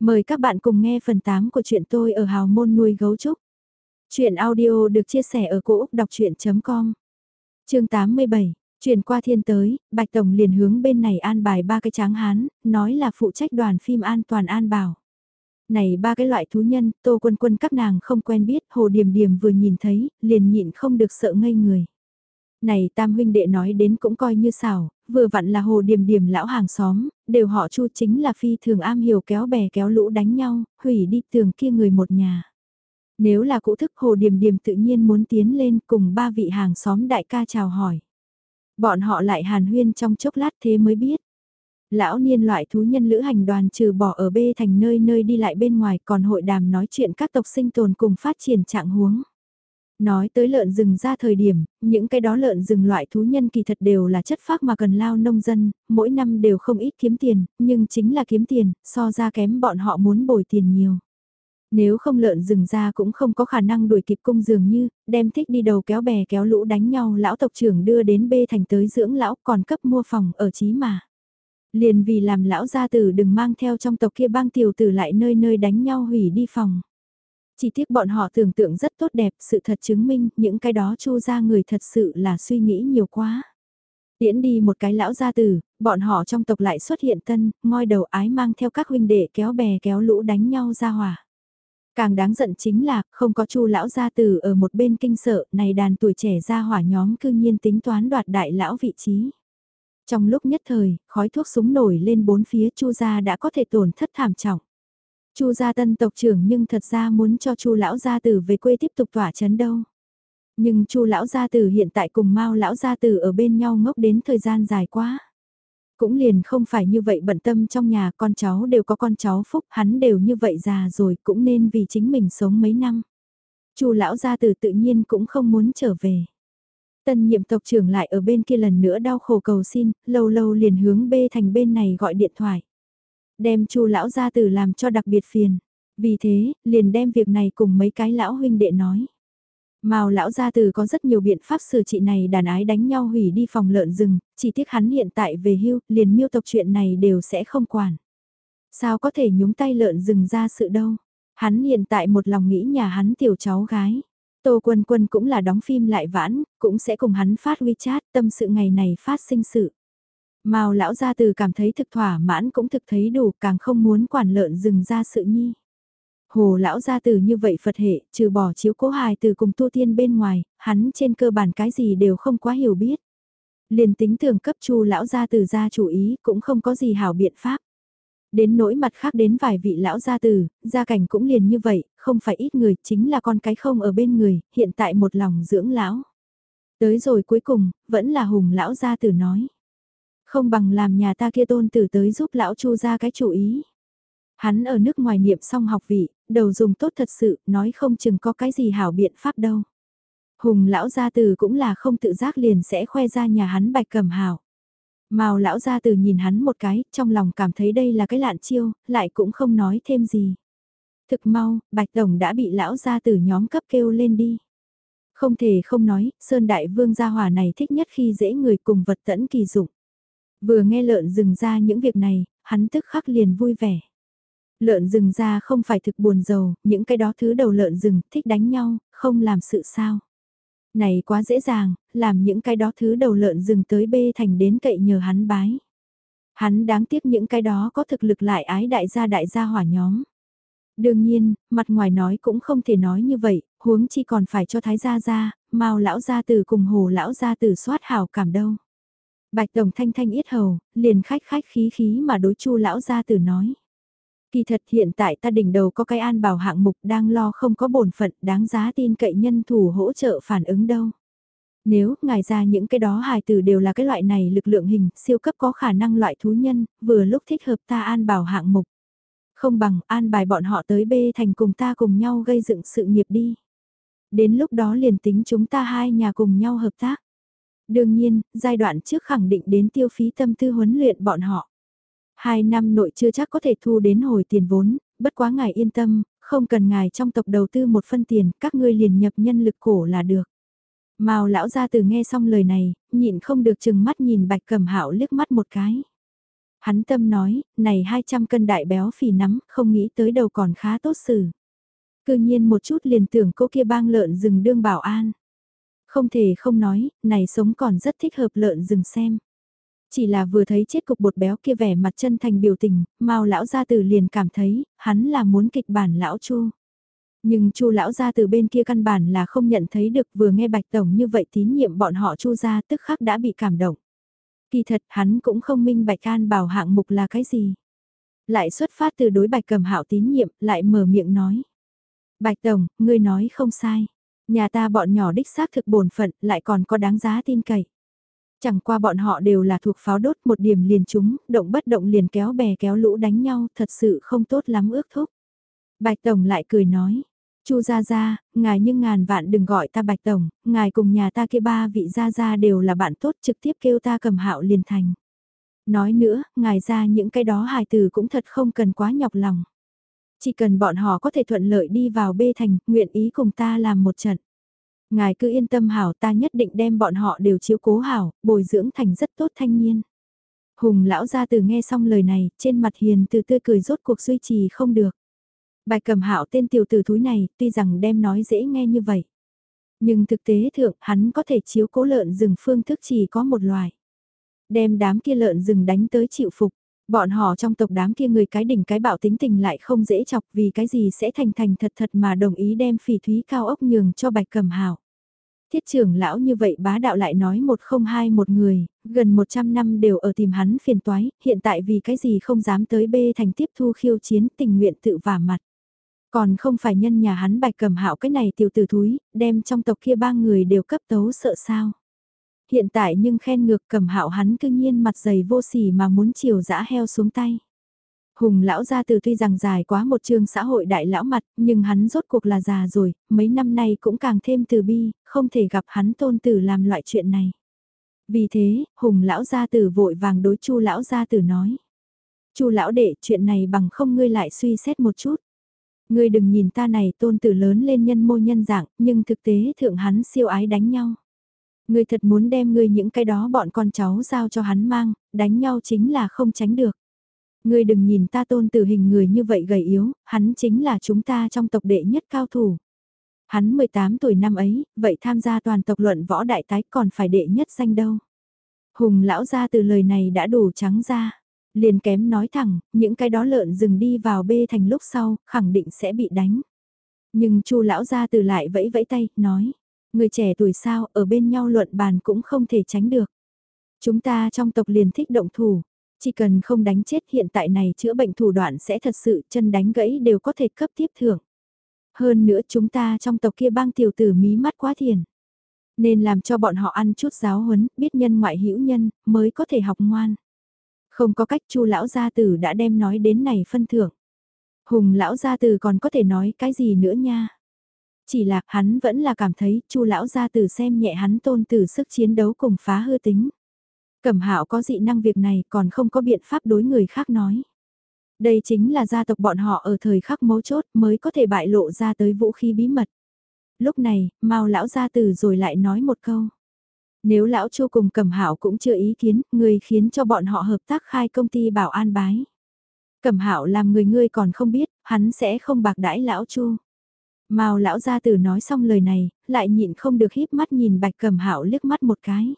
Mời các bạn cùng nghe phần 8 của chuyện tôi ở Hào Môn nuôi gấu trúc. Chuyện audio được chia sẻ ở cỗ đọc chuyện.com Chương 87 Chuyển qua thiên tới, Bạch Tổng liền hướng bên này an bài ba cái tráng hán, nói là phụ trách đoàn phim an toàn an bảo. Này ba cái loại thú nhân, tô quân quân các nàng không quen biết, hồ điểm điểm vừa nhìn thấy, liền nhịn không được sợ ngây người. Này tam huynh đệ nói đến cũng coi như xảo, vừa vặn là hồ điểm điểm lão hàng xóm, đều họ chu chính là phi thường am hiểu kéo bè kéo lũ đánh nhau, hủy đi tường kia người một nhà. Nếu là cụ thức hồ điểm điểm tự nhiên muốn tiến lên cùng ba vị hàng xóm đại ca chào hỏi. Bọn họ lại hàn huyên trong chốc lát thế mới biết. Lão niên loại thú nhân lữ hành đoàn trừ bỏ ở bê thành nơi nơi đi lại bên ngoài còn hội đàm nói chuyện các tộc sinh tồn cùng phát triển trạng huống. Nói tới lợn rừng ra thời điểm, những cái đó lợn rừng loại thú nhân kỳ thật đều là chất phác mà cần lao nông dân, mỗi năm đều không ít kiếm tiền, nhưng chính là kiếm tiền, so ra kém bọn họ muốn bồi tiền nhiều. Nếu không lợn rừng ra cũng không có khả năng đuổi kịp cung dường như, đem thích đi đầu kéo bè kéo lũ đánh nhau lão tộc trưởng đưa đến bê thành tới dưỡng lão còn cấp mua phòng ở chí mà. Liền vì làm lão gia tử đừng mang theo trong tộc kia bang tiểu tử lại nơi nơi đánh nhau hủy đi phòng. Chỉ tiếc bọn họ tưởng tượng rất tốt đẹp, sự thật chứng minh những cái đó chu ra người thật sự là suy nghĩ nhiều quá. Tiễn đi một cái lão gia tử, bọn họ trong tộc lại xuất hiện tân, ngoi đầu ái mang theo các huynh đệ kéo bè kéo lũ đánh nhau ra hỏa. Càng đáng giận chính là, không có chu lão gia tử ở một bên kinh sợ, này đàn tuổi trẻ ra hỏa nhóm cư nhiên tính toán đoạt đại lão vị trí. Trong lúc nhất thời, khói thuốc súng nổi lên bốn phía chu gia đã có thể tổn thất thảm trọng. Chu gia tân tộc trưởng nhưng thật ra muốn cho Chu lão gia tử về quê tiếp tục tỏa chấn đâu. Nhưng Chu lão gia tử hiện tại cùng Mao lão gia tử ở bên nhau ngốc đến thời gian dài quá. Cũng liền không phải như vậy bận tâm trong nhà con cháu đều có con cháu phúc, hắn đều như vậy già rồi cũng nên vì chính mình sống mấy năm. Chu lão gia tử tự nhiên cũng không muốn trở về. Tân nhiệm tộc trưởng lại ở bên kia lần nữa đau khổ cầu xin, lâu lâu liền hướng bê thành bên này gọi điện thoại đem chu lão gia tử làm cho đặc biệt phiền. Vì thế, liền đem việc này cùng mấy cái lão huynh đệ nói. Mao lão gia tử có rất nhiều biện pháp xử trị này đàn ái đánh nhau hủy đi phòng lợn rừng, chỉ tiếc hắn hiện tại về hưu, liền miêu tộc chuyện này đều sẽ không quản. Sao có thể nhúng tay lợn rừng ra sự đâu? Hắn hiện tại một lòng nghĩ nhà hắn tiểu cháu gái. Tô Quân Quân cũng là đóng phim lại vãn, cũng sẽ cùng hắn phát WeChat tâm sự ngày này phát sinh sự. Mao lão gia từ cảm thấy thực thỏa mãn cũng thực thấy đủ càng không muốn quản lợn rừng ra sự nhi. Hồ lão gia từ như vậy Phật hệ, trừ bỏ chiếu cố hài từ cùng tu tiên bên ngoài, hắn trên cơ bản cái gì đều không quá hiểu biết. Liền tính thường cấp chu lão gia từ ra chủ ý cũng không có gì hảo biện pháp. Đến nỗi mặt khác đến vài vị lão gia từ, gia cảnh cũng liền như vậy, không phải ít người, chính là con cái không ở bên người, hiện tại một lòng dưỡng lão. Tới rồi cuối cùng, vẫn là hùng lão gia từ nói. Không bằng làm nhà ta kia tôn tử tới giúp lão chu ra cái chủ ý. Hắn ở nước ngoài niệm xong học vị, đầu dùng tốt thật sự, nói không chừng có cái gì hảo biện pháp đâu. Hùng lão gia tử cũng là không tự giác liền sẽ khoe ra nhà hắn bạch cầm hảo. Mao lão gia tử nhìn hắn một cái, trong lòng cảm thấy đây là cái lạn chiêu, lại cũng không nói thêm gì. Thực mau, bạch tổng đã bị lão gia tử nhóm cấp kêu lên đi. Không thể không nói, Sơn Đại Vương gia hòa này thích nhất khi dễ người cùng vật tẫn kỳ dụng. Vừa nghe lợn rừng ra những việc này, hắn tức khắc liền vui vẻ. Lợn rừng ra không phải thực buồn giàu, những cái đó thứ đầu lợn rừng thích đánh nhau, không làm sự sao. Này quá dễ dàng, làm những cái đó thứ đầu lợn rừng tới bê thành đến cậy nhờ hắn bái. Hắn đáng tiếc những cái đó có thực lực lại ái đại gia đại gia hỏa nhóm. Đương nhiên, mặt ngoài nói cũng không thể nói như vậy, huống chi còn phải cho thái gia gia, mau lão gia tử cùng hồ lão gia tử soát hảo cảm đâu. Bạch Tổng thanh thanh yết hầu, liền khách khách khí khí mà đối chu lão gia tử nói. Kỳ thật hiện tại ta đỉnh đầu có cái an bảo hạng mục đang lo không có bổn phận đáng giá tin cậy nhân thủ hỗ trợ phản ứng đâu. Nếu ngài ra những cái đó hài tử đều là cái loại này lực lượng hình siêu cấp có khả năng loại thú nhân, vừa lúc thích hợp ta an bảo hạng mục. Không bằng an bài bọn họ tới bê thành cùng ta cùng nhau gây dựng sự nghiệp đi. Đến lúc đó liền tính chúng ta hai nhà cùng nhau hợp tác. Đương nhiên, giai đoạn trước khẳng định đến tiêu phí tâm tư huấn luyện bọn họ. Hai năm nội chưa chắc có thể thu đến hồi tiền vốn, bất quá ngài yên tâm, không cần ngài trong tộc đầu tư một phân tiền, các ngươi liền nhập nhân lực cổ là được. Mao lão gia từ nghe xong lời này, nhịn không được chừng mắt nhìn bạch cầm hạo liếc mắt một cái. Hắn tâm nói, này 200 cân đại béo phì nắm, không nghĩ tới đầu còn khá tốt xử. Cư nhiên một chút liền tưởng cô kia bang lợn rừng đương bảo an. Không thể không nói, này sống còn rất thích hợp lợn rừng xem. Chỉ là vừa thấy chết cục bột béo kia vẻ mặt chân thành biểu tình, mau lão gia tử liền cảm thấy, hắn là muốn kịch bản lão chu. Nhưng chu lão gia từ bên kia căn bản là không nhận thấy được vừa nghe bạch tổng như vậy tín nhiệm bọn họ chu gia tức khắc đã bị cảm động. Kỳ thật hắn cũng không minh bạch an bảo hạng mục là cái gì. Lại xuất phát từ đối bạch cầm hạo tín nhiệm, lại mở miệng nói. Bạch tổng, ngươi nói không sai. Nhà ta bọn nhỏ đích xác thực bổn phận, lại còn có đáng giá tin cậy. Chẳng qua bọn họ đều là thuộc pháo đốt một điểm liền chúng, động bất động liền kéo bè kéo lũ đánh nhau, thật sự không tốt lắm ước thúc. Bạch Tổng lại cười nói, Chu Gia Gia, ngài nhưng ngàn vạn đừng gọi ta Bạch Tổng, ngài cùng nhà ta kia ba vị Gia Gia đều là bạn tốt trực tiếp kêu ta cầm hạo liền thành. Nói nữa, ngài ra những cái đó hài từ cũng thật không cần quá nhọc lòng. Chỉ cần bọn họ có thể thuận lợi đi vào bê thành, nguyện ý cùng ta làm một trận. Ngài cứ yên tâm hảo ta nhất định đem bọn họ đều chiếu cố hảo, bồi dưỡng thành rất tốt thanh niên. Hùng lão ra từ nghe xong lời này, trên mặt hiền từ tươi cười rốt cuộc duy trì không được. Bài cầm hạo tên tiểu tử thúi này, tuy rằng đem nói dễ nghe như vậy. Nhưng thực tế thượng, hắn có thể chiếu cố lợn rừng phương thức chỉ có một loài. Đem đám kia lợn rừng đánh tới chịu phục. Bọn họ trong tộc đám kia người cái đỉnh cái bạo tính tình lại không dễ chọc vì cái gì sẽ thành thành thật thật mà đồng ý đem phỉ thúy cao ốc nhường cho bạch cầm hào. Thiết trưởng lão như vậy bá đạo lại nói một không hai một người, gần 100 năm đều ở tìm hắn phiền toái, hiện tại vì cái gì không dám tới bê thành tiếp thu khiêu chiến tình nguyện tự vả mặt. Còn không phải nhân nhà hắn bạch cầm hạo cái này tiểu tử thúi, đem trong tộc kia ba người đều cấp tấu sợ sao. Hiện tại nhưng khen ngược cầm hạo hắn cư nhiên mặt dày vô sỉ mà muốn chiều dã heo xuống tay. Hùng lão gia từ tuy rằng dài quá một chương xã hội đại lão mặt, nhưng hắn rốt cuộc là già rồi, mấy năm nay cũng càng thêm từ bi, không thể gặp hắn tôn tử làm loại chuyện này. Vì thế, Hùng lão gia tử vội vàng đối Chu lão gia tử nói: "Chu lão đệ, chuyện này bằng không ngươi lại suy xét một chút. Ngươi đừng nhìn ta này tôn tử lớn lên nhân mô nhân dạng, nhưng thực tế thượng hắn siêu ái đánh nhau." Ngươi thật muốn đem ngươi những cái đó bọn con cháu giao cho hắn mang, đánh nhau chính là không tránh được. Ngươi đừng nhìn ta tôn tử hình người như vậy gầy yếu, hắn chính là chúng ta trong tộc đệ nhất cao thủ. Hắn 18 tuổi năm ấy, vậy tham gia toàn tộc luận võ đại tái còn phải đệ nhất danh đâu. Hùng lão ra từ lời này đã đủ trắng ra. Liền kém nói thẳng, những cái đó lợn dừng đi vào bê thành lúc sau, khẳng định sẽ bị đánh. Nhưng chu lão ra từ lại vẫy vẫy tay, nói. Người trẻ tuổi sao, ở bên nhau luận bàn cũng không thể tránh được. Chúng ta trong tộc liền thích động thủ. Chỉ cần không đánh chết hiện tại này chữa bệnh thủ đoạn sẽ thật sự chân đánh gãy đều có thể cấp tiếp thưởng. Hơn nữa chúng ta trong tộc kia bang tiểu tử mí mắt quá thiền. Nên làm cho bọn họ ăn chút giáo huấn, biết nhân ngoại hữu nhân, mới có thể học ngoan. Không có cách chu lão gia tử đã đem nói đến này phân thưởng. Hùng lão gia tử còn có thể nói cái gì nữa nha. Chỉ là hắn vẫn là cảm thấy chu lão gia tử xem nhẹ hắn tôn tử sức chiến đấu cùng phá hư tính. Cẩm hạo có dị năng việc này còn không có biện pháp đối người khác nói. Đây chính là gia tộc bọn họ ở thời khắc mấu chốt mới có thể bại lộ ra tới vũ khí bí mật. Lúc này, mao lão gia tử rồi lại nói một câu. Nếu lão chu cùng cẩm hạo cũng chưa ý kiến, người khiến cho bọn họ hợp tác khai công ty bảo an bái. Cẩm hạo làm người ngươi còn không biết, hắn sẽ không bạc đãi lão chu. Mao lão gia tử nói xong lời này, lại nhịn không được híp mắt nhìn Bạch Cẩm Hạo liếc mắt một cái.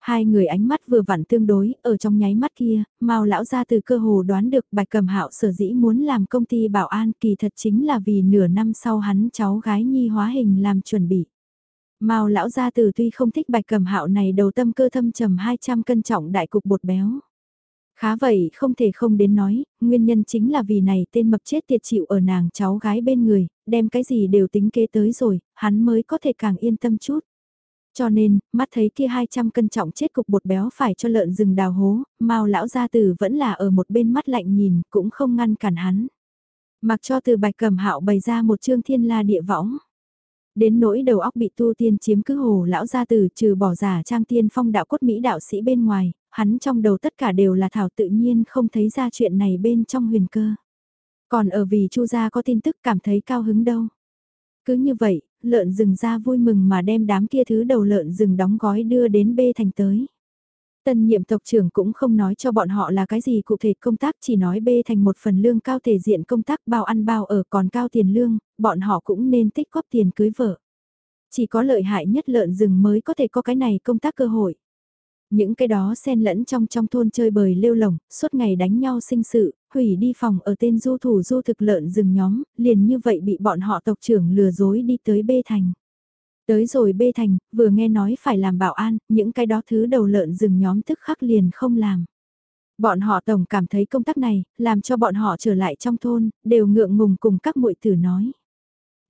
Hai người ánh mắt vừa vặn tương đối, ở trong nháy mắt kia, Mao lão gia từ cơ hồ đoán được Bạch Cẩm Hạo sở dĩ muốn làm công ty bảo an kỳ thật chính là vì nửa năm sau hắn cháu gái nhi hóa hình làm chuẩn bị. Mao lão gia từ tuy không thích Bạch Cẩm Hạo này đầu tâm cơ thâm trầm 200 cân trọng đại cục bột béo. Khá vậy không thể không đến nói, nguyên nhân chính là vì này tên mập chết tiệt chịu ở nàng cháu gái bên người, đem cái gì đều tính kế tới rồi, hắn mới có thể càng yên tâm chút. Cho nên, mắt thấy kia 200 cân trọng chết cục bột béo phải cho lợn rừng đào hố, mau lão gia tử vẫn là ở một bên mắt lạnh nhìn, cũng không ngăn cản hắn. Mặc cho từ bạch cầm hạo bày ra một chương thiên la địa võng. Đến nỗi đầu óc bị tu tiên chiếm cứ hồ lão gia tử trừ bỏ giả trang tiên phong đạo cốt Mỹ đạo sĩ bên ngoài, hắn trong đầu tất cả đều là thảo tự nhiên không thấy ra chuyện này bên trong huyền cơ. Còn ở vì chu gia có tin tức cảm thấy cao hứng đâu. Cứ như vậy, lợn rừng ra vui mừng mà đem đám kia thứ đầu lợn rừng đóng gói đưa đến bê thành tới. Tân nhiệm tộc trưởng cũng không nói cho bọn họ là cái gì cụ thể công tác chỉ nói bê thành một phần lương cao thể diện công tác bao ăn bao ở còn cao tiền lương, bọn họ cũng nên tích góp tiền cưới vợ. Chỉ có lợi hại nhất lợn rừng mới có thể có cái này công tác cơ hội. Những cái đó xen lẫn trong trong thôn chơi bời lêu lồng, suốt ngày đánh nhau sinh sự, hủy đi phòng ở tên du thủ du thực lợn rừng nhóm, liền như vậy bị bọn họ tộc trưởng lừa dối đi tới bê thành. Tới rồi bê thành, vừa nghe nói phải làm bảo an, những cái đó thứ đầu lợn rừng nhóm tức khắc liền không làm. Bọn họ tổng cảm thấy công tác này, làm cho bọn họ trở lại trong thôn, đều ngượng ngùng cùng các muội tử nói.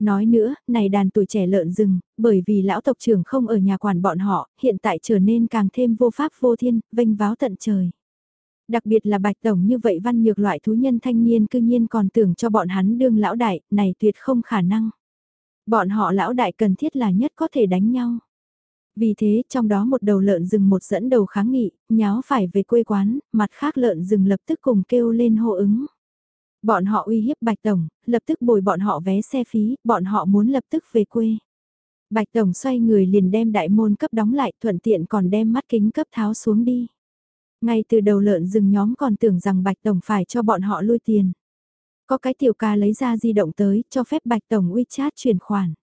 Nói nữa, này đàn tuổi trẻ lợn rừng, bởi vì lão tộc trưởng không ở nhà quản bọn họ, hiện tại trở nên càng thêm vô pháp vô thiên, vênh váo tận trời. Đặc biệt là bạch tổng như vậy văn nhược loại thú nhân thanh niên cư nhiên còn tưởng cho bọn hắn đương lão đại, này tuyệt không khả năng. Bọn họ lão đại cần thiết là nhất có thể đánh nhau. Vì thế, trong đó một đầu lợn rừng một dẫn đầu kháng nghị, nháo phải về quê quán, mặt khác lợn rừng lập tức cùng kêu lên hô ứng. Bọn họ uy hiếp Bạch Tổng, lập tức bồi bọn họ vé xe phí, bọn họ muốn lập tức về quê. Bạch Tổng xoay người liền đem đại môn cấp đóng lại thuận tiện còn đem mắt kính cấp tháo xuống đi. Ngay từ đầu lợn rừng nhóm còn tưởng rằng Bạch Tổng phải cho bọn họ lui tiền. Có cái tiểu ca lấy ra di động tới, cho phép Bạch Tổng WeChat chuyển khoản.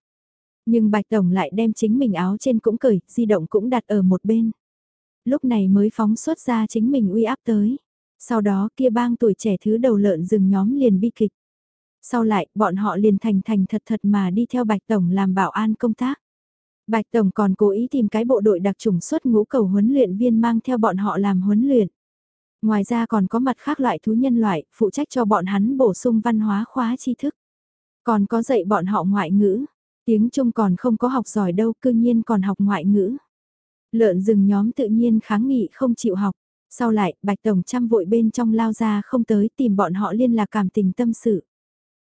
Nhưng Bạch Tổng lại đem chính mình áo trên cũng cởi, di động cũng đặt ở một bên. Lúc này mới phóng xuất ra chính mình uy áp tới. Sau đó kia bang tuổi trẻ thứ đầu lợn rừng nhóm liền bi kịch. Sau lại, bọn họ liền thành thành thật thật mà đi theo Bạch Tổng làm bảo an công tác. Bạch Tổng còn cố ý tìm cái bộ đội đặc trùng xuất ngũ cầu huấn luyện viên mang theo bọn họ làm huấn luyện. Ngoài ra còn có mặt khác loại thú nhân loại, phụ trách cho bọn hắn bổ sung văn hóa khóa tri thức. Còn có dạy bọn họ ngoại ngữ, tiếng Trung còn không có học giỏi đâu, cư nhiên còn học ngoại ngữ. Lợn rừng nhóm tự nhiên kháng nghị không chịu học. Sau lại, Bạch Tổng chăm vội bên trong lao ra không tới tìm bọn họ liên lạc cảm tình tâm sự.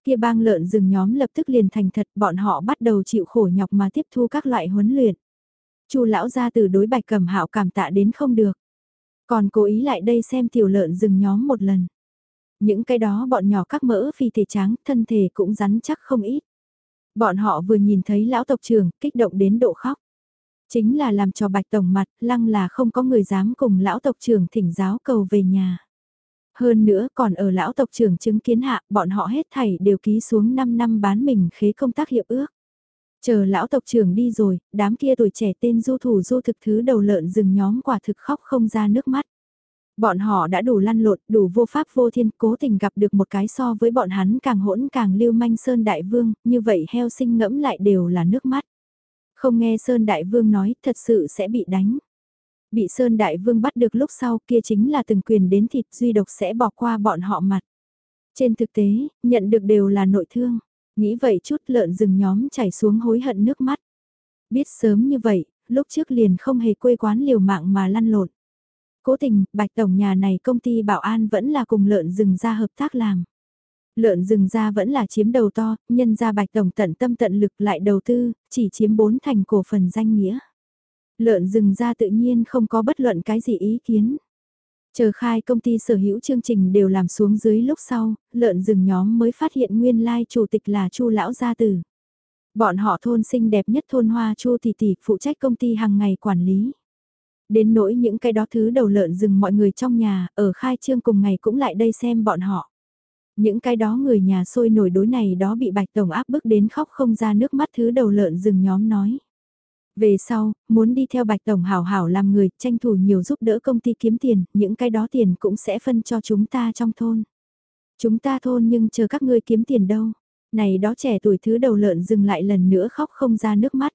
Kia bang lợn rừng nhóm lập tức liền thành thật bọn họ bắt đầu chịu khổ nhọc mà tiếp thu các loại huấn luyện. Chu lão ra từ đối Bạch Cẩm Hạo cảm tạ đến không được. Còn cố ý lại đây xem tiểu lợn rừng nhóm một lần. Những cái đó bọn nhỏ các mỡ phi thể trắng, thân thể cũng rắn chắc không ít. Bọn họ vừa nhìn thấy lão tộc trưởng, kích động đến độ khóc. Chính là làm cho bạch tổng mặt, lăng là không có người dám cùng lão tộc trưởng thỉnh giáo cầu về nhà. Hơn nữa còn ở lão tộc trưởng chứng kiến hạ, bọn họ hết thảy đều ký xuống 5 năm bán mình khế công tác hiệp ước. Chờ lão tộc trưởng đi rồi, đám kia tuổi trẻ tên du thủ du thực thứ đầu lợn rừng nhóm quả thực khóc không ra nước mắt. Bọn họ đã đủ lăn lộn, đủ vô pháp vô thiên, cố tình gặp được một cái so với bọn hắn càng hỗn càng lưu manh Sơn Đại Vương, như vậy heo sinh ngẫm lại đều là nước mắt. Không nghe Sơn Đại Vương nói, thật sự sẽ bị đánh. Bị Sơn Đại Vương bắt được lúc sau kia chính là từng quyền đến thịt duy độc sẽ bỏ qua bọn họ mặt. Trên thực tế, nhận được đều là nội thương. Nghĩ vậy chút lợn rừng nhóm chảy xuống hối hận nước mắt. Biết sớm như vậy, lúc trước liền không hề quê quán liều mạng mà lăn lộn. Cố tình, bạch tổng nhà này công ty bảo an vẫn là cùng lợn rừng ra hợp tác làm. Lợn rừng ra vẫn là chiếm đầu to, nhân ra bạch tổng tận tâm tận lực lại đầu tư, chỉ chiếm bốn thành cổ phần danh nghĩa. Lợn rừng ra tự nhiên không có bất luận cái gì ý kiến. Chờ khai công ty sở hữu chương trình đều làm xuống dưới lúc sau, lợn rừng nhóm mới phát hiện nguyên lai chủ tịch là chu lão gia tử. Bọn họ thôn xinh đẹp nhất thôn hoa chu tỷ tỷ phụ trách công ty hàng ngày quản lý. Đến nỗi những cái đó thứ đầu lợn rừng mọi người trong nhà, ở khai trương cùng ngày cũng lại đây xem bọn họ. Những cái đó người nhà sôi nổi đối này đó bị bạch tổng áp bức đến khóc không ra nước mắt thứ đầu lợn rừng nhóm nói. Về sau, muốn đi theo Bạch Tổng hảo hảo làm người, tranh thủ nhiều giúp đỡ công ty kiếm tiền, những cái đó tiền cũng sẽ phân cho chúng ta trong thôn. Chúng ta thôn nhưng chờ các ngươi kiếm tiền đâu. Này đó trẻ tuổi thứ đầu lợn dừng lại lần nữa khóc không ra nước mắt.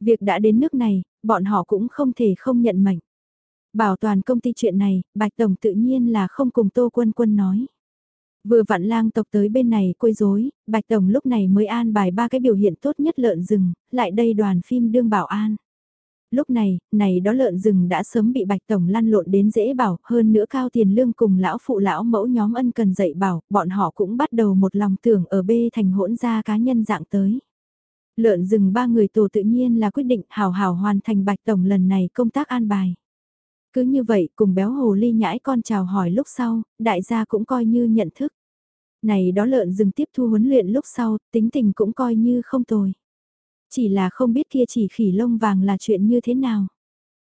Việc đã đến nước này, bọn họ cũng không thể không nhận mệnh. Bảo toàn công ty chuyện này, Bạch Tổng tự nhiên là không cùng Tô Quân Quân nói. Vừa vặn lang tộc tới bên này quấy rối, Bạch Tổng lúc này mới an bài ba cái biểu hiện tốt nhất lợn rừng, lại đây đoàn phim đương bảo an. Lúc này, này đó lợn rừng đã sớm bị Bạch Tổng lăn lộn đến dễ bảo, hơn nữa cao tiền lương cùng lão phụ lão mẫu nhóm ân cần dạy bảo, bọn họ cũng bắt đầu một lòng tưởng ở bê thành hỗn gia cá nhân dạng tới. Lợn rừng ba người tổ tự nhiên là quyết định hào hào hoàn thành Bạch Tổng lần này công tác an bài. Cứ như vậy cùng béo hồ ly nhãi con chào hỏi lúc sau, đại gia cũng coi như nhận thức. Này đó lợn rừng tiếp thu huấn luyện lúc sau, tính tình cũng coi như không tồi. Chỉ là không biết kia chỉ khỉ lông vàng là chuyện như thế nào.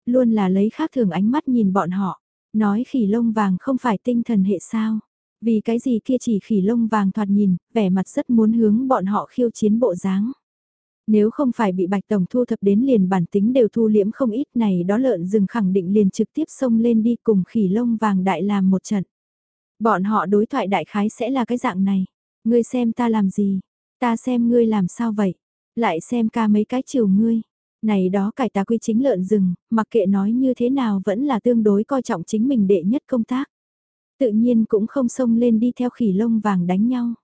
luôn là lấy khác thường ánh mắt nhìn bọn họ, nói khỉ lông vàng không phải tinh thần hệ sao. Vì cái gì kia chỉ khỉ lông vàng thoạt nhìn, vẻ mặt rất muốn hướng bọn họ khiêu chiến bộ dáng. Nếu không phải bị Bạch Tổng thu thập đến liền bản tính đều thu liễm không ít này đó lợn rừng khẳng định liền trực tiếp xông lên đi cùng khỉ lông vàng đại làm một trận. Bọn họ đối thoại đại khái sẽ là cái dạng này. Ngươi xem ta làm gì? Ta xem ngươi làm sao vậy? Lại xem ca mấy cái chiều ngươi. Này đó cải tà quy chính lợn rừng, mặc kệ nói như thế nào vẫn là tương đối coi trọng chính mình đệ nhất công tác. Tự nhiên cũng không xông lên đi theo khỉ lông vàng đánh nhau.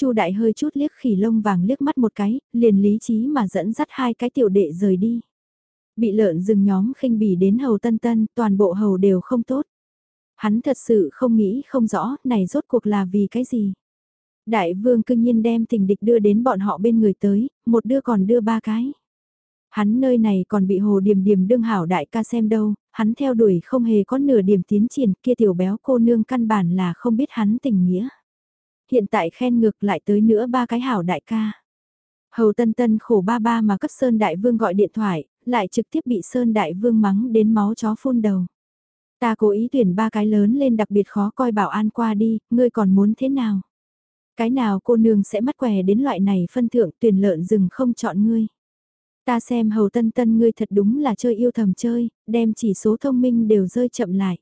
Chu đại hơi chút liếc khỉ lông vàng liếc mắt một cái, liền lý trí mà dẫn dắt hai cái tiểu đệ rời đi. Bị lợn rừng nhóm khinh bỉ đến hầu tân tân, toàn bộ hầu đều không tốt. Hắn thật sự không nghĩ không rõ, này rốt cuộc là vì cái gì. Đại vương cương nhiên đem tình địch đưa đến bọn họ bên người tới, một đưa còn đưa ba cái. Hắn nơi này còn bị hồ điểm điểm đương hảo đại ca xem đâu, hắn theo đuổi không hề có nửa điểm tiến triển kia tiểu béo cô nương căn bản là không biết hắn tình nghĩa. Hiện tại khen ngược lại tới nữa ba cái hảo đại ca. Hầu tân tân khổ ba ba mà cấp Sơn Đại Vương gọi điện thoại, lại trực tiếp bị Sơn Đại Vương mắng đến máu chó phun đầu. Ta cố ý tuyển ba cái lớn lên đặc biệt khó coi bảo an qua đi, ngươi còn muốn thế nào? Cái nào cô nương sẽ mắt què đến loại này phân thượng tuyển lợn rừng không chọn ngươi. Ta xem hầu tân tân ngươi thật đúng là chơi yêu thầm chơi, đem chỉ số thông minh đều rơi chậm lại.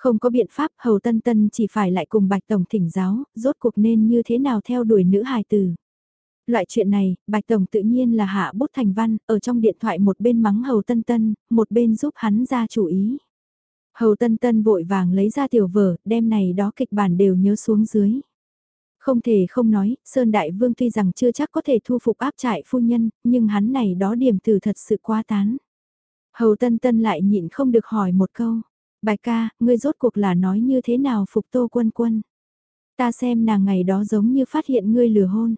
Không có biện pháp hầu tân tân chỉ phải lại cùng bạch tổng thỉnh giáo, rốt cuộc nên như thế nào theo đuổi nữ hài tử. Loại chuyện này, Bạch Tổng tự nhiên là hạ bút thành văn, ở trong điện thoại một bên mắng Hầu Tân Tân, một bên giúp hắn ra chủ ý. Hầu Tân Tân vội vàng lấy ra tiểu vở, đem này đó kịch bản đều nhớ xuống dưới. Không thể không nói, Sơn Đại Vương tuy rằng chưa chắc có thể thu phục áp trại phu nhân, nhưng hắn này đó điểm từ thật sự quá tán. Hầu Tân Tân lại nhịn không được hỏi một câu. Bài ca, ngươi rốt cuộc là nói như thế nào phục tô quân quân? Ta xem nàng ngày đó giống như phát hiện ngươi lừa hôn.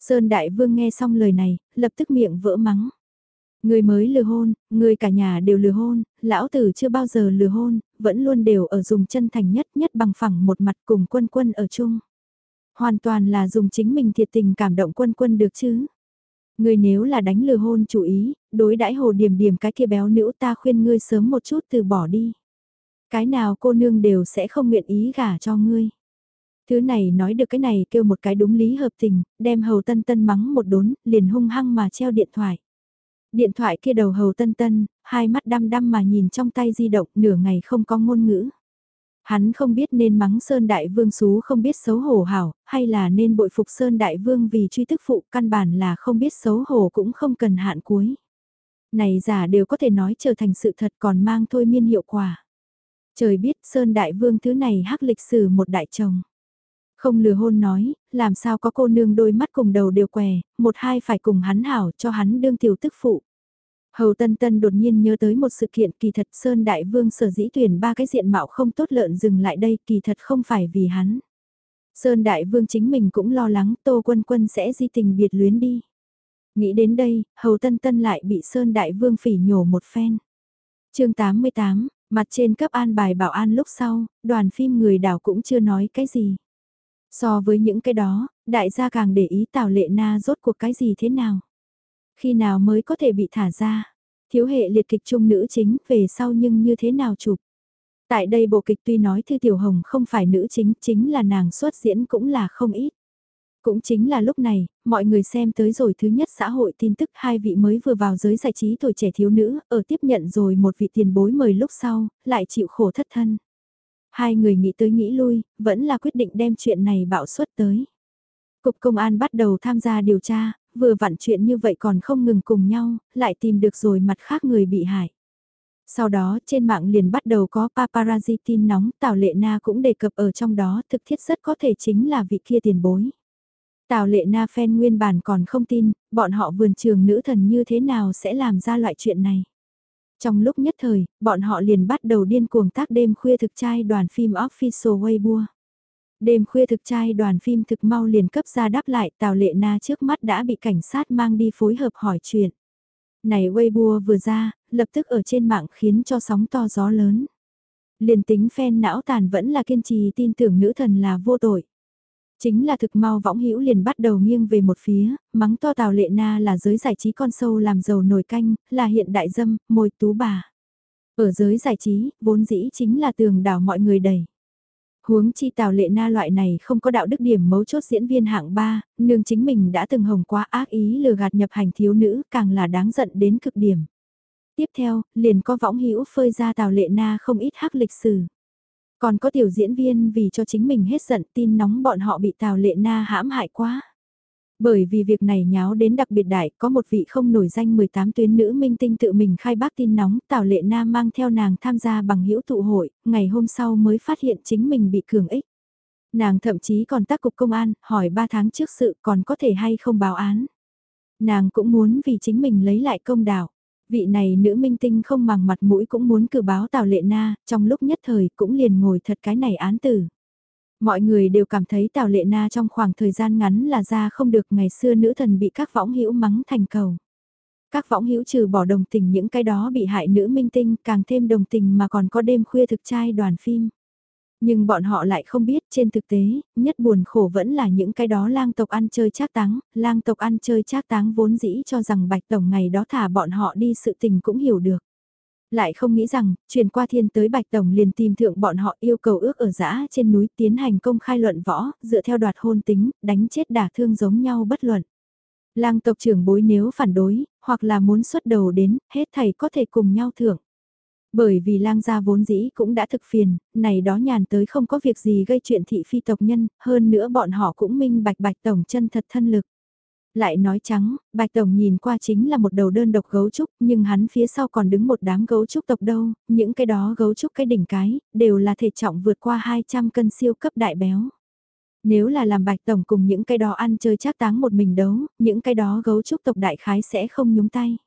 Sơn Đại Vương nghe xong lời này, lập tức miệng vỡ mắng. Người mới lừa hôn, người cả nhà đều lừa hôn, lão tử chưa bao giờ lừa hôn, vẫn luôn đều ở dùng chân thành nhất nhất bằng phẳng một mặt cùng quân quân ở chung. Hoàn toàn là dùng chính mình thiệt tình cảm động quân quân được chứ. Người nếu là đánh lừa hôn chủ ý, đối đãi hồ điểm điểm cái kia béo nữ ta khuyên ngươi sớm một chút từ bỏ đi. Cái nào cô nương đều sẽ không nguyện ý gả cho ngươi. Thứ này nói được cái này kêu một cái đúng lý hợp tình, đem hầu tân tân mắng một đốn, liền hung hăng mà treo điện thoại. Điện thoại kia đầu hầu tân tân, hai mắt đăm đăm mà nhìn trong tay di động nửa ngày không có ngôn ngữ. Hắn không biết nên mắng Sơn Đại Vương xú không biết xấu hổ hảo, hay là nên bội phục Sơn Đại Vương vì truy tức phụ căn bản là không biết xấu hổ cũng không cần hạn cuối. Này giả đều có thể nói trở thành sự thật còn mang thôi miên hiệu quả. Trời biết Sơn Đại Vương thứ này hắc lịch sử một đại chồng. Không lừa hôn nói, làm sao có cô nương đôi mắt cùng đầu đều què, một hai phải cùng hắn hảo cho hắn đương tiểu tức phụ. Hầu Tân Tân đột nhiên nhớ tới một sự kiện kỳ thật Sơn Đại Vương sở dĩ tuyển ba cái diện mạo không tốt lợn dừng lại đây kỳ thật không phải vì hắn. Sơn Đại Vương chính mình cũng lo lắng Tô Quân Quân sẽ di tình biệt luyến đi. Nghĩ đến đây, Hầu Tân Tân lại bị Sơn Đại Vương phỉ nhổ một phen. chương 88, mặt trên cấp an bài bảo an lúc sau, đoàn phim người đảo cũng chưa nói cái gì. So với những cái đó, đại gia càng để ý Tào Lệ Na rốt cuộc cái gì thế nào. Khi nào mới có thể bị thả ra? Thiếu hệ liệt kịch trung nữ chính về sau nhưng như thế nào chụp? Tại đây bộ kịch tuy nói Thư Tiểu Hồng không phải nữ chính, chính là nàng xuất diễn cũng là không ít. Cũng chính là lúc này, mọi người xem tới rồi thứ nhất xã hội tin tức hai vị mới vừa vào giới giải trí tuổi trẻ thiếu nữ, ở tiếp nhận rồi một vị tiền bối mời lúc sau, lại chịu khổ thất thân. Hai người nghĩ tới nghĩ lui, vẫn là quyết định đem chuyện này bạo suất tới. Cục công an bắt đầu tham gia điều tra, vừa vặn chuyện như vậy còn không ngừng cùng nhau, lại tìm được rồi mặt khác người bị hại. Sau đó trên mạng liền bắt đầu có paparazzi tin nóng, Tào Lệ Na cũng đề cập ở trong đó thực thiết rất có thể chính là vị kia tiền bối. Tào Lệ Na phen nguyên bản còn không tin, bọn họ vườn trường nữ thần như thế nào sẽ làm ra loại chuyện này. Trong lúc nhất thời, bọn họ liền bắt đầu điên cuồng tác đêm khuya thực trai đoàn phim Official Weibo. Đêm khuya thực trai đoàn phim thực mau liền cấp ra đáp lại Tào Lệ Na trước mắt đã bị cảnh sát mang đi phối hợp hỏi chuyện. Này Weibo vừa ra, lập tức ở trên mạng khiến cho sóng to gió lớn. Liền tính phen não tàn vẫn là kiên trì tin tưởng nữ thần là vô tội. Chính là thực mau võng hữu liền bắt đầu nghiêng về một phía, mắng to Tào Lệ Na là giới giải trí con sâu làm giàu nổi canh, là hiện đại dâm, môi tú bà. Ở giới giải trí, vốn dĩ chính là tường đảo mọi người đầy. Huống chi Tào Lệ Na loại này không có đạo đức điểm mấu chốt diễn viên hạng ba, nương chính mình đã từng hồng quá ác ý lừa gạt nhập hành thiếu nữ, càng là đáng giận đến cực điểm. Tiếp theo, liền có võng hữu phơi ra Tào Lệ Na không ít hắc lịch sử. Còn có tiểu diễn viên vì cho chính mình hết giận tin nóng bọn họ bị Tào Lệ Na hãm hại quá. Bởi vì việc này nháo đến đặc biệt đại, có một vị không nổi danh 18 tuyến nữ minh tinh tự mình khai bác tin nóng, Tào Lệ Na mang theo nàng tham gia bằng hữu tụ hội, ngày hôm sau mới phát hiện chính mình bị cường ích. Nàng thậm chí còn tác cục công an, hỏi 3 tháng trước sự còn có thể hay không báo án. Nàng cũng muốn vì chính mình lấy lại công đạo. Vị này nữ minh tinh không màng mặt mũi cũng muốn cử báo Tào Lệ Na, trong lúc nhất thời cũng liền ngồi thật cái này án tử. Mọi người đều cảm thấy Tào Lệ Na trong khoảng thời gian ngắn là ra không được ngày xưa nữ thần bị các võng hữu mắng thành cầu. Các võng hữu trừ bỏ đồng tình những cái đó bị hại nữ minh tinh càng thêm đồng tình mà còn có đêm khuya thực trai đoàn phim. Nhưng bọn họ lại không biết trên thực tế, nhất buồn khổ vẫn là những cái đó lang tộc ăn chơi trác táng, lang tộc ăn chơi trác táng vốn dĩ cho rằng bạch tổng ngày đó thả bọn họ đi sự tình cũng hiểu được. Lại không nghĩ rằng, truyền qua thiên tới bạch tổng liền tìm thượng bọn họ yêu cầu ước ở giã trên núi tiến hành công khai luận võ, dựa theo đoạt hôn tính, đánh chết đả thương giống nhau bất luận. Lang tộc trưởng bối nếu phản đối, hoặc là muốn xuất đầu đến, hết thầy có thể cùng nhau thưởng. Bởi vì lang gia vốn dĩ cũng đã thực phiền, này đó nhàn tới không có việc gì gây chuyện thị phi tộc nhân, hơn nữa bọn họ cũng minh bạch bạch tổng chân thật thân lực. Lại nói trắng, bạch tổng nhìn qua chính là một đầu đơn độc gấu trúc, nhưng hắn phía sau còn đứng một đám gấu trúc tộc đâu, những cái đó gấu trúc cái đỉnh cái, đều là thể trọng vượt qua 200 cân siêu cấp đại béo. Nếu là làm bạch tổng cùng những cái đó ăn chơi chắc táng một mình đấu, những cái đó gấu trúc tộc đại khái sẽ không nhúng tay.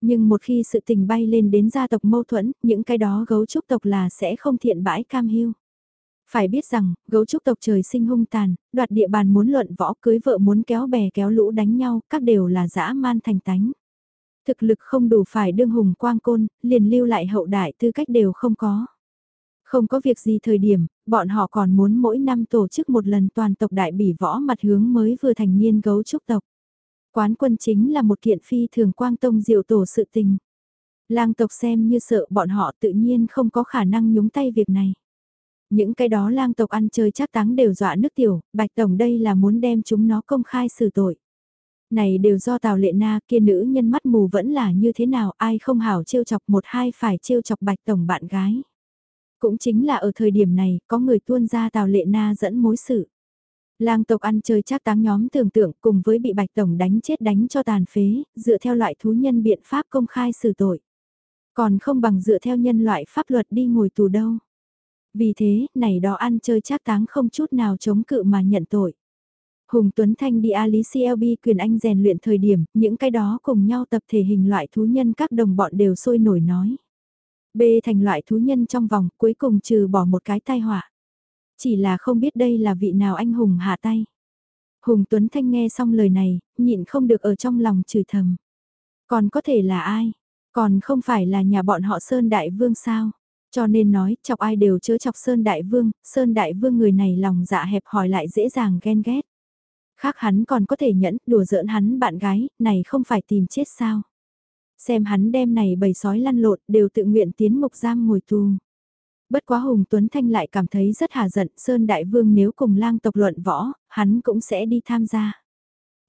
Nhưng một khi sự tình bay lên đến gia tộc mâu thuẫn, những cái đó gấu trúc tộc là sẽ không thiện bãi cam hiu. Phải biết rằng, gấu trúc tộc trời sinh hung tàn, đoạt địa bàn muốn luận võ cưới vợ muốn kéo bè kéo lũ đánh nhau, các đều là dã man thành tánh. Thực lực không đủ phải đương hùng quang côn, liền lưu lại hậu đại tư cách đều không có. Không có việc gì thời điểm, bọn họ còn muốn mỗi năm tổ chức một lần toàn tộc đại bỉ võ mặt hướng mới vừa thành niên gấu trúc tộc. Quán quân chính là một kiện phi thường quang tông diệu tổ sự tình. Lang tộc xem như sợ bọn họ tự nhiên không có khả năng nhúng tay việc này. Những cái đó lang tộc ăn chơi chắc táng đều dọa nước tiểu, bạch tổng đây là muốn đem chúng nó công khai xử tội. Này đều do Tào Lệ Na kia nữ nhân mắt mù vẫn là như thế nào ai không hảo trêu chọc một hai phải trêu chọc bạch tổng bạn gái. Cũng chính là ở thời điểm này có người tuôn ra Tào Lệ Na dẫn mối sự. Lang tộc ăn chơi chắc táng nhóm tưởng tượng cùng với bị bạch tổng đánh chết đánh cho tàn phế, dựa theo loại thú nhân biện pháp công khai xử tội. Còn không bằng dựa theo nhân loại pháp luật đi ngồi tù đâu. Vì thế, này đó ăn chơi chắc táng không chút nào chống cự mà nhận tội. Hùng Tuấn Thanh đi Ali CLB quyền anh rèn luyện thời điểm, những cái đó cùng nhau tập thể hình loại thú nhân các đồng bọn đều sôi nổi nói. B thành loại thú nhân trong vòng cuối cùng trừ bỏ một cái tai họa. Chỉ là không biết đây là vị nào anh hùng hạ tay. Hùng Tuấn Thanh nghe xong lời này, nhịn không được ở trong lòng chửi thầm. Còn có thể là ai? Còn không phải là nhà bọn họ Sơn Đại Vương sao? Cho nên nói, chọc ai đều chớ chọc Sơn Đại Vương, Sơn Đại Vương người này lòng dạ hẹp hỏi lại dễ dàng ghen ghét. Khác hắn còn có thể nhẫn, đùa giỡn hắn bạn gái, này không phải tìm chết sao? Xem hắn đem này bầy sói lăn lộn đều tự nguyện tiến mục giam ngồi tù. Bất quá Hùng Tuấn Thanh lại cảm thấy rất hà giận, Sơn Đại Vương nếu cùng lang tộc luận võ, hắn cũng sẽ đi tham gia.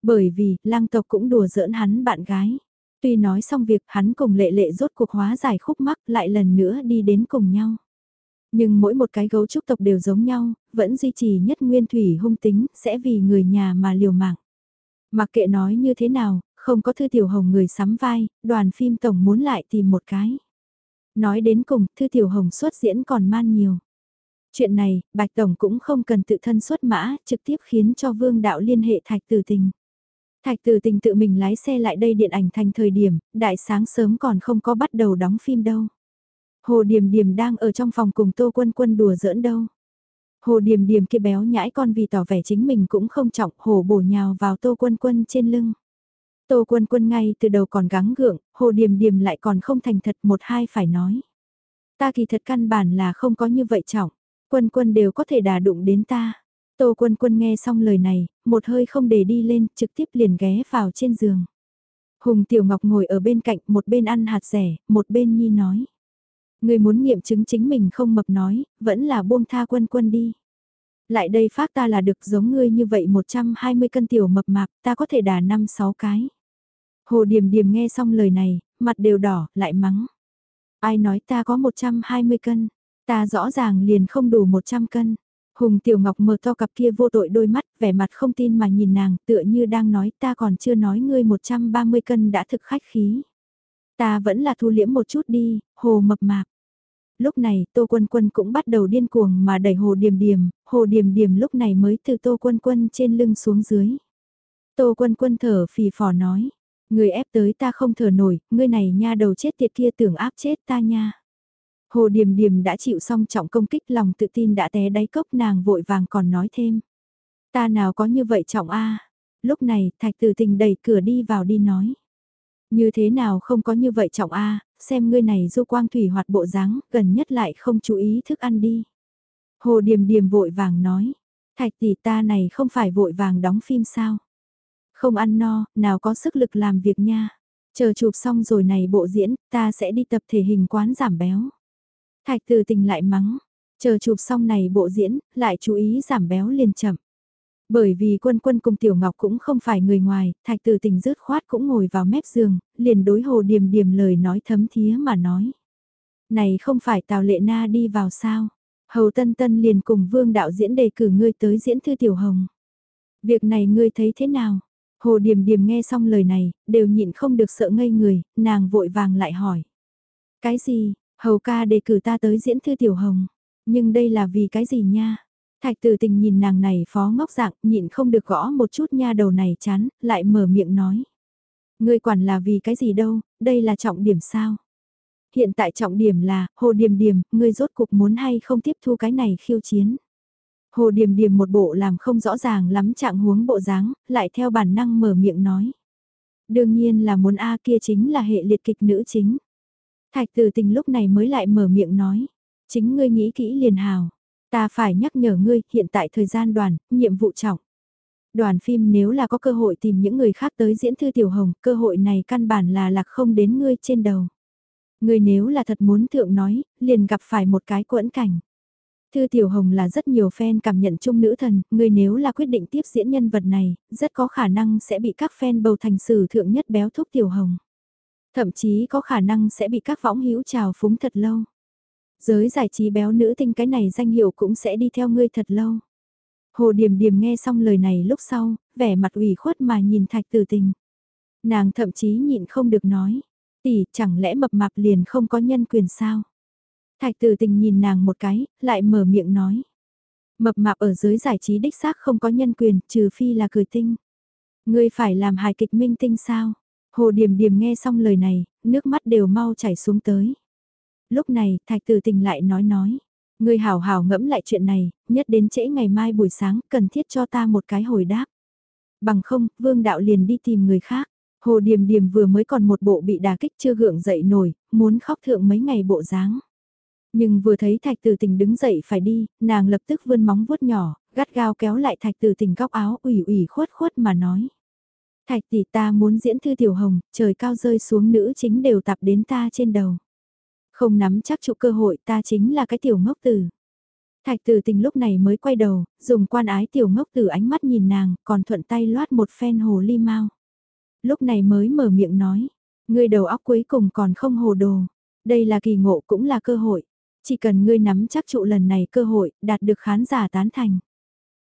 Bởi vì, lang tộc cũng đùa giỡn hắn bạn gái. Tuy nói xong việc hắn cùng lệ lệ rốt cuộc hóa giải khúc mắc lại lần nữa đi đến cùng nhau. Nhưng mỗi một cái gấu trúc tộc đều giống nhau, vẫn duy trì nhất nguyên thủy hung tính, sẽ vì người nhà mà liều mạng. Mặc kệ nói như thế nào, không có thư tiểu hồng người sắm vai, đoàn phim tổng muốn lại tìm một cái. Nói đến cùng, Thư Tiểu Hồng xuất diễn còn man nhiều. Chuyện này, Bạch Tổng cũng không cần tự thân xuất mã, trực tiếp khiến cho Vương Đạo liên hệ Thạch Tử Tình. Thạch Tử Tình tự mình lái xe lại đây điện ảnh thành thời điểm, đại sáng sớm còn không có bắt đầu đóng phim đâu. Hồ Điềm Điềm đang ở trong phòng cùng Tô Quân Quân đùa giỡn đâu. Hồ Điềm Điềm kia béo nhãi con vì tỏ vẻ chính mình cũng không trọng, hồ bổ nhào vào Tô Quân Quân trên lưng. Tô quân quân ngay từ đầu còn gắng gượng, hồ điềm điềm lại còn không thành thật một hai phải nói. Ta kỳ thật căn bản là không có như vậy trọng, quân quân đều có thể đà đụng đến ta. Tô Quân Quân nghe xong lời này, một hơi không để đi lên, trực tiếp liền ghé vào trên giường. Hùng Tiểu Ngọc ngồi ở bên cạnh, một bên ăn hạt rẻ, một bên nhi nói. Người muốn nghiệm chứng chính mình không mập nói, vẫn là buông tha quân quân đi. Lại đây phát ta là được giống ngươi như vậy 120 cân tiểu mập mạp, ta có thể đà 5-6 cái. Hồ Điềm Điềm nghe xong lời này, mặt đều đỏ, lại mắng. Ai nói ta có 120 cân, ta rõ ràng liền không đủ 100 cân. Hùng Tiểu Ngọc mở to cặp kia vô tội đôi mắt, vẻ mặt không tin mà nhìn nàng, tựa như đang nói ta còn chưa nói ngươi 130 cân đã thực khách khí. Ta vẫn là thu liễm một chút đi, hồ mập mạp. Lúc này Tô Quân Quân cũng bắt đầu điên cuồng mà đẩy hồ điềm điềm, hồ điềm điềm lúc này mới từ Tô Quân Quân trên lưng xuống dưới. Tô Quân Quân thở phì phò nói, người ép tới ta không thở nổi, ngươi này nha đầu chết tiệt kia tưởng áp chết ta nha. Hồ Điềm Điềm đã chịu xong trọng công kích lòng tự tin đã té đáy cốc nàng vội vàng còn nói thêm. Ta nào có như vậy trọng a Lúc này thạch tử tình đẩy cửa đi vào đi nói. Như thế nào không có như vậy trọng a xem ngươi này du quang thủy hoạt bộ dáng gần nhất lại không chú ý thức ăn đi. Hồ Điềm Điềm vội vàng nói. Thạch tỷ ta này không phải vội vàng đóng phim sao? Không ăn no, nào có sức lực làm việc nha. Chờ chụp xong rồi này bộ diễn, ta sẽ đi tập thể hình quán giảm béo. Thạch từ tình lại mắng, chờ chụp xong này bộ diễn, lại chú ý giảm béo liền chậm. Bởi vì quân quân cùng Tiểu Ngọc cũng không phải người ngoài, thạch từ tình rứt khoát cũng ngồi vào mép giường, liền đối hồ điềm điềm lời nói thấm thía mà nói. Này không phải Tào Lệ Na đi vào sao? Hầu Tân Tân liền cùng vương đạo diễn đề cử ngươi tới diễn thư Tiểu Hồng. Việc này ngươi thấy thế nào? Hồ Điềm Điềm nghe xong lời này, đều nhịn không được sợ ngây người, nàng vội vàng lại hỏi. Cái gì, Hầu ca đề cử ta tới diễn thư tiểu hồng. Nhưng đây là vì cái gì nha? Thạch tử tình nhìn nàng này phó ngốc dạng, nhịn không được gõ một chút nha đầu này chán, lại mở miệng nói. Ngươi quản là vì cái gì đâu, đây là trọng điểm sao? Hiện tại trọng điểm là, hồ điềm điềm, ngươi rốt cục muốn hay không tiếp thu cái này khiêu chiến. Hồ điềm điềm một bộ làm không rõ ràng lắm trạng huống bộ dáng, lại theo bản năng mở miệng nói. Đương nhiên là muốn A kia chính là hệ liệt kịch nữ chính. Thạch tử tình lúc này mới lại mở miệng nói. Chính ngươi nghĩ kỹ liền hào. Ta phải nhắc nhở ngươi, hiện tại thời gian đoàn, nhiệm vụ trọng. Đoàn phim nếu là có cơ hội tìm những người khác tới diễn thư tiểu hồng, cơ hội này căn bản là lạc không đến ngươi trên đầu. Ngươi nếu là thật muốn thượng nói, liền gặp phải một cái quẫn cảnh. Thư Tiểu Hồng là rất nhiều fan cảm nhận chung nữ thần, ngươi nếu là quyết định tiếp diễn nhân vật này, rất có khả năng sẽ bị các fan bầu thành sử thượng nhất béo thúc Tiểu Hồng. Thậm chí có khả năng sẽ bị các võng hữu trào phúng thật lâu. Giới giải trí béo nữ tinh cái này danh hiệu cũng sẽ đi theo ngươi thật lâu. Hồ Điềm Điềm nghe xong lời này lúc sau, vẻ mặt ủy khuất mà nhìn Thạch Tử Tình. Nàng thậm chí nhịn không được nói, tỷ chẳng lẽ mập mạp liền không có nhân quyền sao? Thạch Tử Tình nhìn nàng một cái, lại mở miệng nói. Mập mạp ở giới giải trí đích xác không có nhân quyền, trừ phi là cười tinh. Ngươi phải làm hài kịch minh tinh sao? Hồ Điềm Điềm nghe xong lời này, nước mắt đều mau chảy xuống tới. Lúc này, Thạch Tử Tình lại nói nói, ngươi hảo hảo ngẫm lại chuyện này, nhất đến trễ ngày mai buổi sáng, cần thiết cho ta một cái hồi đáp. Bằng không, Vương Đạo liền đi tìm người khác. Hồ Điềm Điềm vừa mới còn một bộ bị đà kích chưa gượng dậy nổi, muốn khóc thượng mấy ngày bộ dáng. Nhưng vừa thấy Thạch Tử Tình đứng dậy phải đi, nàng lập tức vươn móng vuốt nhỏ, gắt gao kéo lại Thạch Tử Tình góc áo ủy ủy khuất khuất mà nói. Thạch tỷ ta muốn diễn thư tiểu hồng, trời cao rơi xuống nữ chính đều tập đến ta trên đầu. Không nắm chắc trụ cơ hội ta chính là cái tiểu ngốc tử. Thạch tử tình lúc này mới quay đầu, dùng quan ái tiểu ngốc tử ánh mắt nhìn nàng, còn thuận tay loát một phen hồ ly mau. Lúc này mới mở miệng nói, ngươi đầu óc cuối cùng còn không hồ đồ. Đây là kỳ ngộ cũng là cơ hội. Chỉ cần ngươi nắm chắc trụ lần này cơ hội, đạt được khán giả tán thành.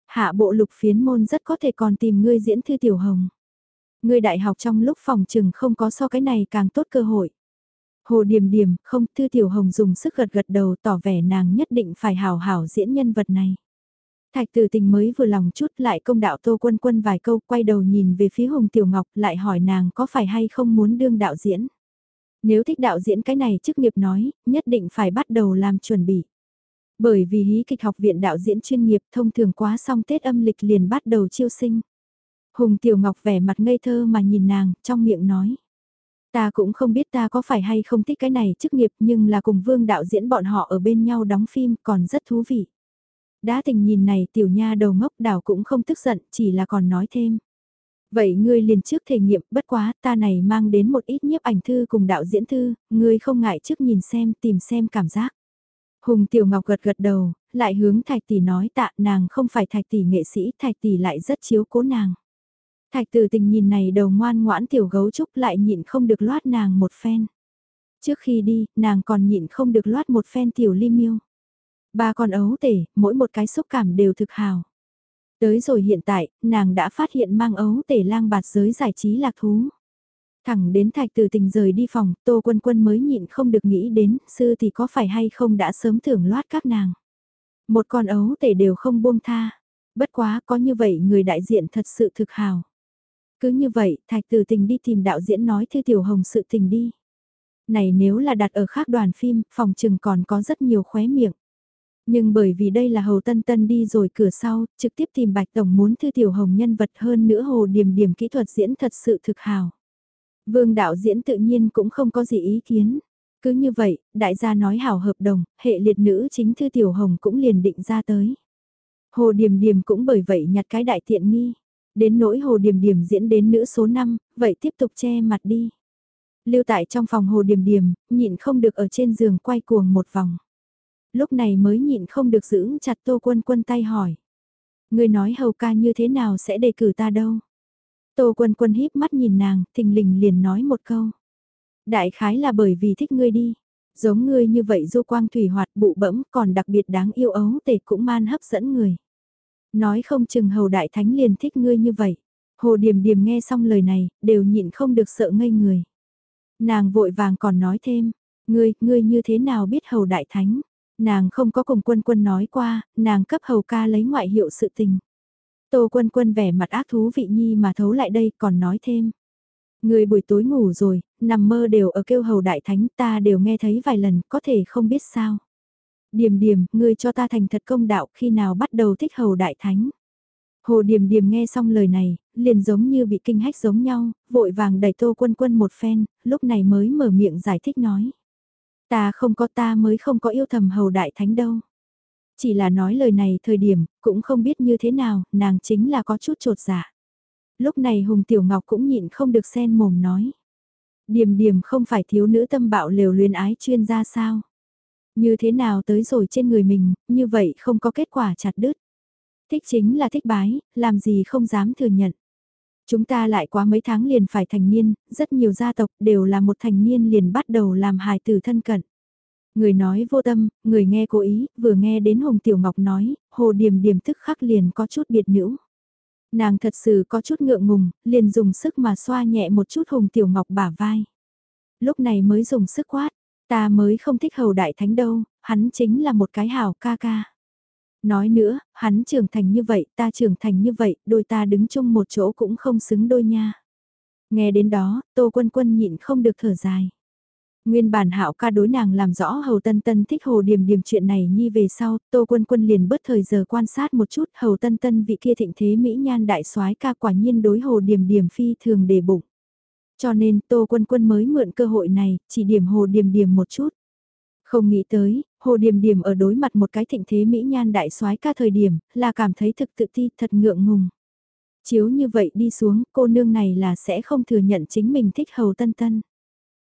Hạ bộ lục phiến môn rất có thể còn tìm ngươi diễn thư tiểu hồng. ngươi đại học trong lúc phòng trừng không có so cái này càng tốt cơ hội. Hồ Điềm Điềm, không, Thư Tiểu Hồng dùng sức gật gật đầu tỏ vẻ nàng nhất định phải hào hảo diễn nhân vật này. Thạch tử tình mới vừa lòng chút lại công đạo Tô Quân Quân vài câu quay đầu nhìn về phía Hồng Tiểu Ngọc lại hỏi nàng có phải hay không muốn đương đạo diễn. Nếu thích đạo diễn cái này chức nghiệp nói, nhất định phải bắt đầu làm chuẩn bị. Bởi vì hí kịch học viện đạo diễn chuyên nghiệp thông thường quá xong Tết âm lịch liền bắt đầu chiêu sinh. Hùng Tiểu Ngọc vẻ mặt ngây thơ mà nhìn nàng, trong miệng nói. Ta cũng không biết ta có phải hay không thích cái này chức nghiệp nhưng là cùng vương đạo diễn bọn họ ở bên nhau đóng phim còn rất thú vị. Đã tình nhìn này tiểu nha đầu ngốc đảo cũng không tức giận, chỉ là còn nói thêm. Vậy ngươi liền trước thể nghiệm, bất quá, ta này mang đến một ít nhiếp ảnh thư cùng đạo diễn thư, ngươi không ngại trước nhìn xem, tìm xem cảm giác. Hùng Tiểu Ngọc gật gật đầu, lại hướng Thạch Tỷ nói tạ nàng không phải Thạch Tỷ nghệ sĩ, Thạch Tỷ lại rất chiếu cố nàng. Thạch Tử tình nhìn này đầu ngoan ngoãn Tiểu Gấu Trúc lại nhịn không được loát nàng một phen. Trước khi đi, nàng còn nhịn không được loát một phen Tiểu Ly Miêu. Ba con ấu tể, mỗi một cái xúc cảm đều thực hào. Tới rồi hiện tại, nàng đã phát hiện mang ấu tể lang bạt giới giải trí lạc thú. Thẳng đến thạch từ tình rời đi phòng, tô quân quân mới nhịn không được nghĩ đến, sư thì có phải hay không đã sớm thưởng loát các nàng. Một con ấu tể đều không buông tha. Bất quá có như vậy người đại diện thật sự thực hào. Cứ như vậy, thạch từ tình đi tìm đạo diễn nói thư tiểu hồng sự tình đi. Này nếu là đặt ở khác đoàn phim, phòng trừng còn có rất nhiều khóe miệng. Nhưng bởi vì đây là Hầu Tân Tân đi rồi cửa sau, trực tiếp tìm Bạch Tổng muốn thư tiểu hồng nhân vật hơn nữa Hồ Điểm Điểm kỹ thuật diễn thật sự thực hào. Vương đạo diễn tự nhiên cũng không có gì ý kiến. Cứ như vậy, đại gia nói hảo hợp đồng, hệ liệt nữ chính thư tiểu hồng cũng liền định ra tới. Hồ Điềm Điềm cũng bởi vậy nhặt cái đại tiện nghi. Đến nỗi Hồ Điềm Điềm diễn đến nữ số 5, vậy tiếp tục che mặt đi. Lưu tại trong phòng Hồ Điềm Điềm, nhịn không được ở trên giường quay cuồng một vòng lúc này mới nhịn không được giữ chặt Tô Quân Quân tay hỏi. Người nói hầu ca như thế nào sẽ đề cử ta đâu? Tô Quân Quân híp mắt nhìn nàng, thình lình liền nói một câu. Đại khái là bởi vì thích ngươi đi. Giống ngươi như vậy du quang thủy hoạt bụ bẫm còn đặc biệt đáng yêu ấu tề cũng man hấp dẫn người. Nói không chừng hầu đại thánh liền thích ngươi như vậy. Hồ Điềm Điềm nghe xong lời này, đều nhịn không được sợ ngây người. Nàng vội vàng còn nói thêm, ngươi, ngươi như thế nào biết hầu đại thánh? Nàng không có cùng quân quân nói qua, nàng cấp hầu ca lấy ngoại hiệu sự tình. Tô quân quân vẻ mặt ác thú vị nhi mà thấu lại đây còn nói thêm. Người buổi tối ngủ rồi, nằm mơ đều ở kêu hầu đại thánh ta đều nghe thấy vài lần có thể không biết sao. Điềm điềm, ngươi cho ta thành thật công đạo khi nào bắt đầu thích hầu đại thánh. Hồ điềm điềm nghe xong lời này, liền giống như bị kinh hách giống nhau, vội vàng đẩy tô quân quân một phen, lúc này mới mở miệng giải thích nói. Ta không có ta mới không có yêu thầm hầu đại thánh đâu. Chỉ là nói lời này thời điểm, cũng không biết như thế nào, nàng chính là có chút trột dạ. Lúc này Hùng Tiểu Ngọc cũng nhịn không được sen mồm nói. Điềm điềm không phải thiếu nữ tâm bạo lều luyến ái chuyên gia sao? Như thế nào tới rồi trên người mình, như vậy không có kết quả chặt đứt. Thích chính là thích bái, làm gì không dám thừa nhận. Chúng ta lại quá mấy tháng liền phải thành niên, rất nhiều gia tộc đều là một thành niên liền bắt đầu làm hài tử thân cận. Người nói vô tâm, người nghe cố ý, vừa nghe đến Hồng Tiểu Ngọc nói, Hồ Điềm Điềm tức khắc liền có chút biệt nữ. Nàng thật sự có chút ngượng ngùng, liền dùng sức mà xoa nhẹ một chút Hồng Tiểu Ngọc bả vai. Lúc này mới dùng sức quát, ta mới không thích hầu đại thánh đâu, hắn chính là một cái hảo ca ca. Nói nữa, hắn trưởng thành như vậy, ta trưởng thành như vậy, đôi ta đứng chung một chỗ cũng không xứng đôi nha. Nghe đến đó, Tô Quân Quân nhịn không được thở dài. Nguyên bản hạo ca đối nàng làm rõ Hầu Tân Tân thích Hồ Điềm Điềm chuyện này nhi về sau, Tô Quân Quân liền bớt thời giờ quan sát một chút Hầu Tân Tân vị kia thịnh thế Mỹ nhan đại soái ca quả nhiên đối Hồ Điềm Điềm phi thường đề bụng. Cho nên Tô Quân Quân mới mượn cơ hội này, chỉ điểm Hồ Điềm Điềm một chút. Không nghĩ tới, Hồ Điềm Điềm ở đối mặt một cái thịnh thế Mỹ nhan đại soái ca thời điểm, là cảm thấy thực tự ti thật ngượng ngùng. Chiếu như vậy đi xuống, cô nương này là sẽ không thừa nhận chính mình thích Hầu Tân Tân.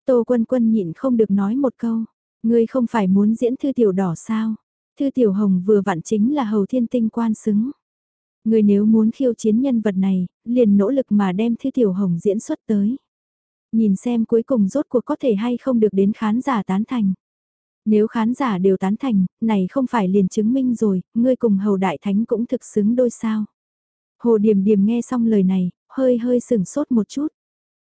Tô Quân Quân nhịn không được nói một câu, ngươi không phải muốn diễn thư tiểu đỏ sao? Thư tiểu hồng vừa vặn chính là Hầu Thiên Tinh quan xứng. Ngươi nếu muốn khiêu chiến nhân vật này, liền nỗ lực mà đem thư tiểu hồng diễn xuất tới. Nhìn xem cuối cùng rốt cuộc có thể hay không được đến khán giả tán thành. Nếu khán giả đều tán thành, này không phải liền chứng minh rồi, ngươi cùng hầu đại thánh cũng thực xứng đôi sao. Hồ Điềm Điềm nghe xong lời này, hơi hơi sừng sốt một chút.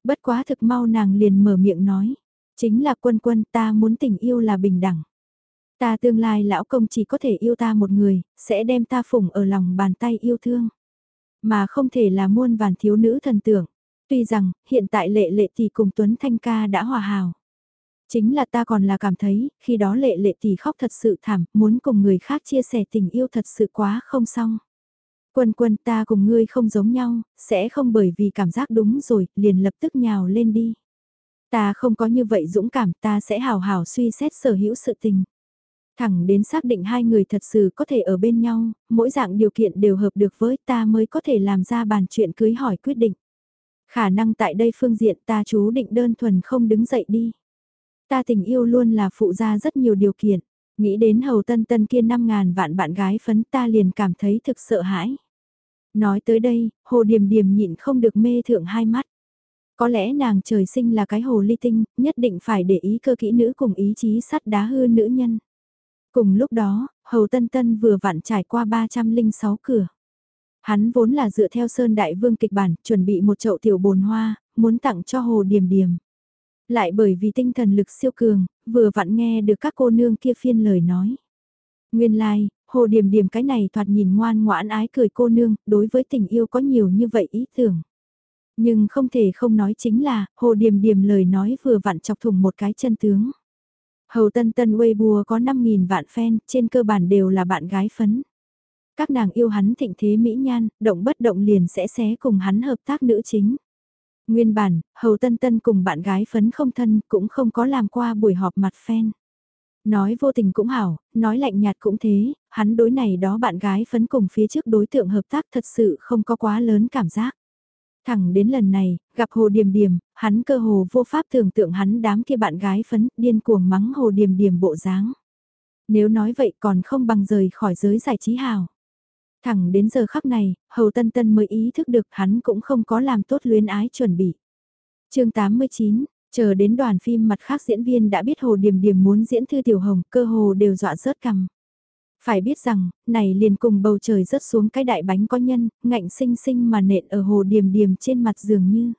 Bất quá thực mau nàng liền mở miệng nói, chính là quân quân ta muốn tình yêu là bình đẳng. Ta tương lai lão công chỉ có thể yêu ta một người, sẽ đem ta phụng ở lòng bàn tay yêu thương. Mà không thể là muôn vàn thiếu nữ thần tưởng. Tuy rằng, hiện tại lệ lệ thì cùng Tuấn Thanh ca đã hòa hào. Chính là ta còn là cảm thấy, khi đó lệ lệ tỷ khóc thật sự thảm, muốn cùng người khác chia sẻ tình yêu thật sự quá không xong. Quân quân ta cùng ngươi không giống nhau, sẽ không bởi vì cảm giác đúng rồi, liền lập tức nhào lên đi. Ta không có như vậy dũng cảm, ta sẽ hào hào suy xét sở hữu sự tình. Thẳng đến xác định hai người thật sự có thể ở bên nhau, mỗi dạng điều kiện đều hợp được với ta mới có thể làm ra bàn chuyện cưới hỏi quyết định. Khả năng tại đây phương diện ta chú định đơn thuần không đứng dậy đi. Ta tình yêu luôn là phụ ra rất nhiều điều kiện. Nghĩ đến hầu tân tân kia 5.000 vạn bạn gái phấn ta liền cảm thấy thực sợ hãi. Nói tới đây, hồ điềm điềm nhịn không được mê thượng hai mắt. Có lẽ nàng trời sinh là cái hồ ly tinh, nhất định phải để ý cơ kỹ nữ cùng ý chí sắt đá hư nữ nhân. Cùng lúc đó, Hầu Tân Tân vừa vặn trải qua 306 cửa. Hắn vốn là dựa theo Sơn Đại Vương kịch bản, chuẩn bị một chậu tiểu bồn hoa, muốn tặng cho Hồ Điềm Điềm. Lại bởi vì tinh thần lực siêu cường, vừa vặn nghe được các cô nương kia phiên lời nói. Nguyên lai, like, Hồ Điềm Điềm cái này thoạt nhìn ngoan ngoãn ái cười cô nương, đối với tình yêu có nhiều như vậy ý tưởng. Nhưng không thể không nói chính là, Hồ Điềm Điềm lời nói vừa vặn chọc thủng một cái chân tướng. Hầu Tân Tân Weibo có 5.000 vạn fan, trên cơ bản đều là bạn gái phấn. Các nàng yêu hắn thịnh thế mỹ nhan, động bất động liền sẽ xé cùng hắn hợp tác nữ chính. Nguyên bản, Hầu Tân Tân cùng bạn gái phấn không thân cũng không có làm qua buổi họp mặt fan. Nói vô tình cũng hảo, nói lạnh nhạt cũng thế, hắn đối này đó bạn gái phấn cùng phía trước đối tượng hợp tác thật sự không có quá lớn cảm giác. Thẳng đến lần này, gặp Hồ Điềm Điềm, hắn cơ hồ vô pháp tưởng tượng hắn đám kia bạn gái phấn, điên cuồng mắng Hồ Điềm Điềm bộ dáng. Nếu nói vậy còn không bằng rời khỏi giới giải trí hào. Thẳng đến giờ khắc này, Hầu Tân Tân mới ý thức được hắn cũng không có làm tốt luyến ái chuẩn bị. chương 89, chờ đến đoàn phim mặt khác diễn viên đã biết Hồ Điềm Điềm muốn diễn Thư Tiểu Hồng, cơ hồ đều dọa rớt cằm. Phải biết rằng, này liền cùng bầu trời rớt xuống cái đại bánh có nhân, ngạnh sinh sinh mà nện ở hồ điềm điềm trên mặt dường như.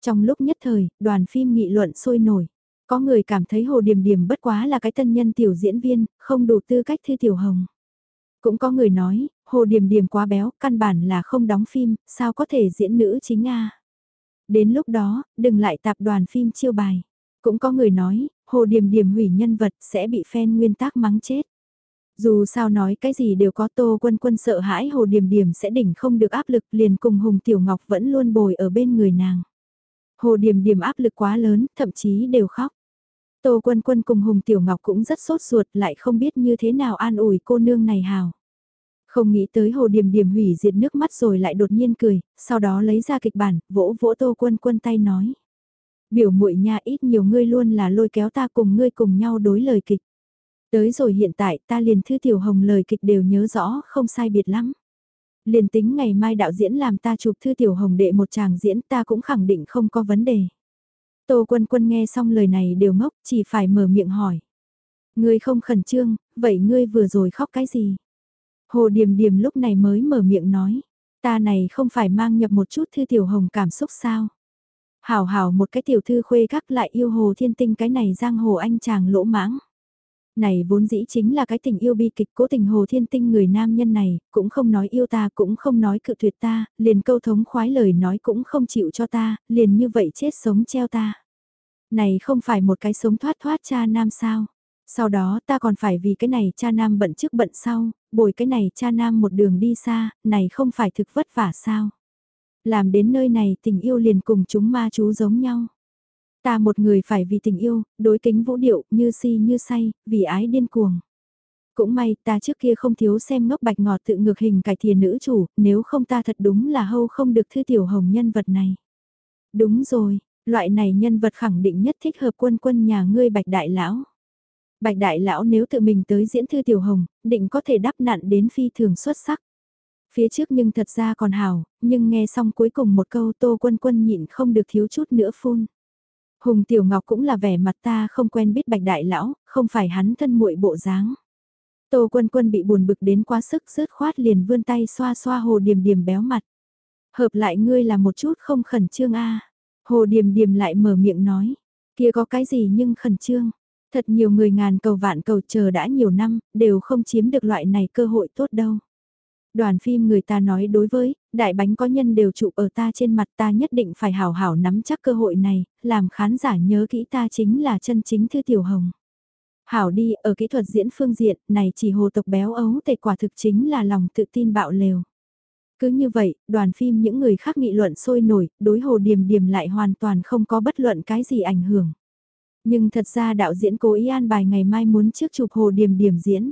Trong lúc nhất thời, đoàn phim nghị luận sôi nổi. Có người cảm thấy hồ điềm điềm bất quá là cái tân nhân tiểu diễn viên, không đủ tư cách thư tiểu hồng. Cũng có người nói, hồ điềm điềm quá béo, căn bản là không đóng phim, sao có thể diễn nữ chính a Đến lúc đó, đừng lại tạp đoàn phim chiêu bài. Cũng có người nói, hồ điềm điềm hủy nhân vật sẽ bị fan nguyên tác mắng chết. Dù sao nói cái gì đều có Tô Quân Quân sợ hãi Hồ Điềm Điềm sẽ đỉnh không được áp lực liền cùng Hùng Tiểu Ngọc vẫn luôn bồi ở bên người nàng. Hồ Điềm Điềm áp lực quá lớn, thậm chí đều khóc. Tô Quân Quân cùng Hùng Tiểu Ngọc cũng rất sốt ruột lại không biết như thế nào an ủi cô nương này hào. Không nghĩ tới Hồ Điềm Điềm hủy diệt nước mắt rồi lại đột nhiên cười, sau đó lấy ra kịch bản, vỗ vỗ Tô Quân Quân tay nói. Biểu muội nha ít nhiều ngươi luôn là lôi kéo ta cùng ngươi cùng nhau đối lời kịch. Tới rồi hiện tại ta liền thư tiểu hồng lời kịch đều nhớ rõ không sai biệt lắm. Liền tính ngày mai đạo diễn làm ta chụp thư tiểu hồng đệ một chàng diễn ta cũng khẳng định không có vấn đề. Tô quân quân nghe xong lời này đều ngốc chỉ phải mở miệng hỏi. Ngươi không khẩn trương, vậy ngươi vừa rồi khóc cái gì? Hồ Điềm Điềm lúc này mới mở miệng nói. Ta này không phải mang nhập một chút thư tiểu hồng cảm xúc sao? Hảo hảo một cái tiểu thư khuê các lại yêu hồ thiên tinh cái này giang hồ anh chàng lỗ mãng. Này vốn dĩ chính là cái tình yêu bi kịch cố tình hồ thiên tinh người nam nhân này, cũng không nói yêu ta cũng không nói cự tuyệt ta, liền câu thống khoái lời nói cũng không chịu cho ta, liền như vậy chết sống treo ta. Này không phải một cái sống thoát thoát cha nam sao. Sau đó ta còn phải vì cái này cha nam bận trước bận sau, bồi cái này cha nam một đường đi xa, này không phải thực vất vả sao. Làm đến nơi này tình yêu liền cùng chúng ma chú giống nhau. Ta một người phải vì tình yêu, đối kính vũ điệu, như si như say, vì ái điên cuồng. Cũng may ta trước kia không thiếu xem ngốc bạch ngọt tự ngược hình cải thiền nữ chủ, nếu không ta thật đúng là hâu không được thư tiểu hồng nhân vật này. Đúng rồi, loại này nhân vật khẳng định nhất thích hợp quân quân nhà ngươi bạch đại lão. Bạch đại lão nếu tự mình tới diễn thư tiểu hồng, định có thể đắp nặn đến phi thường xuất sắc. Phía trước nhưng thật ra còn hào, nhưng nghe xong cuối cùng một câu tô quân quân nhịn không được thiếu chút nữa phun. Hùng Tiểu Ngọc cũng là vẻ mặt ta không quen biết bạch đại lão, không phải hắn thân muội bộ dáng. Tô Quân Quân bị buồn bực đến quá sức rớt khoát liền vươn tay xoa xoa hồ điềm điềm béo mặt. Hợp lại ngươi là một chút không khẩn trương a Hồ điềm điềm lại mở miệng nói, kia có cái gì nhưng khẩn trương. Thật nhiều người ngàn cầu vạn cầu chờ đã nhiều năm, đều không chiếm được loại này cơ hội tốt đâu. Đoàn phim người ta nói đối với, đại bánh có nhân đều trụ ở ta trên mặt ta nhất định phải hảo hảo nắm chắc cơ hội này, làm khán giả nhớ kỹ ta chính là chân chính Thư Tiểu Hồng. Hảo đi, ở kỹ thuật diễn phương diện, này chỉ hồ tộc béo ấu tệ quả thực chính là lòng tự tin bạo lều. Cứ như vậy, đoàn phim những người khác nghị luận sôi nổi, đối hồ điềm điềm lại hoàn toàn không có bất luận cái gì ảnh hưởng. Nhưng thật ra đạo diễn cố ý an bài ngày mai muốn trước chụp hồ điểm điểm diễn.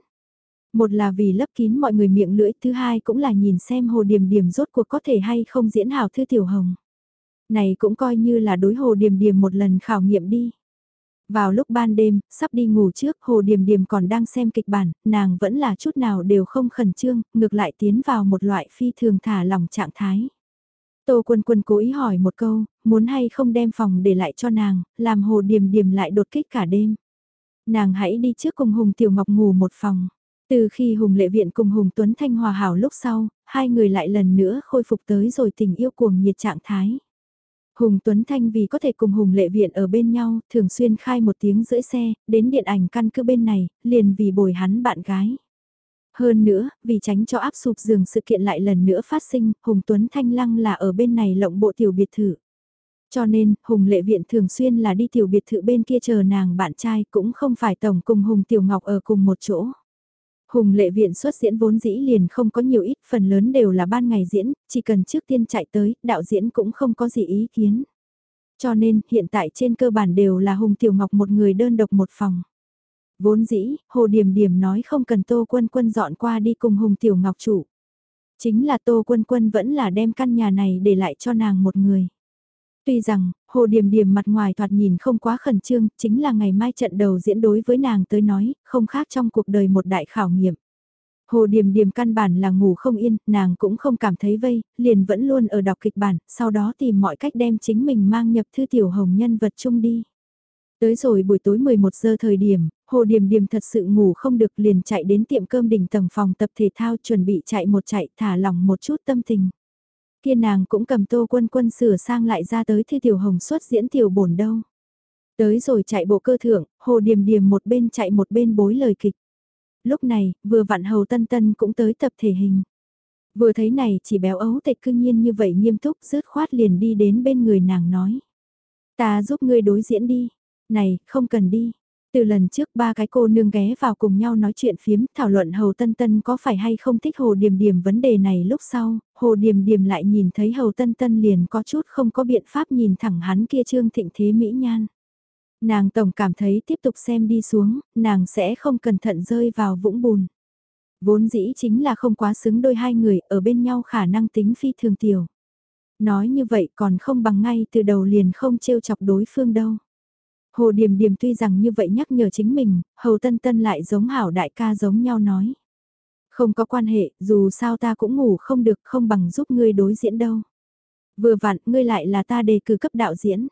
Một là vì lấp kín mọi người miệng lưỡi, thứ hai cũng là nhìn xem hồ điểm điểm rốt cuộc có thể hay không diễn hảo thư tiểu hồng. Này cũng coi như là đối hồ điểm điểm một lần khảo nghiệm đi. Vào lúc ban đêm, sắp đi ngủ trước, Hồ Điềm Điềm còn đang xem kịch bản, nàng vẫn là chút nào đều không khẩn trương, ngược lại tiến vào một loại phi thường thả lỏng trạng thái. Tô Quân Quân cố ý hỏi một câu, muốn hay không đem phòng để lại cho nàng, làm Hồ Điềm Điềm lại đột kích cả đêm. Nàng hãy đi trước cùng Hùng Tiểu Ngọc ngủ một phòng. Từ khi Hùng Lệ Viện cùng Hùng Tuấn Thanh hòa hảo lúc sau, hai người lại lần nữa khôi phục tới rồi tình yêu cuồng nhiệt trạng thái. Hùng Tuấn Thanh vì có thể cùng Hùng Lệ Viện ở bên nhau, thường xuyên khai một tiếng rưỡi xe, đến điện ảnh căn cứ bên này, liền vì bồi hắn bạn gái. Hơn nữa, vì tránh cho áp sụp giường sự kiện lại lần nữa phát sinh, Hùng Tuấn Thanh lăng là ở bên này lộng bộ tiểu biệt thự. Cho nên, Hùng Lệ Viện thường xuyên là đi tiểu biệt thự bên kia chờ nàng bạn trai cũng không phải tổng cùng Hùng Tiểu Ngọc ở cùng một chỗ. Hùng lệ viện xuất diễn vốn dĩ liền không có nhiều ít, phần lớn đều là ban ngày diễn, chỉ cần trước tiên chạy tới, đạo diễn cũng không có gì ý kiến. Cho nên, hiện tại trên cơ bản đều là Hùng Tiểu Ngọc một người đơn độc một phòng. Vốn dĩ, Hồ Điềm Điềm nói không cần Tô Quân Quân dọn qua đi cùng Hùng Tiểu Ngọc chủ. Chính là Tô Quân Quân vẫn là đem căn nhà này để lại cho nàng một người. Tuy rằng, Hồ Điềm Điềm mặt ngoài thoạt nhìn không quá khẩn trương, chính là ngày mai trận đầu diễn đối với nàng tới nói, không khác trong cuộc đời một đại khảo nghiệm. Hồ Điềm Điềm căn bản là ngủ không yên, nàng cũng không cảm thấy vây, liền vẫn luôn ở đọc kịch bản, sau đó tìm mọi cách đem chính mình mang nhập thư tiểu hồng nhân vật chung đi. Tới rồi buổi tối 11 giờ thời điểm, Hồ Điềm Điềm thật sự ngủ không được liền chạy đến tiệm cơm đỉnh tầng phòng tập thể thao chuẩn bị chạy một chạy thả lỏng một chút tâm tình. Kia nàng cũng cầm tô quân quân sửa sang lại ra tới thi tiểu hồng xuất diễn tiểu bổn đâu. Tới rồi chạy bộ cơ thượng, hồ điềm điềm một bên chạy một bên bối lời kịch. Lúc này, vừa vặn hầu tân tân cũng tới tập thể hình. Vừa thấy này chỉ béo ấu tịch cương nhiên như vậy nghiêm túc rớt khoát liền đi đến bên người nàng nói. Ta giúp ngươi đối diễn đi. Này, không cần đi. Từ lần trước ba cái cô nương ghé vào cùng nhau nói chuyện phiếm thảo luận Hầu Tân Tân có phải hay không thích Hồ Điềm Điềm vấn đề này lúc sau, Hồ Điềm Điềm lại nhìn thấy Hầu Tân Tân liền có chút không có biện pháp nhìn thẳng hắn kia trương thịnh thế mỹ nhan. Nàng tổng cảm thấy tiếp tục xem đi xuống, nàng sẽ không cẩn thận rơi vào vũng bùn. Vốn dĩ chính là không quá xứng đôi hai người ở bên nhau khả năng tính phi thường tiểu. Nói như vậy còn không bằng ngay từ đầu liền không trêu chọc đối phương đâu. Hồ Điềm Điềm tuy rằng như vậy nhắc nhở chính mình, Hầu Tân Tân lại giống hảo đại ca giống nhau nói. Không có quan hệ, dù sao ta cũng ngủ không được không bằng giúp ngươi đối diễn đâu. Vừa vặn, ngươi lại là ta đề cử cấp đạo diễn.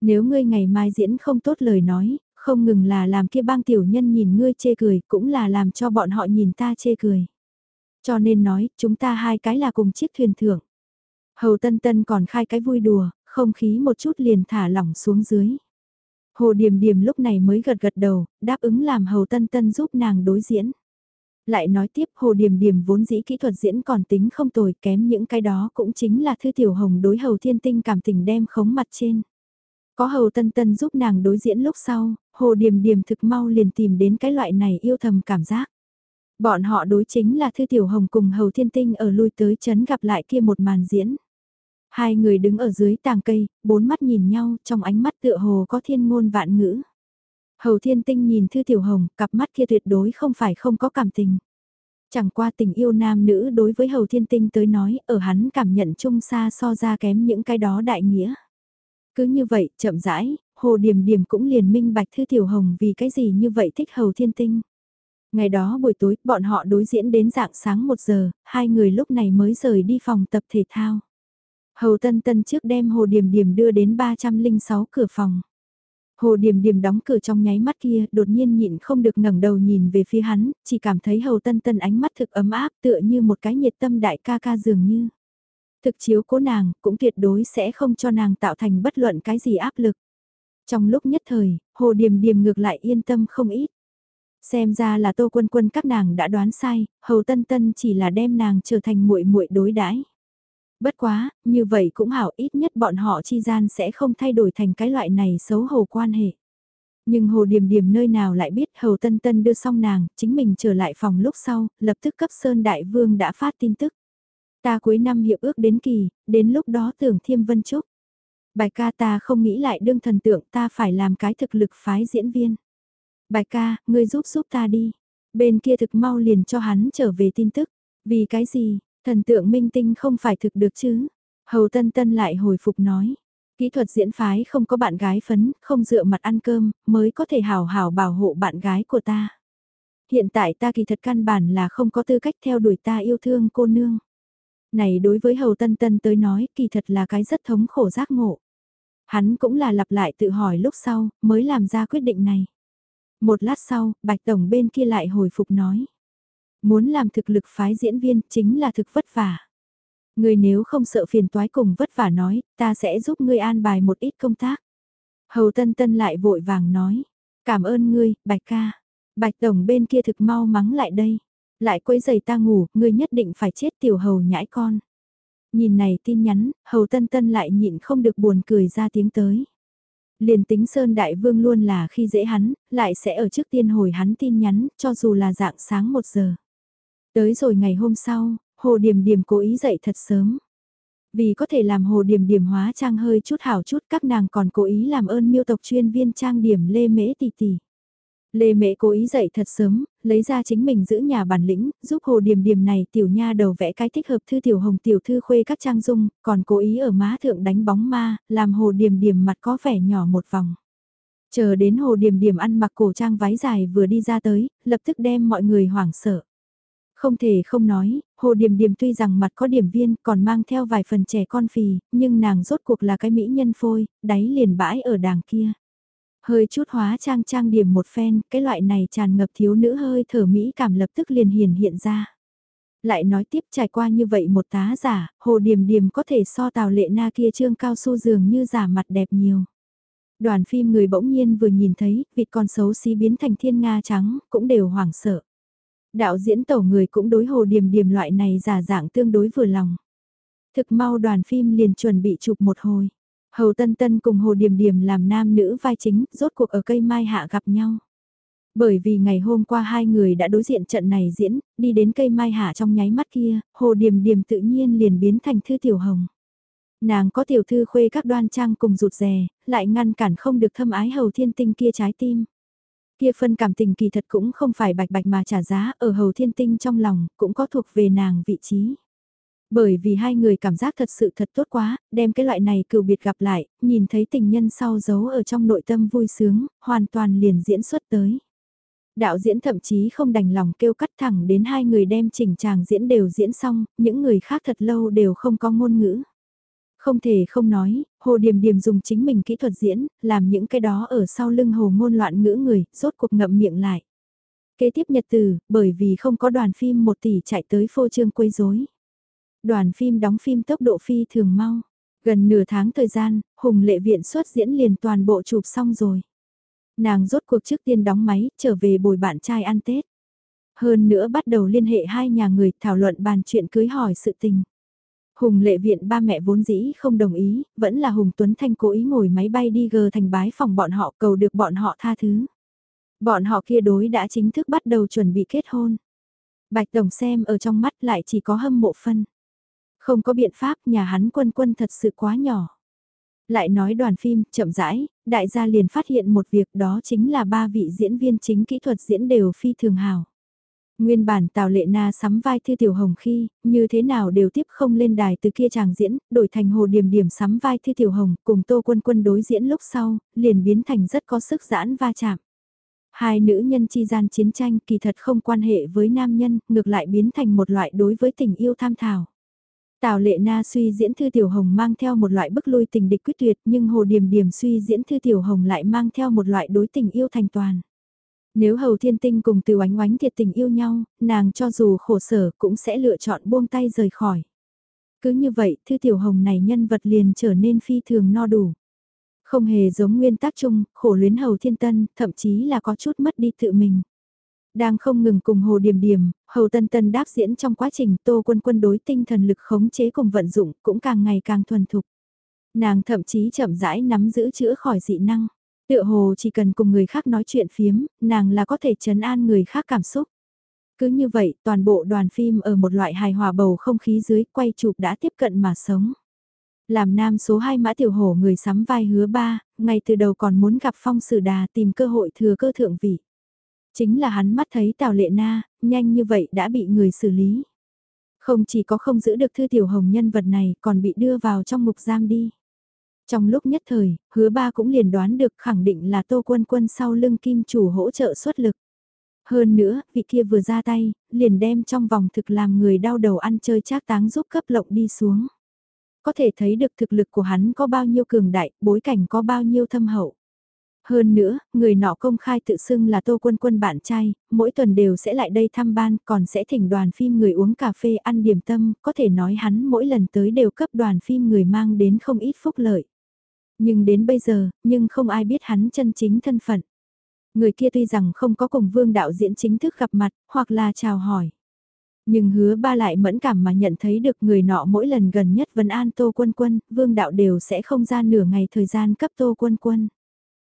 Nếu ngươi ngày mai diễn không tốt lời nói, không ngừng là làm kia bang tiểu nhân nhìn ngươi chê cười, cũng là làm cho bọn họ nhìn ta chê cười. Cho nên nói, chúng ta hai cái là cùng chiếc thuyền thưởng. Hầu Tân Tân còn khai cái vui đùa, không khí một chút liền thả lỏng xuống dưới. Hồ Điềm Điềm lúc này mới gật gật đầu, đáp ứng làm Hầu Tân Tân giúp nàng đối diễn. Lại nói tiếp Hồ Điềm Điềm vốn dĩ kỹ thuật diễn còn tính không tồi kém những cái đó cũng chính là thư tiểu hồng đối Hầu Thiên Tinh cảm tình đem khống mặt trên. Có Hầu Tân Tân giúp nàng đối diễn lúc sau, Hồ Điềm Điềm thực mau liền tìm đến cái loại này yêu thầm cảm giác. Bọn họ đối chính là Thư Tiểu Hồng cùng Hầu Thiên Tinh ở lui tới chấn gặp lại kia một màn diễn. Hai người đứng ở dưới tàng cây, bốn mắt nhìn nhau, trong ánh mắt tựa hồ có thiên ngôn vạn ngữ. Hầu thiên tinh nhìn Thư Tiểu Hồng, cặp mắt kia tuyệt đối không phải không có cảm tình. Chẳng qua tình yêu nam nữ đối với Hầu Thiên Tinh tới nói, ở hắn cảm nhận chung xa so ra kém những cái đó đại nghĩa. Cứ như vậy, chậm rãi, Hồ Điềm Điềm cũng liền minh bạch Thư Tiểu Hồng vì cái gì như vậy thích Hầu Thiên Tinh. Ngày đó buổi tối, bọn họ đối diễn đến dạng sáng 1 giờ, hai người lúc này mới rời đi phòng tập thể thao. Hầu Tân Tân trước đem Hồ Điềm Điềm đưa đến 306 cửa phòng. Hồ Điềm Điềm đóng cửa trong nháy mắt kia, đột nhiên nhịn không được ngẩng đầu nhìn về phía hắn, chỉ cảm thấy Hầu Tân Tân ánh mắt thực ấm áp tựa như một cái nhiệt tâm đại ca ca dường như. Thực chiếu cố nàng, cũng tuyệt đối sẽ không cho nàng tạo thành bất luận cái gì áp lực. Trong lúc nhất thời, Hồ Điềm Điềm ngược lại yên tâm không ít. Xem ra là Tô Quân Quân các nàng đã đoán sai, Hầu Tân Tân chỉ là đem nàng trở thành muội muội đối đãi. Bất quá, như vậy cũng hảo ít nhất bọn họ chi gian sẽ không thay đổi thành cái loại này xấu hổ quan hệ. Nhưng Hồ Điềm Điềm nơi nào lại biết Hầu Tân Tân đưa xong nàng, chính mình trở lại phòng lúc sau, lập tức cấp Sơn Đại Vương đã phát tin tức. Ta cuối năm hiệp ước đến kỳ, đến lúc đó tưởng Thiêm Vân chúc bài ca ta không nghĩ lại đương thần tượng ta phải làm cái thực lực phái diễn viên. bài ca, ngươi giúp giúp ta đi. Bên kia thực mau liền cho hắn trở về tin tức. Vì cái gì, thần tượng minh tinh không phải thực được chứ? Hầu Tân Tân lại hồi phục nói. Kỹ thuật diễn phái không có bạn gái phấn, không dựa mặt ăn cơm, mới có thể hào hào bảo hộ bạn gái của ta. Hiện tại ta kỳ thật căn bản là không có tư cách theo đuổi ta yêu thương cô nương. Này đối với Hầu Tân Tân tới nói kỳ thật là cái rất thống khổ giác ngộ. Hắn cũng là lặp lại tự hỏi lúc sau, mới làm ra quyết định này. Một lát sau, Bạch Tổng bên kia lại hồi phục nói. Muốn làm thực lực phái diễn viên chính là thực vất vả. người nếu không sợ phiền toái cùng vất vả nói, ta sẽ giúp ngươi an bài một ít công tác. Hầu Tân Tân lại vội vàng nói. Cảm ơn ngươi, Bạch ca. Bạch Tổng bên kia thực mau mắng lại đây. Lại quấy giày ta ngủ, ngươi nhất định phải chết tiểu hầu nhãi con. Nhìn này tin nhắn, hầu tân tân lại nhịn không được buồn cười ra tiếng tới. Liền tính Sơn Đại Vương luôn là khi dễ hắn, lại sẽ ở trước tiên hồi hắn tin nhắn, cho dù là dạng sáng một giờ. Tới rồi ngày hôm sau, Hồ Điềm Điềm cố ý dậy thật sớm. Vì có thể làm Hồ Điềm Điềm hóa trang hơi chút hảo chút các nàng còn cố ý làm ơn miêu tộc chuyên viên trang điểm lê mễ tỷ tỷ. Lê Mễ cố ý dậy thật sớm, lấy ra chính mình giữ nhà bản lĩnh, giúp Hồ Điềm Điềm này tiểu nha đầu vẽ cái thích hợp thư tiểu hồng tiểu thư khuê các trang dung, còn cố ý ở má thượng đánh bóng ma, làm Hồ Điềm Điềm mặt có vẻ nhỏ một vòng. Chờ đến Hồ Điềm Điềm ăn mặc cổ trang váy dài vừa đi ra tới, lập tức đem mọi người hoảng sợ. Không thể không nói, Hồ Điềm Điềm tuy rằng mặt có điểm viên còn mang theo vài phần trẻ con phì, nhưng nàng rốt cuộc là cái mỹ nhân phôi, đáy liền bãi ở đàng kia. Hơi chút hóa trang trang điểm một phen, cái loại này tràn ngập thiếu nữ hơi thở mỹ cảm lập tức liền hiển hiện ra. Lại nói tiếp trải qua như vậy một tá giả, hồ điềm điềm có thể so tào lệ na kia trương cao su dường như giả mặt đẹp nhiều. Đoàn phim người bỗng nhiên vừa nhìn thấy, vịt con xấu xí biến thành thiên nga trắng, cũng đều hoảng sợ. Đạo diễn tổ người cũng đối hồ điềm điềm loại này giả dạng tương đối vừa lòng. Thực mau đoàn phim liền chuẩn bị chụp một hồi. Hầu Tân Tân cùng Hồ Điềm Điềm làm nam nữ vai chính, rốt cuộc ở cây mai hạ gặp nhau. Bởi vì ngày hôm qua hai người đã đối diện trận này diễn, đi đến cây mai hạ trong nháy mắt kia, Hồ Điềm Điềm tự nhiên liền biến thành thư tiểu hồng. Nàng có tiểu thư khuê các đoan trang cùng rụt rè, lại ngăn cản không được thâm ái hầu thiên tinh kia trái tim. Kia phân cảm tình kỳ thật cũng không phải bạch bạch mà trả giá, ở hầu thiên tinh trong lòng, cũng có thuộc về nàng vị trí. Bởi vì hai người cảm giác thật sự thật tốt quá, đem cái loại này cựu biệt gặp lại, nhìn thấy tình nhân sau giấu ở trong nội tâm vui sướng, hoàn toàn liền diễn xuất tới. Đạo diễn thậm chí không đành lòng kêu cắt thẳng đến hai người đem chỉnh chàng diễn đều diễn xong, những người khác thật lâu đều không có ngôn ngữ. Không thể không nói, Hồ Điềm Điềm dùng chính mình kỹ thuật diễn, làm những cái đó ở sau lưng Hồ ngôn loạn ngữ người, rốt cuộc ngậm miệng lại. Kế tiếp nhật từ, bởi vì không có đoàn phim một tỷ chạy tới phô trương quấy rối Đoàn phim đóng phim tốc độ phi thường mau. Gần nửa tháng thời gian, Hùng lệ viện xuất diễn liền toàn bộ chụp xong rồi. Nàng rốt cuộc trước tiên đóng máy, trở về bồi bạn trai ăn Tết. Hơn nữa bắt đầu liên hệ hai nhà người thảo luận bàn chuyện cưới hỏi sự tình. Hùng lệ viện ba mẹ vốn dĩ không đồng ý, vẫn là Hùng Tuấn Thanh cố ý ngồi máy bay đi gờ thành bái phòng bọn họ cầu được bọn họ tha thứ. Bọn họ kia đối đã chính thức bắt đầu chuẩn bị kết hôn. Bạch Đồng xem ở trong mắt lại chỉ có hâm mộ phân. Không có biện pháp nhà hắn quân quân thật sự quá nhỏ. Lại nói đoàn phim, chậm rãi, đại gia liền phát hiện một việc đó chính là ba vị diễn viên chính kỹ thuật diễn đều phi thường hào. Nguyên bản Tào Lệ Na sắm vai Thư Tiểu Hồng khi, như thế nào đều tiếp không lên đài từ kia chàng diễn, đổi thành Hồ Điềm Điềm sắm vai Thư Tiểu Hồng cùng Tô Quân Quân đối diễn lúc sau, liền biến thành rất có sức giãn va chạm. Hai nữ nhân chi gian chiến tranh kỳ thật không quan hệ với nam nhân, ngược lại biến thành một loại đối với tình yêu tham thảo. Tào lệ na suy diễn thư tiểu hồng mang theo một loại bức lui tình địch quyết tuyệt nhưng hồ điềm điềm suy diễn thư tiểu hồng lại mang theo một loại đối tình yêu thành toàn. Nếu hầu thiên tinh cùng từ oánh oánh thiệt tình yêu nhau, nàng cho dù khổ sở cũng sẽ lựa chọn buông tay rời khỏi. Cứ như vậy, thư tiểu hồng này nhân vật liền trở nên phi thường no đủ. Không hề giống nguyên tắc chung, khổ luyến hầu thiên tân, thậm chí là có chút mất đi tự mình. Đang không ngừng cùng Hồ Điềm Điềm, Hầu Tân Tân đáp diễn trong quá trình Tô Quân Quân đối tinh thần lực khống chế cùng vận dụng cũng càng ngày càng thuần thục. Nàng thậm chí chậm rãi nắm giữ chữa khỏi dị năng. Tựa hồ chỉ cần cùng người khác nói chuyện phiếm, nàng là có thể chấn an người khác cảm xúc. Cứ như vậy, toàn bộ đoàn phim ở một loại hài hòa bầu không khí dưới quay chụp đã tiếp cận mà sống. Làm nam số 2 mã tiểu hổ người sắm vai hứa ba, ngay từ đầu còn muốn gặp phong sử đà tìm cơ hội thừa cơ thượng vị. Chính là hắn mắt thấy Tào Lệ Na, nhanh như vậy đã bị người xử lý. Không chỉ có không giữ được thư tiểu hồng nhân vật này còn bị đưa vào trong mục giam đi. Trong lúc nhất thời, hứa ba cũng liền đoán được khẳng định là tô quân quân sau lưng kim chủ hỗ trợ xuất lực. Hơn nữa, vị kia vừa ra tay, liền đem trong vòng thực làm người đau đầu ăn chơi trác táng giúp cấp lộng đi xuống. Có thể thấy được thực lực của hắn có bao nhiêu cường đại, bối cảnh có bao nhiêu thâm hậu. Hơn nữa, người nọ công khai tự xưng là Tô Quân Quân bạn trai, mỗi tuần đều sẽ lại đây thăm ban, còn sẽ thỉnh đoàn phim người uống cà phê ăn điểm tâm, có thể nói hắn mỗi lần tới đều cấp đoàn phim người mang đến không ít phúc lợi. Nhưng đến bây giờ, nhưng không ai biết hắn chân chính thân phận. Người kia tuy rằng không có cùng vương đạo diễn chính thức gặp mặt, hoặc là chào hỏi. Nhưng hứa ba lại mẫn cảm mà nhận thấy được người nọ mỗi lần gần nhất vấn an Tô Quân Quân, vương đạo đều sẽ không ra nửa ngày thời gian cấp Tô Quân Quân.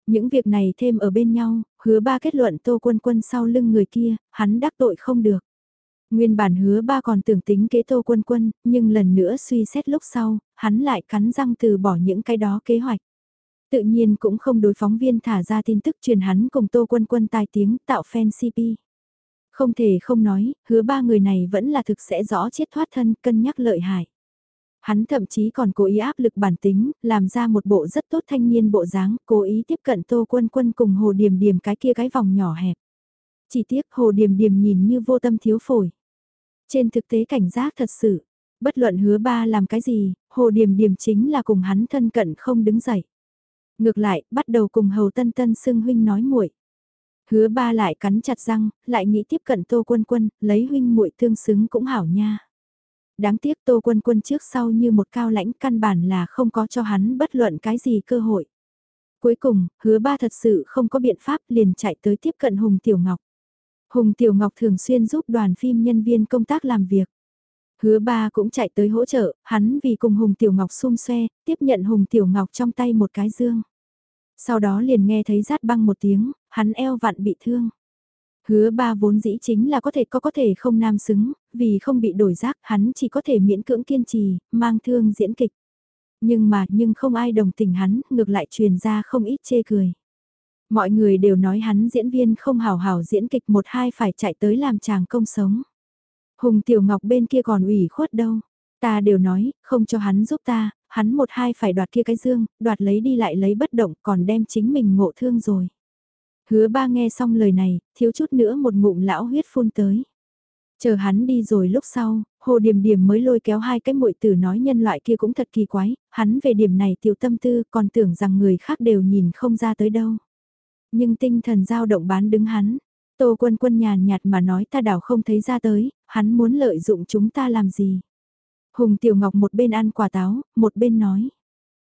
Những việc này thêm ở bên nhau, hứa ba kết luận Tô Quân Quân sau lưng người kia, hắn đắc tội không được. Nguyên bản hứa ba còn tưởng tính kế Tô Quân Quân, nhưng lần nữa suy xét lúc sau, hắn lại cắn răng từ bỏ những cái đó kế hoạch. Tự nhiên cũng không đối phóng viên thả ra tin tức truyền hắn cùng Tô Quân Quân tai tiếng tạo fan CP. Không thể không nói, hứa ba người này vẫn là thực sẽ rõ chết thoát thân cân nhắc lợi hại. Hắn thậm chí còn cố ý áp lực bản tính, làm ra một bộ rất tốt thanh niên bộ dáng, cố ý tiếp cận Tô Quân Quân cùng Hồ Điềm Điềm cái kia cái vòng nhỏ hẹp. Chỉ tiếc Hồ Điềm Điềm nhìn như vô tâm thiếu phổi. Trên thực tế cảnh giác thật sự, bất luận hứa ba làm cái gì, Hồ Điềm Điềm chính là cùng hắn thân cận không đứng dậy. Ngược lại, bắt đầu cùng Hầu Tân Tân xưng huynh nói muội. Hứa ba lại cắn chặt răng, lại nghĩ tiếp cận Tô Quân Quân, lấy huynh muội tương xứng cũng hảo nha. Đáng tiếc Tô Quân Quân trước sau như một cao lãnh căn bản là không có cho hắn bất luận cái gì cơ hội. Cuối cùng, hứa ba thật sự không có biện pháp liền chạy tới tiếp cận Hùng Tiểu Ngọc. Hùng Tiểu Ngọc thường xuyên giúp đoàn phim nhân viên công tác làm việc. Hứa ba cũng chạy tới hỗ trợ, hắn vì cùng Hùng Tiểu Ngọc xung xoe, tiếp nhận Hùng Tiểu Ngọc trong tay một cái dương. Sau đó liền nghe thấy rát băng một tiếng, hắn eo vặn bị thương. Hứa ba vốn dĩ chính là có thể có có thể không nam xứng, vì không bị đổi rác, hắn chỉ có thể miễn cưỡng kiên trì, mang thương diễn kịch. Nhưng mà nhưng không ai đồng tình hắn, ngược lại truyền ra không ít chê cười. Mọi người đều nói hắn diễn viên không hào hào diễn kịch một hai phải chạy tới làm chàng công sống. Hùng Tiểu Ngọc bên kia còn ủy khuất đâu. Ta đều nói, không cho hắn giúp ta, hắn một hai phải đoạt kia cái dương, đoạt lấy đi lại lấy bất động còn đem chính mình ngộ thương rồi. Hứa ba nghe xong lời này, thiếu chút nữa một ngụm lão huyết phun tới. Chờ hắn đi rồi lúc sau, hồ điểm điểm mới lôi kéo hai cái muội tử nói nhân loại kia cũng thật kỳ quái, hắn về điểm này tiểu tâm tư còn tưởng rằng người khác đều nhìn không ra tới đâu. Nhưng tinh thần dao động bán đứng hắn, tô quân quân nhàn nhạt mà nói ta đảo không thấy ra tới, hắn muốn lợi dụng chúng ta làm gì. Hùng Tiểu Ngọc một bên ăn quả táo, một bên nói.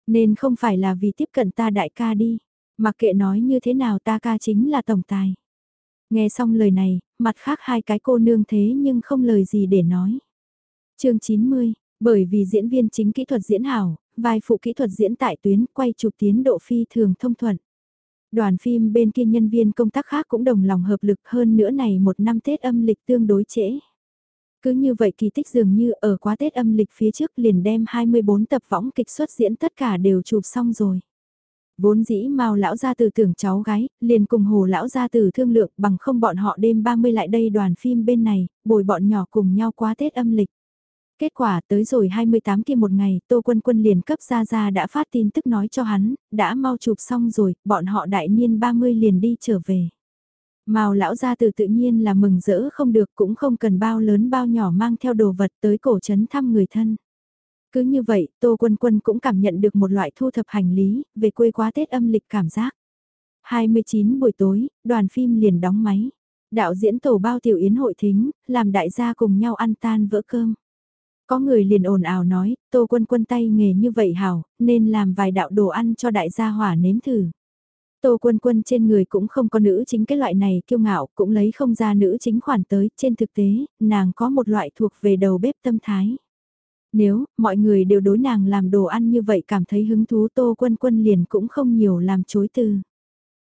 Nên không phải là vì tiếp cận ta đại ca đi. mà kệ nói như thế nào ta ca chính là tổng tài. Nghe xong lời này, mặt khác hai cái cô nương thế nhưng không lời gì để nói. chương 90, bởi vì diễn viên chính kỹ thuật diễn hảo, vai phụ kỹ thuật diễn tại tuyến quay chụp tiến độ phi thường thông thuận. Đoàn phim bên kia nhân viên công tác khác cũng đồng lòng hợp lực hơn nữa này một năm Tết âm lịch tương đối trễ. Cứ như vậy kỳ tích dường như ở quá Tết âm lịch phía trước liền đem 24 tập võng kịch xuất diễn tất cả đều chụp xong rồi. Vốn dĩ mau lão gia từ tưởng cháu gái, liền cùng hồ lão gia từ thương lượng bằng không bọn họ đêm 30 lại đây đoàn phim bên này, bồi bọn nhỏ cùng nhau quá Tết âm lịch. Kết quả tới rồi 28 kia một ngày, Tô Quân Quân liền cấp ra ra đã phát tin tức nói cho hắn, đã mau chụp xong rồi, bọn họ đại niên 30 liền đi trở về. Màu lão gia từ tự nhiên là mừng rỡ không được cũng không cần bao lớn bao nhỏ mang theo đồ vật tới cổ trấn thăm người thân. Cứ như vậy, Tô Quân Quân cũng cảm nhận được một loại thu thập hành lý, về quê quá Tết âm lịch cảm giác. 29 buổi tối, đoàn phim liền đóng máy. Đạo diễn tổ bao tiểu yến hội thính, làm đại gia cùng nhau ăn tan vỡ cơm. Có người liền ồn ào nói, Tô Quân Quân tay nghề như vậy hảo, nên làm vài đạo đồ ăn cho đại gia hỏa nếm thử. Tô Quân Quân trên người cũng không có nữ chính cái loại này kiêu ngạo, cũng lấy không ra nữ chính khoản tới, trên thực tế, nàng có một loại thuộc về đầu bếp tâm thái. Nếu, mọi người đều đối nàng làm đồ ăn như vậy cảm thấy hứng thú Tô Quân Quân liền cũng không nhiều làm chối từ.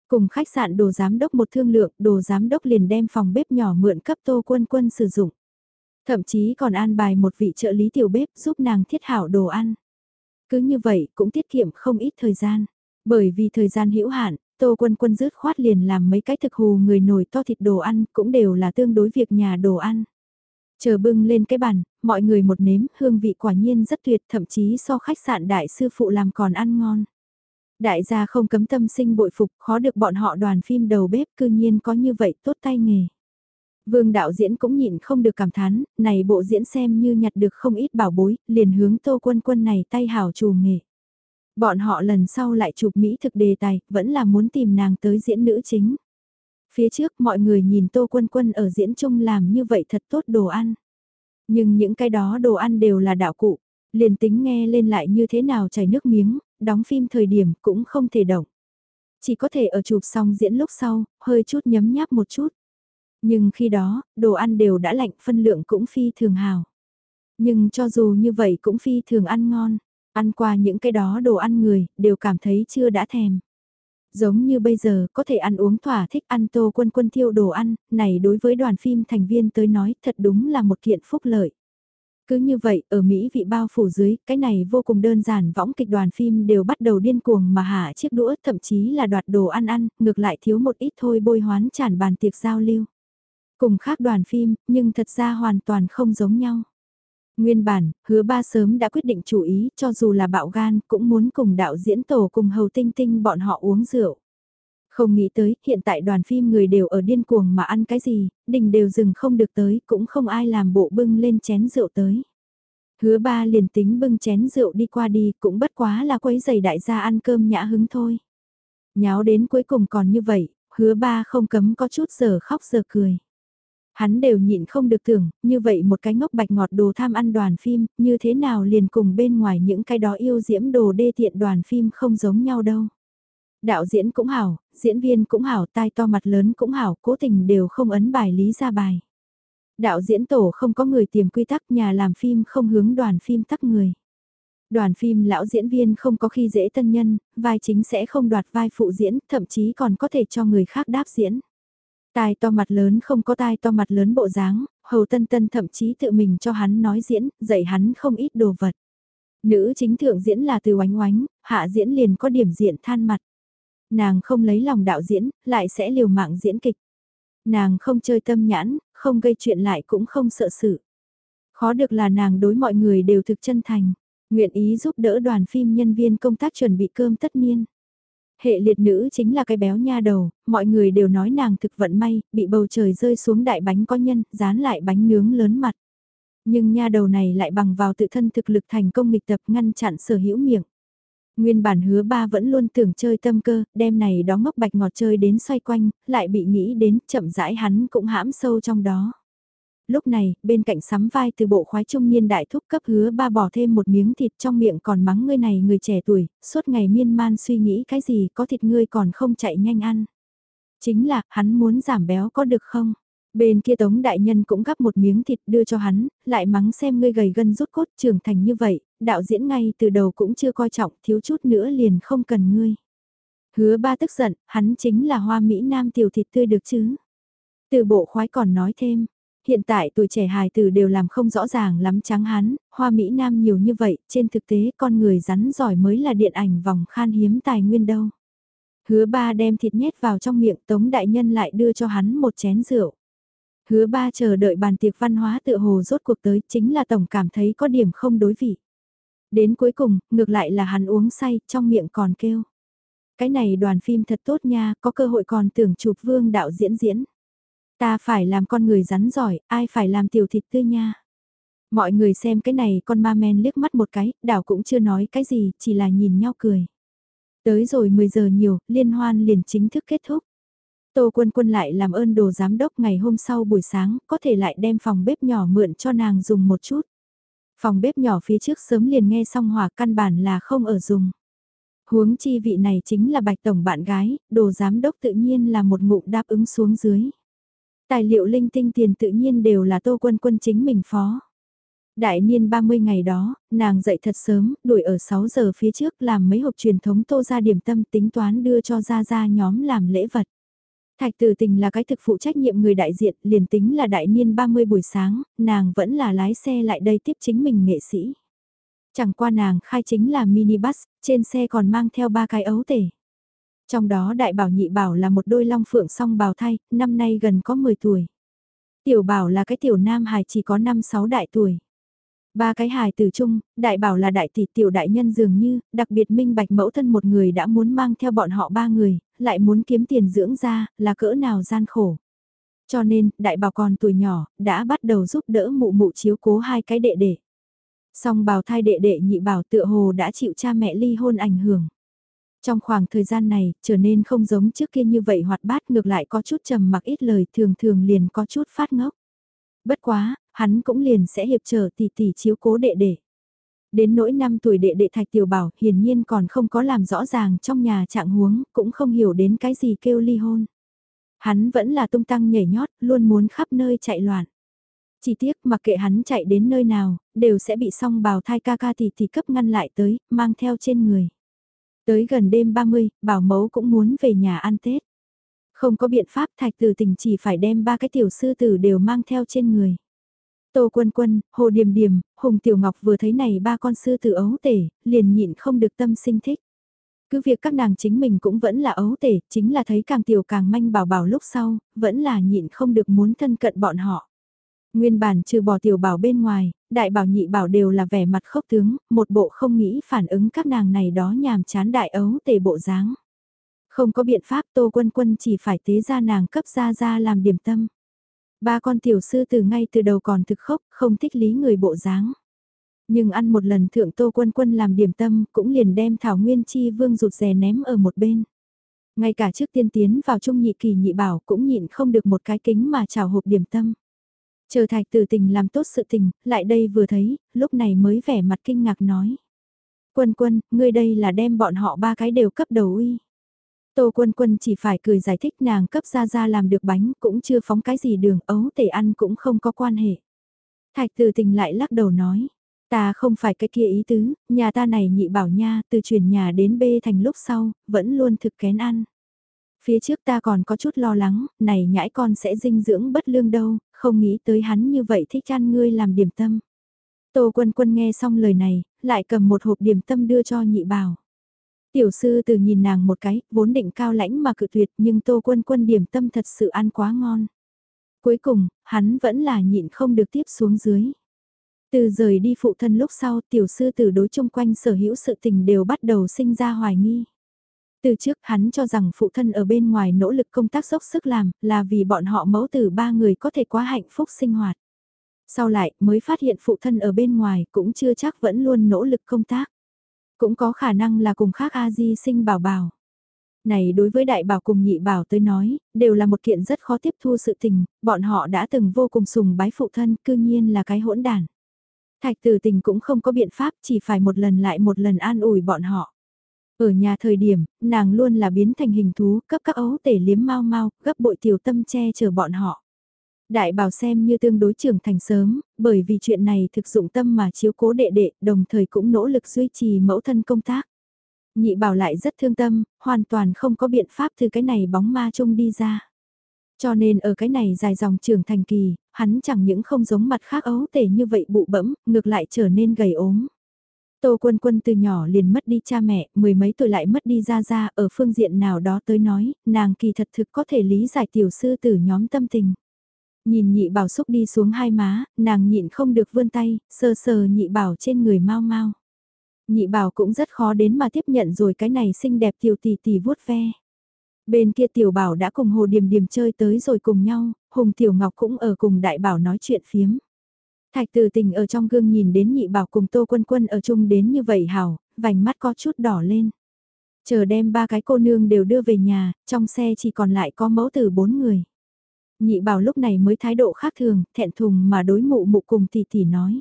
Cùng khách sạn đồ giám đốc một thương lượng, đồ giám đốc liền đem phòng bếp nhỏ mượn cấp Tô Quân Quân sử dụng. Thậm chí còn an bài một vị trợ lý tiểu bếp giúp nàng thiết hảo đồ ăn. Cứ như vậy cũng tiết kiệm không ít thời gian. Bởi vì thời gian hữu hạn, Tô Quân Quân rứt khoát liền làm mấy cái thực hù người nổi to thịt đồ ăn, cũng đều là tương đối việc nhà đồ ăn. Chờ bưng lên cái bàn, mọi người một nếm, hương vị quả nhiên rất tuyệt, thậm chí so khách sạn đại sư phụ làm còn ăn ngon. Đại gia không cấm tâm sinh bội phục, khó được bọn họ đoàn phim đầu bếp cư nhiên có như vậy tốt tay nghề. Vương đạo diễn cũng nhịn không được cảm thán, này bộ diễn xem như nhặt được không ít bảo bối, liền hướng tô quân quân này tay hảo trù nghề. Bọn họ lần sau lại chụp Mỹ thực đề tài, vẫn là muốn tìm nàng tới diễn nữ chính. Phía trước mọi người nhìn Tô Quân Quân ở diễn chung làm như vậy thật tốt đồ ăn. Nhưng những cái đó đồ ăn đều là đạo cụ, liền tính nghe lên lại như thế nào chảy nước miếng, đóng phim thời điểm cũng không thể động. Chỉ có thể ở chụp xong diễn lúc sau, hơi chút nhấm nháp một chút. Nhưng khi đó, đồ ăn đều đã lạnh phân lượng cũng phi thường hào. Nhưng cho dù như vậy cũng phi thường ăn ngon. Ăn qua những cái đó đồ ăn người, đều cảm thấy chưa đã thèm. Giống như bây giờ, có thể ăn uống thỏa thích ăn tô quân quân thiêu đồ ăn, này đối với đoàn phim thành viên tới nói thật đúng là một kiện phúc lợi. Cứ như vậy, ở Mỹ vị bao phủ dưới, cái này vô cùng đơn giản võng kịch đoàn phim đều bắt đầu điên cuồng mà hạ chiếc đũa, thậm chí là đoạt đồ ăn ăn, ngược lại thiếu một ít thôi bôi hoán tràn bàn tiệc giao lưu. Cùng khác đoàn phim, nhưng thật ra hoàn toàn không giống nhau. Nguyên bản, hứa ba sớm đã quyết định chủ ý cho dù là bạo gan cũng muốn cùng đạo diễn tổ cùng hầu tinh tinh bọn họ uống rượu. Không nghĩ tới, hiện tại đoàn phim người đều ở điên cuồng mà ăn cái gì, đình đều dừng không được tới, cũng không ai làm bộ bưng lên chén rượu tới. Hứa ba liền tính bưng chén rượu đi qua đi, cũng bất quá là quấy giày đại gia ăn cơm nhã hứng thôi. Nháo đến cuối cùng còn như vậy, hứa ba không cấm có chút giờ khóc giờ cười. Hắn đều nhịn không được tưởng, như vậy một cái ngốc bạch ngọt đồ tham ăn đoàn phim, như thế nào liền cùng bên ngoài những cái đó yêu diễm đồ đê tiện đoàn phim không giống nhau đâu. Đạo diễn cũng hảo, diễn viên cũng hảo, tai to mặt lớn cũng hảo, cố tình đều không ấn bài lý ra bài. Đạo diễn tổ không có người tìm quy tắc nhà làm phim không hướng đoàn phim tắc người. Đoàn phim lão diễn viên không có khi dễ tân nhân, vai chính sẽ không đoạt vai phụ diễn, thậm chí còn có thể cho người khác đáp diễn. Tai to mặt lớn không có tai to mặt lớn bộ dáng, hầu tân tân thậm chí tự mình cho hắn nói diễn, dạy hắn không ít đồ vật. Nữ chính thượng diễn là từ oánh oánh, hạ diễn liền có điểm diện than mặt. Nàng không lấy lòng đạo diễn, lại sẽ liều mạng diễn kịch. Nàng không chơi tâm nhãn, không gây chuyện lại cũng không sợ sự. Khó được là nàng đối mọi người đều thực chân thành, nguyện ý giúp đỡ đoàn phim nhân viên công tác chuẩn bị cơm tất niên. Hệ liệt nữ chính là cái béo nha đầu, mọi người đều nói nàng thực vận may, bị bầu trời rơi xuống đại bánh có nhân, dán lại bánh nướng lớn mặt. Nhưng nha đầu này lại bằng vào tự thân thực lực thành công nghịch tập ngăn chặn sở hữu miệng. Nguyên bản hứa ba vẫn luôn tưởng chơi tâm cơ, đêm này đó ngốc bạch ngọt chơi đến xoay quanh, lại bị nghĩ đến chậm rãi hắn cũng hãm sâu trong đó. Lúc này, bên cạnh sắm vai từ bộ khoái trung niên đại thúc cấp hứa ba bỏ thêm một miếng thịt trong miệng còn mắng ngươi này người trẻ tuổi, suốt ngày miên man suy nghĩ cái gì có thịt ngươi còn không chạy nhanh ăn. Chính là, hắn muốn giảm béo có được không? Bên kia Tống Đại Nhân cũng gắp một miếng thịt đưa cho hắn, lại mắng xem ngươi gầy gân rút cốt trưởng thành như vậy, đạo diễn ngay từ đầu cũng chưa coi trọng, thiếu chút nữa liền không cần ngươi. Hứa ba tức giận, hắn chính là hoa Mỹ Nam tiểu thịt tươi được chứ. Từ bộ khoái còn nói thêm, hiện tại tuổi trẻ hài tử đều làm không rõ ràng lắm trắng hắn, hoa Mỹ Nam nhiều như vậy, trên thực tế con người rắn giỏi mới là điện ảnh vòng khan hiếm tài nguyên đâu. Hứa ba đem thịt nhét vào trong miệng Tống Đại Nhân lại đưa cho hắn một chén rượu. Hứa ba chờ đợi bàn tiệc văn hóa tự hồ rốt cuộc tới chính là tổng cảm thấy có điểm không đối vị. Đến cuối cùng, ngược lại là hắn uống say, trong miệng còn kêu. Cái này đoàn phim thật tốt nha, có cơ hội còn tưởng chụp vương đạo diễn diễn. Ta phải làm con người rắn giỏi, ai phải làm tiểu thịt tươi nha. Mọi người xem cái này con ma men liếc mắt một cái, đảo cũng chưa nói cái gì, chỉ là nhìn nhau cười. Tới rồi 10 giờ nhiều, liên hoan liền chính thức kết thúc. Tô Quân Quân lại làm ơn đồ giám đốc ngày hôm sau buổi sáng, có thể lại đem phòng bếp nhỏ mượn cho nàng dùng một chút. Phòng bếp nhỏ phía trước sớm liền nghe xong hòa căn bản là không ở dùng. Huống chi vị này chính là bạch tổng bạn gái, đồ giám đốc tự nhiên là một ngụm đáp ứng xuống dưới. Tài liệu linh tinh tiền tự nhiên đều là tô quân quân chính mình phó. Đại niên 30 ngày đó, nàng dậy thật sớm, đuổi ở 6 giờ phía trước làm mấy hộp truyền thống tô ra điểm tâm tính toán đưa cho ra ra nhóm làm lễ vật. Thạch tử tình là cái thực phụ trách nhiệm người đại diện, liền tính là đại niên 30 buổi sáng, nàng vẫn là lái xe lại đây tiếp chính mình nghệ sĩ. Chẳng qua nàng khai chính là minibus, trên xe còn mang theo ba cái ấu tể. Trong đó đại bảo nhị bảo là một đôi long phượng song bào thai, năm nay gần có 10 tuổi. Tiểu bảo là cái tiểu nam hài chỉ có 5-6 đại tuổi. Ba cái hài từ chung, đại bảo là đại tỷ tiểu đại nhân dường như, đặc biệt minh bạch mẫu thân một người đã muốn mang theo bọn họ ba người, lại muốn kiếm tiền dưỡng ra, là cỡ nào gian khổ. Cho nên, đại bảo còn tuổi nhỏ, đã bắt đầu giúp đỡ mụ mụ chiếu cố hai cái đệ đệ. Song bào thai đệ đệ nhị bảo tựa hồ đã chịu cha mẹ ly hôn ảnh hưởng. Trong khoảng thời gian này, trở nên không giống trước kia như vậy hoạt bát ngược lại có chút trầm mặc ít lời thường thường liền có chút phát ngốc. Bất quá, hắn cũng liền sẽ hiệp trở tỷ tỷ chiếu cố đệ đệ. Đến nỗi năm tuổi đệ đệ thạch tiểu bảo hiển nhiên còn không có làm rõ ràng trong nhà trạng huống, cũng không hiểu đến cái gì kêu ly hôn. Hắn vẫn là tung tăng nhảy nhót, luôn muốn khắp nơi chạy loạn. Chỉ tiếc mặc kệ hắn chạy đến nơi nào, đều sẽ bị song bào thai ca ca tỷ tỷ cấp ngăn lại tới, mang theo trên người. Tới gần đêm 30, bảo mẫu cũng muốn về nhà ăn Tết. Không có biện pháp thạch từ tình chỉ phải đem ba cái tiểu sư tử đều mang theo trên người. Tô Quân Quân, Hồ Điềm Điềm, Hùng Tiểu Ngọc vừa thấy này ba con sư tử ấu tể, liền nhịn không được tâm sinh thích. Cứ việc các nàng chính mình cũng vẫn là ấu tể, chính là thấy càng tiểu càng manh bảo bảo lúc sau, vẫn là nhịn không được muốn thân cận bọn họ. Nguyên bản trừ bỏ tiểu bảo bên ngoài, đại bảo nhị bảo đều là vẻ mặt khốc tướng, một bộ không nghĩ phản ứng các nàng này đó nhàm chán đại ấu tề bộ dáng. Không có biện pháp Tô Quân Quân chỉ phải tế ra nàng cấp ra ra làm điểm tâm. Ba con tiểu sư từ ngay từ đầu còn thực khốc, không thích lý người bộ dáng. Nhưng ăn một lần thượng Tô Quân Quân làm điểm tâm cũng liền đem Thảo Nguyên Chi Vương rụt rè ném ở một bên. Ngay cả trước tiên tiến vào trung nhị kỳ nhị bảo cũng nhịn không được một cái kính mà chào hộp điểm tâm. Chờ thạch tử tình làm tốt sự tình, lại đây vừa thấy, lúc này mới vẻ mặt kinh ngạc nói. Quân quân, ngươi đây là đem bọn họ ba cái đều cấp đầu uy. Tô quân quân chỉ phải cười giải thích nàng cấp ra ra làm được bánh cũng chưa phóng cái gì đường ấu tể ăn cũng không có quan hệ. Thạch tử tình lại lắc đầu nói. Ta không phải cái kia ý tứ, nhà ta này nhị bảo nha, từ chuyển nhà đến bê thành lúc sau, vẫn luôn thực kén ăn. Phía trước ta còn có chút lo lắng, này nhãi con sẽ dinh dưỡng bất lương đâu, không nghĩ tới hắn như vậy thích ăn ngươi làm điểm tâm. Tô quân quân nghe xong lời này, lại cầm một hộp điểm tâm đưa cho nhị bảo. Tiểu sư từ nhìn nàng một cái, vốn định cao lãnh mà cự tuyệt nhưng tô quân quân điểm tâm thật sự ăn quá ngon. Cuối cùng, hắn vẫn là nhịn không được tiếp xuống dưới. Từ rời đi phụ thân lúc sau tiểu sư từ đối chung quanh sở hữu sự tình đều bắt đầu sinh ra hoài nghi. Từ trước hắn cho rằng phụ thân ở bên ngoài nỗ lực công tác dốc sức làm là vì bọn họ mẫu tử ba người có thể quá hạnh phúc sinh hoạt. Sau lại mới phát hiện phụ thân ở bên ngoài cũng chưa chắc vẫn luôn nỗ lực công tác. Cũng có khả năng là cùng khác A-di sinh bảo bảo. Này đối với đại bảo cùng nhị bảo tới nói, đều là một kiện rất khó tiếp thu sự tình, bọn họ đã từng vô cùng sùng bái phụ thân cư nhiên là cái hỗn đàn. Thạch tử tình cũng không có biện pháp chỉ phải một lần lại một lần an ủi bọn họ. Ở nhà thời điểm, nàng luôn là biến thành hình thú, cấp các ấu tể liếm mau mau, gấp bội tiểu tâm che chở bọn họ. Đại bảo xem như tương đối trưởng thành sớm, bởi vì chuyện này thực dụng tâm mà chiếu cố đệ đệ, đồng thời cũng nỗ lực duy trì mẫu thân công tác. Nhị bảo lại rất thương tâm, hoàn toàn không có biện pháp từ cái này bóng ma chung đi ra. Cho nên ở cái này dài dòng trưởng thành kỳ, hắn chẳng những không giống mặt khác ấu tể như vậy bụ bẫm, ngược lại trở nên gầy ốm. Tô Quân Quân từ nhỏ liền mất đi cha mẹ, mười mấy tuổi lại mất đi ra ra, ở phương diện nào đó tới nói, nàng kỳ thật thực có thể lý giải tiểu sư từ nhóm tâm tình. Nhìn nhị bảo xúc đi xuống hai má, nàng nhịn không được vươn tay, sờ sờ nhị bảo trên người mau mau. Nhị bảo cũng rất khó đến mà tiếp nhận rồi cái này xinh đẹp tiểu tỷ tỷ vuốt ve. Bên kia tiểu bảo đã cùng hồ điềm điềm chơi tới rồi cùng nhau, hùng tiểu ngọc cũng ở cùng đại bảo nói chuyện phiếm. Thạch Từ tình ở trong gương nhìn đến nhị bảo cùng tô quân quân ở chung đến như vậy hảo, vành mắt có chút đỏ lên. Chờ đem ba cái cô nương đều đưa về nhà, trong xe chỉ còn lại có mẫu tử bốn người. Nhị bảo lúc này mới thái độ khác thường, thẹn thùng mà đối mụ mụ cùng tỷ tỷ nói.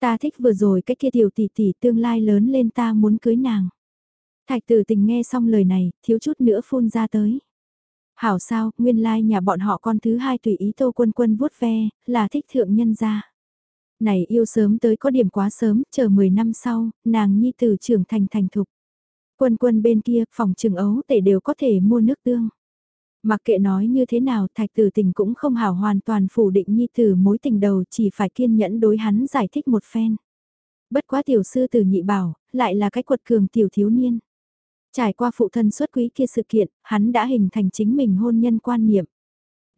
Ta thích vừa rồi cái kia tiểu tỷ tỷ tương lai lớn lên ta muốn cưới nàng. Thạch tử tình nghe xong lời này, thiếu chút nữa phun ra tới. Hảo sao, nguyên lai nhà bọn họ con thứ hai tùy ý tô quân quân vuốt ve, là thích thượng nhân gia. Này yêu sớm tới có điểm quá sớm, chờ 10 năm sau, nàng nhi tử trưởng thành thành thục. Quân quân bên kia, phòng trường ấu tể đều có thể mua nước tương. Mặc kệ nói như thế nào, thạch tử tình cũng không hảo hoàn toàn phủ định nhi tử mối tình đầu chỉ phải kiên nhẫn đối hắn giải thích một phen. Bất quá tiểu sư tử nhị bảo, lại là cái quật cường tiểu thiếu niên. Trải qua phụ thân xuất quý kia sự kiện, hắn đã hình thành chính mình hôn nhân quan niệm.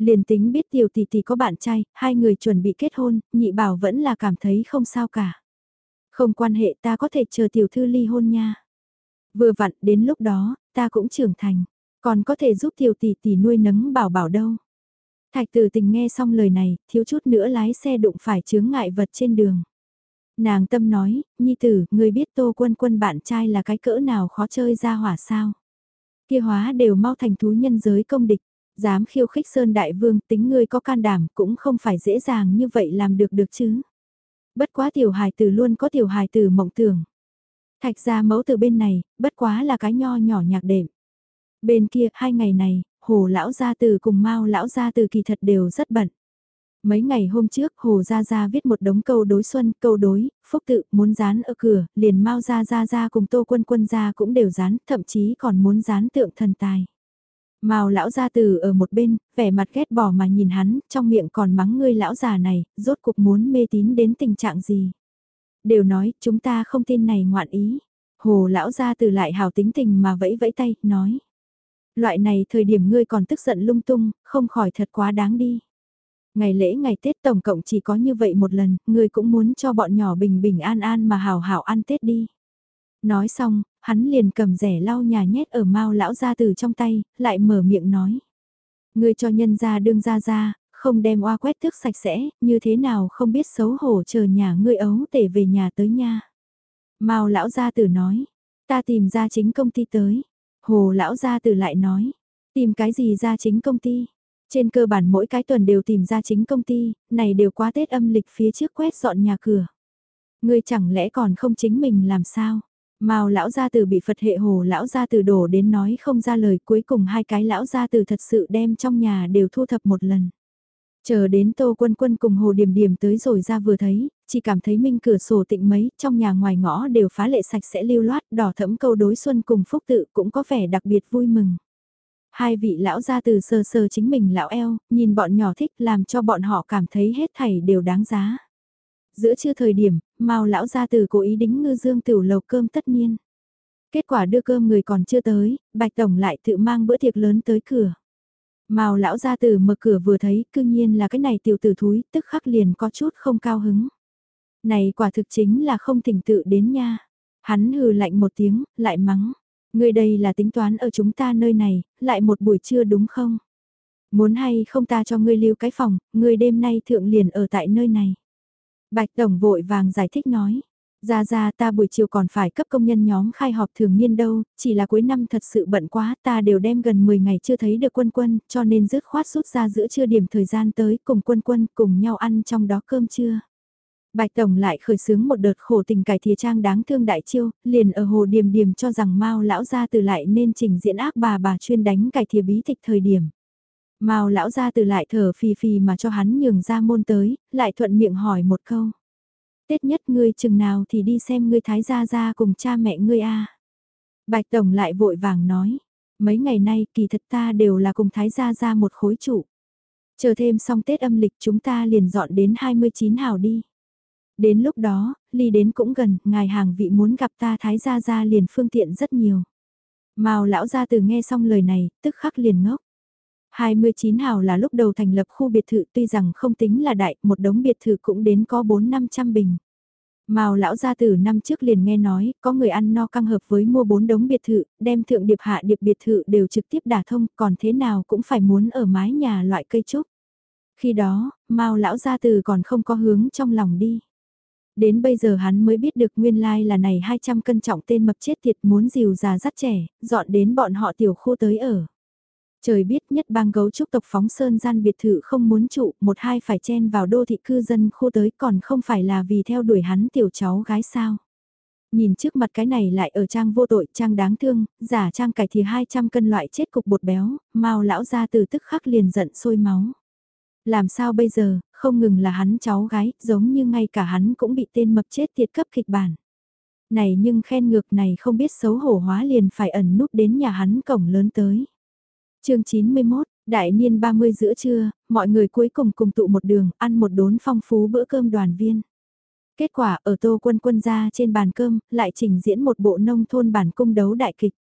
Liền tính biết tiểu tỷ tỷ có bạn trai, hai người chuẩn bị kết hôn, nhị bảo vẫn là cảm thấy không sao cả. Không quan hệ ta có thể chờ tiểu thư ly hôn nha. Vừa vặn đến lúc đó, ta cũng trưởng thành, còn có thể giúp tiểu tỷ tỷ nuôi nấng bảo bảo đâu. Thạch tử tình nghe xong lời này, thiếu chút nữa lái xe đụng phải chướng ngại vật trên đường. Nàng tâm nói, nhi tử, người biết tô quân quân bạn trai là cái cỡ nào khó chơi ra hỏa sao. Kia hóa đều mau thành thú nhân giới công địch, dám khiêu khích Sơn Đại Vương tính ngươi có can đảm cũng không phải dễ dàng như vậy làm được được chứ. Bất quá tiểu hài tử luôn có tiểu hài tử mộng tưởng. Thạch ra mẫu từ bên này, bất quá là cái nho nhỏ nhạc đệm. Bên kia, hai ngày này, hồ lão gia từ cùng mau lão gia từ kỳ thật đều rất bận. Mấy ngày hôm trước Hồ Gia Gia viết một đống câu đối xuân, câu đối, phúc tự, muốn dán ở cửa, liền mao Gia Gia Gia cùng Tô Quân Quân Gia cũng đều dán, thậm chí còn muốn dán tượng thần tài. Mao lão gia từ ở một bên, vẻ mặt ghét bỏ mà nhìn hắn, trong miệng còn mắng ngươi lão già này, rốt cục muốn mê tín đến tình trạng gì. Đều nói, chúng ta không tin này ngoạn ý. Hồ lão gia từ lại hào tính tình mà vẫy vẫy tay, nói. Loại này thời điểm ngươi còn tức giận lung tung, không khỏi thật quá đáng đi. Ngày lễ ngày Tết tổng cộng chỉ có như vậy một lần, ngươi cũng muốn cho bọn nhỏ bình bình an an mà hào hào ăn Tết đi. Nói xong, hắn liền cầm rẻ lau nhà nhét ở mau lão ra từ trong tay, lại mở miệng nói. Ngươi cho nhân ra đương ra ra, không đem oa quét thức sạch sẽ, như thế nào không biết xấu hổ chờ nhà ngươi ấu tể về nhà tới nha. Mao lão gia tử nói, ta tìm ra chính công ty tới. Hồ lão gia tử lại nói, tìm cái gì ra chính công ty? Trên cơ bản mỗi cái tuần đều tìm ra chính công ty, này đều quá Tết âm lịch phía trước quét dọn nhà cửa. Ngươi chẳng lẽ còn không chính mình làm sao? Mao lão gia tử bị Phật hệ hồ lão gia tử đổ đến nói không ra lời cuối cùng hai cái lão gia tử thật sự đem trong nhà đều thu thập một lần. Chờ đến Tô Quân Quân cùng Hồ Điềm Điềm tới rồi ra vừa thấy, chỉ cảm thấy minh cửa sổ tịnh mấy, trong nhà ngoài ngõ đều phá lệ sạch sẽ lưu loát, đỏ thẫm câu đối xuân cùng phúc tự cũng có vẻ đặc biệt vui mừng. Hai vị lão gia từ sơ sơ chính mình lão eo, nhìn bọn nhỏ thích làm cho bọn họ cảm thấy hết thảy đều đáng giá. Giữa trưa thời điểm, Mao lão gia tử cố ý đính ngư dương tiểu lầu cơm tất nhiên. Kết quả đưa cơm người còn chưa tới, Bạch Tổng lại tự mang bữa tiệc lớn tới cửa. Mao lão gia tử mở cửa vừa thấy, cương nhiên là cái này tiểu tử thúi, tức khắc liền có chút không cao hứng. Này quả thực chính là không thỉnh tự đến nha. Hắn hừ lạnh một tiếng, lại mắng. Người đây là tính toán ở chúng ta nơi này, lại một buổi trưa đúng không? Muốn hay không ta cho ngươi lưu cái phòng, ngươi đêm nay thượng liền ở tại nơi này. Bạch Tổng vội vàng giải thích nói. Ra ra ta buổi chiều còn phải cấp công nhân nhóm khai họp thường niên đâu, chỉ là cuối năm thật sự bận quá ta đều đem gần 10 ngày chưa thấy được quân quân, cho nên dứt khoát rút ra giữa trưa điểm thời gian tới cùng quân quân cùng nhau ăn trong đó cơm trưa. Bạch Tổng lại khởi xướng một đợt khổ tình cải thìa trang đáng thương đại chiêu, liền ở hồ điềm điềm cho rằng Mao lão gia từ lại nên trình diễn ác bà bà chuyên đánh cải thìa bí tịch thời điểm. Mao lão gia từ lại thở phì phì mà cho hắn nhường ra môn tới, lại thuận miệng hỏi một câu. Tết nhất ngươi chừng nào thì đi xem ngươi thái gia gia cùng cha mẹ ngươi a. Bạch Tổng lại vội vàng nói, mấy ngày nay kỳ thật ta đều là cùng thái gia gia một khối trụ. Chờ thêm xong Tết âm lịch chúng ta liền dọn đến 29 hào đi. Đến lúc đó, ly đến cũng gần, ngài hàng vị muốn gặp ta thái gia gia liền phương tiện rất nhiều. Mao lão gia từ nghe xong lời này, tức khắc liền ngốc. 29 hào là lúc đầu thành lập khu biệt thự tuy rằng không tính là đại, một đống biệt thự cũng đến có 4-500 bình. Mao lão gia tử năm trước liền nghe nói, có người ăn no căng hợp với mua bốn đống biệt thự, đem thượng điệp hạ điệp biệt thự đều trực tiếp đả thông, còn thế nào cũng phải muốn ở mái nhà loại cây trúc. Khi đó, Mao lão gia tử còn không có hướng trong lòng đi. Đến bây giờ hắn mới biết được nguyên lai là này 200 cân trọng tên mập chết tiệt muốn dìu già dắt trẻ, dọn đến bọn họ tiểu khu tới ở. Trời biết nhất bang gấu trúc tộc phóng sơn gian biệt thự không muốn trụ, một hai phải chen vào đô thị cư dân khu tới còn không phải là vì theo đuổi hắn tiểu cháu gái sao. Nhìn trước mặt cái này lại ở trang vô tội, trang đáng thương, giả trang cải thì 200 cân loại chết cục bột béo, mau lão ra từ tức khắc liền giận sôi máu. Làm sao bây giờ, không ngừng là hắn cháu gái, giống như ngay cả hắn cũng bị tên mập chết tiệt cấp kịch bản. Này nhưng khen ngược này không biết xấu hổ hóa liền phải ẩn núp đến nhà hắn cổng lớn tới chương 91, đại niên 30 giữa trưa, mọi người cuối cùng cùng tụ một đường, ăn một đốn phong phú bữa cơm đoàn viên. Kết quả ở Tô Quân Quân ra trên bàn cơm, lại trình diễn một bộ nông thôn bản cung đấu đại kịch.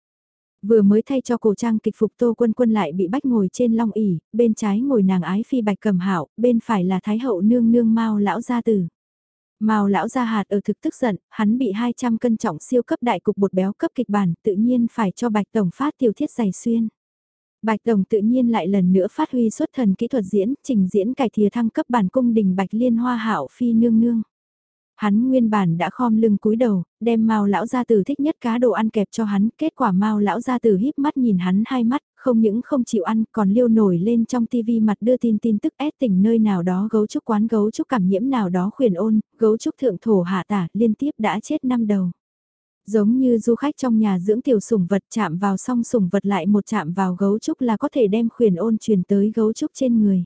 Vừa mới thay cho cổ trang kịch phục Tô Quân Quân lại bị bách ngồi trên long ỉ, bên trái ngồi nàng ái phi bạch cầm hạo, bên phải là thái hậu nương nương mao lão gia tử. Mao lão gia hạt ở thực tức giận, hắn bị 200 cân trọng siêu cấp đại cục bột béo cấp kịch bản, tự nhiên phải cho Bạch Tổng phát tiểu thiết giày xuyên. Bạch Tổng tự nhiên lại lần nữa phát huy xuất thần kỹ thuật diễn, trình diễn cải thìa thăng cấp bản cung đình Bạch Liên Hoa Hạo Phi nương nương. Hắn nguyên bản đã khom lưng cúi đầu, đem Mao lão gia tử thích nhất cá đồ ăn kẹp cho hắn, kết quả Mao lão gia tử híp mắt nhìn hắn hai mắt, không những không chịu ăn, còn liêu nổi lên trong tivi mặt đưa tin tin tức ép tỉnh nơi nào đó gấu trúc quán gấu trúc cảm nhiễm nào đó khuyển ôn, gấu trúc thượng thổ hạ tả, liên tiếp đã chết năm đầu. Giống như du khách trong nhà dưỡng tiểu sủng vật chạm vào xong sủng vật lại một chạm vào gấu trúc là có thể đem khuyển ôn truyền tới gấu trúc trên người.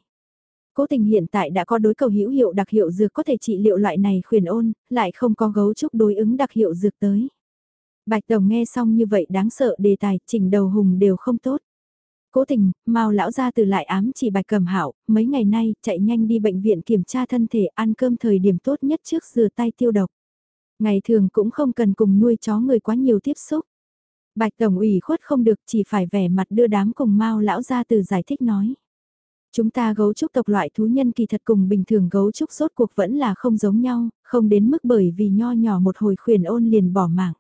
Cố tình hiện tại đã có đối cầu hữu hiệu đặc hiệu dược có thể trị liệu loại này khuyển ôn, lại không có gấu trúc đối ứng đặc hiệu dược tới. Bạch Tổng nghe xong như vậy đáng sợ đề tài, chỉnh đầu hùng đều không tốt. Cố tình, mau lão ra từ lại ám chỉ bạch cầm hảo, mấy ngày nay, chạy nhanh đi bệnh viện kiểm tra thân thể ăn cơm thời điểm tốt nhất trước rửa tay tiêu độc. Ngày thường cũng không cần cùng nuôi chó người quá nhiều tiếp xúc. Bạch Tổng ủy khuất không được chỉ phải vẻ mặt đưa đám cùng mau lão ra từ giải thích nói. Chúng ta gấu trúc tộc loại thú nhân kỳ thật cùng bình thường gấu trúc rốt cuộc vẫn là không giống nhau, không đến mức bởi vì nho nhỏ một hồi khuyển ôn liền bỏ mạng.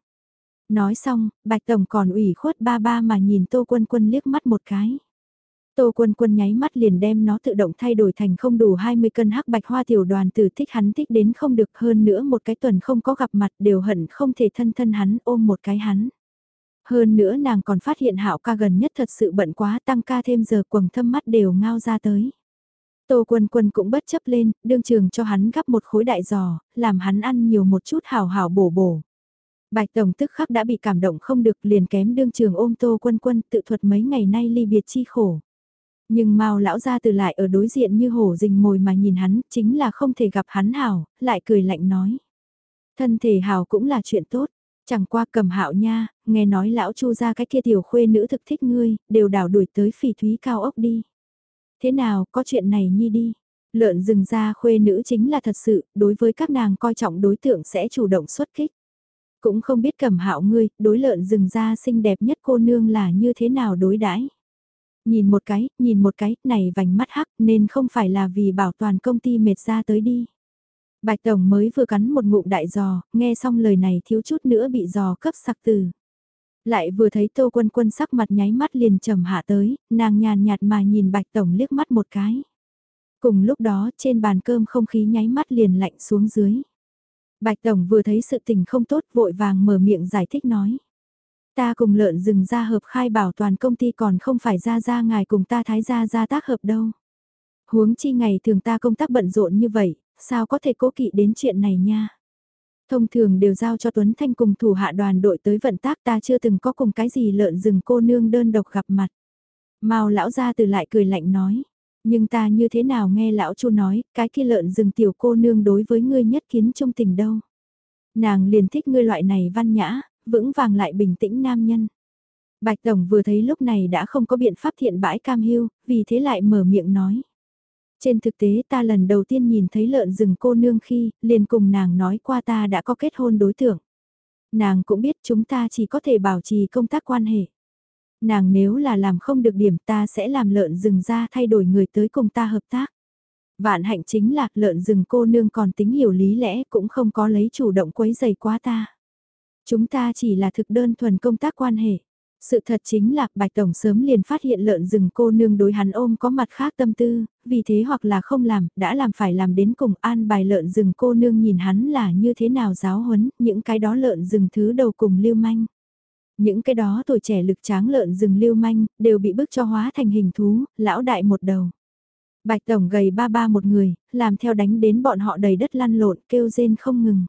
Nói xong, Bạch Tổng còn ủy khuất ba ba mà nhìn Tô Quân Quân liếc mắt một cái. Tô Quân Quân nháy mắt liền đem nó tự động thay đổi thành không đủ 20 cân hắc bạch hoa tiểu đoàn tử thích hắn thích đến không được hơn nữa một cái tuần không có gặp mặt đều hận không thể thân thân hắn ôm một cái hắn. Hơn nữa nàng còn phát hiện hạo ca gần nhất thật sự bận quá tăng ca thêm giờ quầng thâm mắt đều ngao ra tới. Tô quân quân cũng bất chấp lên, đương trường cho hắn gắp một khối đại giò, làm hắn ăn nhiều một chút hào hào bổ bổ. Bạch Tổng tức khắc đã bị cảm động không được liền kém đương trường ôm Tô quân quân tự thuật mấy ngày nay ly biệt chi khổ. Nhưng Mao lão ra từ lại ở đối diện như hổ rình mồi mà nhìn hắn, chính là không thể gặp hắn hảo, lại cười lạnh nói. Thân thể hảo cũng là chuyện tốt, Chẳng qua cầm hạo nha, nghe nói lão chu ra cái kia tiểu khuê nữ thực thích ngươi, đều đảo đuổi tới phỉ thúy cao ốc đi. Thế nào, có chuyện này nhi đi. Lợn rừng ra khuê nữ chính là thật sự, đối với các nàng coi trọng đối tượng sẽ chủ động xuất kích. Cũng không biết cầm hạo ngươi, đối lợn rừng ra xinh đẹp nhất cô nương là như thế nào đối đãi Nhìn một cái, nhìn một cái, này vành mắt hắc nên không phải là vì bảo toàn công ty mệt ra tới đi. Bạch Tổng mới vừa cắn một ngụm đại giò, nghe xong lời này thiếu chút nữa bị giò cấp sặc từ. Lại vừa thấy Tô Quân Quân sắc mặt nháy mắt liền trầm hạ tới, nàng nhàn nhạt mà nhìn Bạch Tổng liếc mắt một cái. Cùng lúc đó trên bàn cơm không khí nháy mắt liền lạnh xuống dưới. Bạch Tổng vừa thấy sự tình không tốt vội vàng mở miệng giải thích nói. Ta cùng lợn rừng ra hợp khai bảo toàn công ty còn không phải ra ra ngài cùng ta thái ra ra tác hợp đâu. Huống chi ngày thường ta công tác bận rộn như vậy, sao có thể cố kỵ đến chuyện này nha. Thông thường đều giao cho Tuấn Thanh cùng thủ hạ đoàn đội tới vận tác ta chưa từng có cùng cái gì lợn rừng cô nương đơn độc gặp mặt. Mao lão ra từ lại cười lạnh nói, nhưng ta như thế nào nghe lão chu nói, cái kia lợn rừng tiểu cô nương đối với ngươi nhất kiến trung tình đâu. Nàng liền thích ngươi loại này văn nhã, vững vàng lại bình tĩnh nam nhân. Bạch Tổng vừa thấy lúc này đã không có biện pháp thiện bãi cam hưu, vì thế lại mở miệng nói. Trên thực tế ta lần đầu tiên nhìn thấy lợn rừng cô nương khi, liền cùng nàng nói qua ta đã có kết hôn đối tượng. Nàng cũng biết chúng ta chỉ có thể bảo trì công tác quan hệ. Nàng nếu là làm không được điểm ta sẽ làm lợn rừng ra thay đổi người tới cùng ta hợp tác. Vạn hạnh chính là lợn rừng cô nương còn tính hiểu lý lẽ cũng không có lấy chủ động quấy giày quá ta. Chúng ta chỉ là thực đơn thuần công tác quan hệ. Sự thật chính là Bạch Tổng sớm liền phát hiện lợn rừng cô nương đối hắn ôm có mặt khác tâm tư, vì thế hoặc là không làm, đã làm phải làm đến cùng an bài lợn rừng cô nương nhìn hắn là như thế nào giáo huấn, những cái đó lợn rừng thứ đầu cùng lưu manh. Những cái đó tuổi trẻ lực tráng lợn rừng lưu manh, đều bị bức cho hóa thành hình thú, lão đại một đầu. Bạch Tổng gầy ba ba một người, làm theo đánh đến bọn họ đầy đất lăn lộn kêu rên không ngừng.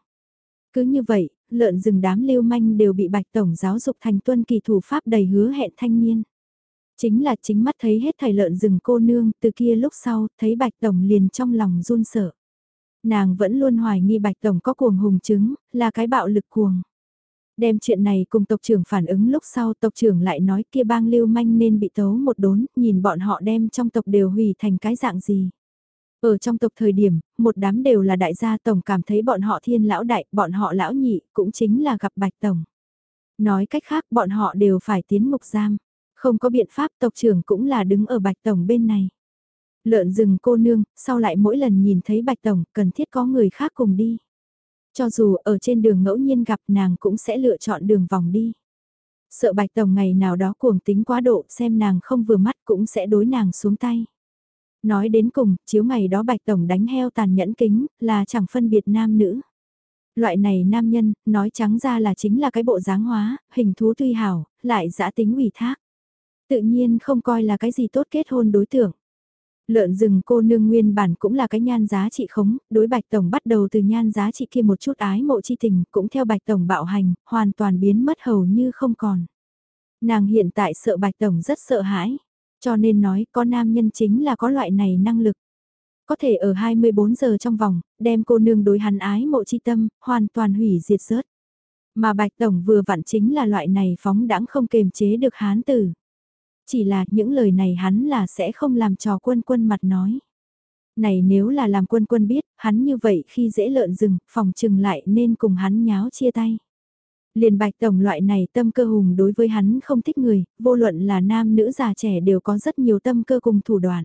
Cứ như vậy, lợn rừng đám lưu manh đều bị bạch tổng giáo dục thành tuân kỳ thủ pháp đầy hứa hẹn thanh niên. Chính là chính mắt thấy hết thầy lợn rừng cô nương, từ kia lúc sau, thấy bạch tổng liền trong lòng run sợ. Nàng vẫn luôn hoài nghi bạch tổng có cuồng hùng chứng, là cái bạo lực cuồng. Đem chuyện này cùng tộc trưởng phản ứng lúc sau tộc trưởng lại nói kia bang lưu manh nên bị tấu một đốn, nhìn bọn họ đem trong tộc đều hủy thành cái dạng gì. Ở trong tộc thời điểm, một đám đều là đại gia tổng cảm thấy bọn họ thiên lão đại, bọn họ lão nhị, cũng chính là gặp bạch tổng. Nói cách khác bọn họ đều phải tiến ngục giam. Không có biện pháp tộc trưởng cũng là đứng ở bạch tổng bên này. Lợn rừng cô nương, sau lại mỗi lần nhìn thấy bạch tổng, cần thiết có người khác cùng đi. Cho dù ở trên đường ngẫu nhiên gặp nàng cũng sẽ lựa chọn đường vòng đi. Sợ bạch tổng ngày nào đó cuồng tính quá độ xem nàng không vừa mắt cũng sẽ đối nàng xuống tay. Nói đến cùng, chiếu ngày đó bạch tổng đánh heo tàn nhẫn kính, là chẳng phân biệt nam nữ. Loại này nam nhân, nói trắng ra là chính là cái bộ dáng hóa, hình thú tuy hảo, lại giã tính ủy thác. Tự nhiên không coi là cái gì tốt kết hôn đối tượng. Lợn rừng cô nương nguyên bản cũng là cái nhan giá trị khống, đối bạch tổng bắt đầu từ nhan giá trị kia một chút ái mộ chi tình, cũng theo bạch tổng bạo hành, hoàn toàn biến mất hầu như không còn. Nàng hiện tại sợ bạch tổng rất sợ hãi, cho nên nói có nam nhân chính là có loại này năng lực. Có thể ở 24 giờ trong vòng, đem cô nương đối hắn ái mộ chi tâm, hoàn toàn hủy diệt rớt. Mà bạch tổng vừa vặn chính là loại này phóng đãng không kềm chế được hán tử. Chỉ là những lời này hắn là sẽ không làm trò quân quân mặt nói. Này nếu là làm quân quân biết, hắn như vậy khi dễ lợn rừng, phòng trừng lại nên cùng hắn nháo chia tay. Liền bạch tổng loại này tâm cơ hùng đối với hắn không thích người, vô luận là nam nữ già trẻ đều có rất nhiều tâm cơ cùng thủ đoạn.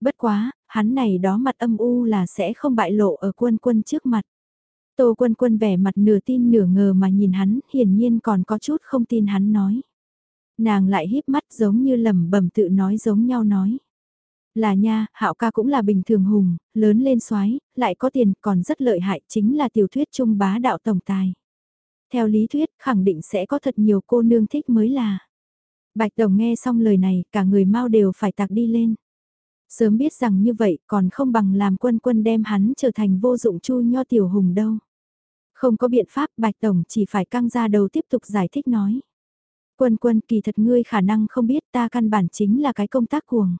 Bất quá, hắn này đó mặt âm u là sẽ không bại lộ ở quân quân trước mặt. Tô quân quân vẻ mặt nửa tin nửa ngờ mà nhìn hắn, hiển nhiên còn có chút không tin hắn nói. Nàng lại híp mắt giống như lẩm bẩm tự nói giống nhau nói. Là nha, hạo ca cũng là bình thường hùng, lớn lên xoái, lại có tiền, còn rất lợi hại, chính là tiểu thuyết trung bá đạo tổng tài. Theo lý thuyết, khẳng định sẽ có thật nhiều cô nương thích mới là. Bạch Đồng nghe xong lời này, cả người mau đều phải tạc đi lên. Sớm biết rằng như vậy còn không bằng làm quân quân đem hắn trở thành vô dụng chu nho tiểu hùng đâu. Không có biện pháp Bạch Tổng chỉ phải căng ra đầu tiếp tục giải thích nói. Quân quân kỳ thật ngươi khả năng không biết ta căn bản chính là cái công tác cuồng.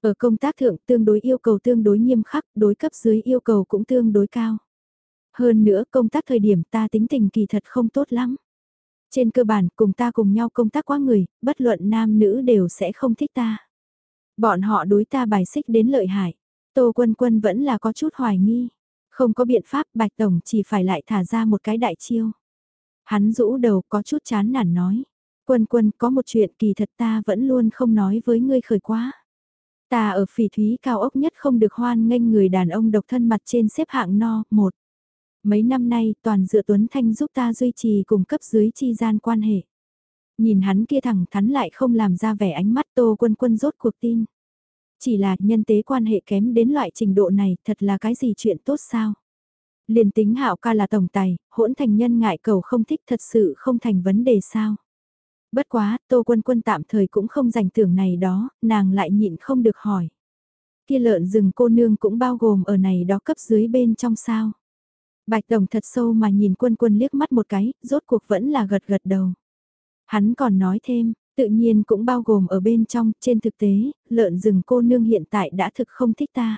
Ở công tác thượng tương đối yêu cầu tương đối nghiêm khắc, đối cấp dưới yêu cầu cũng tương đối cao. Hơn nữa công tác thời điểm ta tính tình kỳ thật không tốt lắm. Trên cơ bản cùng ta cùng nhau công tác quá người, bất luận nam nữ đều sẽ không thích ta. Bọn họ đối ta bài xích đến lợi hại. Tô Quân Quân vẫn là có chút hoài nghi. Không có biện pháp Bạch Tổng chỉ phải lại thả ra một cái đại chiêu. Hắn rũ đầu có chút chán nản nói. Quân Quân có một chuyện kỳ thật ta vẫn luôn không nói với ngươi khởi quá. Ta ở phỉ thúy cao ốc nhất không được hoan nghênh người đàn ông độc thân mặt trên xếp hạng no, một. Mấy năm nay toàn dựa Tuấn Thanh giúp ta duy trì cùng cấp dưới chi gian quan hệ. Nhìn hắn kia thẳng thắn lại không làm ra vẻ ánh mắt tô quân quân rốt cuộc tin. Chỉ là nhân tế quan hệ kém đến loại trình độ này thật là cái gì chuyện tốt sao? Liền tính hạo ca là tổng tài, hỗn thành nhân ngại cầu không thích thật sự không thành vấn đề sao? Bất quá, Tô Quân Quân tạm thời cũng không dành tưởng này đó, nàng lại nhịn không được hỏi. Kia lợn rừng cô nương cũng bao gồm ở này đó cấp dưới bên trong sao? Bạch Tổng thật sâu mà nhìn quân quân liếc mắt một cái, rốt cuộc vẫn là gật gật đầu. Hắn còn nói thêm, tự nhiên cũng bao gồm ở bên trong, trên thực tế, lợn rừng cô nương hiện tại đã thực không thích ta.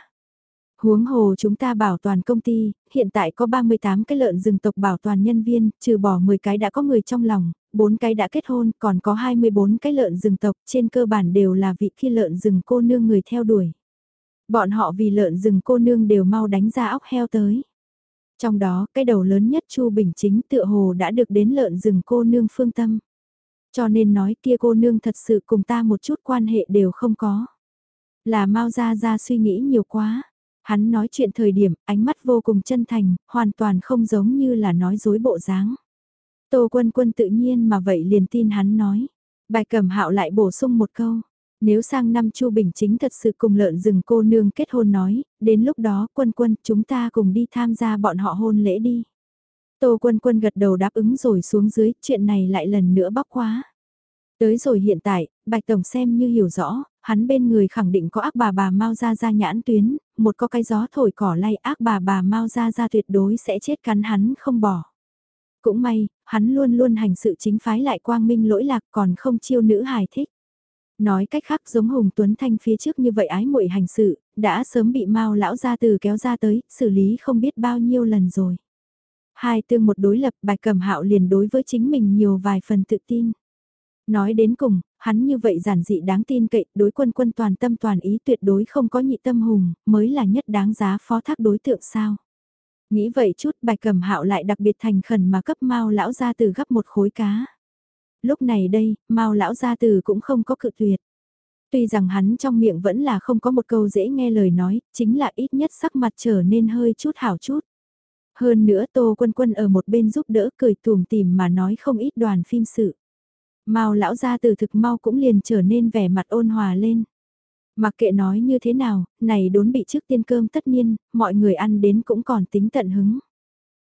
Huống hồ chúng ta bảo toàn công ty, hiện tại có 38 cái lợn rừng tộc bảo toàn nhân viên, trừ bỏ 10 cái đã có người trong lòng, 4 cái đã kết hôn, còn có 24 cái lợn rừng tộc, trên cơ bản đều là vị khi lợn rừng cô nương người theo đuổi. Bọn họ vì lợn rừng cô nương đều mau đánh ra óc heo tới. Trong đó, cái đầu lớn nhất Chu Bình chính tựa hồ đã được đến lợn rừng cô nương phương tâm. Cho nên nói kia cô nương thật sự cùng ta một chút quan hệ đều không có. Là mau ra ra suy nghĩ nhiều quá. Hắn nói chuyện thời điểm, ánh mắt vô cùng chân thành, hoàn toàn không giống như là nói dối bộ dáng. Tô quân quân tự nhiên mà vậy liền tin hắn nói. Bài cẩm hạo lại bổ sung một câu. Nếu sang năm Chu Bình chính thật sự cùng lợn rừng cô nương kết hôn nói, đến lúc đó quân quân chúng ta cùng đi tham gia bọn họ hôn lễ đi. Tô quân quân gật đầu đáp ứng rồi xuống dưới, chuyện này lại lần nữa bóc quá. Tới rồi hiện tại, Bạch Tổng xem như hiểu rõ, hắn bên người khẳng định có ác bà bà mau ra ra nhãn tuyến, một có cái gió thổi cỏ lay ác bà bà mau ra ra tuyệt đối sẽ chết cắn hắn không bỏ. Cũng may, hắn luôn luôn hành sự chính phái lại quang minh lỗi lạc còn không chiêu nữ hài thích. Nói cách khác giống Hùng Tuấn Thanh phía trước như vậy ái muội hành sự, đã sớm bị mao lão gia từ kéo ra tới, xử lý không biết bao nhiêu lần rồi. Hai tương một đối lập bạch cẩm hạo liền đối với chính mình nhiều vài phần tự tin. Nói đến cùng, hắn như vậy giản dị đáng tin cậy, đối quân quân toàn tâm toàn ý tuyệt đối không có nhị tâm hùng, mới là nhất đáng giá phó thác đối tượng sao. Nghĩ vậy chút bạch cẩm hạo lại đặc biệt thành khẩn mà cấp mao lão gia từ gấp một khối cá. Lúc này đây, mao lão gia từ cũng không có cự tuyệt. Tuy rằng hắn trong miệng vẫn là không có một câu dễ nghe lời nói, chính là ít nhất sắc mặt trở nên hơi chút hảo chút. Hơn nữa Tô Quân Quân ở một bên giúp đỡ cười tùm tìm mà nói không ít đoàn phim sự. Mao lão gia từ thực mau cũng liền trở nên vẻ mặt ôn hòa lên. Mặc kệ nói như thế nào, này đốn bị trước tiên cơm tất nhiên, mọi người ăn đến cũng còn tính tận hứng.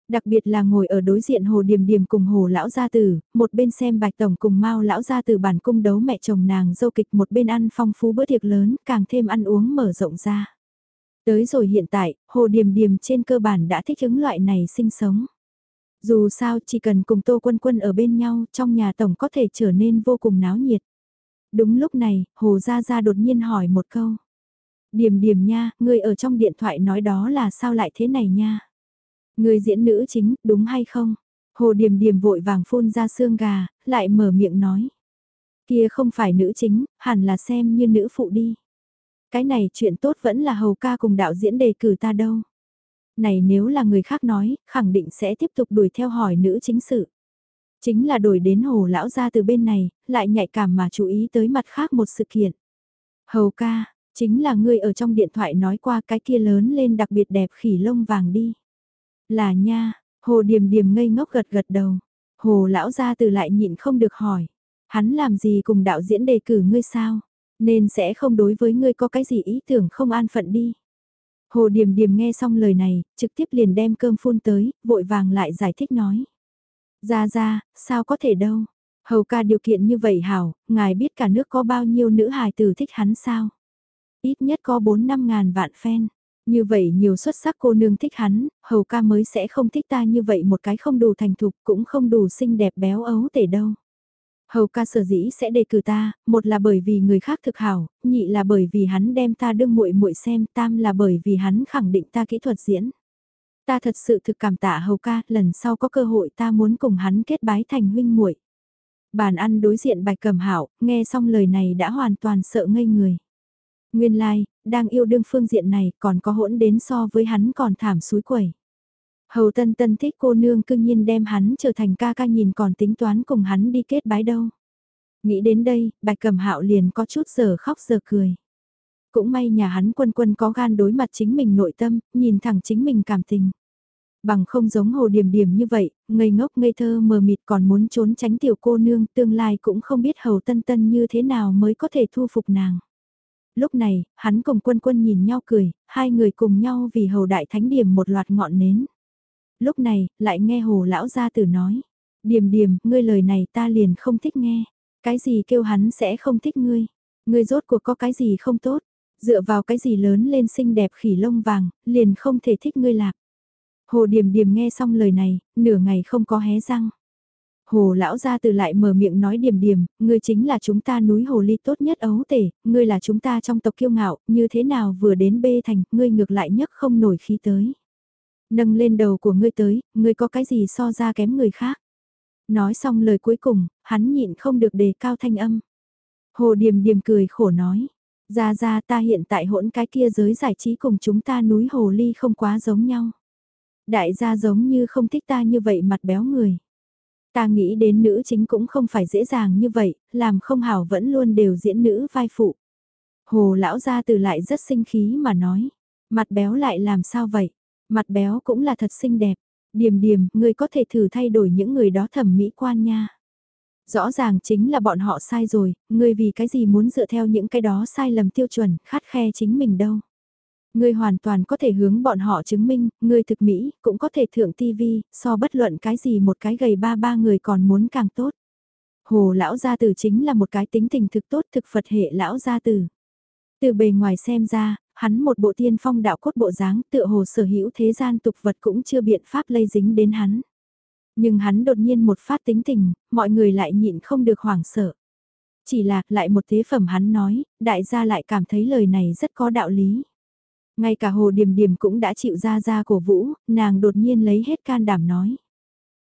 Đặc biệt là ngồi ở đối diện hồ điềm điềm cùng hồ lão gia tử, một bên xem bạch tổng cùng mau lão gia tử bản cung đấu mẹ chồng nàng dâu kịch một bên ăn phong phú bữa tiệc lớn, càng thêm ăn uống mở rộng ra. Tới rồi hiện tại, hồ điềm điềm trên cơ bản đã thích ứng loại này sinh sống. Dù sao chỉ cần cùng tô quân quân ở bên nhau trong nhà tổng có thể trở nên vô cùng náo nhiệt. Đúng lúc này, hồ gia gia đột nhiên hỏi một câu. Điềm điềm nha, người ở trong điện thoại nói đó là sao lại thế này nha. Người diễn nữ chính, đúng hay không? Hồ Điềm Điềm vội vàng phun ra xương gà, lại mở miệng nói. Kia không phải nữ chính, hẳn là xem như nữ phụ đi. Cái này chuyện tốt vẫn là hầu ca cùng đạo diễn đề cử ta đâu. Này nếu là người khác nói, khẳng định sẽ tiếp tục đuổi theo hỏi nữ chính sự. Chính là đổi đến hồ lão ra từ bên này, lại nhạy cảm mà chú ý tới mặt khác một sự kiện. Hầu ca, chính là người ở trong điện thoại nói qua cái kia lớn lên đặc biệt đẹp khỉ lông vàng đi. Là nha, hồ điềm điềm ngây ngốc gật gật đầu. Hồ lão gia từ lại nhịn không được hỏi. Hắn làm gì cùng đạo diễn đề cử ngươi sao? Nên sẽ không đối với ngươi có cái gì ý tưởng không an phận đi. Hồ điềm điềm nghe xong lời này, trực tiếp liền đem cơm phun tới, vội vàng lại giải thích nói. Ra ra, sao có thể đâu. Hầu ca điều kiện như vậy hảo, ngài biết cả nước có bao nhiêu nữ hài tử thích hắn sao? Ít nhất có 4-5 ngàn vạn fan. Như vậy nhiều xuất sắc cô nương thích hắn, hầu ca mới sẽ không thích ta như vậy một cái không đủ thành thục cũng không đủ xinh đẹp béo ấu tể đâu. Hầu ca sở dĩ sẽ đề cử ta, một là bởi vì người khác thực hảo, nhị là bởi vì hắn đem ta đương muội muội xem, tam là bởi vì hắn khẳng định ta kỹ thuật diễn. Ta thật sự thực cảm tạ hầu ca, lần sau có cơ hội ta muốn cùng hắn kết bái thành huynh muội. Bàn ăn đối diện bạch cầm hảo, nghe xong lời này đã hoàn toàn sợ ngây người. Nguyên lai, like, đang yêu đương phương diện này còn có hỗn đến so với hắn còn thảm suối quẩy. Hầu tân tân thích cô nương cương nhiên đem hắn trở thành ca ca nhìn còn tính toán cùng hắn đi kết bái đâu. Nghĩ đến đây, bạch cầm hạo liền có chút giờ khóc giờ cười. Cũng may nhà hắn quân quân có gan đối mặt chính mình nội tâm, nhìn thẳng chính mình cảm tình. Bằng không giống hồ điểm điểm như vậy, ngây ngốc ngây thơ mờ mịt còn muốn trốn tránh tiểu cô nương tương lai cũng không biết hầu tân tân như thế nào mới có thể thu phục nàng lúc này, hắn cùng quân quân nhìn nhau cười, hai người cùng nhau vì hầu đại thánh điểm một loạt ngọn nến. Lúc này, lại nghe hồ lão gia tử nói, điểm điểm ngươi lời này ta liền không thích nghe, cái gì kêu hắn sẽ không thích ngươi, ngươi rốt cuộc có cái gì không tốt, dựa vào cái gì lớn lên xinh đẹp khỉ lông vàng, liền không thể thích ngươi lạc. Hồ điểm điểm nghe xong lời này, nửa ngày không có hé răng. Hồ lão gia từ lại mở miệng nói điểm điểm, ngươi chính là chúng ta núi hồ ly tốt nhất ấu tể, ngươi là chúng ta trong tộc kiêu ngạo, như thế nào vừa đến bê thành, ngươi ngược lại nhất không nổi khí tới. Nâng lên đầu của ngươi tới, ngươi có cái gì so ra kém người khác. Nói xong lời cuối cùng, hắn nhịn không được đề cao thanh âm. Hồ điềm điềm cười khổ nói, ra ra ta hiện tại hỗn cái kia giới giải trí cùng chúng ta núi hồ ly không quá giống nhau. Đại gia giống như không thích ta như vậy mặt béo người. Ta nghĩ đến nữ chính cũng không phải dễ dàng như vậy, làm không hảo vẫn luôn đều diễn nữ vai phụ. Hồ lão gia từ lại rất sinh khí mà nói, mặt béo lại làm sao vậy? Mặt béo cũng là thật xinh đẹp. Điềm điềm, người có thể thử thay đổi những người đó thẩm mỹ quan nha. Rõ ràng chính là bọn họ sai rồi, người vì cái gì muốn dựa theo những cái đó sai lầm tiêu chuẩn, khát khe chính mình đâu. Ngươi hoàn toàn có thể hướng bọn họ chứng minh, ngươi thực mỹ, cũng có thể thượng TV so bất luận cái gì một cái gầy ba ba người còn muốn càng tốt. Hồ lão gia tử chính là một cái tính tình thực tốt thực Phật hệ lão gia tử. Từ bề ngoài xem ra, hắn một bộ tiên phong đạo cốt bộ dáng tựa hồ sở hữu thế gian tục vật cũng chưa biện pháp lây dính đến hắn. Nhưng hắn đột nhiên một phát tính tình, mọi người lại nhịn không được hoảng sợ. Chỉ là lại một thế phẩm hắn nói, đại gia lại cảm thấy lời này rất có đạo lý. Ngay cả hồ điểm điểm cũng đã chịu ra ra cổ vũ, nàng đột nhiên lấy hết can đảm nói.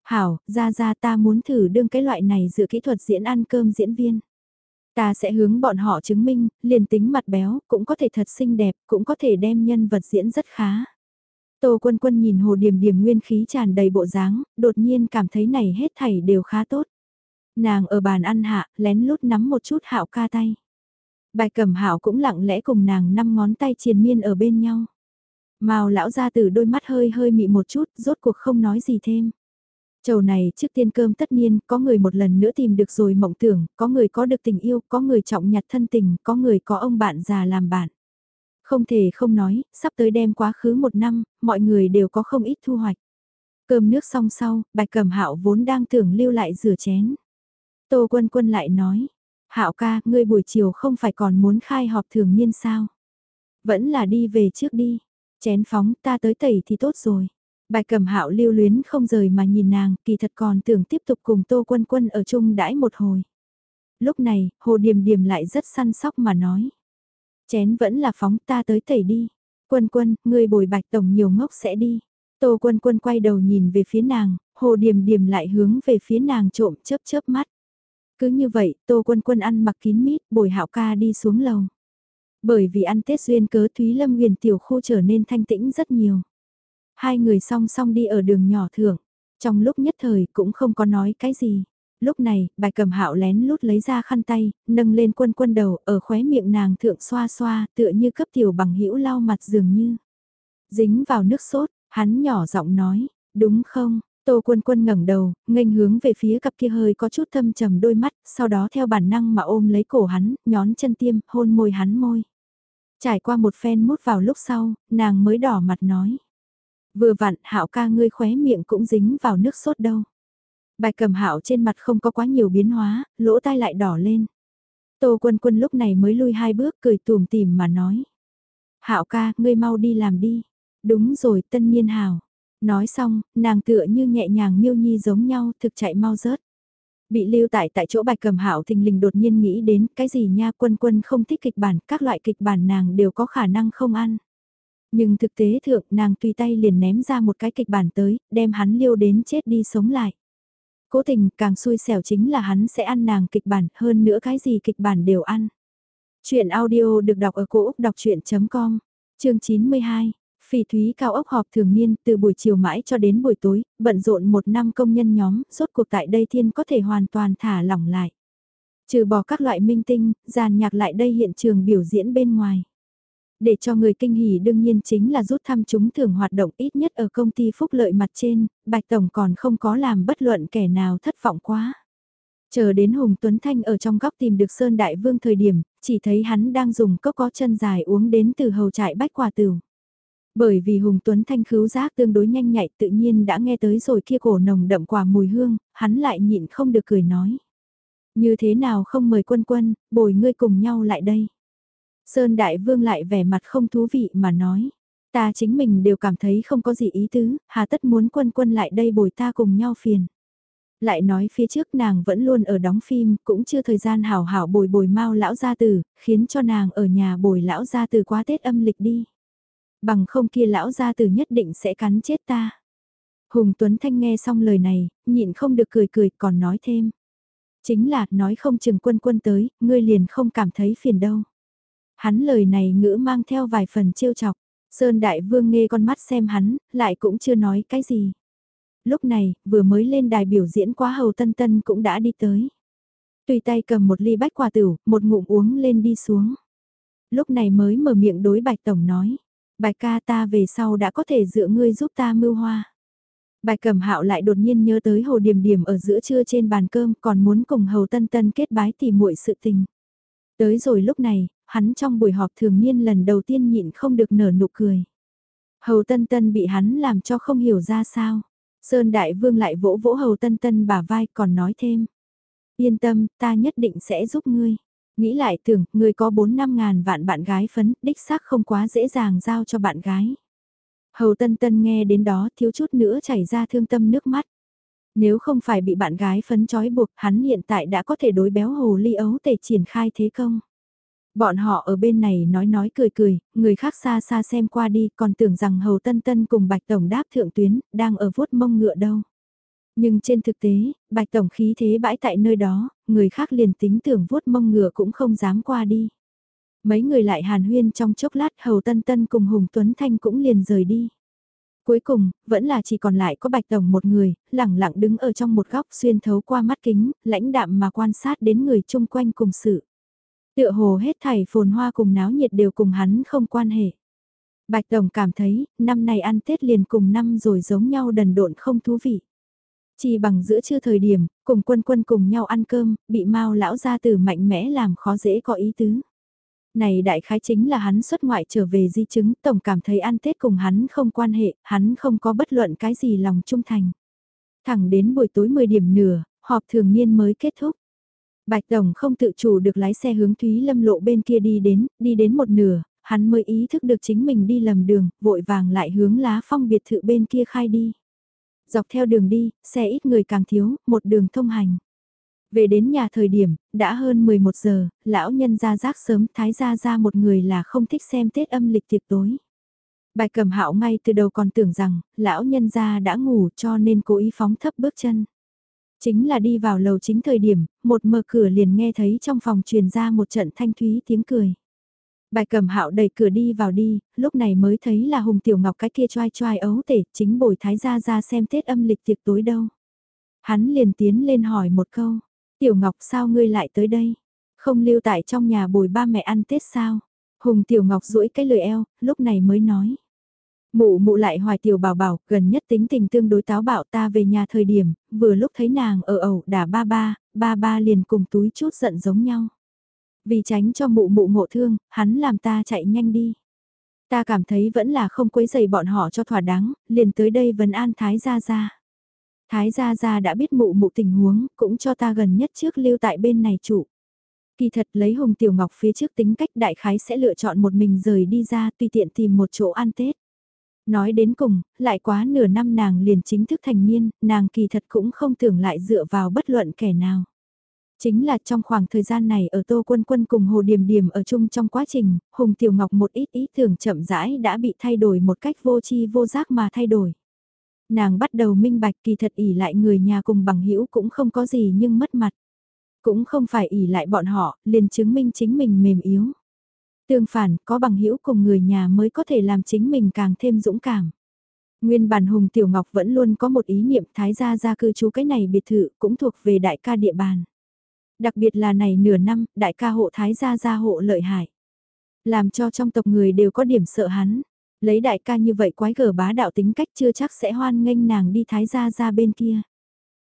Hảo, ra ra ta muốn thử đương cái loại này giữa kỹ thuật diễn ăn cơm diễn viên. Ta sẽ hướng bọn họ chứng minh, liền tính mặt béo, cũng có thể thật xinh đẹp, cũng có thể đem nhân vật diễn rất khá. Tô Quân Quân nhìn Hồ điểm điểm nguyên khí tràn đầy bộ dáng, đột nhiên cảm thấy này hết thảy đều khá tốt. Nàng ở bàn ăn hạ, lén lút nắm một chút hạo ca tay. Bài cẩm hạo cũng lặng lẽ cùng nàng năm ngón tay triền miên ở bên nhau. Mao lão ra từ đôi mắt hơi hơi mị một chút, rốt cuộc không nói gì thêm. Chầu này trước tiên cơm tất nhiên, có người một lần nữa tìm được rồi mộng tưởng, có người có được tình yêu, có người trọng nhặt thân tình, có người có ông bạn già làm bạn. Không thể không nói, sắp tới đêm quá khứ một năm, mọi người đều có không ít thu hoạch. Cơm nước xong sau, bạch cẩm hạo vốn đang tưởng lưu lại rửa chén. Tô quân quân lại nói, hạo ca, ngươi buổi chiều không phải còn muốn khai họp thường niên sao? Vẫn là đi về trước đi, chén phóng ta tới tẩy thì tốt rồi. Bài cầm hạo lưu luyến không rời mà nhìn nàng, kỳ thật còn tưởng tiếp tục cùng Tô Quân Quân ở chung đãi một hồi. Lúc này, Hồ Điềm Điềm lại rất săn sóc mà nói. Chén vẫn là phóng ta tới tẩy đi. Quân Quân, ngươi bồi bạch tổng nhiều ngốc sẽ đi. Tô Quân Quân quay đầu nhìn về phía nàng, Hồ Điềm Điềm lại hướng về phía nàng trộm chớp chớp mắt. Cứ như vậy, Tô Quân Quân ăn mặc kín mít, bồi hạo ca đi xuống lầu. Bởi vì ăn Tết duyên cớ Thúy Lâm huyền tiểu khu trở nên thanh tĩnh rất nhiều. Hai người song song đi ở đường nhỏ thượng, trong lúc nhất thời cũng không có nói cái gì. Lúc này, bài cầm hạo lén lút lấy ra khăn tay, nâng lên quân quân đầu ở khóe miệng nàng thượng xoa xoa, tựa như cấp tiểu bằng hữu lau mặt dường như. Dính vào nước sốt, hắn nhỏ giọng nói, đúng không? Tô quân quân ngẩng đầu, nghênh hướng về phía cặp kia hơi có chút thâm trầm đôi mắt, sau đó theo bản năng mà ôm lấy cổ hắn, nhón chân tiêm, hôn môi hắn môi. Trải qua một phen mút vào lúc sau, nàng mới đỏ mặt nói. Vừa vặn, hạo ca ngươi khóe miệng cũng dính vào nước sốt đâu. Bài cầm hạo trên mặt không có quá nhiều biến hóa, lỗ tai lại đỏ lên. Tô quân quân lúc này mới lui hai bước cười tùm tìm mà nói. Hạo ca, ngươi mau đi làm đi. Đúng rồi, tân nhiên hào. Nói xong, nàng tựa như nhẹ nhàng miêu nhi giống nhau thực chạy mau rớt. Bị lưu tại tại chỗ bạch cầm hạo thình lình đột nhiên nghĩ đến cái gì nha quân quân không thích kịch bản, các loại kịch bản nàng đều có khả năng không ăn. Nhưng thực tế thượng nàng tùy tay liền ném ra một cái kịch bản tới, đem hắn liêu đến chết đi sống lại. Cố tình càng xui xẻo chính là hắn sẽ ăn nàng kịch bản hơn nữa cái gì kịch bản đều ăn. Chuyện audio được đọc ở cổ Úc đọc chuyện.com, chương 92. Phỉ thúy cao ốc họp thường niên từ buổi chiều mãi cho đến buổi tối, bận rộn một năm công nhân nhóm, rốt cuộc tại đây thiên có thể hoàn toàn thả lỏng lại. Trừ bỏ các loại minh tinh, giàn nhạc lại đây hiện trường biểu diễn bên ngoài. Để cho người kinh hỉ đương nhiên chính là rút thăm chúng thường hoạt động ít nhất ở công ty phúc lợi mặt trên, Bạch Tổng còn không có làm bất luận kẻ nào thất vọng quá. Chờ đến Hùng Tuấn Thanh ở trong góc tìm được Sơn Đại Vương thời điểm, chỉ thấy hắn đang dùng cốc có chân dài uống đến từ hầu trại bách quả tửu. Bởi vì Hùng Tuấn Thanh khứu giác tương đối nhanh nhạy tự nhiên đã nghe tới rồi kia cổ nồng đậm quả mùi hương, hắn lại nhịn không được cười nói. Như thế nào không mời quân quân, bồi ngươi cùng nhau lại đây. Sơn Đại Vương lại vẻ mặt không thú vị mà nói. Ta chính mình đều cảm thấy không có gì ý tứ, hà tất muốn quân quân lại đây bồi ta cùng nhau phiền. Lại nói phía trước nàng vẫn luôn ở đóng phim, cũng chưa thời gian hảo hảo bồi bồi mau lão gia tử, khiến cho nàng ở nhà bồi lão gia tử quá Tết âm lịch đi. Bằng không kia lão gia tử nhất định sẽ cắn chết ta. Hùng Tuấn Thanh nghe xong lời này, nhịn không được cười cười còn nói thêm. Chính là nói không chừng quân quân tới, ngươi liền không cảm thấy phiền đâu. Hắn lời này ngữ mang theo vài phần trêu chọc. Sơn Đại Vương nghe con mắt xem hắn, lại cũng chưa nói cái gì. Lúc này, vừa mới lên đài biểu diễn quá hầu tân tân cũng đã đi tới. Tùy tay cầm một ly bách quả tửu, một ngụm uống lên đi xuống. Lúc này mới mở miệng đối Bạch Tổng nói. Bạch ca ta về sau đã có thể dựa ngươi giúp ta mưu hoa. Bạch Cẩm Hạo lại đột nhiên nhớ tới Hồ điểm điểm ở giữa trưa trên bàn cơm còn muốn cùng Hầu Tân Tân kết bái tỉ muội sự tình. Tới rồi lúc này, hắn trong buổi họp thường niên lần đầu tiên nhịn không được nở nụ cười. Hầu Tân Tân bị hắn làm cho không hiểu ra sao. Sơn Đại Vương lại vỗ vỗ Hầu Tân Tân bả vai còn nói thêm. Yên tâm, ta nhất định sẽ giúp ngươi. Nghĩ lại tưởng, người có 4 năm ngàn vạn bạn gái phấn, đích xác không quá dễ dàng giao cho bạn gái. Hầu Tân Tân nghe đến đó thiếu chút nữa chảy ra thương tâm nước mắt. Nếu không phải bị bạn gái phấn trói buộc, hắn hiện tại đã có thể đối béo hồ ly ấu tể triển khai thế công. Bọn họ ở bên này nói nói cười cười, người khác xa xa xem qua đi còn tưởng rằng Hầu Tân Tân cùng Bạch Tổng đáp thượng tuyến, đang ở vuốt mông ngựa đâu. Nhưng trên thực tế, bạch tổng khí thế bãi tại nơi đó, người khác liền tính tưởng vuốt mông ngựa cũng không dám qua đi. Mấy người lại hàn huyên trong chốc lát hầu tân tân cùng Hùng Tuấn Thanh cũng liền rời đi. Cuối cùng, vẫn là chỉ còn lại có Bạch Tổng một người, lẳng lặng đứng ở trong một góc xuyên thấu qua mắt kính, lãnh đạm mà quan sát đến người chung quanh cùng sự. Tựa hồ hết thảy phồn hoa cùng náo nhiệt đều cùng hắn không quan hệ. Bạch Tổng cảm thấy, năm này ăn Tết liền cùng năm rồi giống nhau đần độn không thú vị. Chỉ bằng giữa trưa thời điểm, cùng quân quân cùng nhau ăn cơm, bị mau lão gia tử mạnh mẽ làm khó dễ có ý tứ. Này đại khái chính là hắn xuất ngoại trở về di chứng, tổng cảm thấy ăn Tết cùng hắn không quan hệ, hắn không có bất luận cái gì lòng trung thành. Thẳng đến buổi tối 10 điểm nửa, họp thường niên mới kết thúc. Bạch Tổng không tự chủ được lái xe hướng Thúy Lâm lộ bên kia đi đến, đi đến một nửa, hắn mới ý thức được chính mình đi lầm đường, vội vàng lại hướng lá phong biệt thự bên kia khai đi. Dọc theo đường đi, xe ít người càng thiếu, một đường thông hành. Về đến nhà thời điểm, đã hơn 11 giờ, lão nhân ra rác sớm thái ra ra một người là không thích xem Tết âm lịch tiệc tối. Bài cầm hạo ngay từ đầu còn tưởng rằng, lão nhân gia đã ngủ cho nên cố ý phóng thấp bước chân. Chính là đi vào lầu chính thời điểm, một mở cửa liền nghe thấy trong phòng truyền ra một trận thanh thúy tiếng cười. Bài cầm hạo đẩy cửa đi vào đi, lúc này mới thấy là Hùng Tiểu Ngọc cái kia choai choai ấu tể, chính bồi thái gia ra xem Tết âm lịch tiệc tối đâu. Hắn liền tiến lên hỏi một câu, Tiểu Ngọc sao ngươi lại tới đây? Không lưu tại trong nhà bồi ba mẹ ăn Tết sao? Hùng Tiểu Ngọc duỗi cái lời eo, lúc này mới nói. Mụ mụ lại hoài tiểu bảo bảo, gần nhất tính tình tương đối táo bạo ta về nhà thời điểm, vừa lúc thấy nàng ở ẩu đả ba ba, ba ba liền cùng túi chút giận giống nhau. Vì tránh cho mụ mụ ngộ thương, hắn làm ta chạy nhanh đi. Ta cảm thấy vẫn là không quấy giày bọn họ cho thỏa đáng, liền tới đây vấn an Thái Gia Gia. Thái Gia Gia đã biết mụ mụ tình huống, cũng cho ta gần nhất trước lưu tại bên này trụ. Kỳ thật lấy Hùng Tiểu Ngọc phía trước tính cách đại khái sẽ lựa chọn một mình rời đi ra tùy tiện tìm một chỗ ăn Tết. Nói đến cùng, lại quá nửa năm nàng liền chính thức thành niên, nàng kỳ thật cũng không tưởng lại dựa vào bất luận kẻ nào. Chính là trong khoảng thời gian này ở Tô Quân Quân cùng Hồ Điềm Điềm ở chung trong quá trình, Hùng Tiểu Ngọc một ít ý tưởng chậm rãi đã bị thay đổi một cách vô chi vô giác mà thay đổi. Nàng bắt đầu minh bạch kỳ thật ỉ lại người nhà cùng bằng hữu cũng không có gì nhưng mất mặt. Cũng không phải ỉ lại bọn họ, liền chứng minh chính mình mềm yếu. Tương phản, có bằng hữu cùng người nhà mới có thể làm chính mình càng thêm dũng cảm. Nguyên bản Hùng Tiểu Ngọc vẫn luôn có một ý niệm thái gia gia cư trú cái này biệt thự cũng thuộc về đại ca địa bàn. Đặc biệt là này nửa năm, đại ca hộ thái gia gia hộ lợi hại. Làm cho trong tộc người đều có điểm sợ hắn. Lấy đại ca như vậy quái gở bá đạo tính cách chưa chắc sẽ hoan nghênh nàng đi thái gia gia bên kia.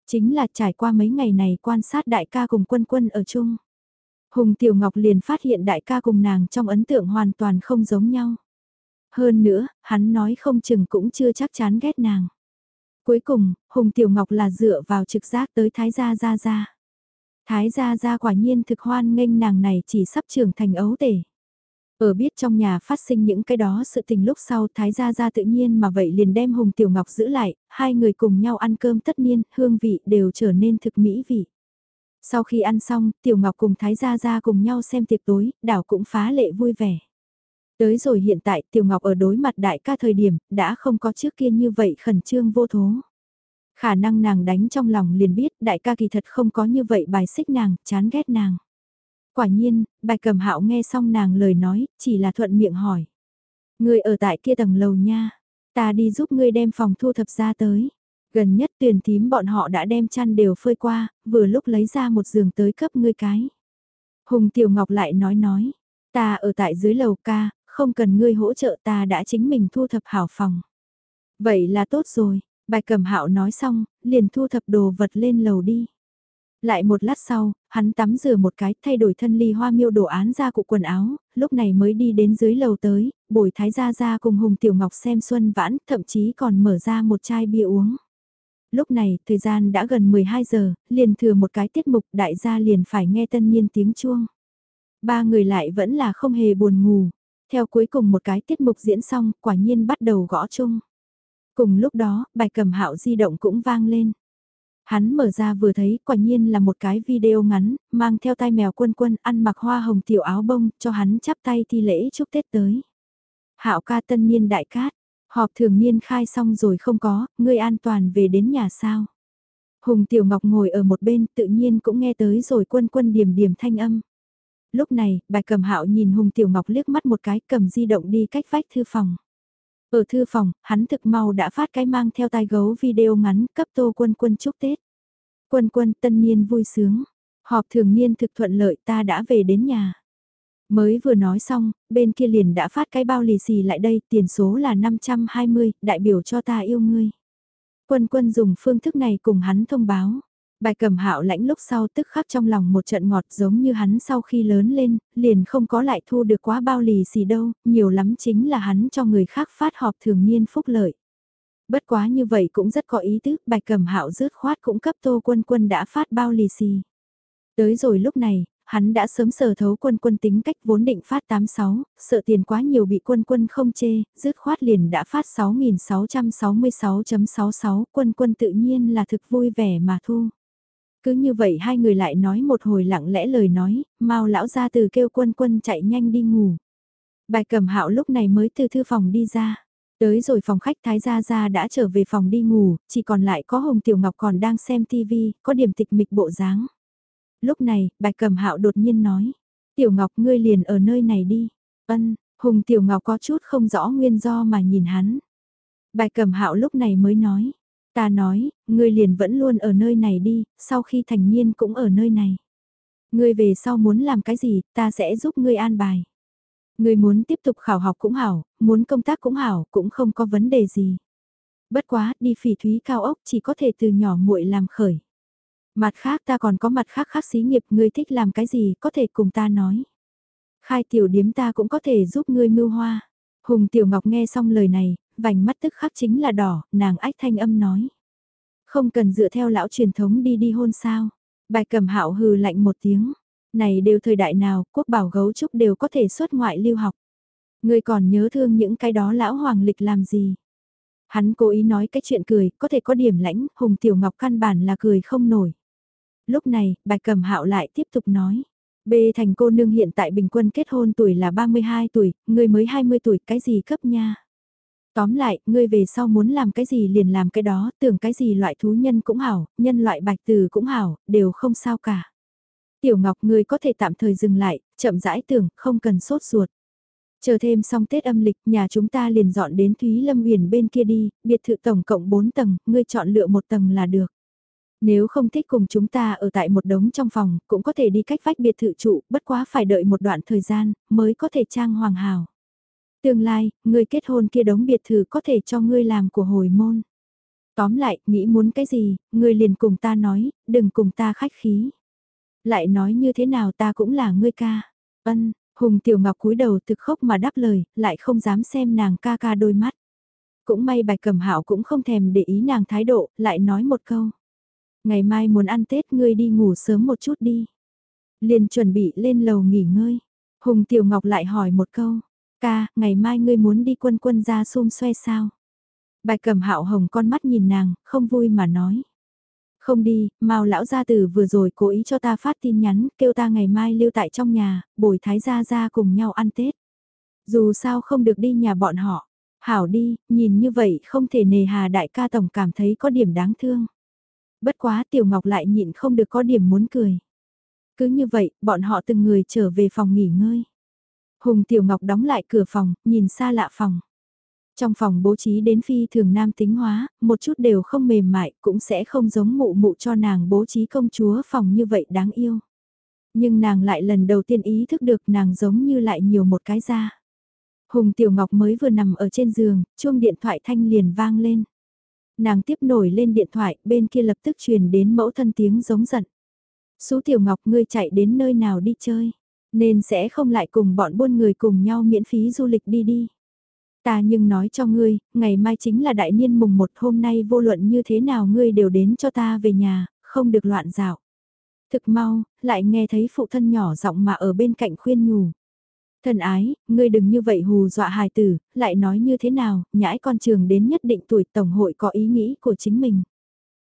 Chính là trải qua mấy ngày này quan sát đại ca cùng quân quân ở chung. Hùng Tiểu Ngọc liền phát hiện đại ca cùng nàng trong ấn tượng hoàn toàn không giống nhau. Hơn nữa, hắn nói không chừng cũng chưa chắc chán ghét nàng. Cuối cùng, Hùng Tiểu Ngọc là dựa vào trực giác tới Thái Gia Gia Gia. Thái Gia Gia quả nhiên thực hoan nghênh nàng này chỉ sắp trưởng thành ấu tể. Ở biết trong nhà phát sinh những cái đó sự tình lúc sau Thái Gia Gia tự nhiên mà vậy liền đem Hùng Tiểu Ngọc giữ lại, hai người cùng nhau ăn cơm tất nhiên, hương vị đều trở nên thực mỹ vị. Sau khi ăn xong, Tiểu Ngọc cùng Thái Gia Gia cùng nhau xem tiệc tối, đảo cũng phá lệ vui vẻ. Tới rồi hiện tại Tiểu Ngọc ở đối mặt đại ca thời điểm, đã không có trước kia như vậy khẩn trương vô thố. Khả năng nàng đánh trong lòng liền biết đại ca kỳ thật không có như vậy bài xích nàng, chán ghét nàng. Quả nhiên, bài cầm hạo nghe xong nàng lời nói, chỉ là thuận miệng hỏi. Người ở tại kia tầng lầu nha, ta đi giúp ngươi đem phòng thu thập ra tới. Gần nhất tuyển tím bọn họ đã đem chăn đều phơi qua, vừa lúc lấy ra một giường tới cấp ngươi cái. Hùng Tiểu Ngọc lại nói nói, ta ở tại dưới lầu ca, không cần ngươi hỗ trợ ta đã chính mình thu thập hảo phòng. Vậy là tốt rồi, bài cầm hạo nói xong, liền thu thập đồ vật lên lầu đi. Lại một lát sau, hắn tắm rửa một cái thay đổi thân ly hoa miêu đồ án ra cụ quần áo, lúc này mới đi đến dưới lầu tới, bồi thái gia ra cùng Hùng Tiểu Ngọc xem xuân vãn, thậm chí còn mở ra một chai bia uống. Lúc này, thời gian đã gần 12 giờ, liền thừa một cái tiết mục đại gia liền phải nghe tân nhiên tiếng chuông. Ba người lại vẫn là không hề buồn ngủ. Theo cuối cùng một cái tiết mục diễn xong, quả nhiên bắt đầu gõ chung. Cùng lúc đó, bài cầm hạo di động cũng vang lên. Hắn mở ra vừa thấy, quả nhiên là một cái video ngắn, mang theo tay mèo quân quân, ăn mặc hoa hồng tiểu áo bông, cho hắn chắp tay thi lễ chúc Tết tới. Hạo ca tân niên đại cát, Họp thường niên khai xong rồi không có, ngươi an toàn về đến nhà sao? Hùng Tiểu Ngọc ngồi ở một bên tự nhiên cũng nghe tới rồi quân quân điểm điểm thanh âm. Lúc này, bài cầm hạo nhìn Hùng Tiểu Ngọc liếc mắt một cái cầm di động đi cách vách thư phòng. Ở thư phòng, hắn thực mau đã phát cái mang theo tai gấu video ngắn cấp tô quân quân chúc Tết. Quân quân tân niên vui sướng, họp thường niên thực thuận lợi ta đã về đến nhà. Mới vừa nói xong, bên kia liền đã phát cái bao lì xì lại đây, tiền số là 520, đại biểu cho ta yêu ngươi. Quân quân dùng phương thức này cùng hắn thông báo. Bài cầm hạo lãnh lúc sau tức khắc trong lòng một trận ngọt giống như hắn sau khi lớn lên, liền không có lại thu được quá bao lì xì đâu, nhiều lắm chính là hắn cho người khác phát họp thường niên phúc lợi. Bất quá như vậy cũng rất có ý tứ, bài cầm hạo rớt khoát cũng cấp tô quân quân đã phát bao lì xì. Tới rồi lúc này, hắn đã sớm sở thấu quân quân tính cách vốn định phát 86, sợ tiền quá nhiều bị quân quân không chê, dứt khoát liền đã phát 6666.66, quân quân tự nhiên là thực vui vẻ mà thu. Cứ như vậy hai người lại nói một hồi lặng lẽ lời nói, mau lão ra từ kêu quân quân chạy nhanh đi ngủ. Bài cầm hạo lúc này mới từ thư phòng đi ra. Tới rồi phòng khách Thái Gia Gia đã trở về phòng đi ngủ, chỉ còn lại có Hồng Tiểu Ngọc còn đang xem TV, có điểm tịch mịch bộ dáng. Lúc này, bạch cầm hạo đột nhiên nói. Tiểu Ngọc ngươi liền ở nơi này đi. Ân, Hùng Tiểu Ngọc có chút không rõ nguyên do mà nhìn hắn. Bạch cầm hạo lúc này mới nói. Ta nói, ngươi liền vẫn luôn ở nơi này đi, sau khi thành niên cũng ở nơi này. Ngươi về sau muốn làm cái gì, ta sẽ giúp ngươi an bài. Ngươi muốn tiếp tục khảo học cũng hảo, muốn công tác cũng hảo, cũng không có vấn đề gì. Bất quá, đi phỉ thúy cao ốc chỉ có thể từ nhỏ muội làm khởi. Mặt khác ta còn có mặt khác khác xí nghiệp ngươi thích làm cái gì có thể cùng ta nói. Khai tiểu điếm ta cũng có thể giúp ngươi mưu hoa. Hùng Tiểu Ngọc nghe xong lời này, vành mắt tức khắc chính là đỏ, nàng ách thanh âm nói. Không cần dựa theo lão truyền thống đi đi hôn sao. Bài cầm hạo hừ lạnh một tiếng. Này đều thời đại nào, quốc bảo gấu trúc đều có thể xuất ngoại lưu học. người còn nhớ thương những cái đó lão hoàng lịch làm gì. Hắn cố ý nói cái chuyện cười, có thể có điểm lãnh, Hùng Tiểu Ngọc căn bản là cười không nổi. Lúc này, bạch cầm hạo lại tiếp tục nói. B thành cô nương hiện tại bình quân kết hôn tuổi là 32 tuổi, người mới 20 tuổi, cái gì cấp nha. Tóm lại, ngươi về sau muốn làm cái gì liền làm cái đó, tưởng cái gì loại thú nhân cũng hảo, nhân loại bạch từ cũng hảo, đều không sao cả. Tiểu Ngọc ngươi có thể tạm thời dừng lại, chậm rãi tưởng, không cần sốt ruột. Chờ thêm xong Tết âm lịch, nhà chúng ta liền dọn đến Thúy Lâm Huyền bên kia đi, biệt thự tổng cộng 4 tầng, ngươi chọn lựa một tầng là được. Nếu không thích cùng chúng ta ở tại một đống trong phòng, cũng có thể đi cách vách biệt thự trụ, bất quá phải đợi một đoạn thời gian, mới có thể trang hoàng hào. Tương lai, người kết hôn kia đống biệt thự có thể cho ngươi làm của hồi môn. Tóm lại, nghĩ muốn cái gì, ngươi liền cùng ta nói, đừng cùng ta khách khí. Lại nói như thế nào ta cũng là ngươi ca. Ân, Hùng Tiểu Ngọc cúi đầu thực khốc mà đáp lời, lại không dám xem nàng ca ca đôi mắt. Cũng may bạch cầm hạo cũng không thèm để ý nàng thái độ, lại nói một câu. Ngày mai muốn ăn Tết ngươi đi ngủ sớm một chút đi. Liền chuẩn bị lên lầu nghỉ ngơi. Hùng Tiểu Ngọc lại hỏi một câu. Ca, ngày mai ngươi muốn đi quân quân ra xung xoe sao? Bài cầm hạo hồng con mắt nhìn nàng, không vui mà nói. Không đi, mau lão gia tử vừa rồi cố ý cho ta phát tin nhắn, kêu ta ngày mai lưu tại trong nhà, bồi thái gia gia cùng nhau ăn Tết. Dù sao không được đi nhà bọn họ. Hảo đi, nhìn như vậy không thể nề hà đại ca tổng cảm thấy có điểm đáng thương. Bất quá Tiểu Ngọc lại nhịn không được có điểm muốn cười. Cứ như vậy, bọn họ từng người trở về phòng nghỉ ngơi. Hùng Tiểu Ngọc đóng lại cửa phòng, nhìn xa lạ phòng. Trong phòng bố trí đến phi thường nam tính hóa, một chút đều không mềm mại, cũng sẽ không giống mụ mụ cho nàng bố trí công chúa phòng như vậy đáng yêu. Nhưng nàng lại lần đầu tiên ý thức được nàng giống như lại nhiều một cái da. Hùng Tiểu Ngọc mới vừa nằm ở trên giường, chuông điện thoại thanh liền vang lên. Nàng tiếp nổi lên điện thoại, bên kia lập tức truyền đến mẫu thân tiếng giống giận. Sú Tiểu Ngọc ngươi chạy đến nơi nào đi chơi, nên sẽ không lại cùng bọn buôn người cùng nhau miễn phí du lịch đi đi. Ta nhưng nói cho ngươi, ngày mai chính là đại niên mùng một hôm nay vô luận như thế nào ngươi đều đến cho ta về nhà, không được loạn dạo. Thực mau, lại nghe thấy phụ thân nhỏ giọng mà ở bên cạnh khuyên nhủ. Thần ái, ngươi đừng như vậy hù dọa hài tử, lại nói như thế nào, nhãi con trường đến nhất định tuổi tổng hội có ý nghĩ của chính mình.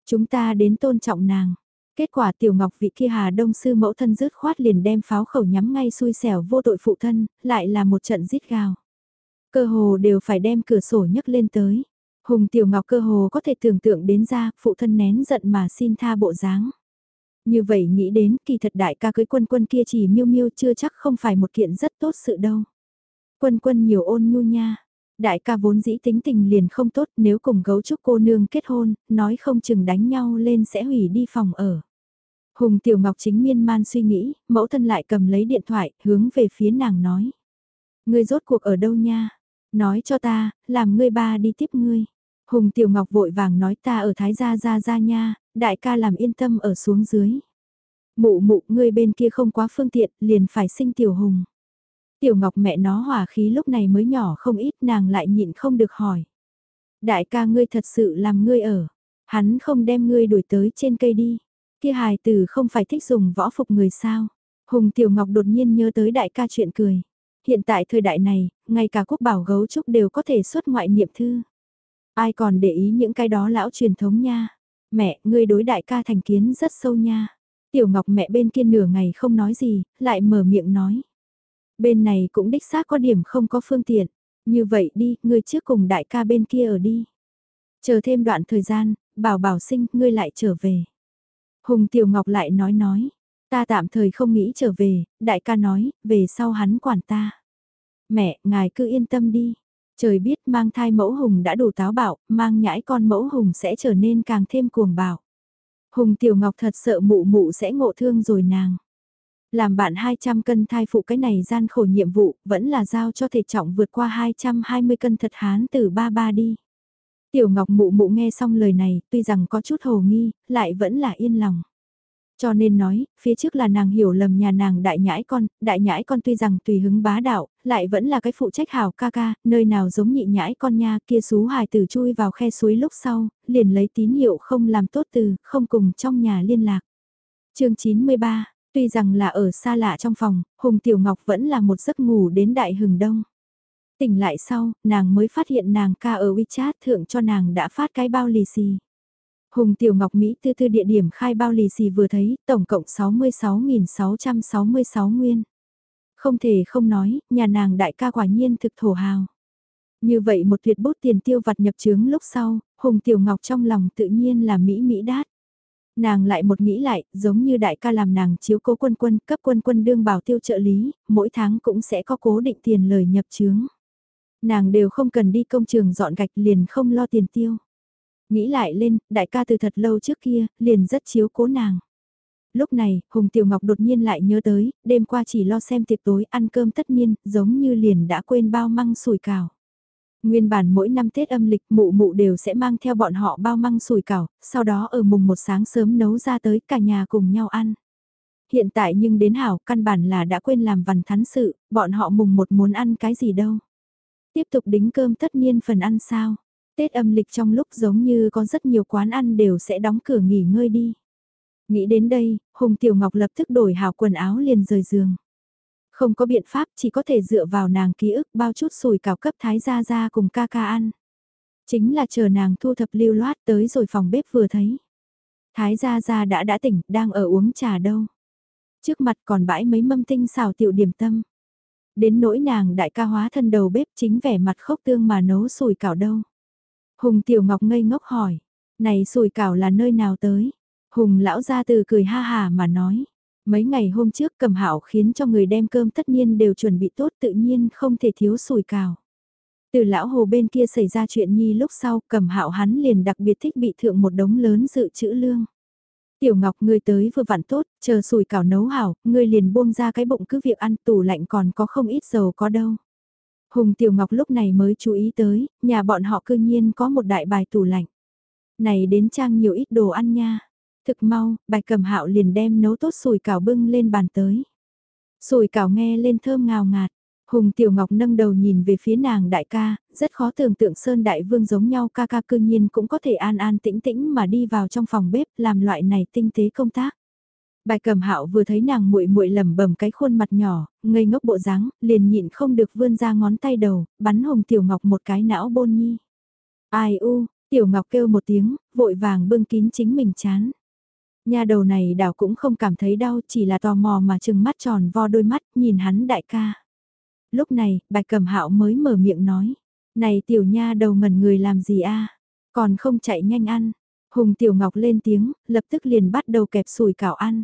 Chúng ta đến tôn trọng nàng. Kết quả tiểu ngọc vị kia hà đông sư mẫu thân rớt khoát liền đem pháo khẩu nhắm ngay xui xẻo vô tội phụ thân, lại là một trận giết gào. Cơ hồ đều phải đem cửa sổ nhấc lên tới. Hùng Tiểu Ngọc cơ hồ có thể tưởng tượng đến ra, phụ thân nén giận mà xin tha bộ dáng. Như vậy nghĩ đến kỳ thật đại ca cưới quân quân kia chỉ miêu miêu chưa chắc không phải một kiện rất tốt sự đâu. Quân quân nhiều ôn nhu nha. Đại ca vốn dĩ tính tình liền không tốt nếu cùng gấu trúc cô nương kết hôn, nói không chừng đánh nhau lên sẽ hủy đi phòng ở. Hùng Tiểu Ngọc chính miên man suy nghĩ, mẫu thân lại cầm lấy điện thoại, hướng về phía nàng nói. Ngươi rốt cuộc ở đâu nha? Nói cho ta, làm ngươi ba đi tiếp ngươi. Hùng Tiểu Ngọc vội vàng nói ta ở Thái Gia Gia Gia nha, đại ca làm yên tâm ở xuống dưới. Mụ mụ ngươi bên kia không quá phương tiện, liền phải sinh Tiểu Hùng. Tiểu Ngọc mẹ nó hỏa khí lúc này mới nhỏ không ít nàng lại nhịn không được hỏi. Đại ca ngươi thật sự làm ngươi ở, hắn không đem ngươi đuổi tới trên cây đi. Kia hài tử không phải thích dùng võ phục người sao. Hùng Tiểu Ngọc đột nhiên nhớ tới đại ca chuyện cười. Hiện tại thời đại này, ngay cả quốc bảo gấu trúc đều có thể xuất ngoại niệm thư. Ai còn để ý những cái đó lão truyền thống nha. Mẹ, ngươi đối đại ca thành kiến rất sâu nha. Tiểu Ngọc mẹ bên kia nửa ngày không nói gì, lại mở miệng nói. Bên này cũng đích xác có điểm không có phương tiện. Như vậy đi, ngươi trước cùng đại ca bên kia ở đi. Chờ thêm đoạn thời gian, bảo bảo sinh, ngươi lại trở về. Hùng Tiểu Ngọc lại nói nói. Ta tạm thời không nghĩ trở về, đại ca nói, về sau hắn quản ta. Mẹ, ngài cứ yên tâm đi. Trời biết mang thai mẫu hùng đã đủ táo bạo, mang nhãi con mẫu hùng sẽ trở nên càng thêm cuồng bạo. Hùng Tiểu Ngọc thật sợ mụ mụ sẽ ngộ thương rồi nàng. Làm bạn 200 cân thai phụ cái này gian khổ nhiệm vụ, vẫn là giao cho thể trọng vượt qua 220 cân thật hán từ ba ba đi. Tiểu Ngọc mụ mụ nghe xong lời này, tuy rằng có chút hồ nghi, lại vẫn là yên lòng. Cho nên nói, phía trước là nàng hiểu lầm nhà nàng đại nhãi con, đại nhãi con tuy rằng tùy hứng bá đạo, lại vẫn là cái phụ trách hảo ca ca, nơi nào giống nhị nhãi con nha kia xú hài tử chui vào khe suối lúc sau, liền lấy tín hiệu không làm tốt từ, không cùng trong nhà liên lạc. chương 93, tuy rằng là ở xa lạ trong phòng, Hùng Tiểu Ngọc vẫn là một giấc ngủ đến đại hừng đông. Tỉnh lại sau, nàng mới phát hiện nàng ca ở WeChat thượng cho nàng đã phát cái bao lì xì. Hùng Tiểu Ngọc Mỹ tư tư địa điểm khai bao lì xì vừa thấy, tổng cộng 66.666 nguyên. Không thể không nói, nhà nàng đại ca quả nhiên thực thổ hào. Như vậy một tuyệt bút tiền tiêu vặt nhập trướng lúc sau, Hùng Tiểu Ngọc trong lòng tự nhiên là Mỹ Mỹ đát. Nàng lại một nghĩ lại, giống như đại ca làm nàng chiếu cố quân quân, cấp quân quân đương bảo tiêu trợ lý, mỗi tháng cũng sẽ có cố định tiền lời nhập trướng. Nàng đều không cần đi công trường dọn gạch liền không lo tiền tiêu. Nghĩ lại lên, đại ca từ thật lâu trước kia, liền rất chiếu cố nàng. Lúc này, Hùng Tiểu Ngọc đột nhiên lại nhớ tới, đêm qua chỉ lo xem tiệc tối ăn cơm tất nhiên, giống như liền đã quên bao măng sủi cảo. Nguyên bản mỗi năm Tết âm lịch mụ mụ đều sẽ mang theo bọn họ bao măng sủi cảo, sau đó ở mùng một sáng sớm nấu ra tới cả nhà cùng nhau ăn. Hiện tại nhưng đến hảo căn bản là đã quên làm vằn thắn sự, bọn họ mùng một muốn ăn cái gì đâu. Tiếp tục đính cơm tất niên phần ăn sao. Tết âm lịch trong lúc giống như có rất nhiều quán ăn đều sẽ đóng cửa nghỉ ngơi đi. Nghĩ đến đây, Hùng Tiểu Ngọc lập tức đổi hào quần áo liền rời giường. Không có biện pháp chỉ có thể dựa vào nàng ký ức bao chút sùi cào cấp thái gia gia cùng ca ca ăn. Chính là chờ nàng thu thập lưu loát tới rồi phòng bếp vừa thấy. Thái gia gia đã đã tỉnh, đang ở uống trà đâu. Trước mặt còn bãi mấy mâm tinh xào tiểu điểm tâm. Đến nỗi nàng đại ca hóa thân đầu bếp chính vẻ mặt khốc tương mà nấu sùi cảo đâu. Hùng Tiểu Ngọc ngây ngốc hỏi, này sùi cảo là nơi nào tới? Hùng lão ra từ cười ha hà mà nói, mấy ngày hôm trước cầm hạo khiến cho người đem cơm tất nhiên đều chuẩn bị tốt tự nhiên không thể thiếu sùi cảo. Từ lão hồ bên kia xảy ra chuyện nhi lúc sau cầm hạo hắn liền đặc biệt thích bị thượng một đống lớn dự trữ lương. Tiểu Ngọc ngươi tới vừa vặn tốt, chờ sủi cảo nấu hảo, ngươi liền buông ra cái bụng cứ việc ăn tủ lạnh còn có không ít dầu có đâu. Hùng Tiểu Ngọc lúc này mới chú ý tới, nhà bọn họ cư nhiên có một đại bài tủ lạnh. Này đến trang nhiều ít đồ ăn nha. Thực mau, bài cầm hạo liền đem nấu tốt sủi cảo bưng lên bàn tới. sủi cảo nghe lên thơm ngào ngạt. Hùng Tiểu Ngọc nâng đầu nhìn về phía nàng đại ca, rất khó tưởng tượng Sơn Đại Vương giống nhau ca ca cư nhiên cũng có thể an an tĩnh tĩnh mà đi vào trong phòng bếp làm loại này tinh tế công tác. Bài cầm hạo vừa thấy nàng muội muội lẩm bẩm cái khuôn mặt nhỏ, ngây ngốc bộ dáng, liền nhịn không được vươn ra ngón tay đầu, bắn Hùng Tiểu Ngọc một cái não bôn nhi. Ai u, Tiểu Ngọc kêu một tiếng, vội vàng bưng kín chính mình chán. Nhà đầu này đảo cũng không cảm thấy đau, chỉ là tò mò mà chừng mắt tròn vo đôi mắt, nhìn hắn đại ca. Lúc này, bạch cẩm hạo mới mở miệng nói, này tiểu nha đầu ngẩn người làm gì a Còn không chạy nhanh ăn. Hùng Tiểu Ngọc lên tiếng, lập tức liền bắt đầu kẹp sủi cảo ăn.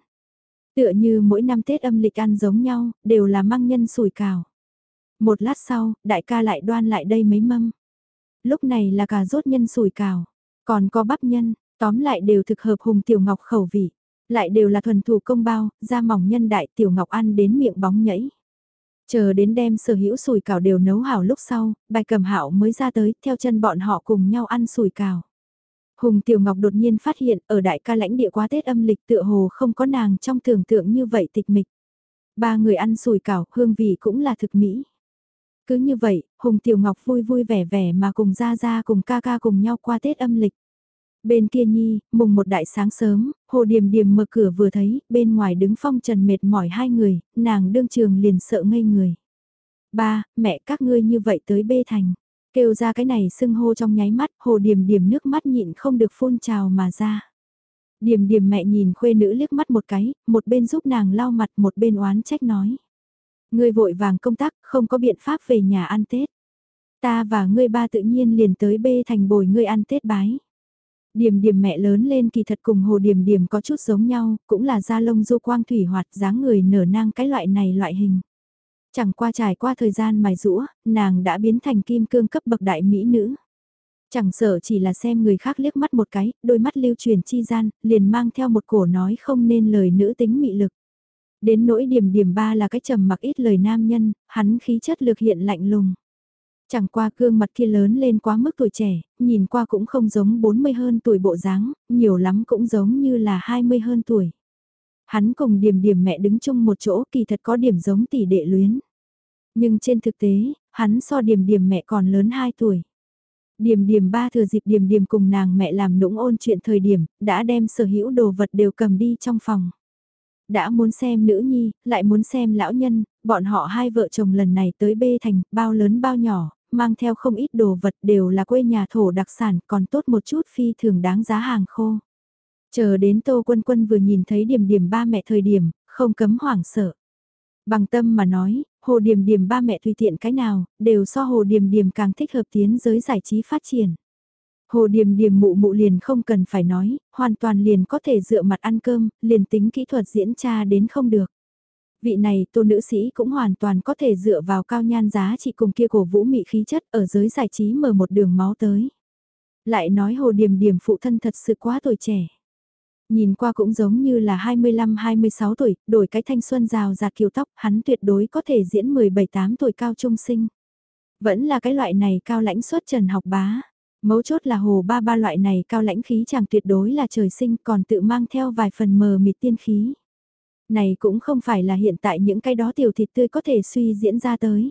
Tựa như mỗi năm Tết âm lịch ăn giống nhau, đều là măng nhân sủi cảo. Một lát sau, đại ca lại đoan lại đây mấy mâm. Lúc này là cà rốt nhân sủi cảo, còn có bắp nhân, tóm lại đều thực hợp Hùng Tiểu Ngọc khẩu vị. Lại đều là thuần thủ công bao, da mỏng nhân đại Tiểu Ngọc ăn đến miệng bóng nhảy. Chờ đến đem sở hữu sủi cảo đều nấu hảo lúc sau, bài cầm hạo mới ra tới, theo chân bọn họ cùng nhau ăn sủi cảo. Hùng Tiểu Ngọc đột nhiên phát hiện ở đại ca lãnh địa quá Tết âm lịch tựa hồ không có nàng trong tưởng tượng như vậy tịch mịch. Ba người ăn sủi cảo, hương vị cũng là thực mỹ. Cứ như vậy, Hùng Tiểu Ngọc vui vui vẻ vẻ mà cùng ra ra cùng ca ca cùng nhau qua Tết âm lịch. Bên kia nhi, mùng một đại sáng sớm, hồ điềm điềm mở cửa vừa thấy, bên ngoài đứng phong trần mệt mỏi hai người, nàng đương trường liền sợ ngây người. Ba, mẹ các ngươi như vậy tới bê thành. Kêu ra cái này sưng hô trong nháy mắt, hồ điềm điềm nước mắt nhịn không được phun trào mà ra. Điềm điềm mẹ nhìn khuê nữ liếc mắt một cái, một bên giúp nàng lau mặt một bên oán trách nói. Ngươi vội vàng công tác, không có biện pháp về nhà ăn Tết. Ta và ngươi ba tự nhiên liền tới bê thành bồi ngươi ăn Tết bái. Điềm điềm mẹ lớn lên kỳ thật cùng hồ điềm điềm có chút giống nhau, cũng là da lông du quang thủy hoạt dáng người nở nang cái loại này loại hình. Chẳng qua trải qua thời gian mài rũa, nàng đã biến thành kim cương cấp bậc đại mỹ nữ. Chẳng sợ chỉ là xem người khác liếc mắt một cái, đôi mắt lưu truyền chi gian, liền mang theo một cổ nói không nên lời nữ tính mị lực. Đến nỗi điểm điểm ba là cái trầm mặc ít lời nam nhân, hắn khí chất lược hiện lạnh lùng. Chẳng qua gương mặt kia lớn lên quá mức tuổi trẻ, nhìn qua cũng không giống 40 hơn tuổi bộ dáng, nhiều lắm cũng giống như là 20 hơn tuổi. Hắn cùng điểm điểm mẹ đứng chung một chỗ kỳ thật có điểm giống tỷ đệ luyến. Nhưng trên thực tế, hắn so điểm điểm mẹ còn lớn 2 tuổi. Điểm điểm ba thừa dịp điểm điểm cùng nàng mẹ làm nũng ôn chuyện thời điểm, đã đem sở hữu đồ vật đều cầm đi trong phòng. Đã muốn xem nữ nhi, lại muốn xem lão nhân, bọn họ hai vợ chồng lần này tới bê thành, bao lớn bao nhỏ, mang theo không ít đồ vật đều là quê nhà thổ đặc sản, còn tốt một chút phi thường đáng giá hàng khô. Chờ đến Tô Quân Quân vừa nhìn thấy điểm điểm ba mẹ thời điểm, không cấm hoảng sợ. Bằng tâm mà nói, hồ điểm điểm ba mẹ tùy tiện cái nào, đều so hồ điểm điểm càng thích hợp tiến giới giải trí phát triển. Hồ điểm điểm mụ mụ liền không cần phải nói, hoàn toàn liền có thể dựa mặt ăn cơm, liền tính kỹ thuật diễn tra đến không được. Vị này tô nữ sĩ cũng hoàn toàn có thể dựa vào cao nhan giá trị cùng kia cổ vũ mị khí chất ở giới giải trí mở một đường máu tới. Lại nói hồ điểm điểm phụ thân thật sự quá tuổi trẻ. Nhìn qua cũng giống như là 25-26 tuổi, đổi cái thanh xuân rào rạt kiều tóc, hắn tuyệt đối có thể diễn 17-8 tuổi cao trung sinh. Vẫn là cái loại này cao lãnh suất trần học bá. Mấu chốt là hồ ba ba loại này cao lãnh khí chàng tuyệt đối là trời sinh còn tự mang theo vài phần mờ mịt tiên khí. Này cũng không phải là hiện tại những cái đó tiểu thịt tươi có thể suy diễn ra tới.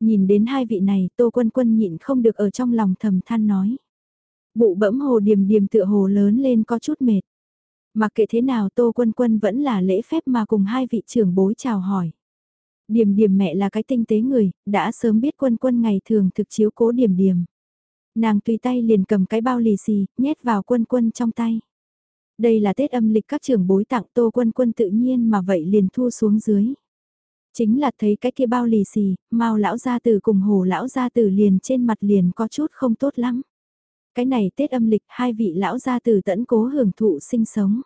Nhìn đến hai vị này tô quân quân nhịn không được ở trong lòng thầm than nói. Bụ bẫm hồ điềm điềm tựa hồ lớn lên có chút mệt. Mặc kệ thế nào Tô Quân Quân vẫn là lễ phép mà cùng hai vị trưởng bối chào hỏi. Điềm điềm mẹ là cái tinh tế người, đã sớm biết Quân Quân ngày thường thực chiếu cố điềm điềm. Nàng tùy tay liền cầm cái bao lì xì, nhét vào Quân Quân trong tay. Đây là Tết âm lịch các trưởng bối tặng Tô Quân Quân tự nhiên mà vậy liền thu xuống dưới. Chính là thấy cái kia bao lì xì, mau lão gia tử cùng hồ lão gia tử liền trên mặt liền có chút không tốt lắm. Cái này Tết âm lịch hai vị lão gia tử tẫn cố hưởng thụ sinh sống.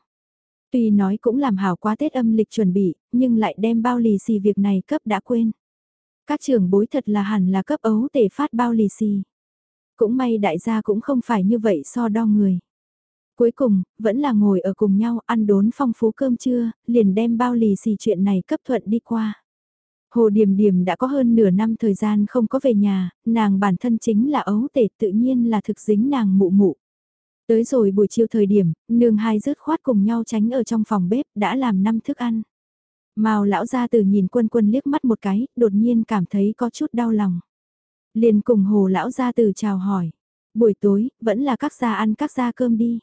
Tuy nói cũng làm hảo quá Tết âm lịch chuẩn bị, nhưng lại đem bao lì xì việc này cấp đã quên. Các trưởng bối thật là hẳn là cấp ấu để phát bao lì xì. Cũng may đại gia cũng không phải như vậy so đo người. Cuối cùng, vẫn là ngồi ở cùng nhau ăn đốn phong phú cơm trưa, liền đem bao lì xì chuyện này cấp thuận đi qua. Hồ Điềm Điềm đã có hơn nửa năm thời gian không có về nhà, nàng bản thân chính là ấu tể tự nhiên là thực dính nàng mụ mụ. Tới rồi buổi chiều thời điểm, nương hai rớt khoát cùng nhau tránh ở trong phòng bếp đã làm năm thức ăn. Mao lão ra từ nhìn quân quân liếc mắt một cái, đột nhiên cảm thấy có chút đau lòng. Liền cùng hồ lão ra từ chào hỏi. Buổi tối, vẫn là các gia ăn các gia cơm đi.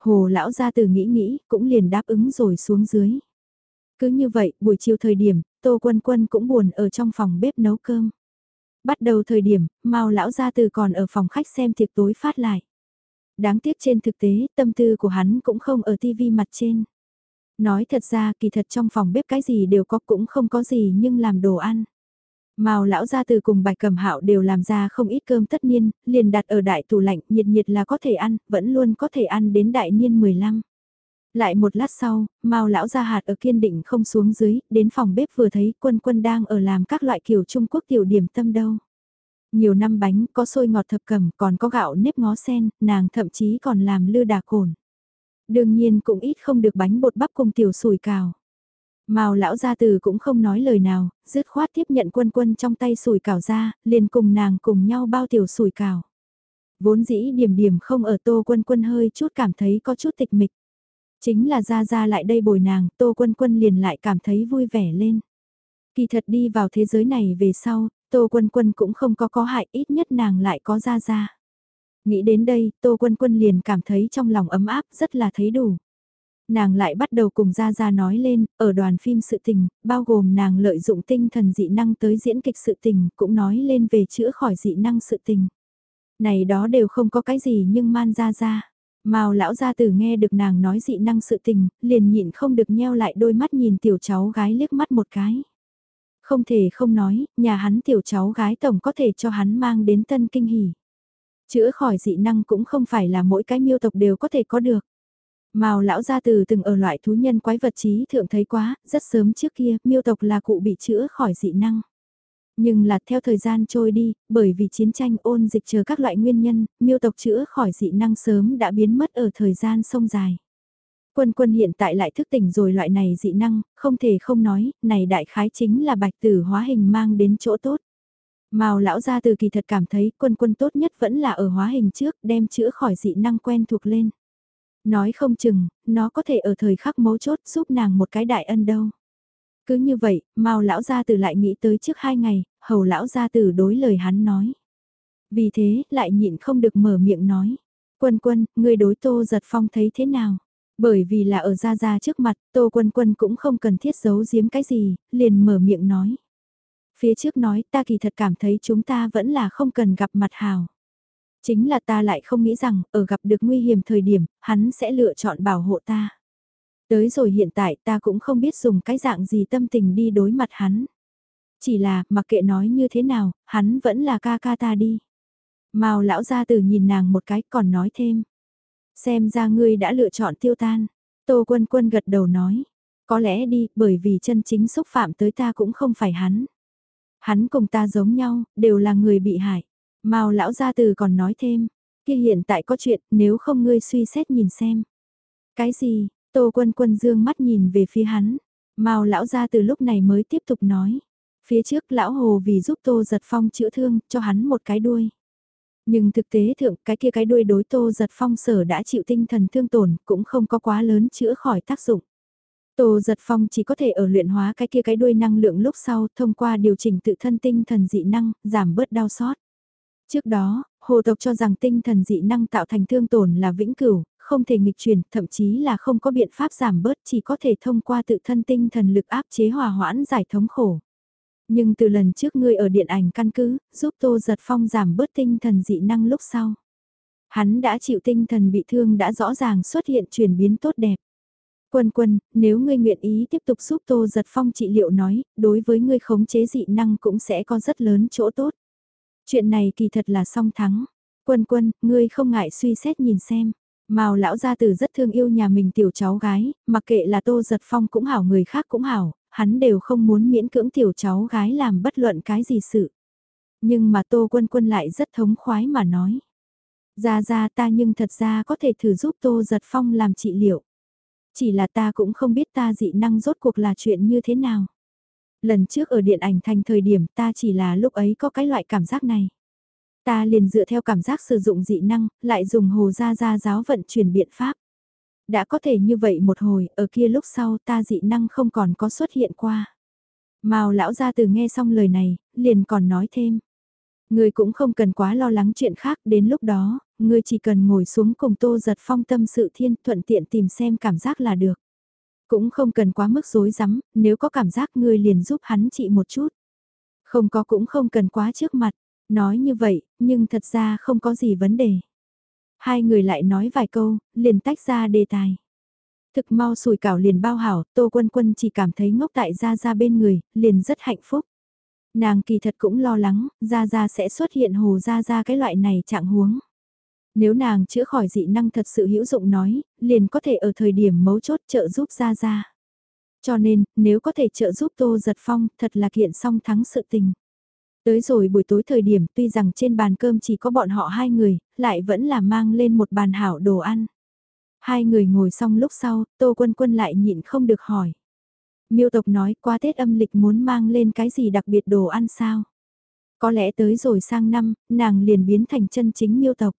Hồ lão ra từ nghĩ nghĩ, cũng liền đáp ứng rồi xuống dưới. Cứ như vậy, buổi chiều thời điểm, Tô Quân Quân cũng buồn ở trong phòng bếp nấu cơm. Bắt đầu thời điểm, Mao lão gia từ còn ở phòng khách xem tiệc tối phát lại. Đáng tiếc trên thực tế, tâm tư của hắn cũng không ở tivi mặt trên. Nói thật ra, kỳ thật trong phòng bếp cái gì đều có cũng không có gì nhưng làm đồ ăn. Mao lão gia từ cùng bạch cầm hạo đều làm ra không ít cơm tất niên, liền đặt ở đại tủ lạnh, nhiệt nhiệt là có thể ăn, vẫn luôn có thể ăn đến đại niên 15. Lại một lát sau, Mao lão gia hạt ở kiên định không xuống dưới, đến phòng bếp vừa thấy quân quân đang ở làm các loại kiểu Trung Quốc tiểu điểm tâm đâu. Nhiều năm bánh, có xôi ngọt thập cẩm, còn có gạo nếp ngó sen, nàng thậm chí còn làm lư đà cồn. Đương nhiên cũng ít không được bánh bột bắp cùng tiểu sủi cào. Mao lão gia từ cũng không nói lời nào, dứt khoát tiếp nhận quân quân trong tay sủi cảo ra, liền cùng nàng cùng nhau bao tiểu sủi cảo. Vốn dĩ điểm điểm không ở tô quân quân hơi chút cảm thấy có chút tịch mịch. Chính là ra ra lại đây bồi nàng, tô quân quân liền lại cảm thấy vui vẻ lên. Kỳ thật đi vào thế giới này về sau, tô quân quân cũng không có có hại ít nhất nàng lại có ra ra. Nghĩ đến đây, tô quân quân liền cảm thấy trong lòng ấm áp rất là thấy đủ. Nàng lại bắt đầu cùng Gia Gia nói lên, ở đoàn phim sự tình, bao gồm nàng lợi dụng tinh thần dị năng tới diễn kịch sự tình, cũng nói lên về chữa khỏi dị năng sự tình. Này đó đều không có cái gì nhưng man Gia Gia. Mao lão gia tử nghe được nàng nói dị năng sự tình, liền nhịn không được nheo lại đôi mắt nhìn tiểu cháu gái liếc mắt một cái. Không thể không nói, nhà hắn tiểu cháu gái tổng có thể cho hắn mang đến tân kinh hỉ. Chữa khỏi dị năng cũng không phải là mỗi cái miêu tộc đều có thể có được. Mao lão gia từ từng ở loại thú nhân quái vật trí thượng thấy quá, rất sớm trước kia, miêu tộc là cụ bị chữa khỏi dị năng. Nhưng là theo thời gian trôi đi, bởi vì chiến tranh ôn dịch chờ các loại nguyên nhân, miêu tộc chữa khỏi dị năng sớm đã biến mất ở thời gian sông dài. Quân quân hiện tại lại thức tỉnh rồi loại này dị năng, không thể không nói, này đại khái chính là bạch tử hóa hình mang đến chỗ tốt. Mao lão gia từ kỳ thật cảm thấy quân quân tốt nhất vẫn là ở hóa hình trước đem chữa khỏi dị năng quen thuộc lên. Nói không chừng, nó có thể ở thời khắc mấu chốt giúp nàng một cái đại ân đâu. Cứ như vậy, Mao lão gia tử lại nghĩ tới trước hai ngày, hầu lão gia tử đối lời hắn nói. Vì thế, lại nhịn không được mở miệng nói. Quân quân, người đối tô giật phong thấy thế nào? Bởi vì là ở ra ra trước mặt, tô quân quân cũng không cần thiết giấu giếm cái gì, liền mở miệng nói. Phía trước nói ta kỳ thật cảm thấy chúng ta vẫn là không cần gặp mặt hào. Chính là ta lại không nghĩ rằng, ở gặp được nguy hiểm thời điểm, hắn sẽ lựa chọn bảo hộ ta. Tới rồi hiện tại ta cũng không biết dùng cái dạng gì tâm tình đi đối mặt hắn. Chỉ là, mặc kệ nói như thế nào, hắn vẫn là ca ca ta đi. Mao lão gia tử nhìn nàng một cái còn nói thêm. Xem ra ngươi đã lựa chọn tiêu tan. Tô quân quân gật đầu nói. Có lẽ đi, bởi vì chân chính xúc phạm tới ta cũng không phải hắn. Hắn cùng ta giống nhau, đều là người bị hại. Mao lão gia từ còn nói thêm, kia hiện tại có chuyện, nếu không ngươi suy xét nhìn xem. Cái gì? Tô Quân Quân dương mắt nhìn về phía hắn. Mao lão gia từ lúc này mới tiếp tục nói, phía trước lão hồ vì giúp Tô Giật Phong chữa thương, cho hắn một cái đuôi. Nhưng thực tế thượng cái kia cái đuôi đối Tô Giật Phong sở đã chịu tinh thần thương tổn, cũng không có quá lớn chữa khỏi tác dụng. Tô giật phong chỉ có thể ở luyện hóa cái kia cái đuôi năng lượng lúc sau thông qua điều chỉnh tự thân tinh thần dị năng, giảm bớt đau xót. Trước đó, hồ tộc cho rằng tinh thần dị năng tạo thành thương tổn là vĩnh cửu, không thể nghịch chuyển, thậm chí là không có biện pháp giảm bớt chỉ có thể thông qua tự thân tinh thần lực áp chế hòa hoãn giải thống khổ. Nhưng từ lần trước ngươi ở điện ảnh căn cứ, giúp Tô Giật Phong giảm bớt tinh thần dị năng lúc sau. Hắn đã chịu tinh thần bị thương đã rõ ràng xuất hiện chuyển biến tốt đẹp. Quân quân, nếu ngươi nguyện ý tiếp tục giúp Tô Giật Phong trị liệu nói, đối với ngươi khống chế dị năng cũng sẽ có rất lớn chỗ tốt. Chuyện này kỳ thật là song thắng. Quân quân, ngươi không ngại suy xét nhìn xem. Mao lão gia tử rất thương yêu nhà mình tiểu cháu gái, mặc kệ là Tô Giật Phong cũng hảo người khác cũng hảo, hắn đều không muốn miễn cưỡng tiểu cháu gái làm bất luận cái gì sự. Nhưng mà Tô Quân Quân lại rất thống khoái mà nói. Ra ra ta nhưng thật ra có thể thử giúp Tô Giật Phong làm trị liệu. Chỉ là ta cũng không biết ta dị năng rốt cuộc là chuyện như thế nào. Lần trước ở điện ảnh thành thời điểm ta chỉ là lúc ấy có cái loại cảm giác này. Ta liền dựa theo cảm giác sử dụng dị năng, lại dùng hồ gia gia giáo vận chuyển biện pháp. Đã có thể như vậy một hồi, ở kia lúc sau ta dị năng không còn có xuất hiện qua. Mao lão gia từ nghe xong lời này, liền còn nói thêm. Người cũng không cần quá lo lắng chuyện khác, đến lúc đó, ngươi chỉ cần ngồi xuống cùng Tô Giật Phong tâm sự thiên thuận tiện tìm xem cảm giác là được. Cũng không cần quá mức rối rắm, nếu có cảm giác ngươi liền giúp hắn trị một chút. Không có cũng không cần quá trước mặt, nói như vậy, nhưng thật ra không có gì vấn đề. Hai người lại nói vài câu, liền tách ra đề tài. Thực mau sùi cảo liền bao hảo, Tô Quân Quân chỉ cảm thấy ngốc tại ra ra bên người, liền rất hạnh phúc. Nàng kỳ thật cũng lo lắng, Gia Gia sẽ xuất hiện hồ Gia Gia cái loại này trạng huống. Nếu nàng chữa khỏi dị năng thật sự hữu dụng nói, liền có thể ở thời điểm mấu chốt trợ giúp Gia Gia. Cho nên, nếu có thể trợ giúp Tô Giật Phong, thật là kiện song thắng sự tình. Tới rồi buổi tối thời điểm tuy rằng trên bàn cơm chỉ có bọn họ hai người, lại vẫn là mang lên một bàn hảo đồ ăn. Hai người ngồi xong lúc sau, Tô Quân Quân lại nhịn không được hỏi. Miêu tộc nói qua Tết âm lịch muốn mang lên cái gì đặc biệt đồ ăn sao? Có lẽ tới rồi sang năm, nàng liền biến thành chân chính miêu tộc.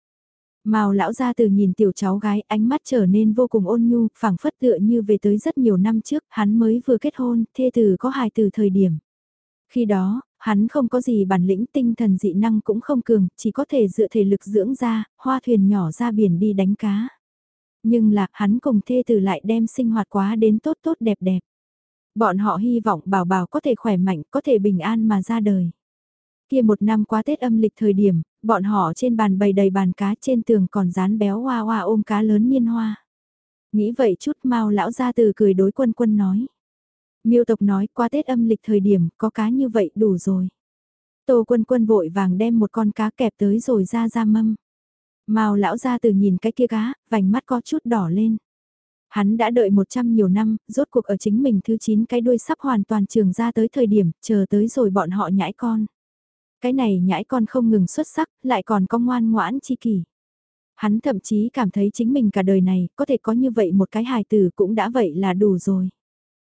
Mao lão gia từ nhìn tiểu cháu gái ánh mắt trở nên vô cùng ôn nhu, phảng phất tựa như về tới rất nhiều năm trước, hắn mới vừa kết hôn, thê tử có hài từ thời điểm. Khi đó, hắn không có gì bản lĩnh tinh thần dị năng cũng không cường, chỉ có thể dựa thể lực dưỡng ra, hoa thuyền nhỏ ra biển đi đánh cá. Nhưng là, hắn cùng thê tử lại đem sinh hoạt quá đến tốt tốt đẹp đẹp. Bọn họ hy vọng bảo bảo có thể khỏe mạnh, có thể bình an mà ra đời. Kia một năm qua Tết âm lịch thời điểm, bọn họ trên bàn bày đầy bàn cá trên tường còn dán béo hoa hoa ôm cá lớn niên hoa. Nghĩ vậy chút mau lão ra từ cười đối quân quân nói. Miêu tộc nói qua Tết âm lịch thời điểm có cá như vậy đủ rồi. Tô quân quân vội vàng đem một con cá kẹp tới rồi ra ra mâm. Mao lão ra từ nhìn cái kia cá, vành mắt có chút đỏ lên. Hắn đã đợi 100 nhiều năm, rốt cuộc ở chính mình thứ 9 cái đuôi sắp hoàn toàn trường ra tới thời điểm, chờ tới rồi bọn họ nhãi con. Cái này nhãi con không ngừng xuất sắc, lại còn có ngoan ngoãn chi kỷ. Hắn thậm chí cảm thấy chính mình cả đời này, có thể có như vậy một cái hài tử cũng đã vậy là đủ rồi.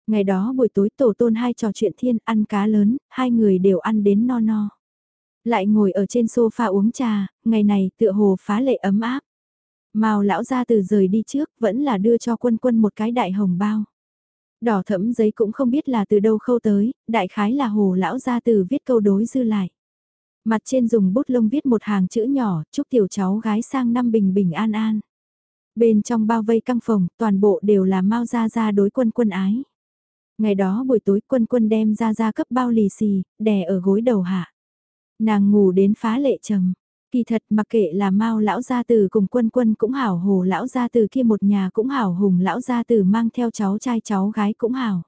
Ngày đó buổi tối tổ tôn hai trò chuyện thiên ăn cá lớn, hai người đều ăn đến no no. Lại ngồi ở trên sofa uống trà, ngày này tựa hồ phá lệ ấm áp. Mao lão ra từ rời đi trước vẫn là đưa cho quân quân một cái đại hồng bao. Đỏ thẫm giấy cũng không biết là từ đâu khâu tới, đại khái là hồ lão ra từ viết câu đối dư lại. Mặt trên dùng bút lông viết một hàng chữ nhỏ, chúc tiểu cháu gái sang năm bình bình an an. Bên trong bao vây căng phòng, toàn bộ đều là mao gia gia đối quân quân ái. Ngày đó buổi tối quân quân đem gia gia cấp bao lì xì, đè ở gối đầu hạ. Nàng ngủ đến phá lệ trầm. Kỳ thật mặc kệ là mao lão gia tử cùng quân quân cũng hảo hồ lão gia tử kia một nhà cũng hảo hùng lão gia tử mang theo cháu trai cháu gái cũng hảo.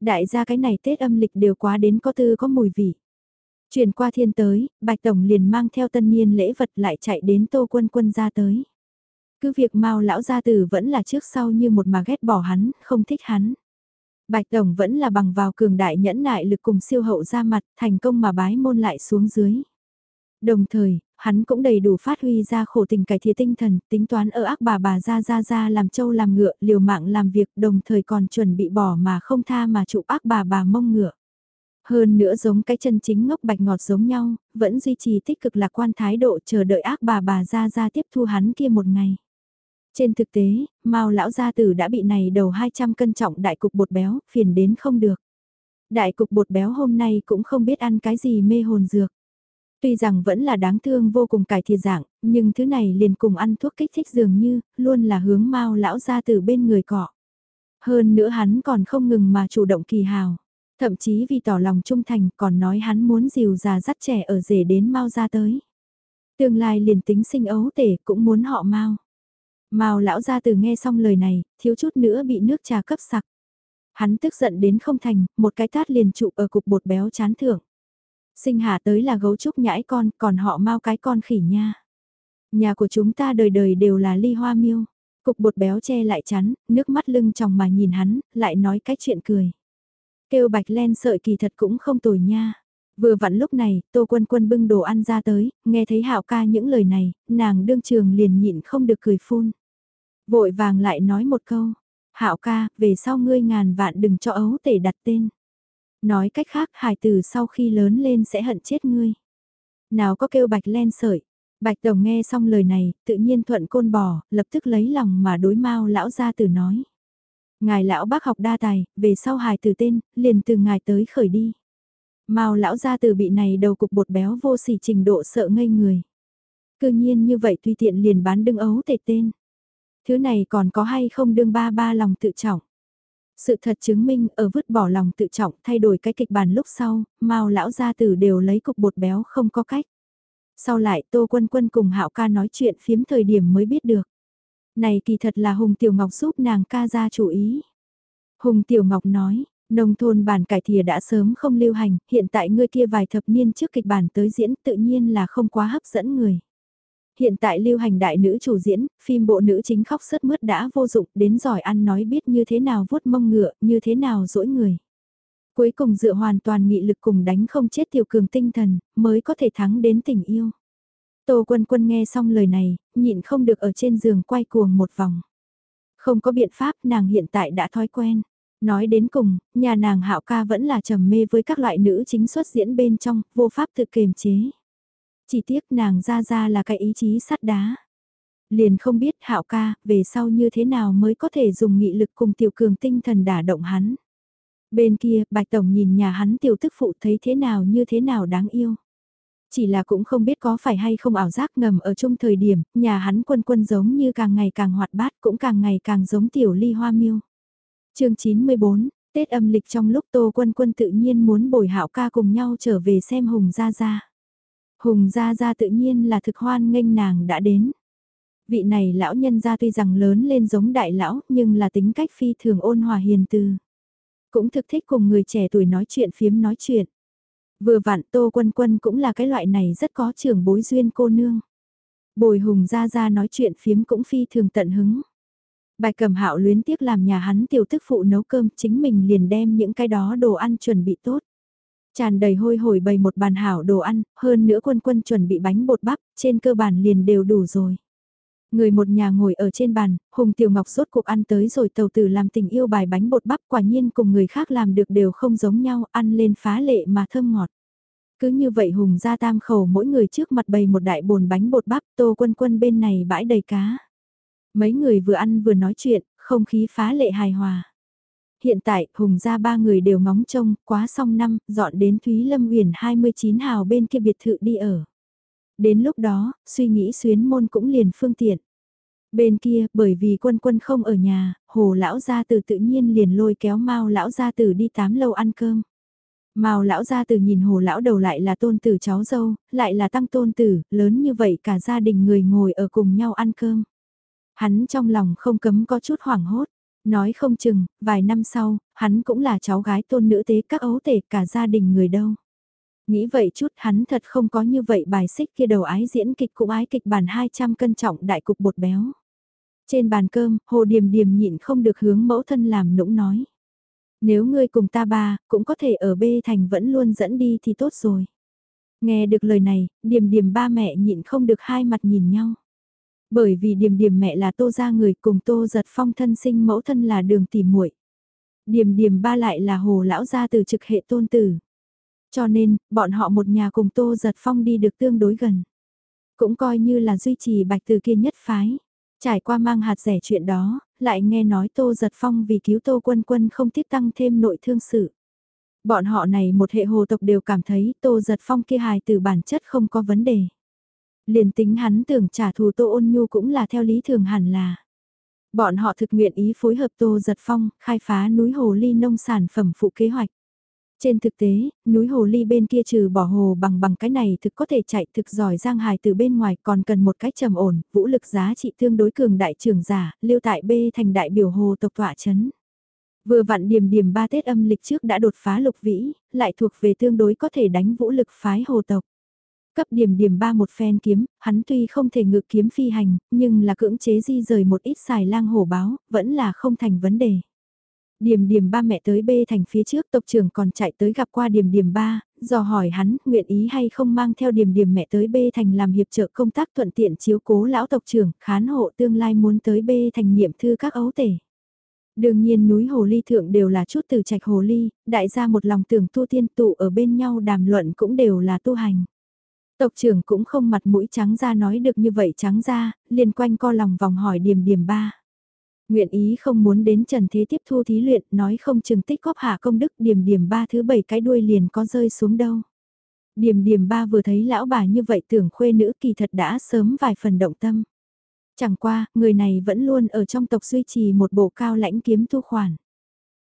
Đại gia cái này Tết âm lịch đều quá đến có tư có mùi vị. Chuyển qua thiên tới, Bạch Tổng liền mang theo tân niên lễ vật lại chạy đến tô quân quân ra tới. Cứ việc mau lão gia tử vẫn là trước sau như một mà ghét bỏ hắn, không thích hắn. Bạch Tổng vẫn là bằng vào cường đại nhẫn nại lực cùng siêu hậu ra mặt, thành công mà bái môn lại xuống dưới. Đồng thời, hắn cũng đầy đủ phát huy ra khổ tình cải thiện tinh thần, tính toán ở ác bà bà ra ra ra làm châu làm ngựa, liều mạng làm việc, đồng thời còn chuẩn bị bỏ mà không tha mà chụp ác bà bà mông ngựa. Hơn nữa giống cái chân chính ngốc bạch ngọt giống nhau, vẫn duy trì tích cực lạc quan thái độ chờ đợi ác bà bà ra ra tiếp thu hắn kia một ngày. Trên thực tế, Mao lão gia tử đã bị này đầu 200 cân trọng đại cục bột béo, phiền đến không được. Đại cục bột béo hôm nay cũng không biết ăn cái gì mê hồn dược. Tuy rằng vẫn là đáng thương vô cùng cải thiện dạng, nhưng thứ này liền cùng ăn thuốc kích thích dường như, luôn là hướng Mao lão gia tử bên người cọ. Hơn nữa hắn còn không ngừng mà chủ động kỳ hào. Thậm chí vì tỏ lòng trung thành còn nói hắn muốn dìu già dắt trẻ ở rể đến mau ra tới. Tương lai liền tính sinh ấu tể cũng muốn họ mau Mao lão ra từ nghe xong lời này, thiếu chút nữa bị nước trà cấp sặc. Hắn tức giận đến không thành, một cái tát liền trụ ở cục bột béo chán thưởng. Sinh hạ tới là gấu trúc nhãi con, còn họ mau cái con khỉ nha. Nhà của chúng ta đời đời đều là ly hoa miêu. Cục bột béo che lại chắn, nước mắt lưng tròng mà nhìn hắn, lại nói cái chuyện cười. Kêu bạch len sợi kỳ thật cũng không tồi nha. Vừa vặn lúc này, Tô Quân Quân bưng đồ ăn ra tới, nghe thấy Hạo ca những lời này, nàng đương trường liền nhịn không được cười phun. Vội vàng lại nói một câu, Hạo ca, về sau ngươi ngàn vạn đừng cho ấu tể đặt tên. Nói cách khác, hải tử sau khi lớn lên sẽ hận chết ngươi. Nào có kêu bạch len sợi. Bạch Tổng nghe xong lời này, tự nhiên thuận côn bò, lập tức lấy lòng mà đối mau lão ra từ nói. Ngài lão bác học đa tài, về sau hài từ tên, liền từ ngài tới khởi đi. Mao lão gia từ bị này đầu cục bột béo vô sỉ trình độ sợ ngây người. Cư nhiên như vậy tùy tiện liền bán đương ấu tệ tên. Thứ này còn có hay không đương ba ba lòng tự trọng. Sự thật chứng minh ở vứt bỏ lòng tự trọng thay đổi cái kịch bản lúc sau, Mao lão gia tử đều lấy cục bột béo không có cách. Sau lại Tô Quân Quân cùng Hạo ca nói chuyện phiếm thời điểm mới biết được. Này kỳ thật là Hùng Tiểu Ngọc giúp nàng ca ra chủ ý. Hùng Tiểu Ngọc nói, Nông thôn bản cải thìa đã sớm không lưu hành, hiện tại ngươi kia vài thập niên trước kịch bản tới diễn tự nhiên là không quá hấp dẫn người. Hiện tại lưu hành đại nữ chủ diễn, phim bộ nữ chính khóc sớt mướt đã vô dụng, đến giỏi ăn nói biết như thế nào vuốt mông ngựa, như thế nào dỗi người. Cuối cùng dựa hoàn toàn nghị lực cùng đánh không chết tiểu cường tinh thần, mới có thể thắng đến tình yêu. Tô quân quân nghe xong lời này, nhịn không được ở trên giường quay cuồng một vòng. Không có biện pháp nàng hiện tại đã thói quen. Nói đến cùng, nhà nàng hạo ca vẫn là trầm mê với các loại nữ chính xuất diễn bên trong, vô pháp tự kiềm chế. Chỉ tiếc nàng ra ra là cái ý chí sắt đá. Liền không biết hạo ca, về sau như thế nào mới có thể dùng nghị lực cùng tiểu cường tinh thần đả động hắn. Bên kia, bạch tổng nhìn nhà hắn tiểu tức phụ thấy thế nào như thế nào đáng yêu. Chỉ là cũng không biết có phải hay không ảo giác ngầm ở chung thời điểm, nhà hắn quân quân giống như càng ngày càng hoạt bát cũng càng ngày càng giống tiểu ly hoa miêu. chương 94, Tết âm lịch trong lúc Tô Quân Quân tự nhiên muốn bồi hạo ca cùng nhau trở về xem Hùng Gia Gia. Hùng Gia Gia tự nhiên là thực hoan nghênh nàng đã đến. Vị này lão nhân gia tuy rằng lớn lên giống đại lão nhưng là tính cách phi thường ôn hòa hiền từ. Cũng thực thích cùng người trẻ tuổi nói chuyện phiếm nói chuyện. Vừa vặn Tô Quân Quân cũng là cái loại này rất có trưởng bối duyên cô nương. Bồi Hùng ra ra nói chuyện phiếm cũng phi thường tận hứng. Bài cầm hạo luyến tiếc làm nhà hắn tiểu thức phụ nấu cơm chính mình liền đem những cái đó đồ ăn chuẩn bị tốt. Tràn đầy hôi hổi bày một bàn hảo đồ ăn, hơn nữa quân quân chuẩn bị bánh bột bắp, trên cơ bản liền đều đủ rồi. Người một nhà ngồi ở trên bàn, Hùng Tiểu Ngọc rốt cuộc ăn tới rồi tàu tử làm tình yêu bài bánh bột bắp quả nhiên cùng người khác làm được đều không giống nhau, ăn lên phá lệ mà thơm ngọt. Cứ như vậy Hùng ra tam khẩu mỗi người trước mặt bày một đại bồn bánh bột bắp tô quân quân bên này bãi đầy cá. Mấy người vừa ăn vừa nói chuyện, không khí phá lệ hài hòa. Hiện tại, Hùng ra ba người đều ngóng trông, quá xong năm, dọn đến Thúy Lâm huyền 29 hào bên kia biệt thự đi ở. Đến lúc đó, suy nghĩ xuyến môn cũng liền phương tiện. Bên kia, bởi vì quân quân không ở nhà, hồ lão gia tử tự nhiên liền lôi kéo mao lão gia tử đi tám lâu ăn cơm. Mao lão gia tử nhìn hồ lão đầu lại là tôn tử cháu dâu, lại là tăng tôn tử, lớn như vậy cả gia đình người ngồi ở cùng nhau ăn cơm. Hắn trong lòng không cấm có chút hoảng hốt, nói không chừng, vài năm sau, hắn cũng là cháu gái tôn nữ tế các ấu tể cả gia đình người đâu. Nghĩ vậy chút hắn thật không có như vậy bài xích kia đầu ái diễn kịch cũng ái kịch bản 200 cân trọng đại cục bột béo. Trên bàn cơm, hồ điềm điềm nhịn không được hướng mẫu thân làm nũng nói. Nếu ngươi cùng ta ba, cũng có thể ở bê thành vẫn luôn dẫn đi thì tốt rồi. Nghe được lời này, điềm điềm ba mẹ nhịn không được hai mặt nhìn nhau. Bởi vì điềm điềm mẹ là tô gia người cùng tô giật phong thân sinh mẫu thân là đường tỉ muội Điềm điềm ba lại là hồ lão gia từ trực hệ tôn tử. Cho nên, bọn họ một nhà cùng Tô Giật Phong đi được tương đối gần. Cũng coi như là duy trì bạch từ kia nhất phái. Trải qua mang hạt rẻ chuyện đó, lại nghe nói Tô Giật Phong vì cứu Tô Quân Quân không tiếp tăng thêm nội thương sự. Bọn họ này một hệ hồ tộc đều cảm thấy Tô Giật Phong kia hài từ bản chất không có vấn đề. Liền tính hắn tưởng trả thù Tô Ôn Nhu cũng là theo lý thường hẳn là. Bọn họ thực nguyện ý phối hợp Tô Giật Phong, khai phá núi hồ ly nông sản phẩm phụ kế hoạch. Trên thực tế, núi hồ ly bên kia trừ bỏ hồ bằng bằng cái này thực có thể chạy thực giỏi giang hài từ bên ngoài còn cần một cách trầm ổn, vũ lực giá trị tương đối cường đại trưởng giả, lưu tại B thành đại biểu hồ tộc tọa chấn. Vừa vặn điểm điểm ba Tết âm lịch trước đã đột phá lục vĩ, lại thuộc về tương đối có thể đánh vũ lực phái hồ tộc. Cấp điểm điểm ba một phen kiếm, hắn tuy không thể ngự kiếm phi hành, nhưng là cưỡng chế di rời một ít xài lang hổ báo, vẫn là không thành vấn đề. Điềm điềm ba mẹ tới bê thành phía trước tộc trưởng còn chạy tới gặp qua điềm điềm ba, dò hỏi hắn nguyện ý hay không mang theo điềm điềm mẹ tới bê thành làm hiệp trợ công tác thuận tiện chiếu cố lão tộc trưởng, khán hộ tương lai muốn tới bê thành nhiệm thư các ấu tể. Đương nhiên núi Hồ Ly Thượng đều là chút từ trạch Hồ Ly, đại gia một lòng tưởng tu tiên tụ ở bên nhau đàm luận cũng đều là tu hành. Tộc trưởng cũng không mặt mũi trắng ra nói được như vậy trắng ra, liền quanh co lòng vòng hỏi điềm điềm ba. Nguyện ý không muốn đến trần thế tiếp thu thí luyện, nói không chừng tích góp hạ công đức điểm điểm ba thứ bảy cái đuôi liền có rơi xuống đâu. Điểm điểm ba vừa thấy lão bà như vậy tưởng khuê nữ kỳ thật đã sớm vài phần động tâm. Chẳng qua, người này vẫn luôn ở trong tộc duy trì một bộ cao lãnh kiếm thu khoản.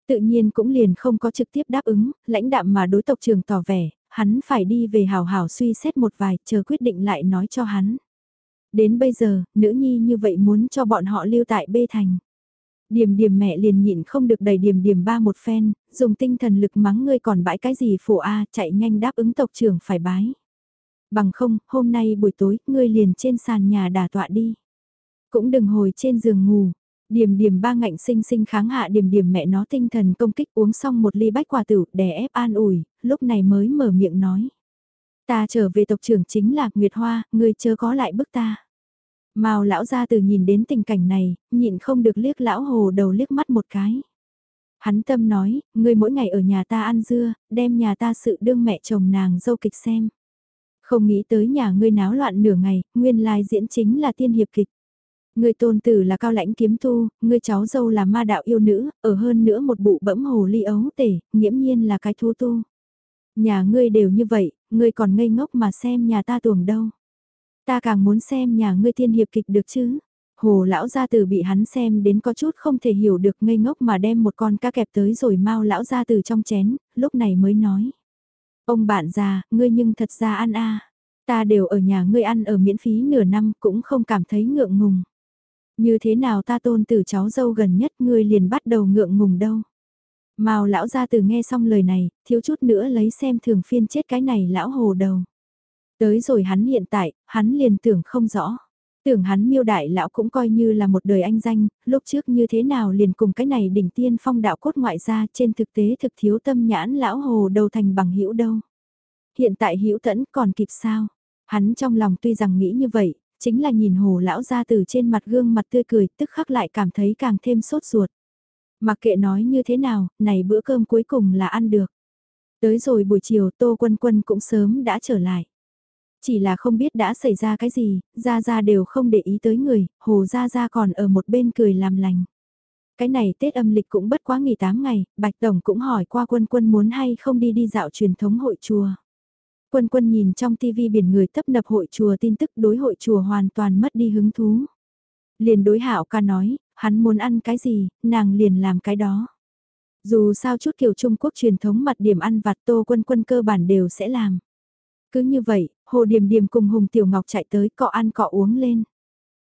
Tự nhiên cũng liền không có trực tiếp đáp ứng, lãnh đạm mà đối tộc trường tỏ vẻ, hắn phải đi về hào hào suy xét một vài, chờ quyết định lại nói cho hắn. Đến bây giờ, nữ nhi như vậy muốn cho bọn họ lưu tại bê thành. Điềm điềm mẹ liền nhịn không được đầy điềm điềm ba một phen, dùng tinh thần lực mắng ngươi còn bãi cái gì phổ a chạy nhanh đáp ứng tộc trưởng phải bái. Bằng không, hôm nay buổi tối, ngươi liền trên sàn nhà đà tọa đi. Cũng đừng hồi trên giường ngủ. Điềm điềm ba ngạnh sinh sinh kháng hạ điềm điềm mẹ nó tinh thần công kích uống xong một ly bách quả tử đè ép an ủi, lúc này mới mở miệng nói. Ta trở về tộc trưởng chính là Nguyệt Hoa, ngươi chớ có lại bức ta. Mao lão gia từ nhìn đến tình cảnh này, nhịn không được liếc lão hồ đầu liếc mắt một cái. Hắn tâm nói, ngươi mỗi ngày ở nhà ta ăn dưa, đem nhà ta sự đương mẹ chồng nàng dâu kịch xem. Không nghĩ tới nhà ngươi náo loạn nửa ngày, nguyên lai diễn chính là tiên hiệp kịch. Ngươi tôn tử là cao lãnh kiếm tu, ngươi cháu dâu là ma đạo yêu nữ, ở hơn nữa một bụ bẫm hồ ly ấu tể, nghiễm nhiên là cái thú tu. Nhà ngươi đều như vậy, ngươi còn ngây ngốc mà xem nhà ta tuồng đâu. Ta càng muốn xem nhà ngươi tiên hiệp kịch được chứ. Hồ lão gia tử bị hắn xem đến có chút không thể hiểu được ngây ngốc mà đem một con cá kẹp tới rồi mau lão gia tử trong chén, lúc này mới nói. Ông bạn già, ngươi nhưng thật ra ăn a Ta đều ở nhà ngươi ăn ở miễn phí nửa năm cũng không cảm thấy ngượng ngùng. Như thế nào ta tôn tử cháu dâu gần nhất ngươi liền bắt đầu ngượng ngùng đâu. Mao lão gia tử nghe xong lời này, thiếu chút nữa lấy xem thường phiên chết cái này lão hồ đầu. Tới rồi hắn hiện tại, hắn liền tưởng không rõ. Tưởng hắn miêu đại lão cũng coi như là một đời anh danh, lúc trước như thế nào liền cùng cái này đỉnh tiên phong đạo cốt ngoại ra trên thực tế thực thiếu tâm nhãn lão hồ đầu thành bằng hữu đâu. Hiện tại hữu tẫn còn kịp sao? Hắn trong lòng tuy rằng nghĩ như vậy, chính là nhìn hồ lão ra từ trên mặt gương mặt tươi cười tức khắc lại cảm thấy càng thêm sốt ruột. Mặc kệ nói như thế nào, này bữa cơm cuối cùng là ăn được. Tới rồi buổi chiều Tô Quân Quân cũng sớm đã trở lại. Chỉ là không biết đã xảy ra cái gì, Gia Gia đều không để ý tới người, Hồ Gia Gia còn ở một bên cười làm lành. Cái này Tết âm lịch cũng bất quá nghỉ 8 ngày, Bạch Tổng cũng hỏi qua quân quân muốn hay không đi đi dạo truyền thống hội chùa. Quân quân nhìn trong tivi biển người tấp nập hội chùa tin tức đối hội chùa hoàn toàn mất đi hứng thú. Liền đối hạo ca nói, hắn muốn ăn cái gì, nàng liền làm cái đó. Dù sao chút kiểu Trung Quốc truyền thống mặt điểm ăn vặt tô quân quân cơ bản đều sẽ làm. Cứ như vậy, Hồ Điềm Điềm cùng Hùng Tiểu Ngọc chạy tới cọ ăn cọ uống lên.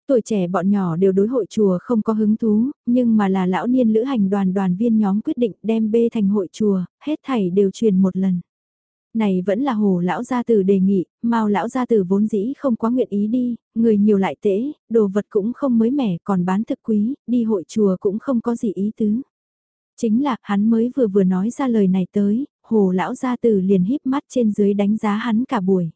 Tuổi trẻ bọn nhỏ đều đối hội chùa không có hứng thú, nhưng mà là lão niên lữ hành đoàn đoàn viên nhóm quyết định đem bê thành hội chùa, hết thảy đều truyền một lần. Này vẫn là hồ lão gia tử đề nghị, mau lão gia tử vốn dĩ không quá nguyện ý đi, người nhiều lại tễ, đồ vật cũng không mới mẻ còn bán thực quý, đi hội chùa cũng không có gì ý tứ. Chính là hắn mới vừa vừa nói ra lời này tới, hồ lão gia tử liền híp mắt trên dưới đánh giá hắn cả buổi.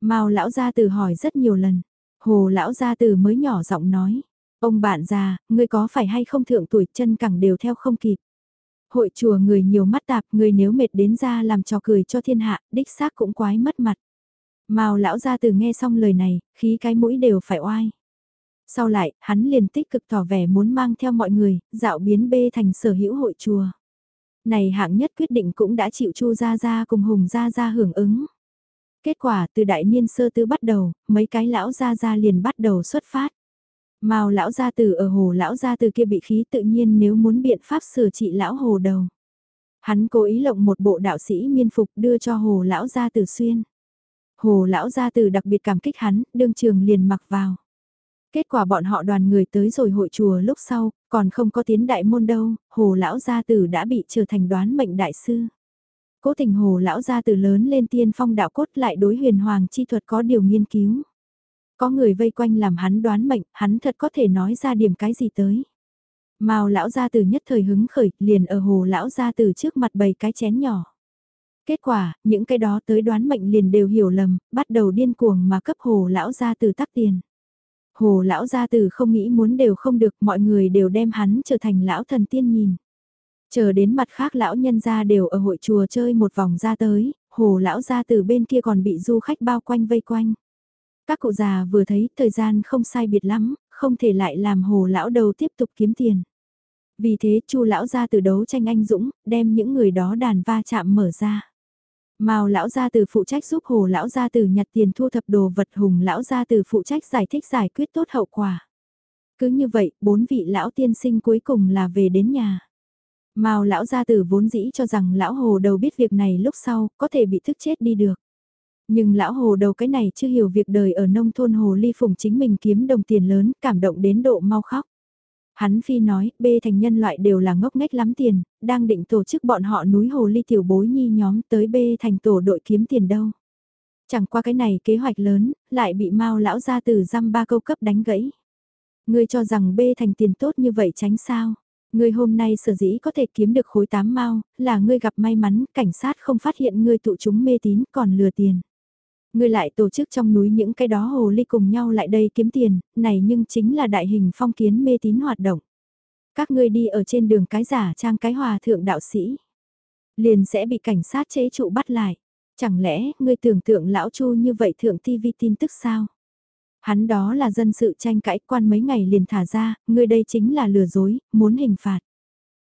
Mao lão gia tử hỏi rất nhiều lần, hồ lão gia tử mới nhỏ giọng nói, ông bạn già, ngươi có phải hay không thượng tuổi chân cẳng đều theo không kịp. Hội chùa người nhiều mắt tạp, người nếu mệt đến ra làm trò cười cho thiên hạ, đích xác cũng quái mất mặt. Mao lão gia tử nghe xong lời này, khí cái mũi đều phải oai. Sau lại, hắn liền tích cực tỏ vẻ muốn mang theo mọi người, dạo biến bê thành sở hữu hội chùa. Này hạng nhất quyết định cũng đã chịu Chu Gia Gia cùng Hùng Gia Gia hưởng ứng. Kết quả từ đại niên sơ tư bắt đầu, mấy cái lão Gia Gia liền bắt đầu xuất phát. Mao lão gia tử ở hồ lão gia tử kia bị khí tự nhiên nếu muốn biện pháp sửa trị lão hồ đầu. Hắn cố ý lộng một bộ đạo sĩ miên phục đưa cho hồ lão gia tử xuyên. Hồ lão gia tử đặc biệt cảm kích hắn, đương trường liền mặc vào. Kết quả bọn họ đoàn người tới rồi hội chùa lúc sau, còn không có tiến đại môn đâu, hồ lão gia tử đã bị trở thành đoán mệnh đại sư. Cố tình hồ lão gia tử lớn lên tiên phong đạo cốt lại đối huyền hoàng chi thuật có điều nghiên cứu. Có người vây quanh làm hắn đoán mệnh, hắn thật có thể nói ra điểm cái gì tới. Mao lão gia tử nhất thời hứng khởi, liền ở hồ lão gia tử trước mặt bầy cái chén nhỏ. Kết quả, những cái đó tới đoán mệnh liền đều hiểu lầm, bắt đầu điên cuồng mà cấp hồ lão gia tử tắc tiền. Hồ lão gia tử không nghĩ muốn đều không được, mọi người đều đem hắn trở thành lão thần tiên nhìn. Chờ đến mặt khác lão nhân gia đều ở hội chùa chơi một vòng ra tới, hồ lão gia tử bên kia còn bị du khách bao quanh vây quanh. Các cụ già vừa thấy thời gian không sai biệt lắm, không thể lại làm hồ lão đầu tiếp tục kiếm tiền. Vì thế chu lão gia từ đấu tranh anh dũng, đem những người đó đàn va chạm mở ra. Mao lão gia tử phụ trách giúp hồ lão gia tử nhặt tiền thu thập đồ vật hùng lão gia tử phụ trách giải thích giải quyết tốt hậu quả. Cứ như vậy, bốn vị lão tiên sinh cuối cùng là về đến nhà. Mao lão gia tử vốn dĩ cho rằng lão hồ đầu biết việc này lúc sau, có thể bị thức chết đi được. Nhưng lão hồ đầu cái này chưa hiểu việc đời ở nông thôn hồ ly phùng chính mình kiếm đồng tiền lớn, cảm động đến độ mau khóc. Hắn phi nói, bê thành nhân loại đều là ngốc nghếch lắm tiền, đang định tổ chức bọn họ núi hồ ly tiểu bối nhi nhóm tới bê thành tổ đội kiếm tiền đâu. Chẳng qua cái này kế hoạch lớn, lại bị mau lão ra từ răm ba câu cấp đánh gãy. Ngươi cho rằng bê thành tiền tốt như vậy tránh sao? Ngươi hôm nay sở dĩ có thể kiếm được khối tám mao, là ngươi gặp may mắn, cảnh sát không phát hiện ngươi tụ chúng mê tín còn lừa tiền. Ngươi lại tổ chức trong núi những cái đó hồ ly cùng nhau lại đây kiếm tiền, này nhưng chính là đại hình phong kiến mê tín hoạt động. Các ngươi đi ở trên đường cái giả trang cái hòa thượng đạo sĩ. Liền sẽ bị cảnh sát chế trụ bắt lại. Chẳng lẽ ngươi tưởng tượng lão chu như vậy thượng TV tin tức sao? Hắn đó là dân sự tranh cãi quan mấy ngày liền thả ra, ngươi đây chính là lừa dối, muốn hình phạt.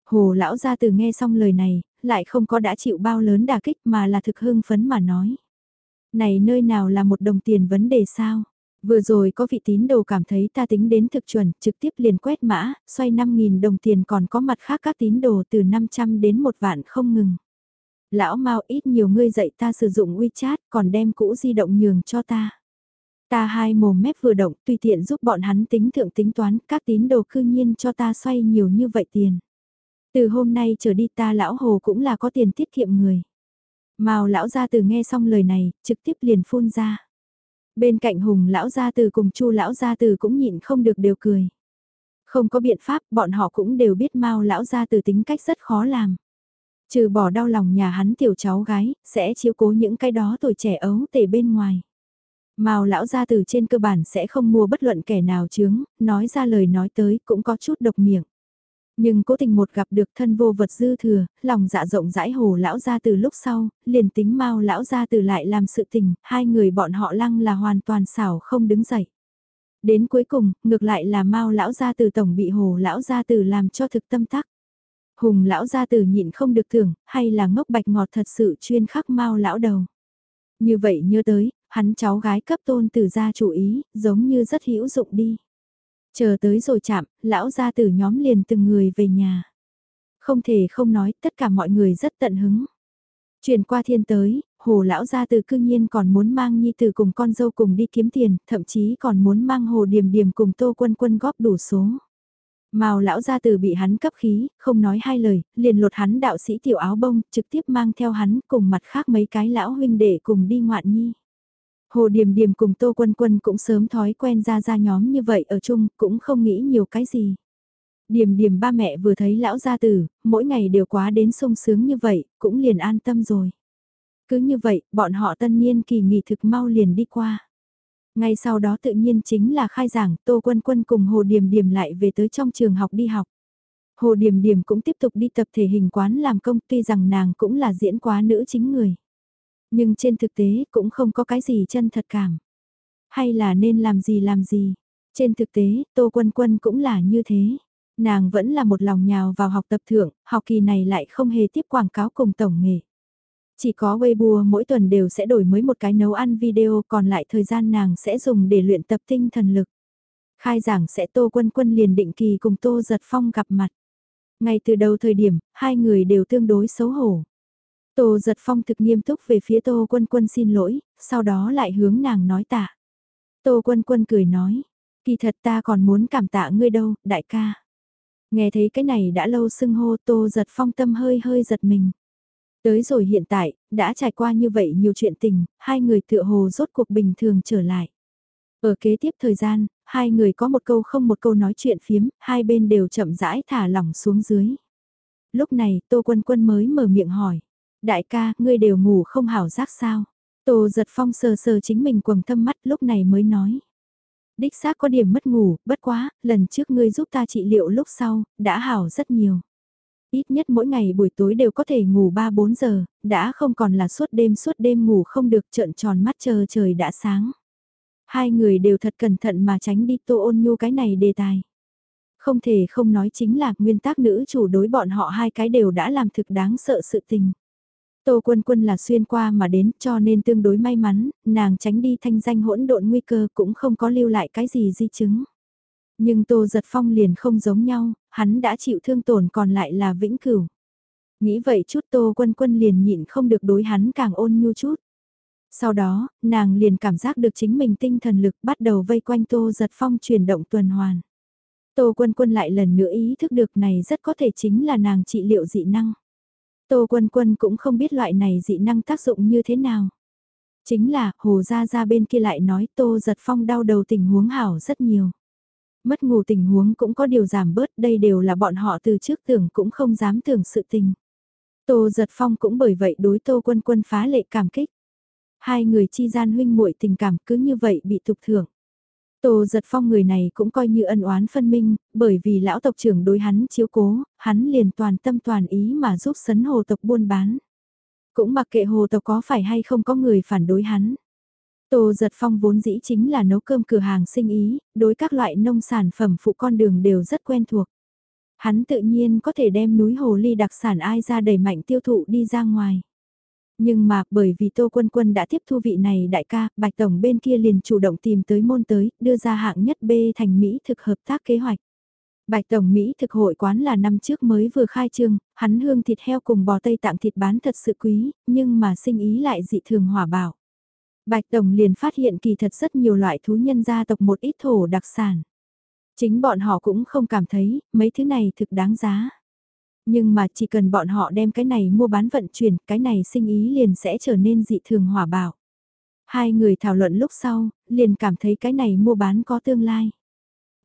Hồ lão ra từ nghe xong lời này, lại không có đã chịu bao lớn đả kích mà là thực hưng phấn mà nói. Này nơi nào là một đồng tiền vấn đề sao? Vừa rồi có vị tín đồ cảm thấy ta tính đến thực chuẩn, trực tiếp liền quét mã, xoay 5.000 đồng tiền còn có mặt khác các tín đồ từ 500 đến 1 vạn không ngừng. Lão mau ít nhiều ngươi dạy ta sử dụng WeChat còn đem cũ di động nhường cho ta. Ta hai mồm mép vừa động tùy tiện giúp bọn hắn tính thượng tính toán các tín đồ cư nhiên cho ta xoay nhiều như vậy tiền. Từ hôm nay trở đi ta lão hồ cũng là có tiền tiết kiệm người. Mao lão gia từ nghe xong lời này, trực tiếp liền phun ra. Bên cạnh hùng lão gia từ cùng chu lão gia từ cũng nhịn không được đều cười. Không có biện pháp, bọn họ cũng đều biết Mao lão gia từ tính cách rất khó làm. Trừ bỏ đau lòng nhà hắn tiểu cháu gái, sẽ chiếu cố những cái đó tuổi trẻ ấu tể bên ngoài. Mao lão gia từ trên cơ bản sẽ không mua bất luận kẻ nào chướng, nói ra lời nói tới cũng có chút độc miệng. Nhưng cố tình một gặp được thân vô vật dư thừa, lòng dạ rộng rãi hồ lão gia từ lúc sau, liền tính mau lão gia từ lại làm sự tình, hai người bọn họ lăng là hoàn toàn xảo không đứng dậy. Đến cuối cùng, ngược lại là mau lão gia từ tổng bị hồ lão gia từ làm cho thực tâm tắc. Hùng lão gia từ nhịn không được thưởng, hay là ngốc bạch ngọt thật sự chuyên khắc mau lão đầu. Như vậy nhớ tới, hắn cháu gái cấp tôn từ gia chủ ý, giống như rất hữu dụng đi. Chờ tới rồi chạm, lão gia tử nhóm liền từng người về nhà. Không thể không nói, tất cả mọi người rất tận hứng. Chuyển qua thiên tới, hồ lão gia tử cương nhiên còn muốn mang nhi tử cùng con dâu cùng đi kiếm tiền, thậm chí còn muốn mang hồ điềm điềm cùng tô quân quân góp đủ số. Màu lão gia tử bị hắn cấp khí, không nói hai lời, liền lột hắn đạo sĩ tiểu áo bông, trực tiếp mang theo hắn cùng mặt khác mấy cái lão huynh đệ cùng đi ngoạn nhi. Hồ Điềm Điềm cùng Tô Quân Quân cũng sớm thói quen ra ra nhóm như vậy ở chung, cũng không nghĩ nhiều cái gì. Điềm Điềm ba mẹ vừa thấy lão gia tử, mỗi ngày đều quá đến sung sướng như vậy, cũng liền an tâm rồi. Cứ như vậy, bọn họ tân niên kỳ nghỉ thực mau liền đi qua. Ngay sau đó tự nhiên chính là khai giảng, Tô Quân Quân cùng Hồ Điềm Điềm lại về tới trong trường học đi học. Hồ Điềm Điềm cũng tiếp tục đi tập thể hình quán làm công tuy rằng nàng cũng là diễn quá nữ chính người. Nhưng trên thực tế cũng không có cái gì chân thật cảm. Hay là nên làm gì làm gì. Trên thực tế, Tô Quân Quân cũng là như thế. Nàng vẫn là một lòng nhào vào học tập thượng, học kỳ này lại không hề tiếp quảng cáo cùng tổng nghề. Chỉ có Weibo mỗi tuần đều sẽ đổi mới một cái nấu ăn video còn lại thời gian nàng sẽ dùng để luyện tập tinh thần lực. Khai giảng sẽ Tô Quân Quân liền định kỳ cùng Tô Giật Phong gặp mặt. Ngay từ đầu thời điểm, hai người đều tương đối xấu hổ. Tô giật phong thực nghiêm túc về phía Tô Quân Quân xin lỗi, sau đó lại hướng nàng nói tạ. Tô Quân Quân cười nói, kỳ thật ta còn muốn cảm tạ ngươi đâu, đại ca. Nghe thấy cái này đã lâu xưng hô Tô giật phong tâm hơi hơi giật mình. Tới rồi hiện tại, đã trải qua như vậy nhiều chuyện tình, hai người tựa hồ rốt cuộc bình thường trở lại. Ở kế tiếp thời gian, hai người có một câu không một câu nói chuyện phiếm, hai bên đều chậm rãi thả lỏng xuống dưới. Lúc này Tô Quân Quân mới mở miệng hỏi. Đại ca, ngươi đều ngủ không hảo giác sao? Tô giật phong sờ sờ chính mình quầng thâm mắt lúc này mới nói. Đích xác có điểm mất ngủ, bất quá, lần trước ngươi giúp ta trị liệu lúc sau, đã hảo rất nhiều. Ít nhất mỗi ngày buổi tối đều có thể ngủ 3-4 giờ, đã không còn là suốt đêm suốt đêm ngủ không được trợn tròn mắt chờ trời đã sáng. Hai người đều thật cẩn thận mà tránh đi tô ôn nhu cái này đề tài. Không thể không nói chính là nguyên tắc nữ chủ đối bọn họ hai cái đều đã làm thực đáng sợ sự tình. Tô Quân Quân là xuyên qua mà đến cho nên tương đối may mắn, nàng tránh đi thanh danh hỗn độn nguy cơ cũng không có lưu lại cái gì di chứng. Nhưng Tô Giật Phong liền không giống nhau, hắn đã chịu thương tổn còn lại là vĩnh cửu. Nghĩ vậy chút Tô Quân Quân liền nhịn không được đối hắn càng ôn nhu chút. Sau đó, nàng liền cảm giác được chính mình tinh thần lực bắt đầu vây quanh Tô Giật Phong chuyển động tuần hoàn. Tô Quân Quân lại lần nữa ý thức được này rất có thể chính là nàng trị liệu dị năng. Tô Quân Quân cũng không biết loại này dị năng tác dụng như thế nào. Chính là, Hồ Gia Gia bên kia lại nói Tô Giật Phong đau đầu tình huống hảo rất nhiều. Mất ngủ tình huống cũng có điều giảm bớt, đây đều là bọn họ từ trước tưởng cũng không dám tưởng sự tình. Tô Giật Phong cũng bởi vậy đối Tô Quân Quân phá lệ cảm kích. Hai người chi gian huynh muội tình cảm cứ như vậy bị tục thưởng. Tô giật phong người này cũng coi như ân oán phân minh, bởi vì lão tộc trưởng đối hắn chiếu cố, hắn liền toàn tâm toàn ý mà giúp sấn hồ tộc buôn bán. Cũng mặc kệ hồ tộc có phải hay không có người phản đối hắn. Tô giật phong vốn dĩ chính là nấu cơm cửa hàng sinh ý, đối các loại nông sản phẩm phụ con đường đều rất quen thuộc. Hắn tự nhiên có thể đem núi hồ ly đặc sản ai ra đẩy mạnh tiêu thụ đi ra ngoài. Nhưng mà bởi vì Tô Quân Quân đã tiếp thu vị này đại ca, Bạch Tổng bên kia liền chủ động tìm tới môn tới, đưa ra hạng nhất B thành Mỹ thực hợp tác kế hoạch. Bạch Tổng Mỹ thực hội quán là năm trước mới vừa khai trương, hắn hương thịt heo cùng bò Tây tặng thịt bán thật sự quý, nhưng mà sinh ý lại dị thường hỏa bảo. Bạch Tổng liền phát hiện kỳ thật rất nhiều loại thú nhân gia tộc một ít thổ đặc sản. Chính bọn họ cũng không cảm thấy, mấy thứ này thực đáng giá. Nhưng mà chỉ cần bọn họ đem cái này mua bán vận chuyển, cái này sinh ý liền sẽ trở nên dị thường hỏa bảo. Hai người thảo luận lúc sau, liền cảm thấy cái này mua bán có tương lai.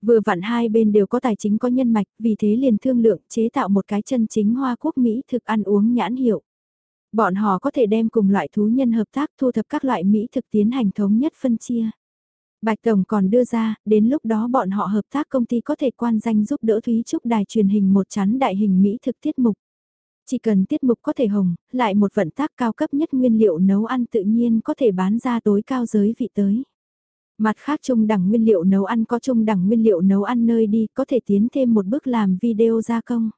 Vừa vặn hai bên đều có tài chính có nhân mạch, vì thế liền thương lượng chế tạo một cái chân chính Hoa Quốc Mỹ thực ăn uống nhãn hiệu. Bọn họ có thể đem cùng loại thú nhân hợp tác thu thập các loại Mỹ thực tiến hành thống nhất phân chia. Bạch Tổng còn đưa ra, đến lúc đó bọn họ hợp tác công ty có thể quan danh giúp đỡ Thúy Trúc đài truyền hình một chắn đại hình Mỹ thực tiết mục. Chỉ cần tiết mục có thể hồng, lại một vận tác cao cấp nhất nguyên liệu nấu ăn tự nhiên có thể bán ra tối cao giới vị tới. Mặt khác trung đẳng nguyên liệu nấu ăn có trung đẳng nguyên liệu nấu ăn nơi đi có thể tiến thêm một bước làm video gia công.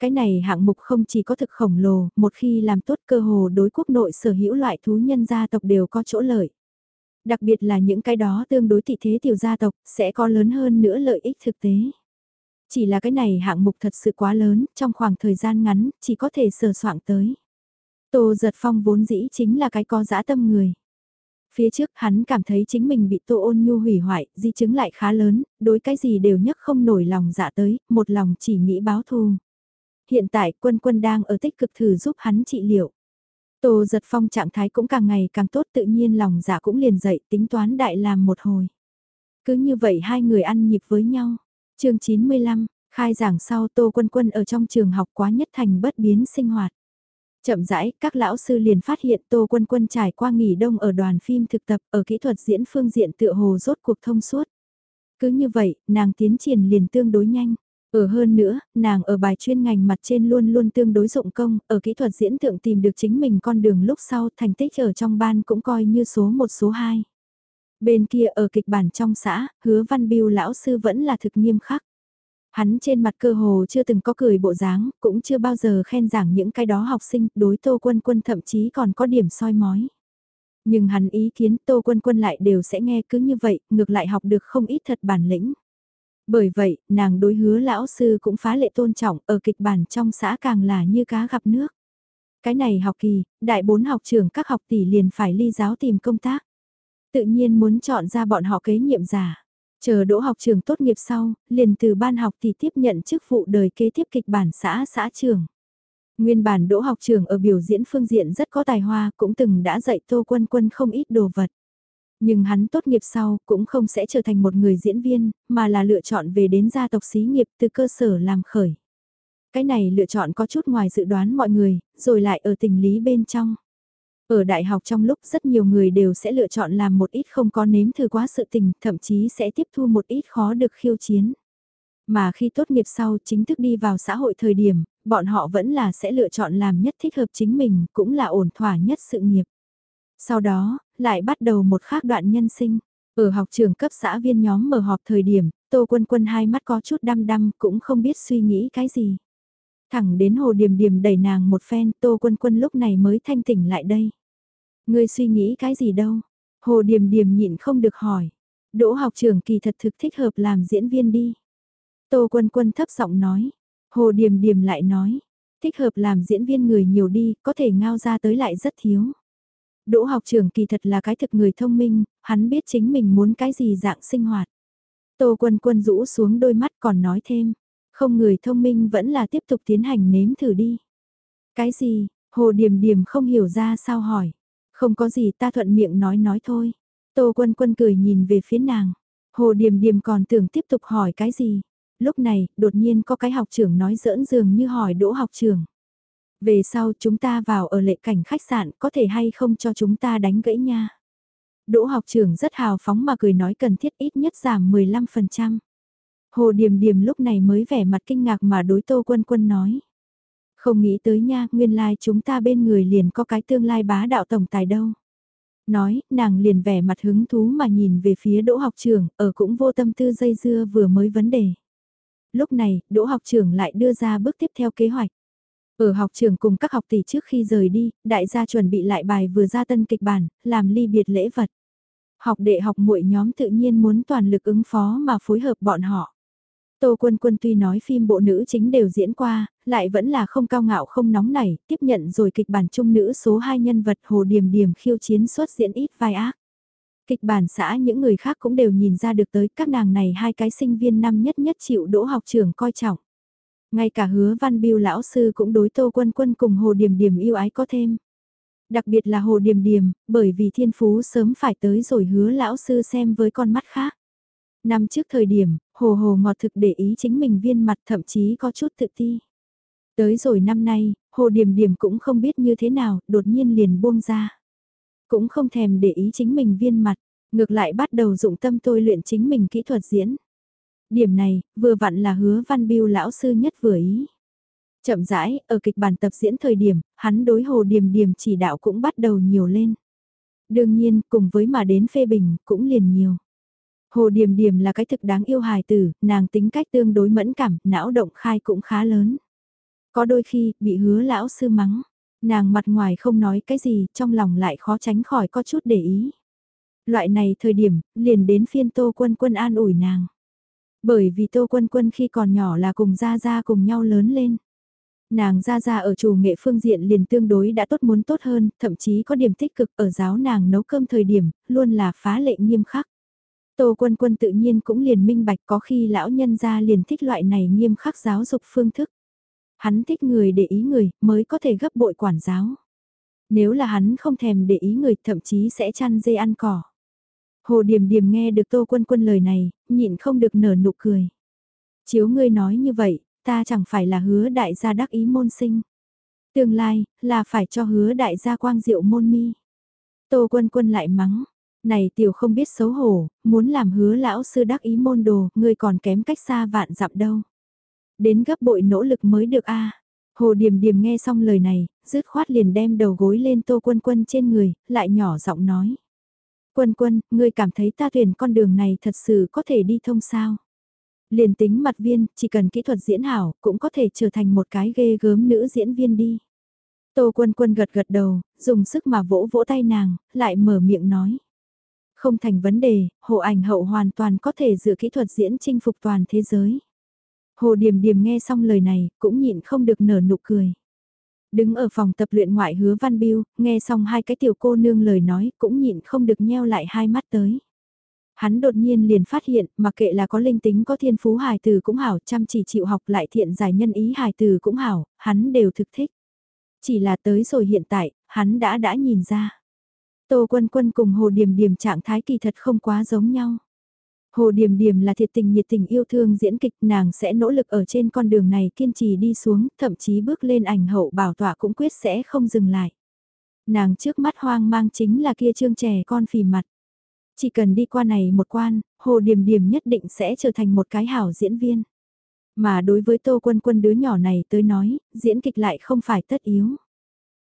Cái này hạng mục không chỉ có thực khổng lồ, một khi làm tốt cơ hồ đối quốc nội sở hữu loại thú nhân gia tộc đều có chỗ lợi. Đặc biệt là những cái đó tương đối thị thế tiểu gia tộc sẽ có lớn hơn nữa lợi ích thực tế. Chỉ là cái này hạng mục thật sự quá lớn, trong khoảng thời gian ngắn, chỉ có thể sờ soạn tới. Tô giật phong vốn dĩ chính là cái có dã tâm người. Phía trước hắn cảm thấy chính mình bị tô ôn nhu hủy hoại, di chứng lại khá lớn, đối cái gì đều nhất không nổi lòng dạ tới, một lòng chỉ nghĩ báo thù. Hiện tại quân quân đang ở tích cực thử giúp hắn trị liệu. Tô giật phong trạng thái cũng càng ngày càng tốt tự nhiên lòng dạ cũng liền dậy tính toán đại làm một hồi. Cứ như vậy hai người ăn nhịp với nhau. chương 95, khai giảng sau Tô Quân Quân ở trong trường học quá nhất thành bất biến sinh hoạt. Chậm rãi, các lão sư liền phát hiện Tô Quân Quân trải qua nghỉ đông ở đoàn phim thực tập ở kỹ thuật diễn phương diện tựa hồ rốt cuộc thông suốt. Cứ như vậy, nàng tiến triển liền tương đối nhanh. Ở hơn nữa, nàng ở bài chuyên ngành mặt trên luôn luôn tương đối dụng công, ở kỹ thuật diễn tượng tìm được chính mình con đường lúc sau thành tích ở trong ban cũng coi như số một số hai. Bên kia ở kịch bản trong xã, hứa văn biêu lão sư vẫn là thực nghiêm khắc. Hắn trên mặt cơ hồ chưa từng có cười bộ dáng, cũng chưa bao giờ khen giảng những cái đó học sinh, đối tô quân quân thậm chí còn có điểm soi mói. Nhưng hắn ý kiến tô quân quân lại đều sẽ nghe cứ như vậy, ngược lại học được không ít thật bản lĩnh. Bởi vậy, nàng đối hứa lão sư cũng phá lệ tôn trọng ở kịch bản trong xã càng là như cá gặp nước. Cái này học kỳ, đại bốn học trường các học tỷ liền phải ly giáo tìm công tác. Tự nhiên muốn chọn ra bọn họ kế nhiệm giả. Chờ đỗ học trường tốt nghiệp sau, liền từ ban học tỷ tiếp nhận chức vụ đời kế tiếp kịch bản xã xã trường. Nguyên bản đỗ học trường ở biểu diễn phương diện rất có tài hoa, cũng từng đã dạy tô quân quân không ít đồ vật. Nhưng hắn tốt nghiệp sau cũng không sẽ trở thành một người diễn viên, mà là lựa chọn về đến gia tộc xí nghiệp từ cơ sở làm khởi. Cái này lựa chọn có chút ngoài dự đoán mọi người, rồi lại ở tình lý bên trong. Ở đại học trong lúc rất nhiều người đều sẽ lựa chọn làm một ít không có nếm thử quá sự tình, thậm chí sẽ tiếp thu một ít khó được khiêu chiến. Mà khi tốt nghiệp sau chính thức đi vào xã hội thời điểm, bọn họ vẫn là sẽ lựa chọn làm nhất thích hợp chính mình, cũng là ổn thỏa nhất sự nghiệp. Sau đó, lại bắt đầu một khác đoạn nhân sinh. Ở học trường cấp xã viên nhóm mở họp thời điểm, Tô Quân Quân hai mắt có chút đăm đăm cũng không biết suy nghĩ cái gì. Thẳng đến Hồ Điềm Điềm đẩy nàng một phen Tô Quân Quân lúc này mới thanh tỉnh lại đây. Ngươi suy nghĩ cái gì đâu? Hồ Điềm Điềm nhịn không được hỏi. Đỗ học trường kỳ thật thực thích hợp làm diễn viên đi. Tô Quân Quân thấp giọng nói. Hồ Điềm Điềm lại nói. Thích hợp làm diễn viên người nhiều đi, có thể ngao ra tới lại rất thiếu. Đỗ học trưởng kỳ thật là cái thực người thông minh, hắn biết chính mình muốn cái gì dạng sinh hoạt. Tô Quân Quân rũ xuống đôi mắt còn nói thêm, không người thông minh vẫn là tiếp tục tiến hành nếm thử đi. Cái gì, Hồ Điềm Điềm không hiểu ra sao hỏi. Không có gì ta thuận miệng nói nói thôi. Tô Quân Quân cười nhìn về phía nàng. Hồ Điềm Điềm còn tưởng tiếp tục hỏi cái gì. Lúc này, đột nhiên có cái học trưởng nói giỡn dường như hỏi đỗ học trưởng. Về sau chúng ta vào ở lệ cảnh khách sạn có thể hay không cho chúng ta đánh gãy nha. Đỗ học trưởng rất hào phóng mà cười nói cần thiết ít nhất giảm 15%. Hồ Điềm Điềm lúc này mới vẻ mặt kinh ngạc mà đối Tô Quân Quân nói. Không nghĩ tới nha, nguyên lai like chúng ta bên người liền có cái tương lai bá đạo tổng tài đâu. Nói, nàng liền vẻ mặt hứng thú mà nhìn về phía đỗ học trưởng, ở cũng vô tâm tư dây dưa vừa mới vấn đề. Lúc này, đỗ học trưởng lại đưa ra bước tiếp theo kế hoạch. Ở học trường cùng các học tỷ trước khi rời đi, đại gia chuẩn bị lại bài vừa ra tân kịch bản, làm ly biệt lễ vật. Học đệ học muội nhóm tự nhiên muốn toàn lực ứng phó mà phối hợp bọn họ. Tô Quân Quân tuy nói phim bộ nữ chính đều diễn qua, lại vẫn là không cao ngạo không nóng nảy, tiếp nhận rồi kịch bản trung nữ số 2 nhân vật Hồ Điềm Điềm khiêu chiến xuất diễn ít vai ác. Kịch bản xã những người khác cũng đều nhìn ra được tới các nàng này hai cái sinh viên năm nhất nhất chịu đỗ học trưởng coi trọng. Ngay cả hứa văn biêu lão sư cũng đối Tô Quân Quân cùng Hồ điểm điểm yêu ái có thêm. Đặc biệt là Hồ điểm điểm, bởi vì thiên phú sớm phải tới rồi hứa lão sư xem với con mắt khác. Năm trước thời điểm, Hồ Hồ ngọt thực để ý chính mình viên mặt thậm chí có chút tự ti. Tới rồi năm nay, Hồ điểm điểm cũng không biết như thế nào, đột nhiên liền buông ra. Cũng không thèm để ý chính mình viên mặt, ngược lại bắt đầu dụng tâm tôi luyện chính mình kỹ thuật diễn. Điểm này, vừa vặn là hứa văn biêu lão sư nhất vừa ý. Chậm rãi, ở kịch bản tập diễn thời điểm, hắn đối hồ điềm điềm chỉ đạo cũng bắt đầu nhiều lên. Đương nhiên, cùng với mà đến phê bình, cũng liền nhiều. Hồ Điềm Điềm là cái thực đáng yêu hài tử, nàng tính cách tương đối mẫn cảm, não động khai cũng khá lớn. Có đôi khi, bị hứa lão sư mắng, nàng mặt ngoài không nói cái gì, trong lòng lại khó tránh khỏi có chút để ý. Loại này thời điểm, liền đến phiên tô quân quân an ủi nàng. Bởi vì Tô Quân Quân khi còn nhỏ là cùng Gia Gia cùng nhau lớn lên. Nàng Gia Gia ở chủ nghệ phương diện liền tương đối đã tốt muốn tốt hơn, thậm chí có điểm tích cực ở giáo nàng nấu cơm thời điểm, luôn là phá lệ nghiêm khắc. Tô Quân Quân tự nhiên cũng liền minh bạch có khi lão nhân gia liền thích loại này nghiêm khắc giáo dục phương thức. Hắn thích người để ý người mới có thể gấp bội quản giáo. Nếu là hắn không thèm để ý người thậm chí sẽ chăn dê ăn cỏ. Hồ Điềm Điềm nghe được Tô Quân Quân lời này, nhịn không được nở nụ cười. Chiếu ngươi nói như vậy, ta chẳng phải là hứa đại gia đắc ý môn sinh. Tương lai, là phải cho hứa đại gia quang diệu môn mi. Tô Quân Quân lại mắng, này tiểu không biết xấu hổ, muốn làm hứa lão sư đắc ý môn đồ, ngươi còn kém cách xa vạn dặm đâu. Đến gấp bội nỗ lực mới được a. Hồ Điềm Điềm nghe xong lời này, dứt khoát liền đem đầu gối lên Tô Quân Quân trên người, lại nhỏ giọng nói. Quân quân, ngươi cảm thấy ta tuyển con đường này thật sự có thể đi thông sao? Liền tính mặt viên, chỉ cần kỹ thuật diễn hảo, cũng có thể trở thành một cái ghê gớm nữ diễn viên đi. Tô quân quân gật gật đầu, dùng sức mà vỗ vỗ tay nàng, lại mở miệng nói. Không thành vấn đề, hồ ảnh hậu hoàn toàn có thể dựa kỹ thuật diễn chinh phục toàn thế giới. Hồ Điềm Điềm nghe xong lời này, cũng nhịn không được nở nụ cười. Đứng ở phòng tập luyện ngoại hứa Văn Biêu, nghe xong hai cái tiểu cô nương lời nói cũng nhịn không được nheo lại hai mắt tới. Hắn đột nhiên liền phát hiện, mặc kệ là có linh tính có thiên phú hài từ cũng hảo, chăm chỉ chịu học lại thiện giải nhân ý hài từ cũng hảo, hắn đều thực thích. Chỉ là tới rồi hiện tại, hắn đã đã nhìn ra. Tô Quân Quân cùng Hồ Điềm Điềm trạng thái kỳ thật không quá giống nhau. Hồ Điềm Điềm là thiệt tình nhiệt tình yêu thương diễn kịch, nàng sẽ nỗ lực ở trên con đường này kiên trì đi xuống, thậm chí bước lên ảnh hậu bảo tọa cũng quyết sẽ không dừng lại. Nàng trước mắt hoang mang chính là kia trương trẻ con phì mặt. Chỉ cần đi qua này một quan, Hồ Điềm Điềm nhất định sẽ trở thành một cái hảo diễn viên. Mà đối với Tô Quân Quân đứa nhỏ này tới nói, diễn kịch lại không phải tất yếu.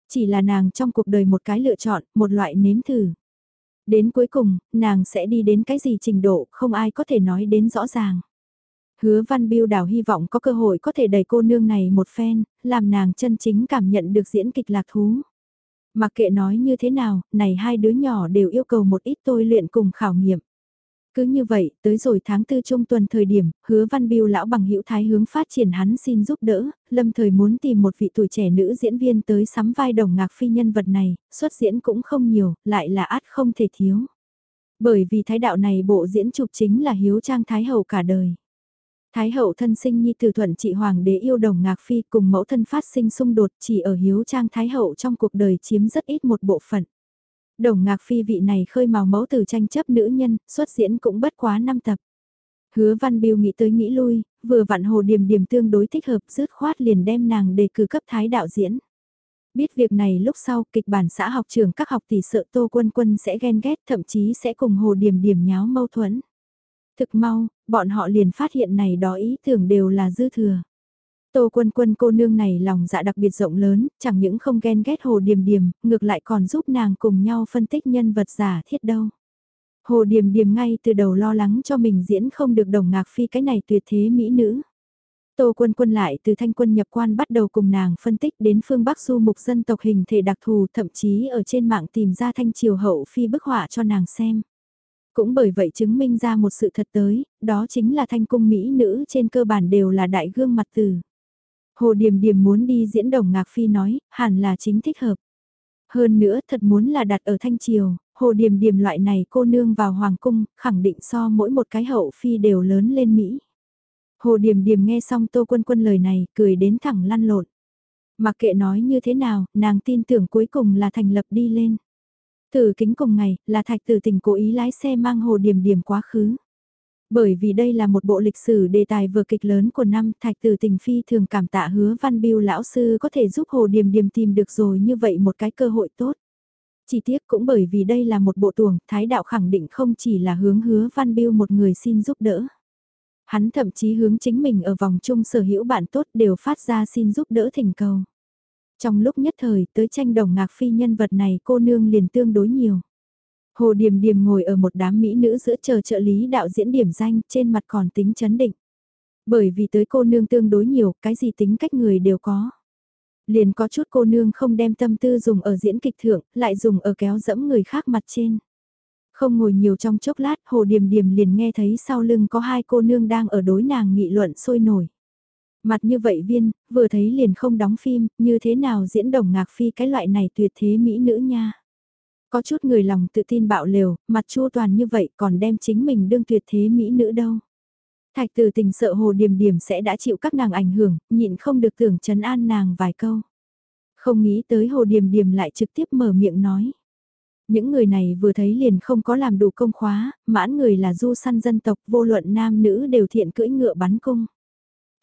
Chỉ là nàng trong cuộc đời một cái lựa chọn, một loại nếm thử. Đến cuối cùng, nàng sẽ đi đến cái gì trình độ không ai có thể nói đến rõ ràng. Hứa Văn Biêu đảo hy vọng có cơ hội có thể đẩy cô nương này một phen, làm nàng chân chính cảm nhận được diễn kịch lạc thú. Mặc kệ nói như thế nào, này hai đứa nhỏ đều yêu cầu một ít tôi luyện cùng khảo nghiệm. Cứ như vậy, tới rồi tháng tư trung tuần thời điểm, hứa văn biêu lão bằng hữu thái hướng phát triển hắn xin giúp đỡ, lâm thời muốn tìm một vị tuổi trẻ nữ diễn viên tới sắm vai đồng ngạc phi nhân vật này, xuất diễn cũng không nhiều, lại là át không thể thiếu. Bởi vì thái đạo này bộ diễn chụp chính là hiếu trang thái hậu cả đời. Thái hậu thân sinh nhi từ thuận trị hoàng đế yêu đồng ngạc phi cùng mẫu thân phát sinh xung đột chỉ ở hiếu trang thái hậu trong cuộc đời chiếm rất ít một bộ phận. Đồng ngạc phi vị này khơi màu mẫu từ tranh chấp nữ nhân, xuất diễn cũng bất quá năm tập. Hứa Văn Biêu nghĩ tới nghĩ lui, vừa vặn hồ điểm điểm tương đối thích hợp dứt khoát liền đem nàng đề cử cấp thái đạo diễn. Biết việc này lúc sau kịch bản xã học trường các học tỷ sợ Tô Quân Quân sẽ ghen ghét thậm chí sẽ cùng hồ điểm điểm nháo mâu thuẫn. Thực mau, bọn họ liền phát hiện này đó ý tưởng đều là dư thừa. Tô quân quân cô nương này lòng dạ đặc biệt rộng lớn, chẳng những không ghen ghét hồ điềm điềm, ngược lại còn giúp nàng cùng nhau phân tích nhân vật giả thiết đâu. Hồ điềm điềm ngay từ đầu lo lắng cho mình diễn không được đồng ngạc phi cái này tuyệt thế mỹ nữ. Tô quân quân lại từ thanh quân nhập quan bắt đầu cùng nàng phân tích đến phương Bắc du mục dân tộc hình thể đặc thù thậm chí ở trên mạng tìm ra thanh triều hậu phi bức họa cho nàng xem. Cũng bởi vậy chứng minh ra một sự thật tới, đó chính là thanh cung mỹ nữ trên cơ bản đều là đại gương mặt từ. Hồ Điềm Điềm muốn đi diễn đồng Ngạc Phi nói, hẳn là chính thích hợp. Hơn nữa thật muốn là đặt ở Thanh Triều, Hồ Điềm Điềm loại này cô nương vào Hoàng Cung, khẳng định so mỗi một cái hậu phi đều lớn lên Mỹ. Hồ Điềm Điềm nghe xong Tô Quân Quân lời này, cười đến thẳng lăn lộn. Mặc kệ nói như thế nào, nàng tin tưởng cuối cùng là thành lập đi lên. Từ kính cùng ngày, là thạch tử tình cố ý lái xe mang Hồ Điềm Điềm quá khứ. Bởi vì đây là một bộ lịch sử đề tài vừa kịch lớn của năm Thạch Tử Tình Phi thường cảm tạ hứa Văn Biêu lão sư có thể giúp Hồ Điềm Điềm tìm được rồi như vậy một cái cơ hội tốt. Chi tiết cũng bởi vì đây là một bộ tuồng, Thái Đạo khẳng định không chỉ là hướng hứa Văn Biêu một người xin giúp đỡ. Hắn thậm chí hướng chính mình ở vòng chung sở hữu bạn tốt đều phát ra xin giúp đỡ thỉnh cầu. Trong lúc nhất thời tới tranh đồng ngạc phi nhân vật này cô nương liền tương đối nhiều. Hồ Điềm Điềm ngồi ở một đám mỹ nữ giữa chờ trợ lý đạo diễn điểm danh trên mặt còn tính chấn định. Bởi vì tới cô nương tương đối nhiều, cái gì tính cách người đều có. Liền có chút cô nương không đem tâm tư dùng ở diễn kịch thượng, lại dùng ở kéo dẫm người khác mặt trên. Không ngồi nhiều trong chốc lát, Hồ Điềm Điềm liền nghe thấy sau lưng có hai cô nương đang ở đối nàng nghị luận sôi nổi. Mặt như vậy viên, vừa thấy liền không đóng phim, như thế nào diễn đồng ngạc phi cái loại này tuyệt thế mỹ nữ nha. Có chút người lòng tự tin bạo lều, mặt chua toàn như vậy còn đem chính mình đương tuyệt thế mỹ nữ đâu. Thạch từ tình sợ hồ điềm điềm sẽ đã chịu các nàng ảnh hưởng, nhịn không được tưởng trấn an nàng vài câu. Không nghĩ tới hồ điềm điềm lại trực tiếp mở miệng nói. Những người này vừa thấy liền không có làm đủ công khóa, mãn người là du săn dân tộc vô luận nam nữ đều thiện cưỡi ngựa bắn cung.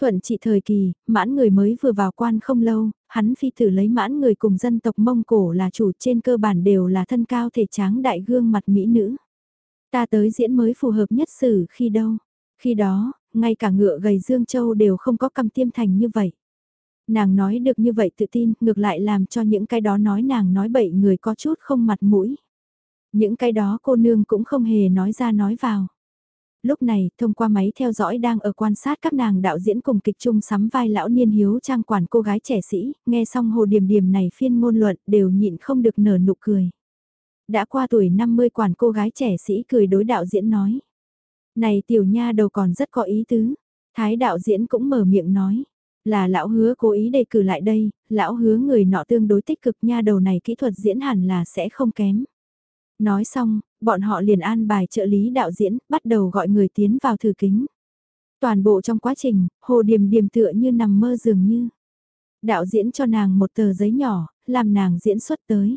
Thuận trị thời kỳ, mãn người mới vừa vào quan không lâu, hắn phi thử lấy mãn người cùng dân tộc Mông Cổ là chủ trên cơ bản đều là thân cao thể tráng đại gương mặt mỹ nữ. Ta tới diễn mới phù hợp nhất xử khi đâu. Khi đó, ngay cả ngựa gầy Dương Châu đều không có cầm tiêm thành như vậy. Nàng nói được như vậy tự tin, ngược lại làm cho những cái đó nói nàng nói bậy người có chút không mặt mũi. Những cái đó cô nương cũng không hề nói ra nói vào. Lúc này, thông qua máy theo dõi đang ở quan sát các nàng đạo diễn cùng kịch chung sắm vai lão niên hiếu trang quản cô gái trẻ sĩ, nghe xong hồ điểm điểm này phiên ngôn luận đều nhịn không được nở nụ cười. Đã qua tuổi 50 quản cô gái trẻ sĩ cười đối đạo diễn nói. Này tiểu nha đầu còn rất có ý tứ. Thái đạo diễn cũng mở miệng nói. Là lão hứa cố ý đề cử lại đây, lão hứa người nọ tương đối tích cực nha đầu này kỹ thuật diễn hẳn là sẽ không kém. Nói xong, bọn họ liền an bài trợ lý đạo diễn, bắt đầu gọi người tiến vào thử kính. Toàn bộ trong quá trình, hồ điềm điềm tựa như nằm mơ dường như. Đạo diễn cho nàng một tờ giấy nhỏ, làm nàng diễn xuất tới.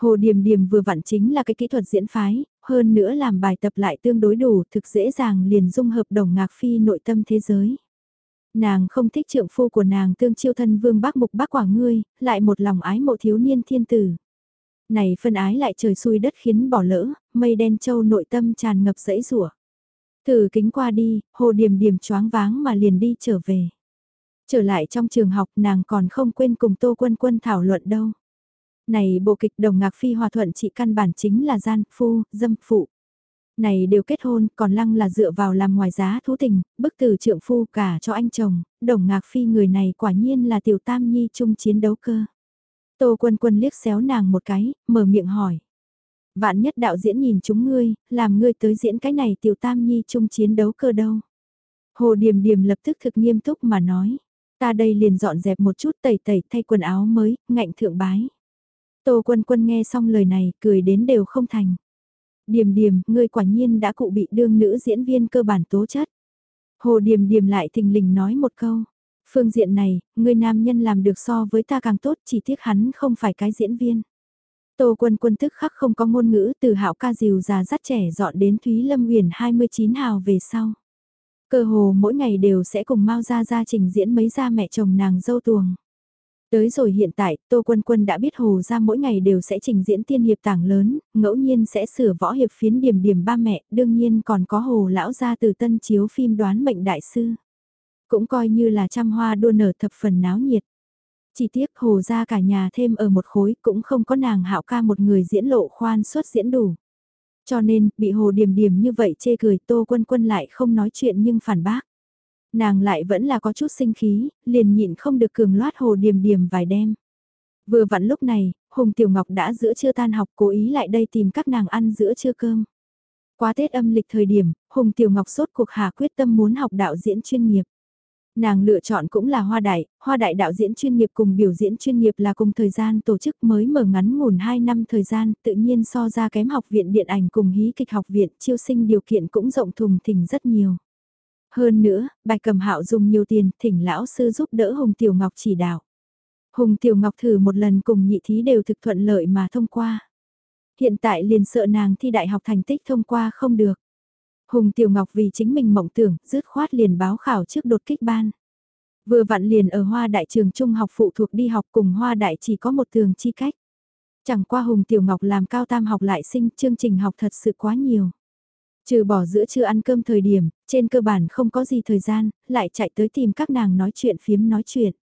Hồ điềm điềm vừa vặn chính là cái kỹ thuật diễn phái, hơn nữa làm bài tập lại tương đối đủ, thực dễ dàng liền dung hợp đồng ngạc phi nội tâm thế giới. Nàng không thích trượng phu của nàng tương chiêu thân vương bác mục bác quả ngươi, lại một lòng ái mộ thiếu niên thiên tử. Này phân ái lại trời xui đất khiến bỏ lỡ, mây đen châu nội tâm tràn ngập dẫy rủa. Từ kính qua đi, hồ điểm điểm choáng váng mà liền đi trở về. Trở lại trong trường học nàng còn không quên cùng Tô Quân Quân thảo luận đâu. Này bộ kịch đồng ngạc phi hòa thuận trị căn bản chính là gian, phu, dâm, phụ. Này đều kết hôn, còn lăng là dựa vào làm ngoài giá thú tình, bức từ trượng phu cả cho anh chồng, đồng ngạc phi người này quả nhiên là tiểu tam nhi chung chiến đấu cơ. Tô quân quân liếc xéo nàng một cái, mở miệng hỏi. Vạn nhất đạo diễn nhìn chúng ngươi, làm ngươi tới diễn cái này tiểu tam nhi chung chiến đấu cơ đâu. Hồ Điềm Điềm lập tức thực nghiêm túc mà nói. Ta đây liền dọn dẹp một chút tẩy tẩy thay quần áo mới, ngạnh thượng bái. Tô quân quân nghe xong lời này, cười đến đều không thành. Điềm điềm, ngươi quả nhiên đã cụ bị đương nữ diễn viên cơ bản tố chất. Hồ điềm điềm lại thình lình nói một câu. Phương diện này, người nam nhân làm được so với ta càng tốt chỉ tiếc hắn không phải cái diễn viên. Tô quân quân tức khắc không có ngôn ngữ từ hạo ca diều già dắt trẻ dọn đến Thúy Lâm huyền 29 hào về sau. Cơ hồ mỗi ngày đều sẽ cùng mau ra ra trình diễn mấy gia mẹ chồng nàng dâu tuồng. Tới rồi hiện tại, Tô Quân Quân đã biết Hồ ra mỗi ngày đều sẽ trình diễn tiên hiệp tảng lớn, ngẫu nhiên sẽ sửa võ hiệp phiến điểm điểm ba mẹ, đương nhiên còn có Hồ lão gia từ tân chiếu phim đoán mệnh đại sư. Cũng coi như là trăm hoa đua nở thập phần náo nhiệt. Chỉ tiếc Hồ ra cả nhà thêm ở một khối cũng không có nàng hạo ca một người diễn lộ khoan suốt diễn đủ. Cho nên, bị Hồ Điềm Điềm như vậy chê cười Tô Quân Quân lại không nói chuyện nhưng phản bác. Nàng lại vẫn là có chút sinh khí, liền nhịn không được cường loát hồ điềm điềm vài đêm. Vừa vặn lúc này, Hùng Tiểu Ngọc đã giữa trưa tan học cố ý lại đây tìm các nàng ăn giữa trưa cơm. Quá Tết âm lịch thời điểm, Hùng Tiểu Ngọc sốt cuộc hà quyết tâm muốn học đạo diễn chuyên nghiệp. Nàng lựa chọn cũng là hoa đại, hoa đại đạo diễn chuyên nghiệp cùng biểu diễn chuyên nghiệp là cùng thời gian tổ chức mới mở ngắn ngủn 2 năm thời gian, tự nhiên so ra kém học viện điện ảnh cùng hí kịch học viện chiêu sinh điều kiện cũng rộng thùng thình rất nhiều. Hơn nữa, bạch cầm hạo dùng nhiều tiền, thỉnh lão sư giúp đỡ Hùng Tiểu Ngọc chỉ đạo. Hùng Tiểu Ngọc thử một lần cùng nhị thí đều thực thuận lợi mà thông qua. Hiện tại liền sợ nàng thi đại học thành tích thông qua không được. Hùng Tiểu Ngọc vì chính mình mộng tưởng, dứt khoát liền báo khảo trước đột kích ban. Vừa vặn liền ở Hoa Đại trường trung học phụ thuộc đi học cùng Hoa Đại chỉ có một tường chi cách. Chẳng qua Hùng Tiểu Ngọc làm cao tam học lại sinh chương trình học thật sự quá nhiều. Trừ bỏ giữa trưa ăn cơm thời điểm, trên cơ bản không có gì thời gian, lại chạy tới tìm các nàng nói chuyện phiếm nói chuyện.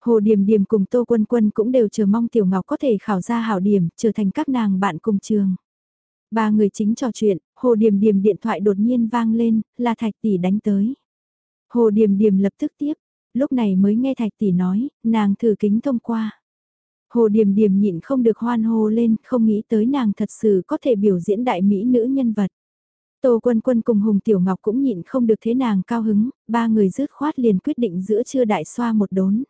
Hồ Điềm Điềm cùng Tô Quân Quân cũng đều chờ mong Tiểu Ngọc có thể khảo ra hảo điểm, trở thành các nàng bạn cùng trường. Ba người chính trò chuyện, Hồ Điềm Điềm điện thoại đột nhiên vang lên, là Thạch Tỷ đánh tới. Hồ Điềm Điềm lập tức tiếp, lúc này mới nghe Thạch Tỷ nói, nàng thử kính thông qua. Hồ Điềm Điềm nhịn không được hoan hô lên, không nghĩ tới nàng thật sự có thể biểu diễn đại mỹ nữ nhân vật. Tô Quân Quân cùng Hùng Tiểu Ngọc cũng nhịn không được thế nàng cao hứng, ba người rứt khoát liền quyết định giữa trưa đại xoa một đốn.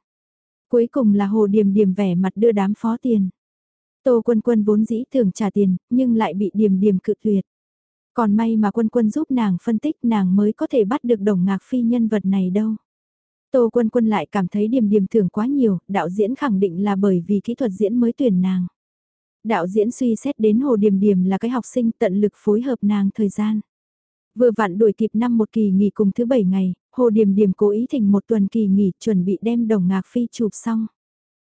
Cuối cùng là Hồ Điềm Điềm vẻ mặt đưa đám phó tiền. Tô Quân Quân vốn dĩ thường trả tiền, nhưng lại bị Điềm Điềm cự tuyệt. Còn may mà Quân Quân giúp nàng phân tích nàng mới có thể bắt được đồng ngạc phi nhân vật này đâu. Tô Quân Quân lại cảm thấy Điềm Điềm thưởng quá nhiều, đạo diễn khẳng định là bởi vì kỹ thuật diễn mới tuyển nàng. Đạo diễn suy xét đến Hồ Điềm Điềm là cái học sinh tận lực phối hợp nàng thời gian. Vừa vặn đuổi kịp năm một kỳ nghỉ cùng thứ bảy ngày, Hồ Điềm Điềm cố ý thỉnh một tuần kỳ nghỉ chuẩn bị đem đồng ngạc phi chụp xong.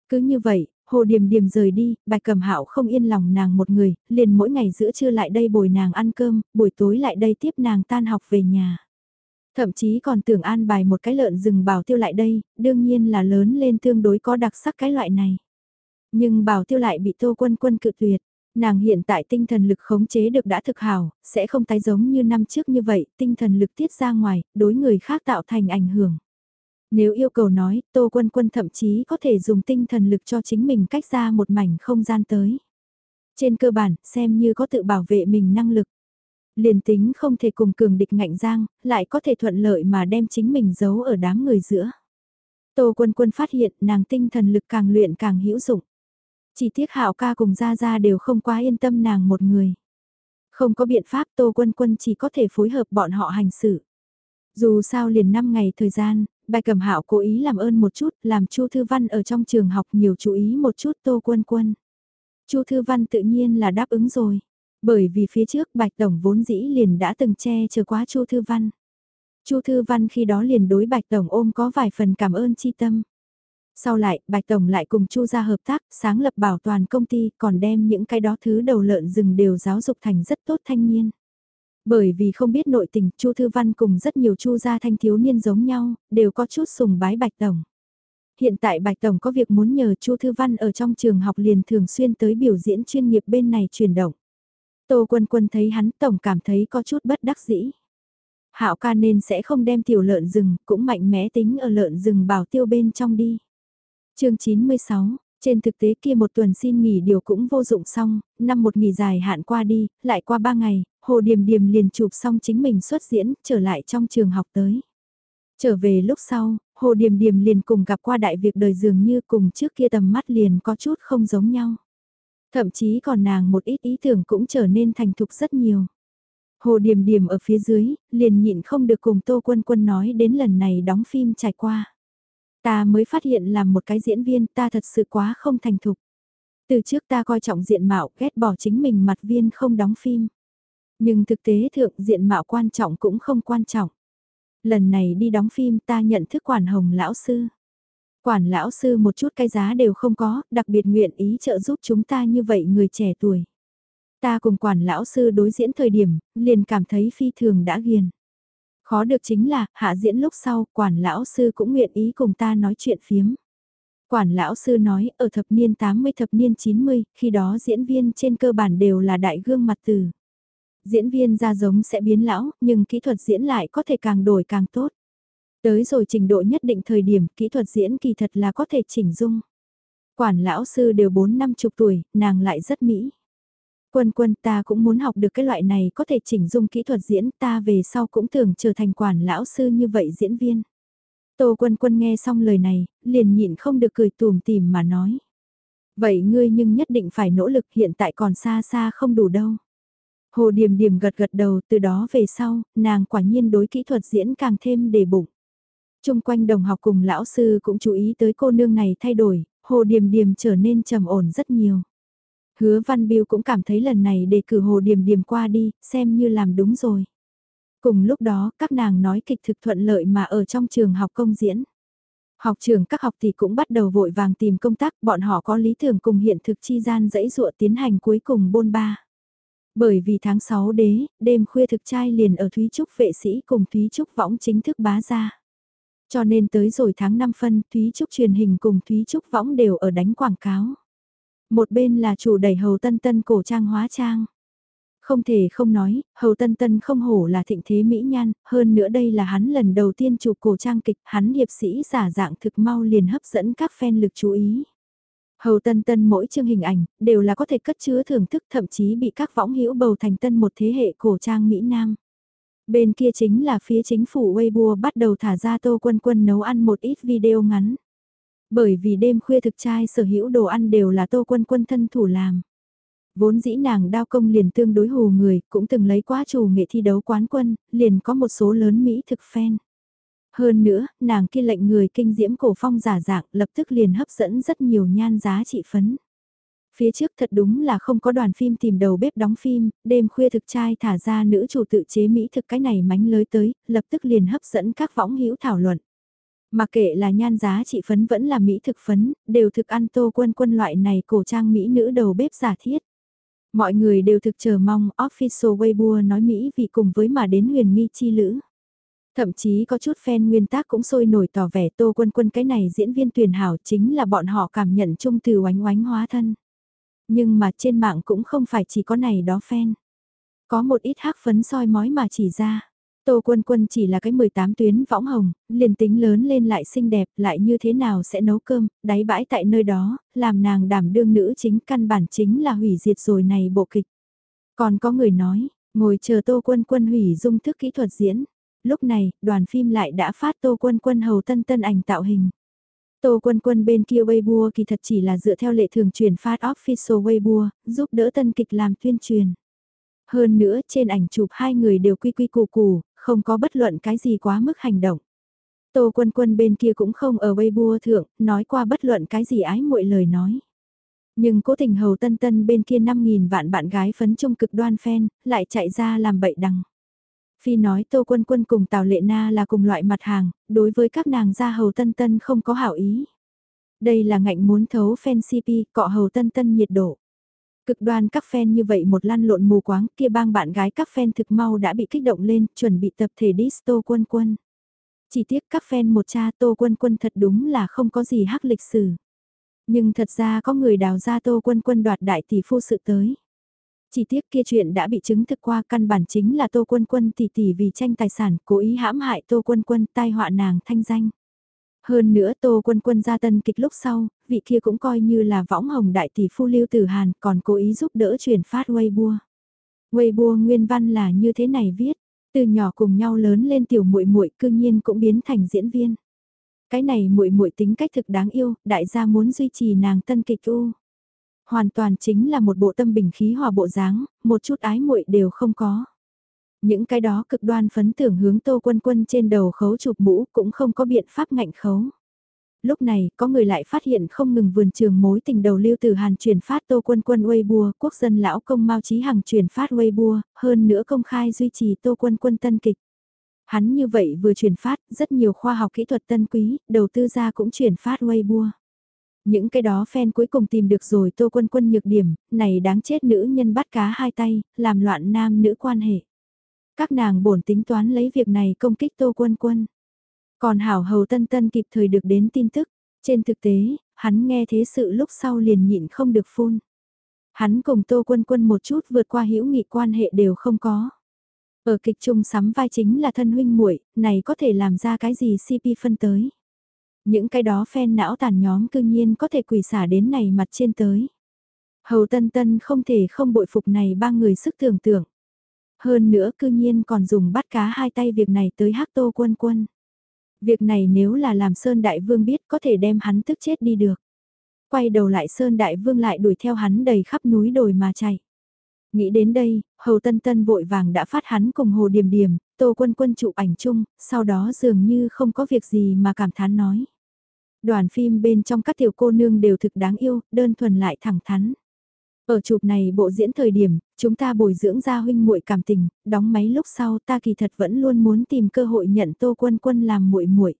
Cứ như vậy, Hồ Điềm Điềm rời đi, Bạch Cẩm Hạo không yên lòng nàng một người, liền mỗi ngày giữa trưa lại đây bồi nàng ăn cơm, buổi tối lại đây tiếp nàng tan học về nhà. Thậm chí còn tưởng an bài một cái lợn rừng bảo tiêu lại đây, đương nhiên là lớn lên tương đối có đặc sắc cái loại này. Nhưng bảo tiêu lại bị Tô Quân Quân cự tuyệt. Nàng hiện tại tinh thần lực khống chế được đã thực hảo, sẽ không tái giống như năm trước như vậy, tinh thần lực tiết ra ngoài, đối người khác tạo thành ảnh hưởng. Nếu yêu cầu nói, Tô Quân Quân thậm chí có thể dùng tinh thần lực cho chính mình cách ra một mảnh không gian tới. Trên cơ bản, xem như có tự bảo vệ mình năng lực. Liền tính không thể cùng cường địch ngạnh giang, lại có thể thuận lợi mà đem chính mình giấu ở đám người giữa. Tô Quân Quân phát hiện nàng tinh thần lực càng luyện càng hữu dụng. Chỉ tiếc hạo ca cùng Gia Gia đều không quá yên tâm nàng một người. Không có biện pháp Tô Quân Quân chỉ có thể phối hợp bọn họ hành xử. Dù sao liền 5 ngày thời gian, bài cầm hạo cố ý làm ơn một chút, làm Chu Thư Văn ở trong trường học nhiều chú ý một chút Tô Quân Quân. Chu Thư Văn tự nhiên là đáp ứng rồi, bởi vì phía trước Bạch Tổng vốn dĩ liền đã từng che chở quá Chu Thư Văn. Chu Thư Văn khi đó liền đối Bạch Tổng ôm có vài phần cảm ơn chi tâm. Sau lại, Bạch Tổng lại cùng Chu gia hợp tác, sáng lập bảo toàn công ty, còn đem những cái đó thứ đầu lợn rừng đều giáo dục thành rất tốt thanh niên. Bởi vì không biết nội tình, Chu Thư Văn cùng rất nhiều Chu gia thanh thiếu niên giống nhau, đều có chút sùng bái Bạch Tổng. Hiện tại Bạch Tổng có việc muốn nhờ Chu Thư Văn ở trong trường học liền thường xuyên tới biểu diễn chuyên nghiệp bên này chuyển động. Tô Quân Quân thấy hắn Tổng cảm thấy có chút bất đắc dĩ. Hạo ca nên sẽ không đem tiểu lợn rừng, cũng mạnh mẽ tính ở lợn rừng bảo tiêu bên trong đi chương 96, trên thực tế kia một tuần xin nghỉ điều cũng vô dụng xong, năm một nghỉ dài hạn qua đi, lại qua ba ngày, Hồ Điềm Điềm liền chụp xong chính mình xuất diễn, trở lại trong trường học tới. Trở về lúc sau, Hồ Điềm Điềm liền cùng gặp qua đại việc đời dường như cùng trước kia tầm mắt liền có chút không giống nhau. Thậm chí còn nàng một ít ý tưởng cũng trở nên thành thục rất nhiều. Hồ Điềm Điềm ở phía dưới, liền nhịn không được cùng Tô Quân Quân nói đến lần này đóng phim trải qua. Ta mới phát hiện làm một cái diễn viên ta thật sự quá không thành thục. Từ trước ta coi trọng diện mạo ghét bỏ chính mình mặt viên không đóng phim. Nhưng thực tế thượng diện mạo quan trọng cũng không quan trọng. Lần này đi đóng phim ta nhận thức quản hồng lão sư. Quản lão sư một chút cái giá đều không có, đặc biệt nguyện ý trợ giúp chúng ta như vậy người trẻ tuổi. Ta cùng quản lão sư đối diễn thời điểm, liền cảm thấy phi thường đã ghiền. Khó được chính là, hạ diễn lúc sau, quản lão sư cũng nguyện ý cùng ta nói chuyện phiếm. Quản lão sư nói, ở thập niên 80 thập niên 90, khi đó diễn viên trên cơ bản đều là đại gương mặt từ. Diễn viên ra giống sẽ biến lão, nhưng kỹ thuật diễn lại có thể càng đổi càng tốt. Tới rồi trình độ nhất định thời điểm, kỹ thuật diễn kỳ thật là có thể chỉnh dung. Quản lão sư đều 4 năm chục tuổi, nàng lại rất mỹ. Quân quân ta cũng muốn học được cái loại này có thể chỉnh dung kỹ thuật diễn ta về sau cũng tưởng trở thành quản lão sư như vậy diễn viên. Tô quân quân nghe xong lời này, liền nhịn không được cười tùm tìm mà nói. Vậy ngươi nhưng nhất định phải nỗ lực hiện tại còn xa xa không đủ đâu. Hồ Điềm Điềm gật gật đầu từ đó về sau, nàng quả nhiên đối kỹ thuật diễn càng thêm đề bụng. Trung quanh đồng học cùng lão sư cũng chú ý tới cô nương này thay đổi, Hồ Điềm Điềm trở nên trầm ổn rất nhiều. Hứa Văn Biêu cũng cảm thấy lần này đề cử Hồ Điềm Điềm qua đi, xem như làm đúng rồi. Cùng lúc đó, các nàng nói kịch thực thuận lợi mà ở trong trường học công diễn. Học trường các học thì cũng bắt đầu vội vàng tìm công tác, bọn họ có lý tưởng cùng hiện thực chi gian dãy dụa tiến hành cuối cùng bôn ba. Bởi vì tháng 6 đế, đêm khuya thực trai liền ở Thúy Trúc vệ sĩ cùng Thúy Trúc võng chính thức bá ra. Cho nên tới rồi tháng 5 phân, Thúy Trúc truyền hình cùng Thúy Trúc võng đều ở đánh quảng cáo. Một bên là chủ đẩy hầu tân tân cổ trang hóa trang. Không thể không nói, Hầu Tân Tân không hổ là thịnh thế mỹ nhan, hơn nữa đây là hắn lần đầu tiên chụp cổ trang kịch, hắn hiệp sĩ giả dạng thực mau liền hấp dẫn các fan lực chú ý. Hầu Tân Tân mỗi chương hình ảnh, đều là có thể cất chứa thưởng thức thậm chí bị các võng hữu bầu thành tân một thế hệ cổ trang Mỹ Nam. Bên kia chính là phía chính phủ Weibo bắt đầu thả ra tô quân quân nấu ăn một ít video ngắn. Bởi vì đêm khuya thực trai sở hữu đồ ăn đều là tô quân quân thân thủ làm. Vốn dĩ nàng đao công liền tương đối hù người, cũng từng lấy quá chủ nghệ thi đấu quán quân, liền có một số lớn Mỹ thực fan. Hơn nữa, nàng kia lệnh người kinh diễm cổ phong giả dạng lập tức liền hấp dẫn rất nhiều nhan giá trị phấn. Phía trước thật đúng là không có đoàn phim tìm đầu bếp đóng phim, đêm khuya thực trai thả ra nữ chủ tự chế Mỹ thực cái này mánh lới tới, lập tức liền hấp dẫn các võng hữu thảo luận. Mà kệ là nhan giá trị phấn vẫn là Mỹ thực phấn, đều thực ăn tô quân quân loại này cổ trang Mỹ nữ đầu bếp giả thiết. Mọi người đều thực chờ mong Official Weibo nói Mỹ vì cùng với mà đến huyền nghi chi lữ. Thậm chí có chút fan nguyên tác cũng sôi nổi tỏ vẻ tô quân quân cái này diễn viên tuyển hảo chính là bọn họ cảm nhận chung từ oánh oánh hóa thân. Nhưng mà trên mạng cũng không phải chỉ có này đó fan. Có một ít hắc phấn soi mói mà chỉ ra. Tô Quân Quân chỉ là cái 18 tuyến võng hồng, liền tính lớn lên lại xinh đẹp, lại như thế nào sẽ nấu cơm, đáy bãi tại nơi đó, làm nàng đảm đương nữ chính căn bản chính là hủy diệt rồi này bộ kịch. Còn có người nói, ngồi chờ Tô Quân Quân hủy dung thức kỹ thuật diễn. Lúc này, đoàn phim lại đã phát Tô Quân Quân hầu tân tân ảnh tạo hình. Tô Quân Quân bên kia Weibo kỳ thật chỉ là dựa theo lệ thường truyền phát official Weibo, giúp đỡ tân kịch làm tuyên truyền. Hơn nữa trên ảnh chụp hai người đều quy quy củ củ, không có bất luận cái gì quá mức hành động. Tô quân quân bên kia cũng không ở Weibo thượng, nói qua bất luận cái gì ái muội lời nói. Nhưng cố tình hầu tân tân bên kia 5.000 vạn bạn gái phấn trung cực đoan fan, lại chạy ra làm bậy đằng. Phi nói Tô Quân Quân cùng Tào Lệ Na là cùng loại mặt hàng, đối với các nàng gia hầu tân tân không có hảo ý. Đây là ngạnh muốn thấu fan CP, cọ hầu tân tân nhiệt độ. Cực đoan các fan như vậy một lăn lộn mù quáng kia bang bạn gái các fan thực mau đã bị kích động lên, chuẩn bị tập thể disto quân quân. Chỉ tiếc các fan một cha tô quân quân thật đúng là không có gì hắc lịch sử. Nhưng thật ra có người đào ra tô quân quân đoạt đại tỷ phu sự tới. Chỉ tiếc kia chuyện đã bị chứng thực qua căn bản chính là tô quân quân tỷ tỷ vì tranh tài sản cố ý hãm hại tô quân quân tai họa nàng thanh danh. Hơn nữa Tô Quân Quân ra tân kịch lúc sau, vị kia cũng coi như là võng hồng đại tỷ phu Lưu Tử Hàn còn cố ý giúp đỡ truyền phát Weibo. Weibo nguyên văn là như thế này viết, từ nhỏ cùng nhau lớn lên tiểu muội muội cương nhiên cũng biến thành diễn viên. Cái này muội muội tính cách thực đáng yêu, đại gia muốn duy trì nàng tân kịch u. Hoàn toàn chính là một bộ tâm bình khí hòa bộ dáng, một chút ái muội đều không có. Những cái đó cực đoan phấn tưởng hướng tô quân quân trên đầu khấu chụp mũ cũng không có biện pháp ngạnh khấu. Lúc này, có người lại phát hiện không ngừng vườn trường mối tình đầu lưu từ Hàn truyền phát tô quân quân Weibo, quốc dân lão công Mao Chí Hằng truyền phát Weibo, hơn nữa công khai duy trì tô quân quân tân kịch. Hắn như vậy vừa truyền phát, rất nhiều khoa học kỹ thuật tân quý, đầu tư ra cũng truyền phát Weibo. Những cái đó fan cuối cùng tìm được rồi tô quân quân nhược điểm, này đáng chết nữ nhân bắt cá hai tay, làm loạn nam nữ quan hệ. Các nàng bổn tính toán lấy việc này công kích tô quân quân. Còn hảo hầu tân tân kịp thời được đến tin tức, trên thực tế, hắn nghe thế sự lúc sau liền nhịn không được phun. Hắn cùng tô quân quân một chút vượt qua hữu nghị quan hệ đều không có. Ở kịch chung sắm vai chính là thân huynh muội, này có thể làm ra cái gì CP phân tới. Những cái đó phen não tàn nhóm cương nhiên có thể quỷ xả đến này mặt trên tới. Hầu Tân Tân không thể không bội phục này ba người sức tưởng tượng. Hơn nữa cư nhiên còn dùng bắt cá hai tay việc này tới hắc tô quân quân. Việc này nếu là làm Sơn Đại Vương biết có thể đem hắn tức chết đi được. Quay đầu lại Sơn Đại Vương lại đuổi theo hắn đầy khắp núi đồi mà chạy. Nghĩ đến đây, Hầu Tân Tân vội vàng đã phát hắn cùng Hồ Điềm Điềm, Tô Quân Quân chụp ảnh chung, sau đó dường như không có việc gì mà cảm thán nói. Đoàn phim bên trong các tiểu cô nương đều thực đáng yêu, đơn thuần lại thẳng thắn. Ở chụp này bộ diễn thời điểm, chúng ta bồi dưỡng ra huynh muội cảm tình, đóng máy lúc sau ta kỳ thật vẫn luôn muốn tìm cơ hội nhận Tô Quân Quân làm muội muội.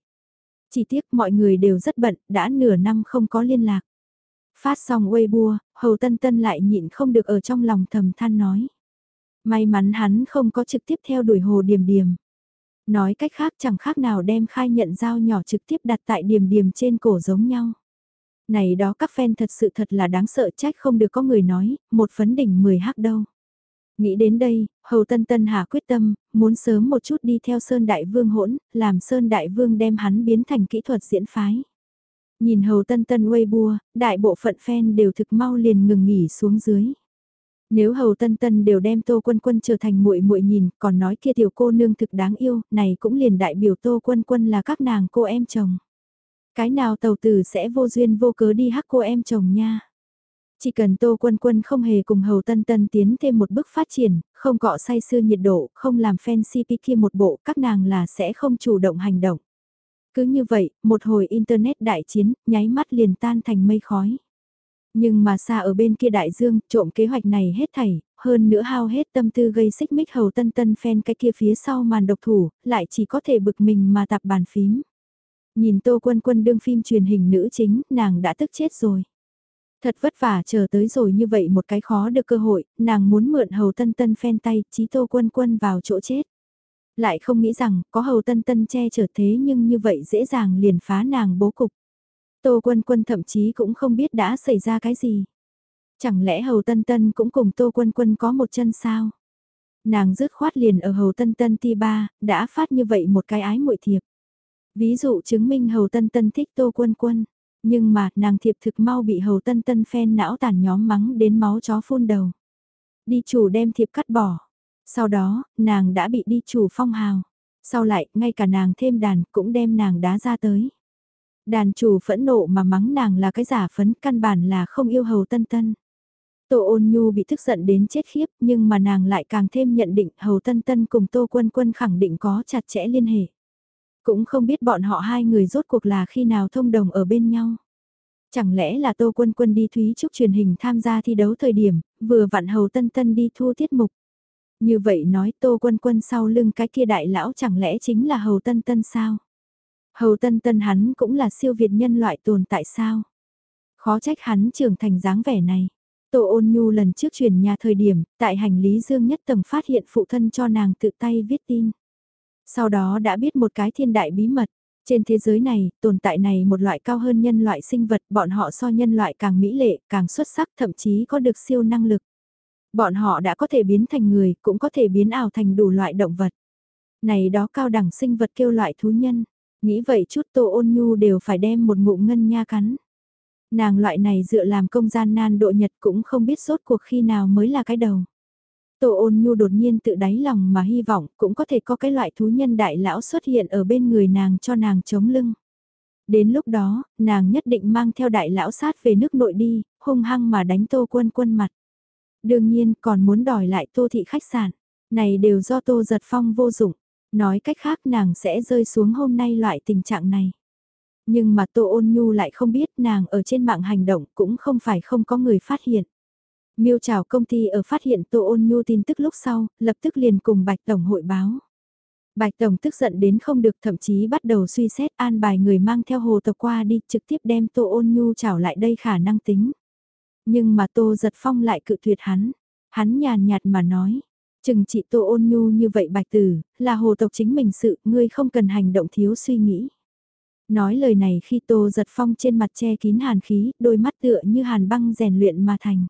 Chỉ tiếc mọi người đều rất bận, đã nửa năm không có liên lạc. Phát xong Weibo, Hầu Tân Tân lại nhịn không được ở trong lòng thầm than nói. May mắn hắn không có trực tiếp theo đuổi Hồ Điềm Điềm. Nói cách khác chẳng khác nào đem khai nhận dao nhỏ trực tiếp đặt tại Điềm Điềm trên cổ giống nhau. Này đó các fan thật sự thật là đáng sợ trách không được có người nói, một phấn đỉnh 10 hắc đâu. Nghĩ đến đây, Hầu Tân Tân Hà quyết tâm, muốn sớm một chút đi theo Sơn Đại Vương hỗn, làm Sơn Đại Vương đem hắn biến thành kỹ thuật diễn phái. Nhìn Hầu Tân Tân Weibo, đại bộ phận fan đều thực mau liền ngừng nghỉ xuống dưới. Nếu Hầu Tân Tân đều đem Tô Quân Quân trở thành muội muội nhìn, còn nói kia tiểu cô nương thực đáng yêu, này cũng liền đại biểu Tô Quân Quân là các nàng cô em chồng. Cái nào tàu tử sẽ vô duyên vô cớ đi hắc cô em chồng nha. Chỉ cần Tô Quân Quân không hề cùng Hầu Tân Tân tiến thêm một bước phát triển, không cọ say sưa nhiệt độ, không làm fan CP kia một bộ, các nàng là sẽ không chủ động hành động. Cứ như vậy, một hồi Internet đại chiến, nháy mắt liền tan thành mây khói. Nhưng mà xa ở bên kia đại dương, trộm kế hoạch này hết thảy, hơn nữa hao hết tâm tư gây xích mích hầu tân tân phen cái kia phía sau màn độc thủ, lại chỉ có thể bực mình mà tạp bàn phím. Nhìn Tô Quân Quân đương phim truyền hình nữ chính, nàng đã tức chết rồi. Thật vất vả chờ tới rồi như vậy một cái khó được cơ hội, nàng muốn mượn hầu tân tân phen tay, chí Tô Quân Quân vào chỗ chết. Lại không nghĩ rằng, có hầu tân tân che chở thế nhưng như vậy dễ dàng liền phá nàng bố cục. Tô Quân Quân thậm chí cũng không biết đã xảy ra cái gì. Chẳng lẽ hầu tân tân cũng cùng Tô Quân Quân có một chân sao? Nàng dứt khoát liền ở hầu tân tân ti ba, đã phát như vậy một cái ái muội thiệp. Ví dụ chứng minh Hầu Tân Tân thích Tô Quân Quân, nhưng mà nàng thiệp thực mau bị Hầu Tân Tân phen não tàn nhóm mắng đến máu chó phun đầu. Đi chủ đem thiệp cắt bỏ. Sau đó, nàng đã bị đi chủ phong hào. Sau lại, ngay cả nàng thêm đàn cũng đem nàng đá ra tới. Đàn chủ phẫn nộ mà mắng nàng là cái giả phấn căn bản là không yêu Hầu Tân Tân. Tô ôn nhu bị tức giận đến chết khiếp nhưng mà nàng lại càng thêm nhận định Hầu Tân Tân cùng Tô Quân Quân khẳng định có chặt chẽ liên hệ. Cũng không biết bọn họ hai người rốt cuộc là khi nào thông đồng ở bên nhau. Chẳng lẽ là Tô Quân Quân đi Thúy Trúc truyền hình tham gia thi đấu thời điểm, vừa vặn Hầu Tân Tân đi thu tiết mục. Như vậy nói Tô Quân Quân sau lưng cái kia đại lão chẳng lẽ chính là Hầu Tân Tân sao? Hầu Tân Tân hắn cũng là siêu việt nhân loại tồn tại sao? Khó trách hắn trưởng thành dáng vẻ này. Tô ôn nhu lần trước chuyển nhà thời điểm, tại hành lý dương nhất tầng phát hiện phụ thân cho nàng tự tay viết tin. Sau đó đã biết một cái thiên đại bí mật. Trên thế giới này, tồn tại này một loại cao hơn nhân loại sinh vật, bọn họ so nhân loại càng mỹ lệ, càng xuất sắc, thậm chí có được siêu năng lực. Bọn họ đã có thể biến thành người, cũng có thể biến ảo thành đủ loại động vật. Này đó cao đẳng sinh vật kêu loại thú nhân. Nghĩ vậy chút tô ôn nhu đều phải đem một ngụm ngân nha cắn. Nàng loại này dựa làm công gian nan độ nhật cũng không biết sốt cuộc khi nào mới là cái đầu. Tô ôn nhu đột nhiên tự đáy lòng mà hy vọng cũng có thể có cái loại thú nhân đại lão xuất hiện ở bên người nàng cho nàng chống lưng. Đến lúc đó, nàng nhất định mang theo đại lão sát về nước nội đi, hung hăng mà đánh tô quân quân mặt. Đương nhiên còn muốn đòi lại tô thị khách sạn. Này đều do tô giật phong vô dụng. Nói cách khác nàng sẽ rơi xuống hôm nay loại tình trạng này. Nhưng mà Tô Ôn Nhu lại không biết nàng ở trên mạng hành động cũng không phải không có người phát hiện. Miêu chào công ty ở phát hiện Tô Ôn Nhu tin tức lúc sau, lập tức liền cùng Bạch Tổng hội báo. Bạch Tổng tức giận đến không được thậm chí bắt đầu suy xét an bài người mang theo hồ tộc qua đi trực tiếp đem Tô Ôn Nhu chào lại đây khả năng tính. Nhưng mà Tô Giật Phong lại cự tuyệt hắn. Hắn nhàn nhạt mà nói, chừng chị Tô Ôn Nhu như vậy Bạch Tử, là hồ tộc chính mình sự, ngươi không cần hành động thiếu suy nghĩ. Nói lời này khi Tô Giật Phong trên mặt che kín hàn khí, đôi mắt tựa như hàn băng rèn luyện mà thành.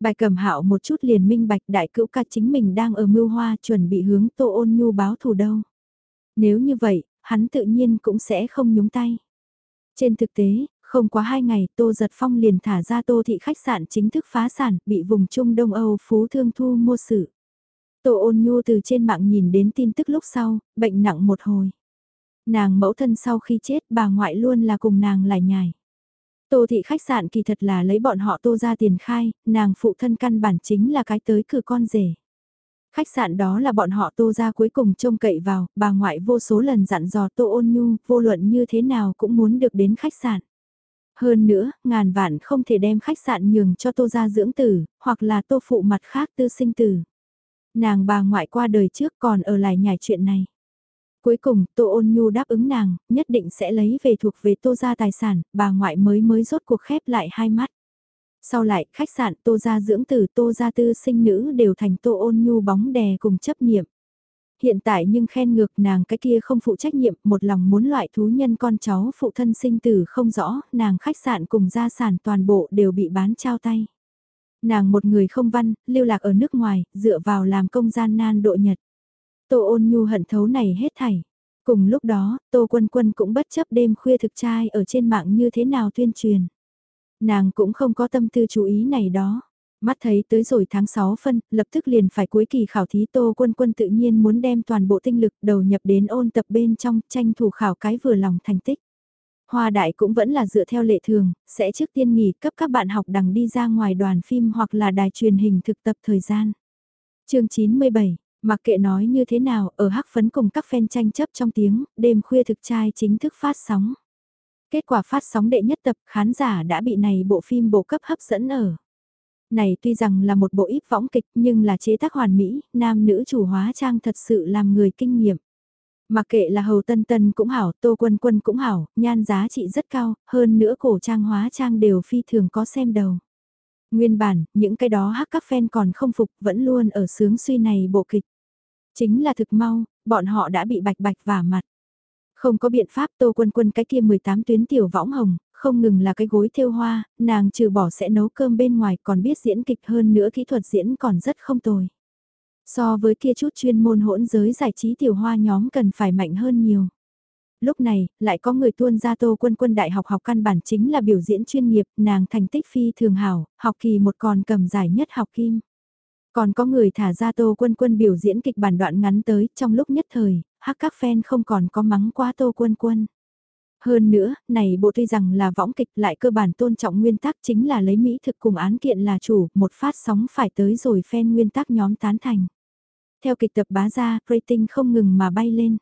Bài cầm hạo một chút liền minh bạch đại cữu ca chính mình đang ở mưu hoa chuẩn bị hướng Tô Ôn Nhu báo thù đâu. Nếu như vậy, hắn tự nhiên cũng sẽ không nhúng tay. Trên thực tế, không quá hai ngày Tô Giật Phong liền thả ra Tô Thị khách sạn chính thức phá sản, bị vùng Trung Đông Âu Phú Thương Thu mua sự. Tô ôn nhu từ trên mạng nhìn đến tin tức lúc sau, bệnh nặng một hồi. Nàng mẫu thân sau khi chết bà ngoại luôn là cùng nàng lại nhài. Tô thị khách sạn kỳ thật là lấy bọn họ tô ra tiền khai, nàng phụ thân căn bản chính là cái tới cửa con rể. Khách sạn đó là bọn họ tô ra cuối cùng trông cậy vào, bà ngoại vô số lần dặn dò tô ôn nhu, vô luận như thế nào cũng muốn được đến khách sạn. Hơn nữa, ngàn vạn không thể đem khách sạn nhường cho tô gia dưỡng tử, hoặc là tô phụ mặt khác tư sinh tử. Nàng bà ngoại qua đời trước còn ở lại nhảy chuyện này. Cuối cùng, Tô Ôn Nhu đáp ứng nàng, nhất định sẽ lấy về thuộc về Tô gia tài sản, bà ngoại mới mới rốt cuộc khép lại hai mắt. Sau lại, khách sạn Tô gia dưỡng tử Tô gia tư sinh nữ đều thành Tô Ôn Nhu bóng đè cùng chấp niệm. Hiện tại nhưng khen ngược nàng cái kia không phụ trách nhiệm, một lòng muốn loại thú nhân con cháu phụ thân sinh tử không rõ, nàng khách sạn cùng gia sản toàn bộ đều bị bán trao tay. Nàng một người không văn, lưu lạc ở nước ngoài, dựa vào làm công gian nan độ nhật. Tô ôn nhu hận thấu này hết thảy. Cùng lúc đó, Tô Quân Quân cũng bất chấp đêm khuya thực trai ở trên mạng như thế nào tuyên truyền. Nàng cũng không có tâm tư chú ý này đó. Mắt thấy tới rồi tháng 6 phân, lập tức liền phải cuối kỳ khảo thí Tô Quân Quân tự nhiên muốn đem toàn bộ tinh lực đầu nhập đến ôn tập bên trong tranh thủ khảo cái vừa lòng thành tích. Hoa đại cũng vẫn là dựa theo lệ thường, sẽ trước tiên nghỉ cấp các bạn học đằng đi ra ngoài đoàn phim hoặc là đài truyền hình thực tập thời gian. chương 97 Mặc kệ nói như thế nào, ở hắc phấn cùng các fan tranh chấp trong tiếng, đêm khuya thực trai chính thức phát sóng. Kết quả phát sóng đệ nhất tập, khán giả đã bị này bộ phim bộ cấp hấp dẫn ở. Này tuy rằng là một bộ ít võng kịch nhưng là chế tác hoàn mỹ, nam nữ chủ hóa trang thật sự làm người kinh nghiệm. Mặc kệ là hầu tân tân cũng hảo, tô quân quân cũng hảo, nhan giá trị rất cao, hơn nữa cổ trang hóa trang đều phi thường có xem đầu. Nguyên bản, những cái đó hắc các fan còn không phục vẫn luôn ở sướng suy này bộ kịch. Chính là thực mau, bọn họ đã bị bạch bạch vả mặt. Không có biện pháp tô quân quân cái kia 18 tuyến tiểu võng hồng, không ngừng là cái gối thêu hoa, nàng trừ bỏ sẽ nấu cơm bên ngoài còn biết diễn kịch hơn nữa kỹ thuật diễn còn rất không tồi. So với kia chút chuyên môn hỗn giới giải trí tiểu hoa nhóm cần phải mạnh hơn nhiều. Lúc này, lại có người tuôn ra tô quân quân đại học học căn bản chính là biểu diễn chuyên nghiệp, nàng thành tích phi thường hảo, học kỳ một còn cầm giải nhất học kim. Còn có người thả ra tô quân quân biểu diễn kịch bản đoạn ngắn tới, trong lúc nhất thời, hắc các fan không còn có mắng quá tô quân quân. Hơn nữa, này bộ tuy rằng là võng kịch lại cơ bản tôn trọng nguyên tắc chính là lấy Mỹ thực cùng án kiện là chủ, một phát sóng phải tới rồi fan nguyên tắc nhóm tán thành. Theo kịch tập bá ra, rating không ngừng mà bay lên.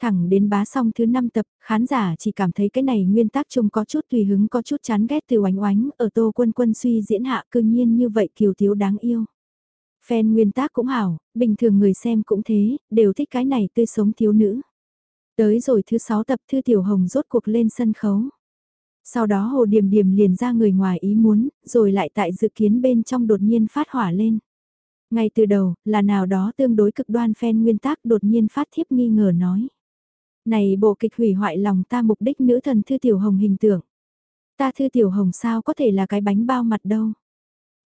Thẳng đến bá xong thứ 5 tập, khán giả chỉ cảm thấy cái này nguyên tắc chung có chút tùy hứng có chút chán ghét từ oánh oánh, ở tô quân quân suy diễn hạ cư nhiên như vậy kiều thiếu đáng yêu. Fan nguyên tác cũng hảo, bình thường người xem cũng thế, đều thích cái này tươi sống thiếu nữ. Tới rồi thứ 6 tập Thư Tiểu Hồng rốt cuộc lên sân khấu. Sau đó Hồ Điềm Điềm liền ra người ngoài ý muốn, rồi lại tại dự kiến bên trong đột nhiên phát hỏa lên. Ngay từ đầu, là nào đó tương đối cực đoan fan nguyên tác đột nhiên phát thiếp nghi ngờ nói. Này bộ kịch hủy hoại lòng ta mục đích nữ thần Thư Tiểu Hồng hình tượng. Ta Thư Tiểu Hồng sao có thể là cái bánh bao mặt đâu.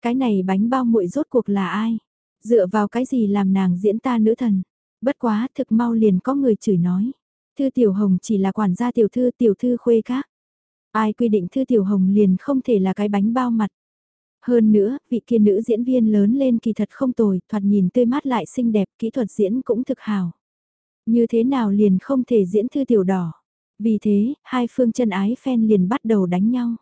Cái này bánh bao muội rốt cuộc là ai? Dựa vào cái gì làm nàng diễn ta nữ thần? Bất quá thực mau liền có người chửi nói. Thư Tiểu Hồng chỉ là quản gia tiểu thư tiểu thư khuê các. Ai quy định Thư Tiểu Hồng liền không thể là cái bánh bao mặt. Hơn nữa, vị kia nữ diễn viên lớn lên kỳ thật không tồi, thoạt nhìn tươi mát lại xinh đẹp, kỹ thuật diễn cũng thực hào. Như thế nào liền không thể diễn Thư Tiểu Đỏ? Vì thế, hai phương chân ái phen liền bắt đầu đánh nhau.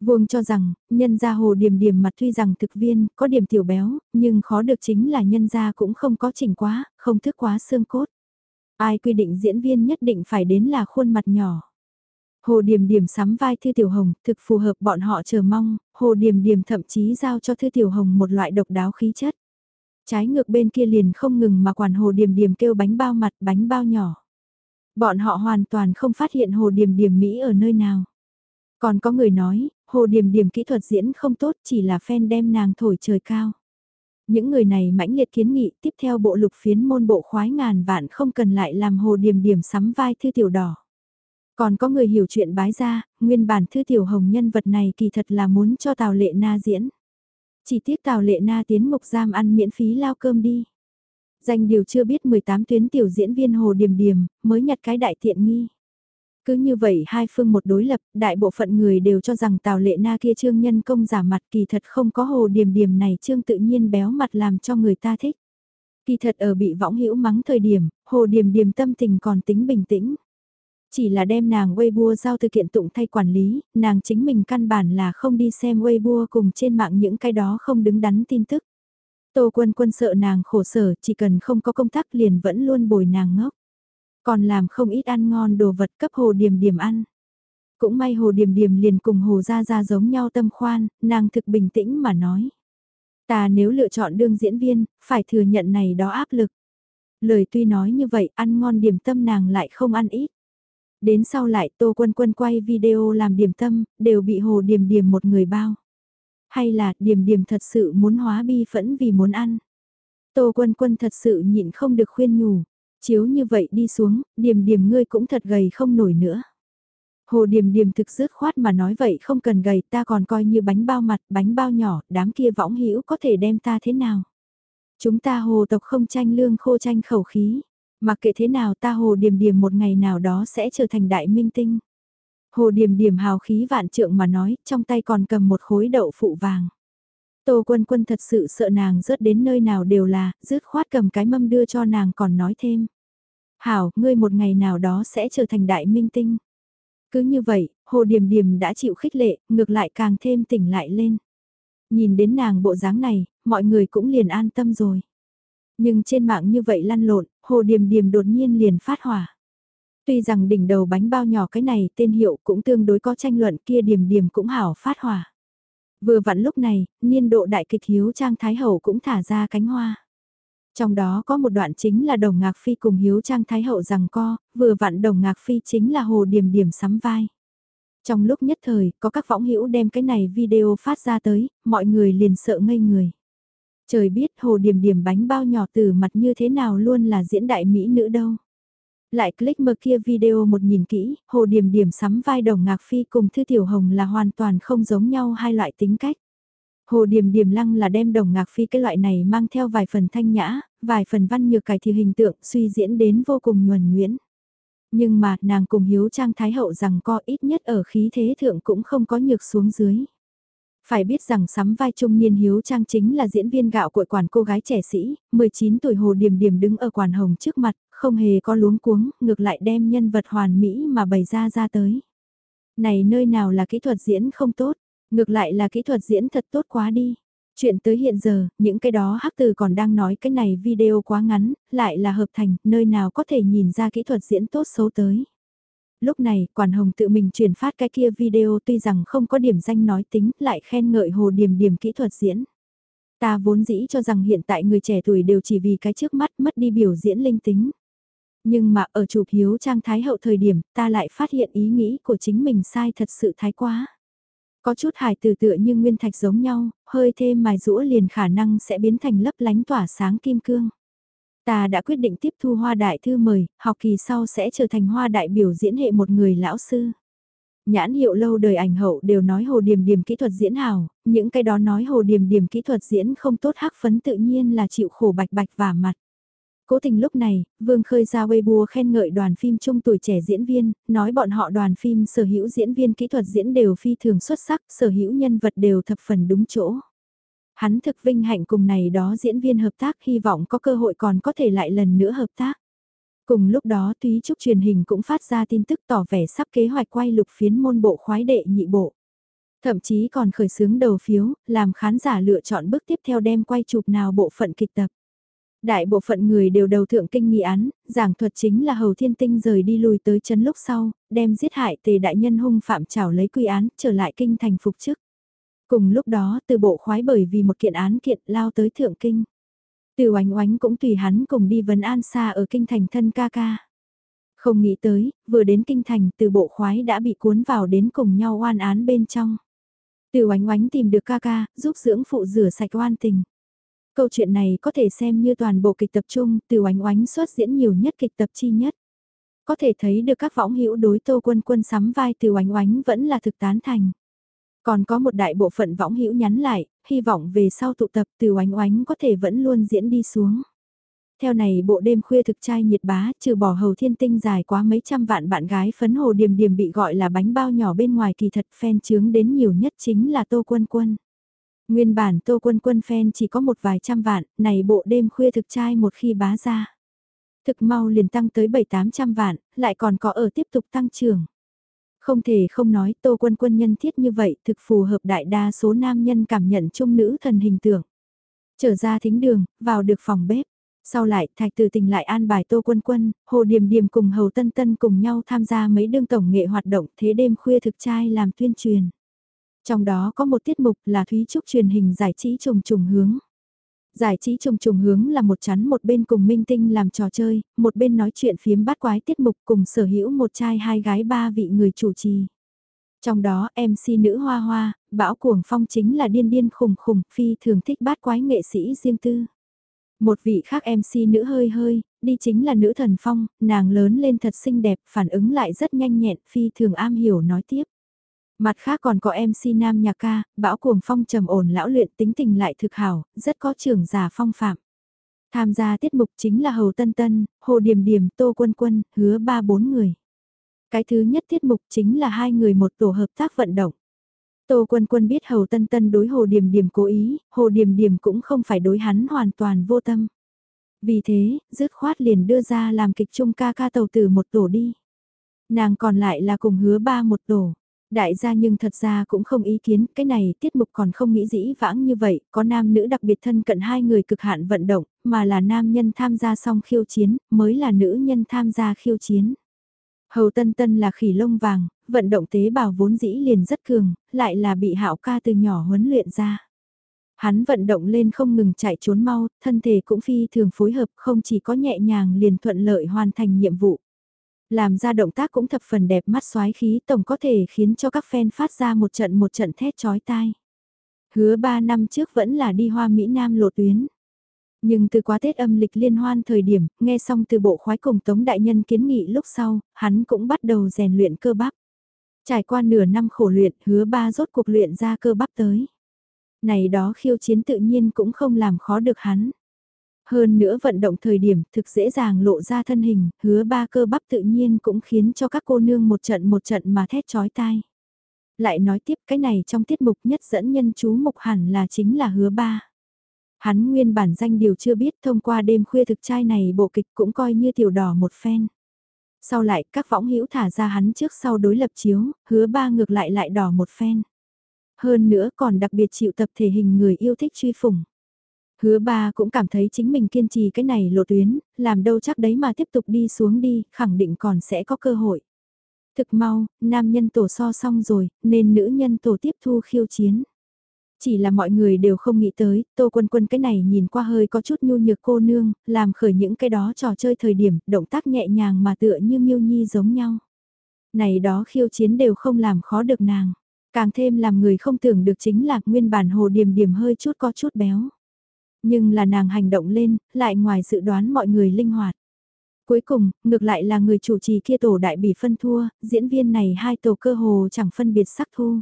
Vuông cho rằng, nhân gia hồ điểm điểm mặt tuy rằng thực viên, có điểm tiểu béo, nhưng khó được chính là nhân gia cũng không có chỉnh quá, không thức quá xương cốt. Ai quy định diễn viên nhất định phải đến là khuôn mặt nhỏ. Hồ Điềm Điềm sắm vai Thư Tiểu Hồng, thực phù hợp bọn họ chờ mong, Hồ Điềm Điềm thậm chí giao cho Thư Tiểu Hồng một loại độc đáo khí chất. Trái ngược bên kia liền không ngừng mà quản Hồ Điềm Điềm kêu bánh bao mặt, bánh bao nhỏ. Bọn họ hoàn toàn không phát hiện Hồ Điềm Điềm Mỹ ở nơi nào. Còn có người nói, Hồ Điềm Điềm kỹ thuật diễn không tốt chỉ là fan đem nàng thổi trời cao. Những người này mãnh liệt kiến nghị tiếp theo bộ lục phiến môn bộ khoái ngàn vạn không cần lại làm Hồ Điềm Điềm sắm vai thư tiểu đỏ. Còn có người hiểu chuyện bái ra, nguyên bản thư tiểu hồng nhân vật này kỳ thật là muốn cho Tào Lệ Na diễn. Chỉ tiếc Tào Lệ Na tiến mục giam ăn miễn phí lao cơm đi. Danh điều chưa biết 18 tuyến tiểu diễn viên Hồ Điềm Điềm, mới nhặt cái đại tiện nghi. Cứ như vậy hai phương một đối lập, đại bộ phận người đều cho rằng Tào Lệ Na kia trương nhân công giả mặt kỳ thật không có Hồ Điềm Điềm này trương tự nhiên béo mặt làm cho người ta thích. Kỳ thật ở bị võng hữu mắng thời điểm, Hồ Điềm Điềm tâm tình còn tính bình tĩnh. Chỉ là đem nàng Weibo giao từ kiện tụng thay quản lý, nàng chính mình căn bản là không đi xem Weibo cùng trên mạng những cái đó không đứng đắn tin tức. Tô quân quân sợ nàng khổ sở, chỉ cần không có công tác liền vẫn luôn bồi nàng ngốc. Còn làm không ít ăn ngon đồ vật cấp hồ điểm điểm ăn. Cũng may hồ điểm điểm liền cùng hồ ra ra giống nhau tâm khoan, nàng thực bình tĩnh mà nói. Ta nếu lựa chọn đương diễn viên, phải thừa nhận này đó áp lực. Lời tuy nói như vậy, ăn ngon điểm tâm nàng lại không ăn ít. Đến sau lại Tô Quân Quân quay video làm điểm tâm, đều bị Hồ Điềm Điềm một người bao. Hay là Điềm Điềm thật sự muốn hóa bi phẫn vì muốn ăn. Tô Quân Quân thật sự nhịn không được khuyên nhủ. Chiếu như vậy đi xuống, Điềm Điềm ngươi cũng thật gầy không nổi nữa. Hồ Điềm Điềm thực dứt khoát mà nói vậy không cần gầy ta còn coi như bánh bao mặt, bánh bao nhỏ, đám kia võng hữu có thể đem ta thế nào. Chúng ta hồ tộc không tranh lương khô tranh khẩu khí. Mặc kệ thế nào ta hồ điềm điềm một ngày nào đó sẽ trở thành đại minh tinh. Hồ điềm điềm hào khí vạn trượng mà nói, trong tay còn cầm một khối đậu phụ vàng. Tô quân quân thật sự sợ nàng rớt đến nơi nào đều là, rứt khoát cầm cái mâm đưa cho nàng còn nói thêm. Hảo, ngươi một ngày nào đó sẽ trở thành đại minh tinh. Cứ như vậy, hồ điềm điềm đã chịu khích lệ, ngược lại càng thêm tỉnh lại lên. Nhìn đến nàng bộ dáng này, mọi người cũng liền an tâm rồi. Nhưng trên mạng như vậy lăn lộn, hồ điềm điềm đột nhiên liền phát hỏa. Tuy rằng đỉnh đầu bánh bao nhỏ cái này tên hiệu cũng tương đối có tranh luận kia điềm điềm cũng hảo phát hỏa. Vừa vặn lúc này, niên độ đại kịch hiếu trang thái hậu cũng thả ra cánh hoa. Trong đó có một đoạn chính là đồng ngạc phi cùng hiếu trang thái hậu rằng co, vừa vặn đồng ngạc phi chính là hồ điềm điềm sắm vai. Trong lúc nhất thời, có các võng hữu đem cái này video phát ra tới, mọi người liền sợ ngây người. Trời biết hồ điểm điểm bánh bao nhỏ từ mặt như thế nào luôn là diễn đại mỹ nữ đâu. Lại click mở kia video một nhìn kỹ, hồ điểm điểm sắm vai đồng ngạc phi cùng thư tiểu hồng là hoàn toàn không giống nhau hai loại tính cách. Hồ Điềm Điềm Lăng là đem đồng ngạc phi cái loại này mang theo vài phần thanh nhã, vài phần văn nhược cải thì hình tượng suy diễn đến vô cùng nhuần nhuyễn. Nhưng mà nàng cùng hiếu trang thái hậu rằng co ít nhất ở khí thế thượng cũng không có nhược xuống dưới. Phải biết rằng sắm vai trung niên hiếu trang chính là diễn viên gạo cội quản cô gái trẻ sĩ, 19 tuổi hồ điềm điềm đứng ở quản hồng trước mặt, không hề có luống cuống, ngược lại đem nhân vật hoàn mỹ mà bày ra ra tới. Này nơi nào là kỹ thuật diễn không tốt, ngược lại là kỹ thuật diễn thật tốt quá đi. Chuyện tới hiện giờ, những cái đó hắc từ còn đang nói cái này video quá ngắn, lại là hợp thành, nơi nào có thể nhìn ra kỹ thuật diễn tốt xấu tới lúc này quản hồng tự mình truyền phát cái kia video tuy rằng không có điểm danh nói tính lại khen ngợi hồ điểm điểm kỹ thuật diễn. Ta vốn dĩ cho rằng hiện tại người trẻ tuổi đều chỉ vì cái trước mắt mất đi biểu diễn linh tính. Nhưng mà ở chụp hiếu trang thái hậu thời điểm ta lại phát hiện ý nghĩ của chính mình sai thật sự thái quá. Có chút hài từ tựa như nguyên thạch giống nhau, hơi thêm mài rũa liền khả năng sẽ biến thành lấp lánh tỏa sáng kim cương. Ta đã quyết định tiếp thu hoa đại thư mời, học kỳ sau sẽ trở thành hoa đại biểu diễn hệ một người lão sư. Nhãn hiệu lâu đời ảnh hậu đều nói hồ điềm điềm kỹ thuật diễn hào, những cái đó nói hồ điềm điềm kỹ thuật diễn không tốt hắc phấn tự nhiên là chịu khổ bạch bạch và mặt. Cố tình lúc này, Vương Khơi ra Weibo khen ngợi đoàn phim trung tuổi trẻ diễn viên, nói bọn họ đoàn phim sở hữu diễn viên kỹ thuật diễn đều phi thường xuất sắc, sở hữu nhân vật đều thập phần đúng chỗ. Hắn thực vinh hạnh cùng này đó diễn viên hợp tác hy vọng có cơ hội còn có thể lại lần nữa hợp tác. Cùng lúc đó Thúy Trúc truyền hình cũng phát ra tin tức tỏ vẻ sắp kế hoạch quay lục phiến môn bộ khoái đệ nhị bộ. Thậm chí còn khởi xướng đầu phiếu, làm khán giả lựa chọn bước tiếp theo đem quay chụp nào bộ phận kịch tập. Đại bộ phận người đều đầu thượng kinh nghị án, giảng thuật chính là Hầu Thiên Tinh rời đi lùi tới chấn lúc sau, đem giết hại tề đại nhân hung phạm trảo lấy quy án, trở lại kinh thành phục chức. Cùng lúc đó từ bộ khoái bởi vì một kiện án kiện lao tới thượng kinh. Từ oánh oánh cũng tùy hắn cùng đi vấn an xa ở kinh thành thân ca ca. Không nghĩ tới, vừa đến kinh thành từ bộ khoái đã bị cuốn vào đến cùng nhau oan án bên trong. Từ oánh oánh tìm được ca ca, giúp dưỡng phụ rửa sạch oan tình. Câu chuyện này có thể xem như toàn bộ kịch tập trung, từ oánh oánh xuất diễn nhiều nhất kịch tập chi nhất. Có thể thấy được các võng hữu đối tô quân quân sắm vai từ oánh oánh vẫn là thực tán thành. Còn có một đại bộ phận võng hữu nhắn lại, hy vọng về sau tụ tập từ oánh oánh có thể vẫn luôn diễn đi xuống. Theo này bộ đêm khuya thực trai nhiệt bá, trừ bỏ hầu thiên tinh dài quá mấy trăm vạn bạn gái phấn hồ điểm điểm bị gọi là bánh bao nhỏ bên ngoài kỳ thật fan chướng đến nhiều nhất chính là Tô Quân Quân. Nguyên bản Tô Quân Quân fan chỉ có một vài trăm vạn, này bộ đêm khuya thực trai một khi bá ra. Thực mau liền tăng tới 7-800 vạn, lại còn có ở tiếp tục tăng trưởng. Không thể không nói Tô Quân Quân nhân thiết như vậy thực phù hợp đại đa số nam nhân cảm nhận trung nữ thần hình tượng. Trở ra thính đường, vào được phòng bếp. Sau lại, Thạch Từ Tình lại an bài Tô Quân Quân, Hồ Điềm Điềm cùng Hầu Tân Tân cùng nhau tham gia mấy đương tổng nghệ hoạt động thế đêm khuya thực trai làm tuyên truyền. Trong đó có một tiết mục là Thúy Trúc truyền hình giải trí trùng trùng hướng. Giải trí trùng trùng hướng là một chắn một bên cùng minh tinh làm trò chơi, một bên nói chuyện phiếm bát quái tiết mục cùng sở hữu một trai hai gái ba vị người chủ trì. Trong đó MC nữ hoa hoa, bão cuồng phong chính là điên điên khùng khùng, phi thường thích bát quái nghệ sĩ riêng tư. Một vị khác MC nữ hơi hơi, đi chính là nữ thần phong, nàng lớn lên thật xinh đẹp, phản ứng lại rất nhanh nhẹn, phi thường am hiểu nói tiếp. Mặt khác còn có MC nam nhạc ca, bão cuồng phong trầm ổn lão luyện tính tình lại thực hảo, rất có trưởng giả phong phạm. Tham gia tiết mục chính là Hầu Tân Tân, Hồ Điềm Điềm, Tô Quân Quân, hứa ba bốn người. Cái thứ nhất tiết mục chính là hai người một tổ hợp tác vận động. Tô Quân Quân biết Hầu Tân Tân đối Hồ Điềm Điềm cố ý, Hồ Điềm Điềm cũng không phải đối hắn hoàn toàn vô tâm. Vì thế, dứt khoát liền đưa ra làm kịch chung ca ca tàu từ một tổ đi. Nàng còn lại là cùng hứa ba một tổ. Đại gia nhưng thật ra cũng không ý kiến, cái này tiết mục còn không nghĩ dĩ vãng như vậy, có nam nữ đặc biệt thân cận hai người cực hạn vận động, mà là nam nhân tham gia xong khiêu chiến, mới là nữ nhân tham gia khiêu chiến. Hầu Tân Tân là khỉ lông vàng, vận động tế bào vốn dĩ liền rất cường, lại là bị hạo ca từ nhỏ huấn luyện ra. Hắn vận động lên không ngừng chạy trốn mau, thân thể cũng phi thường phối hợp không chỉ có nhẹ nhàng liền thuận lợi hoàn thành nhiệm vụ. Làm ra động tác cũng thập phần đẹp mắt xoái khí tổng có thể khiến cho các fan phát ra một trận một trận thét chói tai. Hứa 3 năm trước vẫn là đi hoa Mỹ Nam lộ tuyến. Nhưng từ quá Tết âm lịch liên hoan thời điểm, nghe xong từ bộ khoái cùng Tống Đại Nhân kiến nghị lúc sau, hắn cũng bắt đầu rèn luyện cơ bắp. Trải qua nửa năm khổ luyện, hứa ba rốt cuộc luyện ra cơ bắp tới. Này đó khiêu chiến tự nhiên cũng không làm khó được hắn. Hơn nữa vận động thời điểm thực dễ dàng lộ ra thân hình, hứa ba cơ bắp tự nhiên cũng khiến cho các cô nương một trận một trận mà thét chói tai. Lại nói tiếp cái này trong tiết mục nhất dẫn nhân chú mục hẳn là chính là hứa ba. Hắn nguyên bản danh điều chưa biết thông qua đêm khuya thực trai này bộ kịch cũng coi như tiểu đỏ một phen. Sau lại các võng hữu thả ra hắn trước sau đối lập chiếu, hứa ba ngược lại lại đỏ một phen. Hơn nữa còn đặc biệt chịu tập thể hình người yêu thích truy phủng. Hứa ba cũng cảm thấy chính mình kiên trì cái này lộ tuyến, làm đâu chắc đấy mà tiếp tục đi xuống đi, khẳng định còn sẽ có cơ hội. Thực mau, nam nhân tổ so xong rồi, nên nữ nhân tổ tiếp thu khiêu chiến. Chỉ là mọi người đều không nghĩ tới, tô quân quân cái này nhìn qua hơi có chút nhu nhược cô nương, làm khởi những cái đó trò chơi thời điểm, động tác nhẹ nhàng mà tựa như miêu nhi giống nhau. Này đó khiêu chiến đều không làm khó được nàng. Càng thêm làm người không tưởng được chính là nguyên bản hồ điểm điểm hơi chút có chút béo. Nhưng là nàng hành động lên, lại ngoài dự đoán mọi người linh hoạt. Cuối cùng, ngược lại là người chủ trì kia tổ đại bỉ phân thua, diễn viên này hai tổ cơ hồ chẳng phân biệt sắc thu.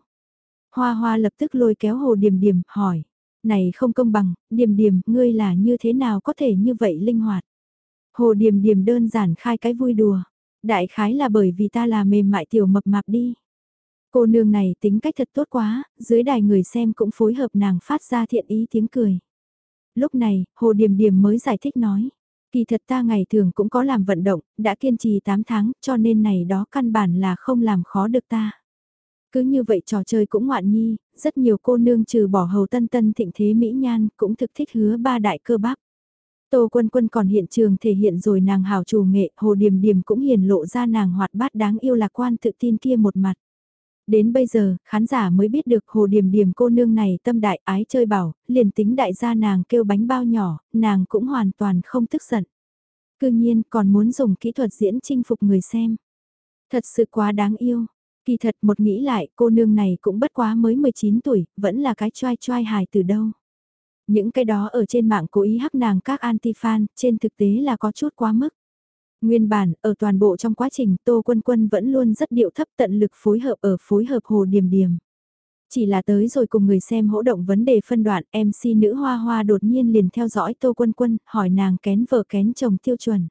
Hoa hoa lập tức lôi kéo hồ điềm điềm, hỏi. Này không công bằng, điềm điềm, ngươi là như thế nào có thể như vậy linh hoạt. Hồ điềm điềm đơn giản khai cái vui đùa. Đại khái là bởi vì ta là mềm mại tiểu mập mạp đi. Cô nương này tính cách thật tốt quá, dưới đài người xem cũng phối hợp nàng phát ra thiện ý tiếng cười. Lúc này, Hồ Điềm Điềm mới giải thích nói. Kỳ thật ta ngày thường cũng có làm vận động, đã kiên trì 8 tháng, cho nên này đó căn bản là không làm khó được ta. Cứ như vậy trò chơi cũng ngoạn nhi, rất nhiều cô nương trừ bỏ hầu tân tân thịnh thế mỹ nhan cũng thực thích hứa ba đại cơ bắp. Tô Quân Quân còn hiện trường thể hiện rồi nàng hào chủ nghệ, Hồ Điềm Điềm cũng hiền lộ ra nàng hoạt bát đáng yêu lạc quan tự tin kia một mặt. Đến bây giờ, khán giả mới biết được Hồ điểm điểm cô nương này tâm đại ái chơi bảo, liền tính đại gia nàng kêu bánh bao nhỏ, nàng cũng hoàn toàn không tức giận. Cư nhiên còn muốn dùng kỹ thuật diễn chinh phục người xem. Thật sự quá đáng yêu. Kỳ thật một nghĩ lại cô nương này cũng bất quá mới 19 tuổi, vẫn là cái choai choai hài từ đâu. Những cái đó ở trên mạng cố ý hắc nàng các anti-fan, trên thực tế là có chút quá mức. Nguyên bản, ở toàn bộ trong quá trình Tô Quân Quân vẫn luôn rất điệu thấp tận lực phối hợp ở phối hợp Hồ Điềm Điềm. Chỉ là tới rồi cùng người xem hỗ động vấn đề phân đoạn MC nữ hoa hoa đột nhiên liền theo dõi Tô Quân Quân, hỏi nàng kén vợ kén chồng tiêu chuẩn.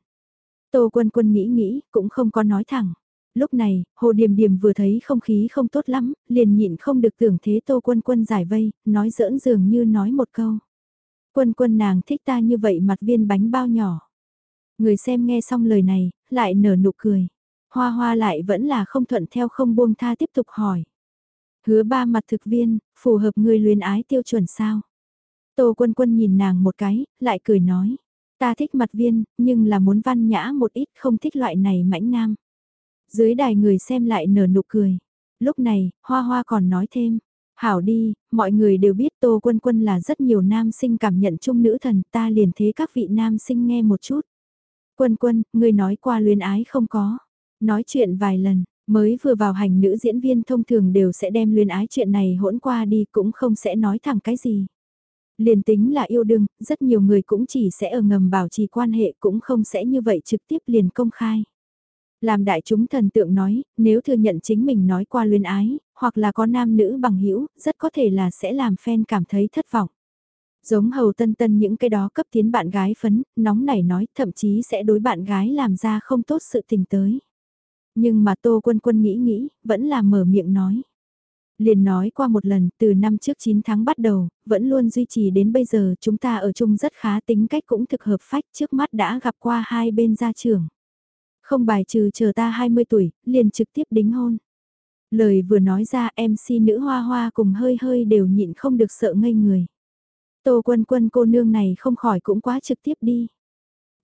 Tô Quân Quân nghĩ nghĩ, cũng không có nói thẳng. Lúc này, Hồ Điềm Điềm vừa thấy không khí không tốt lắm, liền nhịn không được tưởng thế Tô Quân Quân giải vây, nói giỡn dường như nói một câu. Quân Quân nàng thích ta như vậy mặt viên bánh bao nhỏ. Người xem nghe xong lời này, lại nở nụ cười. Hoa hoa lại vẫn là không thuận theo không buông tha tiếp tục hỏi. Hứa ba mặt thực viên, phù hợp người luyến ái tiêu chuẩn sao? Tô quân quân nhìn nàng một cái, lại cười nói. Ta thích mặt viên, nhưng là muốn văn nhã một ít không thích loại này mãnh nam. Dưới đài người xem lại nở nụ cười. Lúc này, Hoa Hoa còn nói thêm. Hảo đi, mọi người đều biết Tô Quân Quân là rất nhiều nam sinh cảm nhận chung nữ thần, ta liền thế các vị nam sinh nghe một chút. Quân Quân, ngươi nói qua luyến ái không có. Nói chuyện vài lần, mới vừa vào hành nữ diễn viên thông thường đều sẽ đem luyến ái chuyện này hỗn qua đi cũng không sẽ nói thẳng cái gì. Liền tính là yêu đương, rất nhiều người cũng chỉ sẽ ở ngầm bảo trì quan hệ cũng không sẽ như vậy trực tiếp liền công khai. Làm đại chúng thần tượng nói, nếu thừa nhận chính mình nói qua luyến ái, hoặc là có nam nữ bằng hữu rất có thể là sẽ làm fan cảm thấy thất vọng. Giống hầu tân tân những cái đó cấp tiến bạn gái phấn, nóng nảy nói, thậm chí sẽ đối bạn gái làm ra không tốt sự tình tới. Nhưng mà Tô Quân Quân nghĩ nghĩ, vẫn là mở miệng nói. Liền nói qua một lần, từ năm trước 9 tháng bắt đầu, vẫn luôn duy trì đến bây giờ chúng ta ở chung rất khá tính cách cũng thực hợp phách trước mắt đã gặp qua hai bên gia trưởng. Không bài trừ chờ ta 20 tuổi, liền trực tiếp đính hôn. Lời vừa nói ra MC nữ hoa hoa cùng hơi hơi đều nhịn không được sợ ngây người. Tô quân quân cô nương này không khỏi cũng quá trực tiếp đi.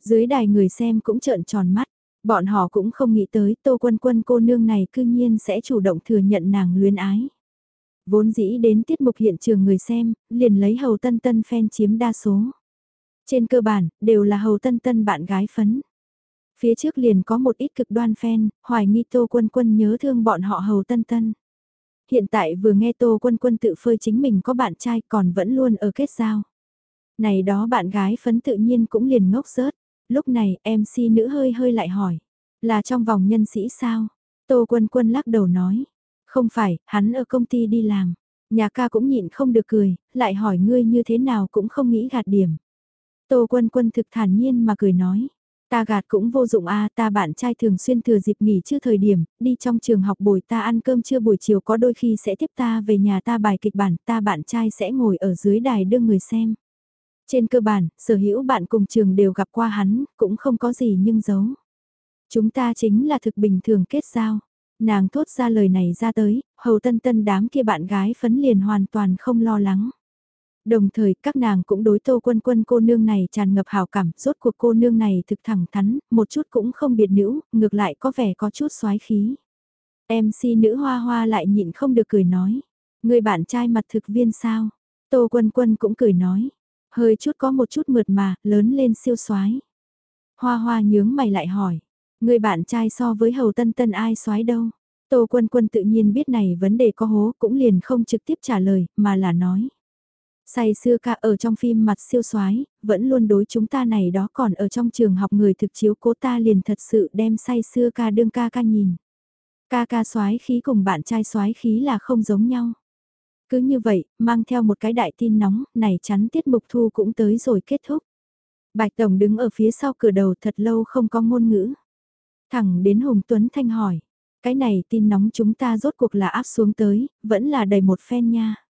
Dưới đài người xem cũng trợn tròn mắt, bọn họ cũng không nghĩ tới tô quân quân cô nương này cư nhiên sẽ chủ động thừa nhận nàng luyến ái. Vốn dĩ đến tiết mục hiện trường người xem, liền lấy hầu tân tân fan chiếm đa số. Trên cơ bản, đều là hầu tân tân bạn gái phấn. Phía trước liền có một ít cực đoan fan, hoài nghi Tô Quân Quân nhớ thương bọn họ hầu tân tân. Hiện tại vừa nghe Tô Quân Quân tự phơi chính mình có bạn trai còn vẫn luôn ở kết giao. Này đó bạn gái phấn tự nhiên cũng liền ngốc rớt. Lúc này MC nữ hơi hơi lại hỏi. Là trong vòng nhân sĩ sao? Tô Quân Quân lắc đầu nói. Không phải, hắn ở công ty đi làm. Nhà ca cũng nhịn không được cười, lại hỏi ngươi như thế nào cũng không nghĩ gạt điểm. Tô Quân Quân thực thản nhiên mà cười nói. Ta gạt cũng vô dụng a ta bạn trai thường xuyên thừa dịp nghỉ chưa thời điểm, đi trong trường học bồi ta ăn cơm trưa buổi chiều có đôi khi sẽ tiếp ta về nhà ta bài kịch bản, ta bạn trai sẽ ngồi ở dưới đài đưa người xem. Trên cơ bản, sở hữu bạn cùng trường đều gặp qua hắn, cũng không có gì nhưng giấu. Chúng ta chính là thực bình thường kết giao. Nàng thốt ra lời này ra tới, hầu tân tân đám kia bạn gái phấn liền hoàn toàn không lo lắng. Đồng thời các nàng cũng đối tô quân quân cô nương này tràn ngập hào cảm, rốt cuộc cô nương này thực thẳng thắn, một chút cũng không biệt nữ, ngược lại có vẻ có chút xoái khí. MC nữ hoa hoa lại nhịn không được cười nói, người bạn trai mặt thực viên sao? Tô quân quân cũng cười nói, hơi chút có một chút mượt mà, lớn lên siêu xoái. Hoa hoa nhướng mày lại hỏi, người bạn trai so với hầu tân tân ai xoái đâu? Tô quân quân tự nhiên biết này vấn đề có hố cũng liền không trực tiếp trả lời, mà là nói. Say xưa ca ở trong phim mặt siêu soái vẫn luôn đối chúng ta này đó còn ở trong trường học người thực chiếu cố ta liền thật sự đem say xưa ca đương ca ca nhìn. Ca ca soái khí cùng bạn trai soái khí là không giống nhau. Cứ như vậy, mang theo một cái đại tin nóng, này chắn tiết mục thu cũng tới rồi kết thúc. Bạch Tổng đứng ở phía sau cửa đầu thật lâu không có ngôn ngữ. Thẳng đến Hùng Tuấn Thanh hỏi, cái này tin nóng chúng ta rốt cuộc là áp xuống tới, vẫn là đầy một phen nha.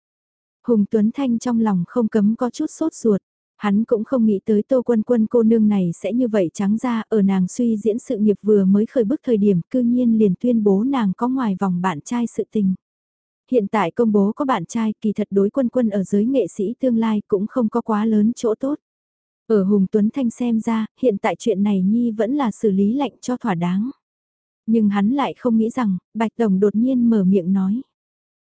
Hùng Tuấn Thanh trong lòng không cấm có chút sốt ruột. Hắn cũng không nghĩ tới tô quân quân cô nương này sẽ như vậy trắng ra ở nàng suy diễn sự nghiệp vừa mới khởi bước thời điểm cư nhiên liền tuyên bố nàng có ngoài vòng bạn trai sự tình. Hiện tại công bố có bạn trai kỳ thật đối quân quân ở giới nghệ sĩ tương lai cũng không có quá lớn chỗ tốt. Ở Hùng Tuấn Thanh xem ra, hiện tại chuyện này Nhi vẫn là xử lý lệnh cho thỏa đáng. Nhưng hắn lại không nghĩ rằng, Bạch Tổng đột nhiên mở miệng nói.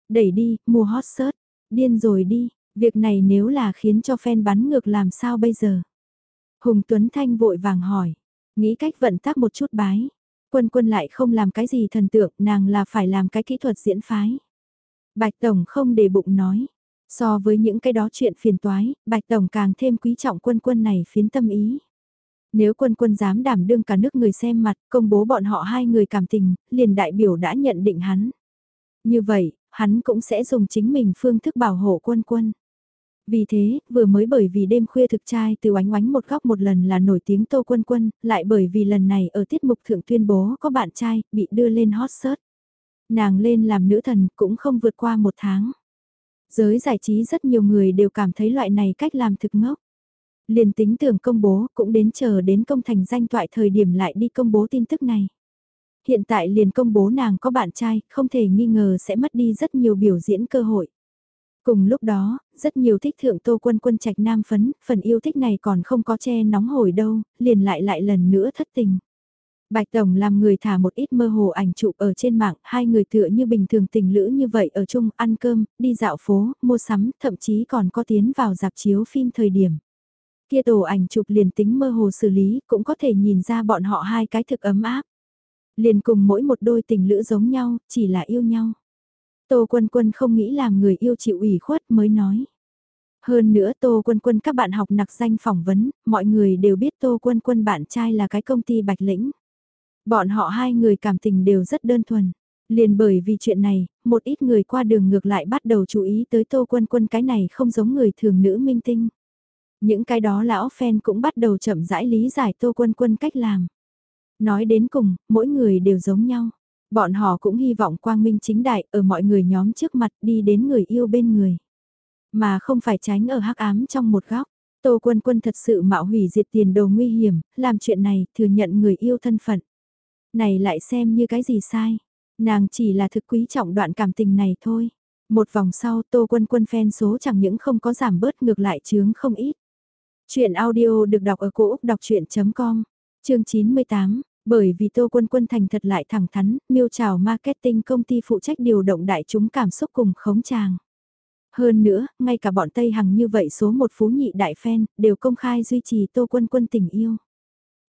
Đẩy đi, mua hot search, điên rồi đi, việc này nếu là khiến cho fan bắn ngược làm sao bây giờ? Hùng Tuấn Thanh vội vàng hỏi, nghĩ cách vận tác một chút bái. Quân quân lại không làm cái gì thần tượng, nàng là phải làm cái kỹ thuật diễn phái. Bạch Tổng không để bụng nói. So với những cái đó chuyện phiền toái, Bạch Tổng càng thêm quý trọng quân quân này phiến tâm ý. Nếu quân quân dám đảm đương cả nước người xem mặt, công bố bọn họ hai người cảm tình, liền đại biểu đã nhận định hắn. Như vậy, hắn cũng sẽ dùng chính mình phương thức bảo hộ quân quân. Vì thế, vừa mới bởi vì đêm khuya thực trai từ oánh oánh một góc một lần là nổi tiếng Tô Quân Quân, lại bởi vì lần này ở tiết mục thượng tuyên bố có bạn trai, bị đưa lên hot search. Nàng lên làm nữ thần cũng không vượt qua một tháng. Giới giải trí rất nhiều người đều cảm thấy loại này cách làm thực ngốc. Liền tính tưởng công bố cũng đến chờ đến công thành danh toại thời điểm lại đi công bố tin tức này. Hiện tại liền công bố nàng có bạn trai, không thể nghi ngờ sẽ mất đi rất nhiều biểu diễn cơ hội. Cùng lúc đó, rất nhiều thích thượng tô quân quân trạch nam phấn, phần yêu thích này còn không có che nóng hổi đâu, liền lại lại lần nữa thất tình. Bạch Tổng làm người thả một ít mơ hồ ảnh chụp ở trên mạng, hai người tựa như bình thường tình lữ như vậy ở chung, ăn cơm, đi dạo phố, mua sắm, thậm chí còn có tiến vào dạp chiếu phim thời điểm. Kia tổ ảnh chụp liền tính mơ hồ xử lý, cũng có thể nhìn ra bọn họ hai cái thực ấm áp. Liền cùng mỗi một đôi tình lữ giống nhau, chỉ là yêu nhau. Tô Quân Quân không nghĩ làm người yêu chịu ủy khuất mới nói. Hơn nữa Tô Quân Quân các bạn học nặc danh phỏng vấn, mọi người đều biết Tô Quân Quân bạn trai là cái công ty Bạch Lĩnh. Bọn họ hai người cảm tình đều rất đơn thuần. Liền bởi vì chuyện này, một ít người qua đường ngược lại bắt đầu chú ý tới Tô Quân Quân cái này không giống người thường nữ minh tinh. Những cái đó lão fan cũng bắt đầu chậm rãi lý giải Tô Quân Quân cách làm. Nói đến cùng, mỗi người đều giống nhau. Bọn họ cũng hy vọng quang minh chính đại ở mọi người nhóm trước mặt đi đến người yêu bên người. Mà không phải tránh ở hắc ám trong một góc. Tô Quân Quân thật sự mạo hủy diệt tiền đồ nguy hiểm, làm chuyện này thừa nhận người yêu thân phận. Này lại xem như cái gì sai. Nàng chỉ là thực quý trọng đoạn cảm tình này thôi. Một vòng sau Tô Quân Quân fan số chẳng những không có giảm bớt ngược lại chướng không ít. Chuyện audio được đọc ở cổ Úc đọc chuyện.com, chương 98, bởi vì Tô Quân Quân thành thật lại thẳng thắn, miêu trào marketing công ty phụ trách điều động đại chúng cảm xúc cùng khống tràng. Hơn nữa, ngay cả bọn Tây Hằng như vậy số một phú nhị đại fan, đều công khai duy trì Tô Quân Quân tình yêu.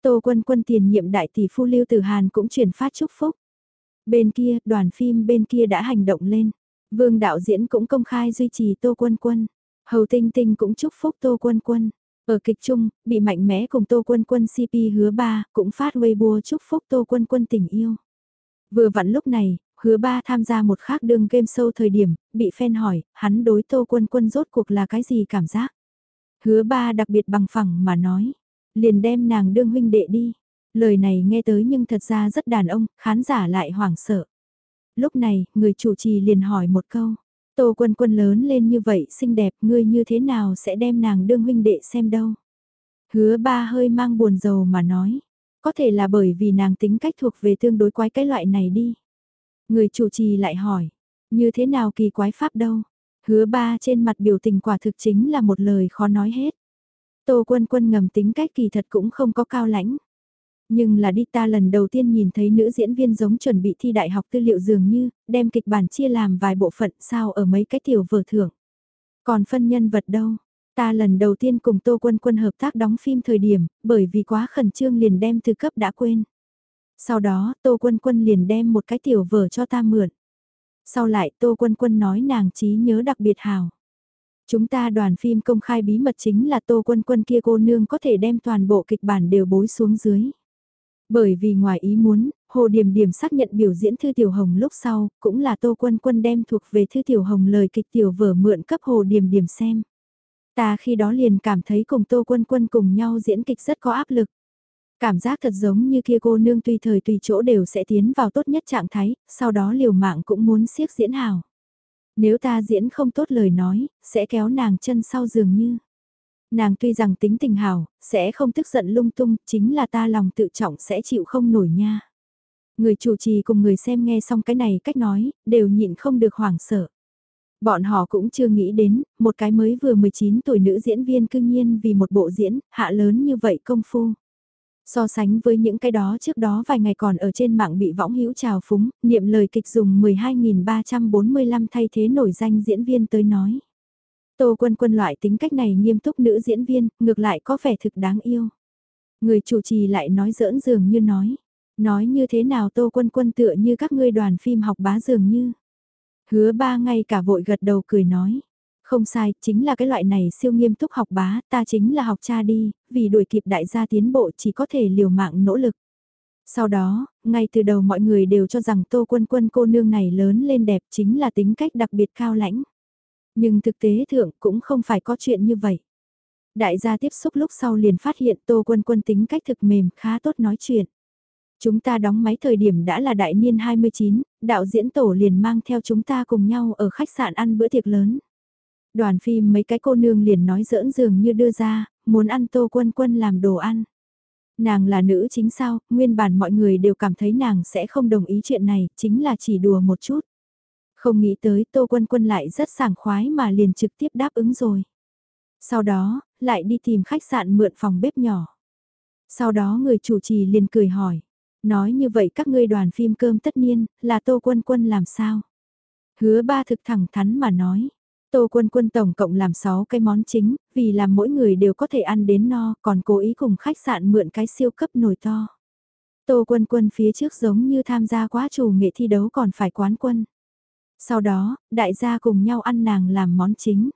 Tô Quân Quân tiền nhiệm đại tỷ phu Lưu từ Hàn cũng truyền phát chúc phúc. Bên kia, đoàn phim bên kia đã hành động lên. Vương đạo diễn cũng công khai duy trì Tô Quân Quân. Hầu Tinh Tinh cũng chúc phúc Tô Quân Quân. Ở kịch chung, bị mạnh mẽ cùng Tô Quân Quân CP hứa ba, cũng phát Weibo chúc phúc Tô Quân Quân tình yêu. Vừa vặn lúc này, hứa ba tham gia một khác đường game show thời điểm, bị fan hỏi, hắn đối Tô Quân Quân rốt cuộc là cái gì cảm giác. Hứa ba đặc biệt bằng phẳng mà nói, liền đem nàng đương huynh đệ đi. Lời này nghe tới nhưng thật ra rất đàn ông, khán giả lại hoảng sợ. Lúc này, người chủ trì liền hỏi một câu, Tô quân quân lớn lên như vậy, xinh đẹp, ngươi như thế nào sẽ đem nàng đương huynh đệ xem đâu. Hứa ba hơi mang buồn rầu mà nói. Có thể là bởi vì nàng tính cách thuộc về tương đối quái cái loại này đi. Người chủ trì lại hỏi. Như thế nào kỳ quái pháp đâu. Hứa ba trên mặt biểu tình quả thực chính là một lời khó nói hết. Tô quân quân ngầm tính cách kỳ thật cũng không có cao lãnh. Nhưng là đi ta lần đầu tiên nhìn thấy nữ diễn viên giống chuẩn bị thi đại học tư liệu dường như, đem kịch bản chia làm vài bộ phận sao ở mấy cái tiểu vở thưởng. Còn phân nhân vật đâu? Ta lần đầu tiên cùng Tô Quân Quân hợp tác đóng phim thời điểm, bởi vì quá khẩn trương liền đem từ cấp đã quên. Sau đó, Tô Quân Quân liền đem một cái tiểu vở cho ta mượn. Sau lại Tô Quân Quân nói nàng trí nhớ đặc biệt hào. Chúng ta đoàn phim công khai bí mật chính là Tô Quân Quân kia cô nương có thể đem toàn bộ kịch bản đều bối xuống dưới. Bởi vì ngoài ý muốn, Hồ Điềm Điềm xác nhận biểu diễn Thư Tiểu Hồng lúc sau, cũng là Tô Quân Quân đem thuộc về Thư Tiểu Hồng lời kịch tiểu vở mượn cấp Hồ Điềm Điềm xem. Ta khi đó liền cảm thấy cùng Tô Quân Quân cùng nhau diễn kịch rất có áp lực. Cảm giác thật giống như kia cô nương tùy thời tùy chỗ đều sẽ tiến vào tốt nhất trạng thái, sau đó liều mạng cũng muốn siếc diễn hào. Nếu ta diễn không tốt lời nói, sẽ kéo nàng chân sau dường như. Nàng tuy rằng tính tình hào, sẽ không tức giận lung tung, chính là ta lòng tự trọng sẽ chịu không nổi nha. Người chủ trì cùng người xem nghe xong cái này cách nói, đều nhịn không được hoảng sợ. Bọn họ cũng chưa nghĩ đến, một cái mới vừa 19 tuổi nữ diễn viên cương nhiên vì một bộ diễn, hạ lớn như vậy công phu. So sánh với những cái đó trước đó vài ngày còn ở trên mạng bị võng hữu trào phúng, niệm lời kịch dùng 12.345 thay thế nổi danh diễn viên tới nói. Tô quân quân loại tính cách này nghiêm túc nữ diễn viên, ngược lại có vẻ thực đáng yêu. Người chủ trì lại nói giỡn dường như nói. Nói như thế nào tô quân quân tựa như các ngươi đoàn phim học bá dường như. Hứa ba ngay cả vội gật đầu cười nói. Không sai, chính là cái loại này siêu nghiêm túc học bá, ta chính là học cha đi, vì đuổi kịp đại gia tiến bộ chỉ có thể liều mạng nỗ lực. Sau đó, ngay từ đầu mọi người đều cho rằng tô quân quân cô nương này lớn lên đẹp chính là tính cách đặc biệt cao lãnh. Nhưng thực tế thượng cũng không phải có chuyện như vậy. Đại gia tiếp xúc lúc sau liền phát hiện tô quân quân tính cách thực mềm khá tốt nói chuyện. Chúng ta đóng máy thời điểm đã là đại niên 29, đạo diễn tổ liền mang theo chúng ta cùng nhau ở khách sạn ăn bữa tiệc lớn. Đoàn phim mấy cái cô nương liền nói giỡn dường như đưa ra, muốn ăn tô quân quân làm đồ ăn. Nàng là nữ chính sao, nguyên bản mọi người đều cảm thấy nàng sẽ không đồng ý chuyện này, chính là chỉ đùa một chút. Không nghĩ tới tô quân quân lại rất sảng khoái mà liền trực tiếp đáp ứng rồi. Sau đó, lại đi tìm khách sạn mượn phòng bếp nhỏ. Sau đó người chủ trì liền cười hỏi, nói như vậy các ngươi đoàn phim cơm tất niên, là tô quân quân làm sao? Hứa ba thực thẳng thắn mà nói, Tô Quân Quân tổng cộng làm 6 cái món chính, vì làm mỗi người đều có thể ăn đến no, còn cố ý cùng khách sạn mượn cái siêu cấp nồi to. Tô Quân Quân phía trước giống như tham gia quá chủ nghệ thi đấu còn phải quán quân. Sau đó, đại gia cùng nhau ăn nàng làm món chính.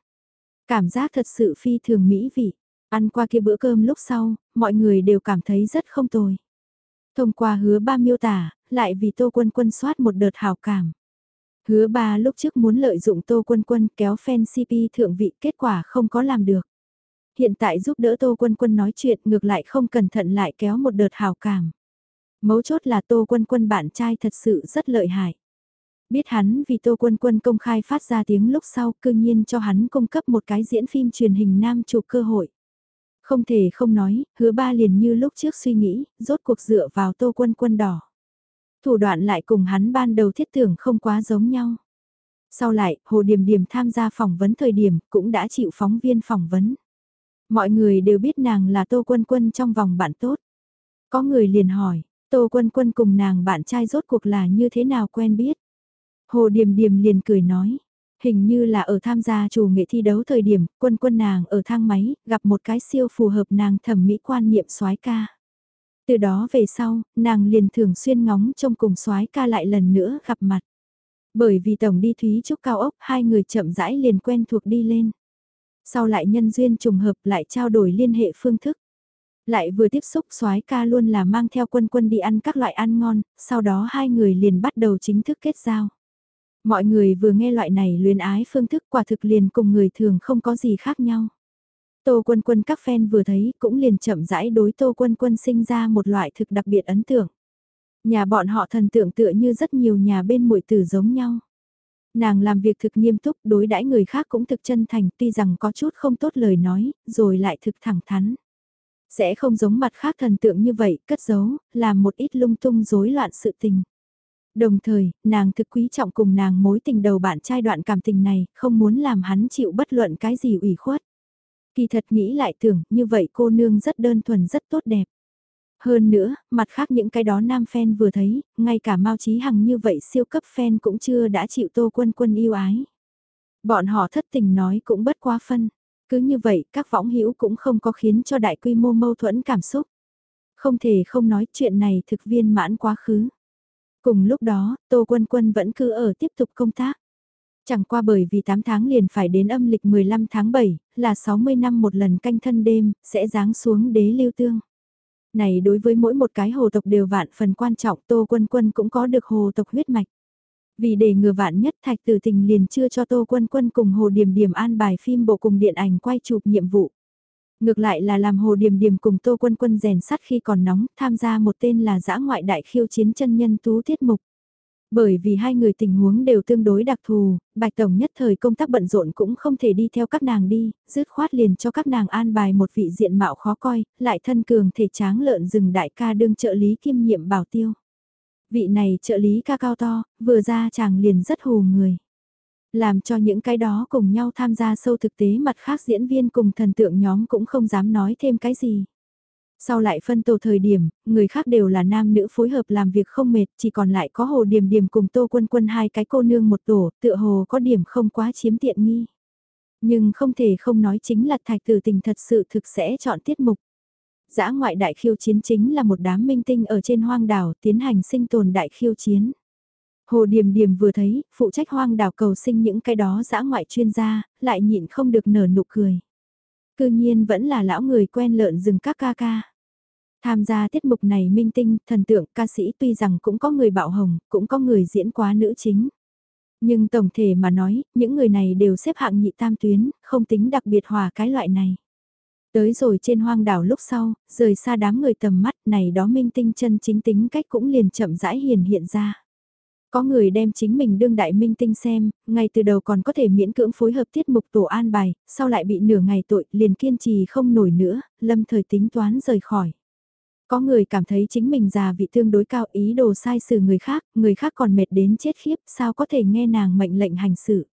Cảm giác thật sự phi thường mỹ vị. Ăn qua kia bữa cơm lúc sau, mọi người đều cảm thấy rất không tồi. Thông qua hứa ba miêu tả, lại vì Tô Quân Quân soát một đợt hào cảm. Hứa ba lúc trước muốn lợi dụng Tô Quân Quân kéo fan CP thượng vị kết quả không có làm được. Hiện tại giúp đỡ Tô Quân Quân nói chuyện ngược lại không cẩn thận lại kéo một đợt hào cảm. Mấu chốt là Tô Quân Quân bạn trai thật sự rất lợi hại. Biết hắn vì Tô Quân Quân công khai phát ra tiếng lúc sau cư nhiên cho hắn cung cấp một cái diễn phim truyền hình nam chụp cơ hội. Không thể không nói, hứa ba liền như lúc trước suy nghĩ, rốt cuộc dựa vào Tô Quân Quân đỏ. Thủ đoạn lại cùng hắn ban đầu thiết tưởng không quá giống nhau. Sau lại, Hồ Điềm Điềm tham gia phỏng vấn thời điểm cũng đã chịu phóng viên phỏng vấn. Mọi người đều biết nàng là Tô Quân Quân trong vòng bạn tốt. Có người liền hỏi, Tô Quân Quân cùng nàng bạn trai rốt cuộc là như thế nào quen biết. Hồ Điềm Điềm liền cười nói, hình như là ở tham gia chủ nghệ thi đấu thời điểm, quân quân nàng ở thang máy, gặp một cái siêu phù hợp nàng thẩm mỹ quan niệm soái ca. Từ đó về sau, nàng liền thường xuyên ngóng trông cùng soái ca lại lần nữa gặp mặt. Bởi vì tổng đi Thúy Trúc cao ốc, hai người chậm rãi liền quen thuộc đi lên. Sau lại nhân duyên trùng hợp lại trao đổi liên hệ phương thức. Lại vừa tiếp xúc soái ca luôn là mang theo quân quân đi ăn các loại ăn ngon, sau đó hai người liền bắt đầu chính thức kết giao. Mọi người vừa nghe loại này luyến ái phương thức quả thực liền cùng người thường không có gì khác nhau. Tô Quân Quân các fan vừa thấy cũng liền chậm rãi đối Tô Quân Quân sinh ra một loại thực đặc biệt ấn tượng. Nhà bọn họ thần tượng tựa như rất nhiều nhà bên muội tử giống nhau. Nàng làm việc thực nghiêm túc đối đãi người khác cũng thực chân thành tuy rằng có chút không tốt lời nói, rồi lại thực thẳng thắn. Sẽ không giống mặt khác thần tượng như vậy, cất giấu, làm một ít lung tung rối loạn sự tình. Đồng thời, nàng thực quý trọng cùng nàng mối tình đầu bạn trai đoạn cảm tình này, không muốn làm hắn chịu bất luận cái gì ủy khuất. Kỳ thật nghĩ lại tưởng, như vậy cô nương rất đơn thuần rất tốt đẹp. Hơn nữa, mặt khác những cái đó nam fan vừa thấy, ngay cả Mao Chí Hằng như vậy siêu cấp fan cũng chưa đã chịu Tô Quân Quân yêu ái. Bọn họ thất tình nói cũng bất quá phân. Cứ như vậy, các võng hữu cũng không có khiến cho đại quy mô mâu thuẫn cảm xúc. Không thể không nói chuyện này thực viên mãn quá khứ. Cùng lúc đó, Tô Quân Quân vẫn cứ ở tiếp tục công tác. Chẳng qua bởi vì 8 tháng liền phải đến âm lịch 15 tháng 7, là 60 năm một lần canh thân đêm, sẽ giáng xuống đế lưu tương. Này đối với mỗi một cái hồ tộc đều vạn phần quan trọng Tô Quân Quân cũng có được hồ tộc huyết mạch. Vì để ngừa vạn nhất thạch tử tình liền chưa cho Tô Quân Quân cùng Hồ điểm điểm an bài phim bộ cùng điện ảnh quay chụp nhiệm vụ. Ngược lại là làm Hồ Điềm Điềm cùng Tô Quân Quân rèn sắt khi còn nóng tham gia một tên là giã ngoại đại khiêu chiến chân nhân tú tiết mục. Bởi vì hai người tình huống đều tương đối đặc thù, Bạch Tổng nhất thời công tác bận rộn cũng không thể đi theo các nàng đi, dứt khoát liền cho các nàng an bài một vị diện mạo khó coi, lại thân cường thể tráng lợn rừng đại ca đương trợ lý kiêm nhiệm bảo tiêu. Vị này trợ lý ca cao to, vừa ra chàng liền rất hù người. Làm cho những cái đó cùng nhau tham gia sâu thực tế mặt khác diễn viên cùng thần tượng nhóm cũng không dám nói thêm cái gì. Sau lại phân tổ thời điểm, người khác đều là nam nữ phối hợp làm việc không mệt, chỉ còn lại có hồ điểm điểm cùng tô quân quân hai cái cô nương một tổ, tựa hồ có điểm không quá chiếm tiện nghi. Nhưng không thể không nói chính là thạch tử tình thật sự thực sẽ chọn tiết mục. Giã ngoại đại khiêu chiến chính là một đám minh tinh ở trên hoang đảo tiến hành sinh tồn đại khiêu chiến. Hồ Điềm Điềm vừa thấy, phụ trách hoang đảo cầu sinh những cái đó dã ngoại chuyên gia, lại nhịn không được nở nụ cười. Cư nhiên vẫn là lão người quen lợn rừng các ca ca. Tham gia tiết mục này minh tinh, thần tượng, ca sĩ tuy rằng cũng có người bạo hồng, cũng có người diễn quá nữ chính. Nhưng tổng thể mà nói, những người này đều xếp hạng nhị tam tuyến, không tính đặc biệt hòa cái loại này. Tới rồi trên hoang đảo lúc sau, rời xa đám người tầm mắt này đó minh tinh chân chính tính cách cũng liền chậm rãi hiền hiện ra. Có người đem chính mình đương đại minh tinh xem, ngay từ đầu còn có thể miễn cưỡng phối hợp tiết mục tổ an bài, sau lại bị nửa ngày tội liền kiên trì không nổi nữa, lâm thời tính toán rời khỏi. Có người cảm thấy chính mình già vị tương đối cao ý đồ sai xử người khác, người khác còn mệt đến chết khiếp, sao có thể nghe nàng mệnh lệnh hành xử.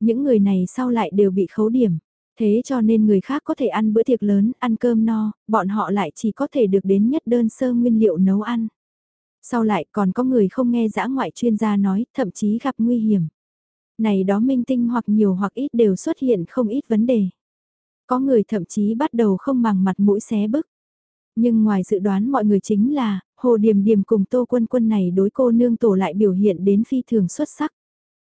Những người này sau lại đều bị khấu điểm, thế cho nên người khác có thể ăn bữa tiệc lớn, ăn cơm no, bọn họ lại chỉ có thể được đến nhất đơn sơ nguyên liệu nấu ăn. Sau lại còn có người không nghe dã ngoại chuyên gia nói, thậm chí gặp nguy hiểm. Này đó minh tinh hoặc nhiều hoặc ít đều xuất hiện không ít vấn đề. Có người thậm chí bắt đầu không bằng mặt mũi xé bức. Nhưng ngoài dự đoán mọi người chính là, Hồ Điềm Điềm cùng Tô Quân Quân này đối cô nương tổ lại biểu hiện đến phi thường xuất sắc.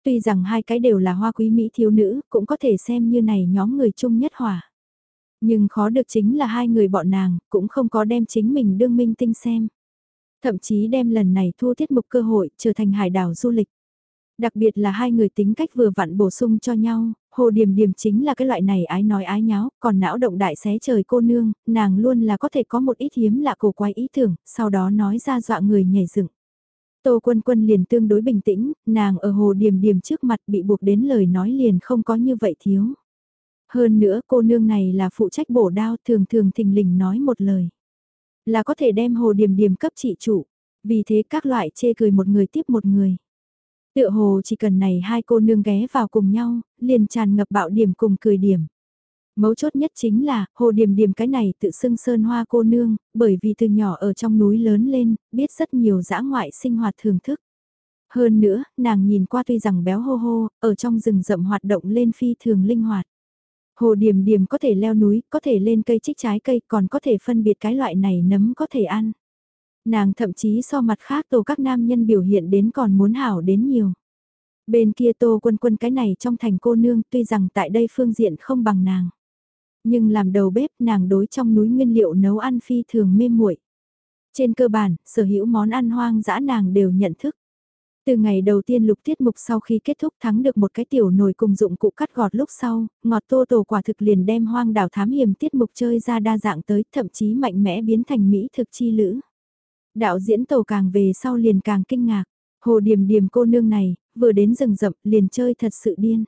Tuy rằng hai cái đều là hoa quý Mỹ thiếu nữ, cũng có thể xem như này nhóm người chung nhất hòa. Nhưng khó được chính là hai người bọn nàng, cũng không có đem chính mình đương minh tinh xem. Thậm chí đem lần này thu tiết mục cơ hội trở thành hải đảo du lịch. Đặc biệt là hai người tính cách vừa vặn bổ sung cho nhau, Hồ Điềm Điềm chính là cái loại này ái nói ái nháo, còn não động đại xé trời cô nương, nàng luôn là có thể có một ít hiếm lạ cổ quái ý tưởng, sau đó nói ra dọa người nhảy dựng. Tô Quân Quân liền tương đối bình tĩnh, nàng ở Hồ Điềm Điềm trước mặt bị buộc đến lời nói liền không có như vậy thiếu. Hơn nữa cô nương này là phụ trách bổ đao thường thường thình lình nói một lời. Là có thể đem Hồ điểm điểm cấp trị chủ, vì thế các loại chê cười một người tiếp một người. Tựa hồ chỉ cần này hai cô nương ghé vào cùng nhau, liền tràn ngập bạo điểm cùng cười điểm. Mấu chốt nhất chính là, hồ điểm điểm cái này tự xưng sơn hoa cô nương, bởi vì từ nhỏ ở trong núi lớn lên, biết rất nhiều dã ngoại sinh hoạt thưởng thức. Hơn nữa, nàng nhìn qua tuy rằng béo hô hô, ở trong rừng rậm hoạt động lên phi thường linh hoạt. Hồ điểm điểm có thể leo núi, có thể lên cây trích trái cây, còn có thể phân biệt cái loại này nấm có thể ăn. Nàng thậm chí so mặt khác tổ các nam nhân biểu hiện đến còn muốn hảo đến nhiều. Bên kia tô quân quân cái này trong thành cô nương tuy rằng tại đây phương diện không bằng nàng. Nhưng làm đầu bếp nàng đối trong núi nguyên liệu nấu ăn phi thường mê muội. Trên cơ bản, sở hữu món ăn hoang dã nàng đều nhận thức. Từ ngày đầu tiên lục tiết mục sau khi kết thúc thắng được một cái tiểu nồi cùng dụng cụ cắt gọt lúc sau, ngọt tô tổ quả thực liền đem hoang đảo thám hiểm tiết mục chơi ra đa dạng tới, thậm chí mạnh mẽ biến thành mỹ thực chi lữ. Đạo diễn tổ càng về sau liền càng kinh ngạc, hồ điểm điểm cô nương này, vừa đến rừng rậm liền chơi thật sự điên.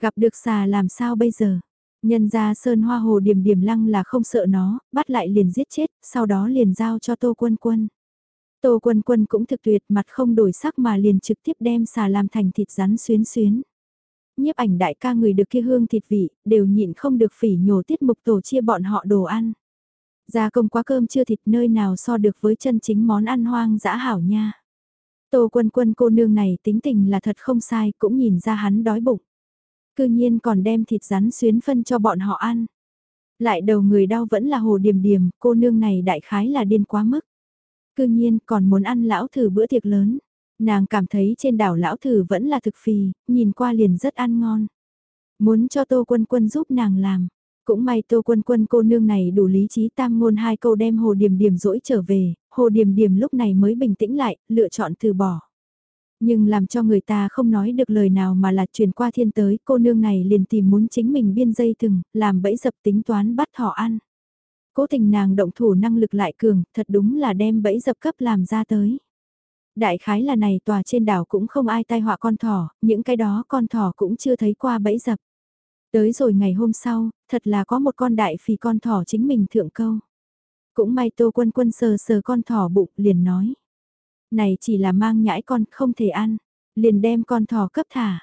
Gặp được xà làm sao bây giờ? Nhân ra sơn hoa hồ điểm điểm lăng là không sợ nó, bắt lại liền giết chết, sau đó liền giao cho tô quân quân. Tô quân quân cũng thực tuyệt mặt không đổi sắc mà liền trực tiếp đem xà làm thành thịt rắn xuyến xuyến. Nhiếp ảnh đại ca người được kia hương thịt vị, đều nhịn không được phỉ nhổ tiết mục tổ chia bọn họ đồ ăn. Gia công quá cơm chưa thịt nơi nào so được với chân chính món ăn hoang dã hảo nha. Tô quân quân cô nương này tính tình là thật không sai cũng nhìn ra hắn đói bụng. Cư nhiên còn đem thịt rắn xuyến phân cho bọn họ ăn. Lại đầu người đau vẫn là hồ điềm điềm, cô nương này đại khái là điên quá mức. Cư nhiên còn muốn ăn lão thử bữa tiệc lớn. Nàng cảm thấy trên đảo lão thử vẫn là thực phì, nhìn qua liền rất ăn ngon. Muốn cho tô quân quân giúp nàng làm. Cũng may tô quân quân cô nương này đủ lý trí tam ngôn hai câu đem hồ điềm điềm dỗi trở về, hồ điềm điềm lúc này mới bình tĩnh lại, lựa chọn từ bỏ. Nhưng làm cho người ta không nói được lời nào mà là chuyển qua thiên tới, cô nương này liền tìm muốn chính mình biên dây thừng, làm bẫy dập tính toán bắt thỏ ăn. Cố tình nàng động thủ năng lực lại cường, thật đúng là đem bẫy dập cấp làm ra tới. Đại khái là này tòa trên đảo cũng không ai tai họa con thỏ, những cái đó con thỏ cũng chưa thấy qua bẫy dập. Tới rồi ngày hôm sau, thật là có một con đại phì con thỏ chính mình thượng câu. Cũng may tô quân quân sờ sờ con thỏ bụng liền nói. Này chỉ là mang nhãi con không thể ăn, liền đem con thỏ cấp thả.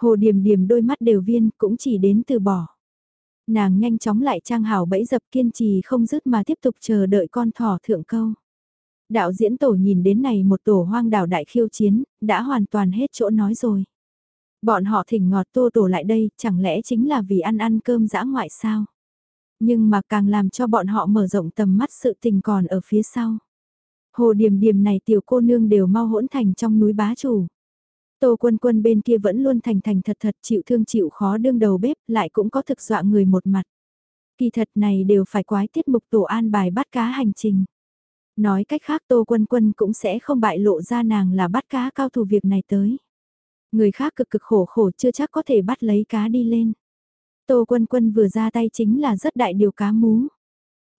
Hồ điềm điềm đôi mắt đều viên cũng chỉ đến từ bỏ. Nàng nhanh chóng lại trang hảo bẫy dập kiên trì không dứt mà tiếp tục chờ đợi con thỏ thượng câu. Đạo diễn tổ nhìn đến này một tổ hoang đảo đại khiêu chiến, đã hoàn toàn hết chỗ nói rồi. Bọn họ thỉnh ngọt tô tổ lại đây, chẳng lẽ chính là vì ăn ăn cơm dã ngoại sao? Nhưng mà càng làm cho bọn họ mở rộng tầm mắt sự tình còn ở phía sau. Hồ điểm điểm này tiểu cô nương đều mau hỗn thành trong núi bá chủ. Tô quân quân bên kia vẫn luôn thành thành thật thật, chịu thương chịu khó đương đầu bếp, lại cũng có thực dọa người một mặt. Kỳ thật này đều phải quái tiết mục tổ an bài bắt cá hành trình. Nói cách khác Tô Quân Quân cũng sẽ không bại lộ ra nàng là bắt cá cao thủ việc này tới. Người khác cực cực khổ khổ chưa chắc có thể bắt lấy cá đi lên. Tô Quân Quân vừa ra tay chính là rất đại điều cá mú.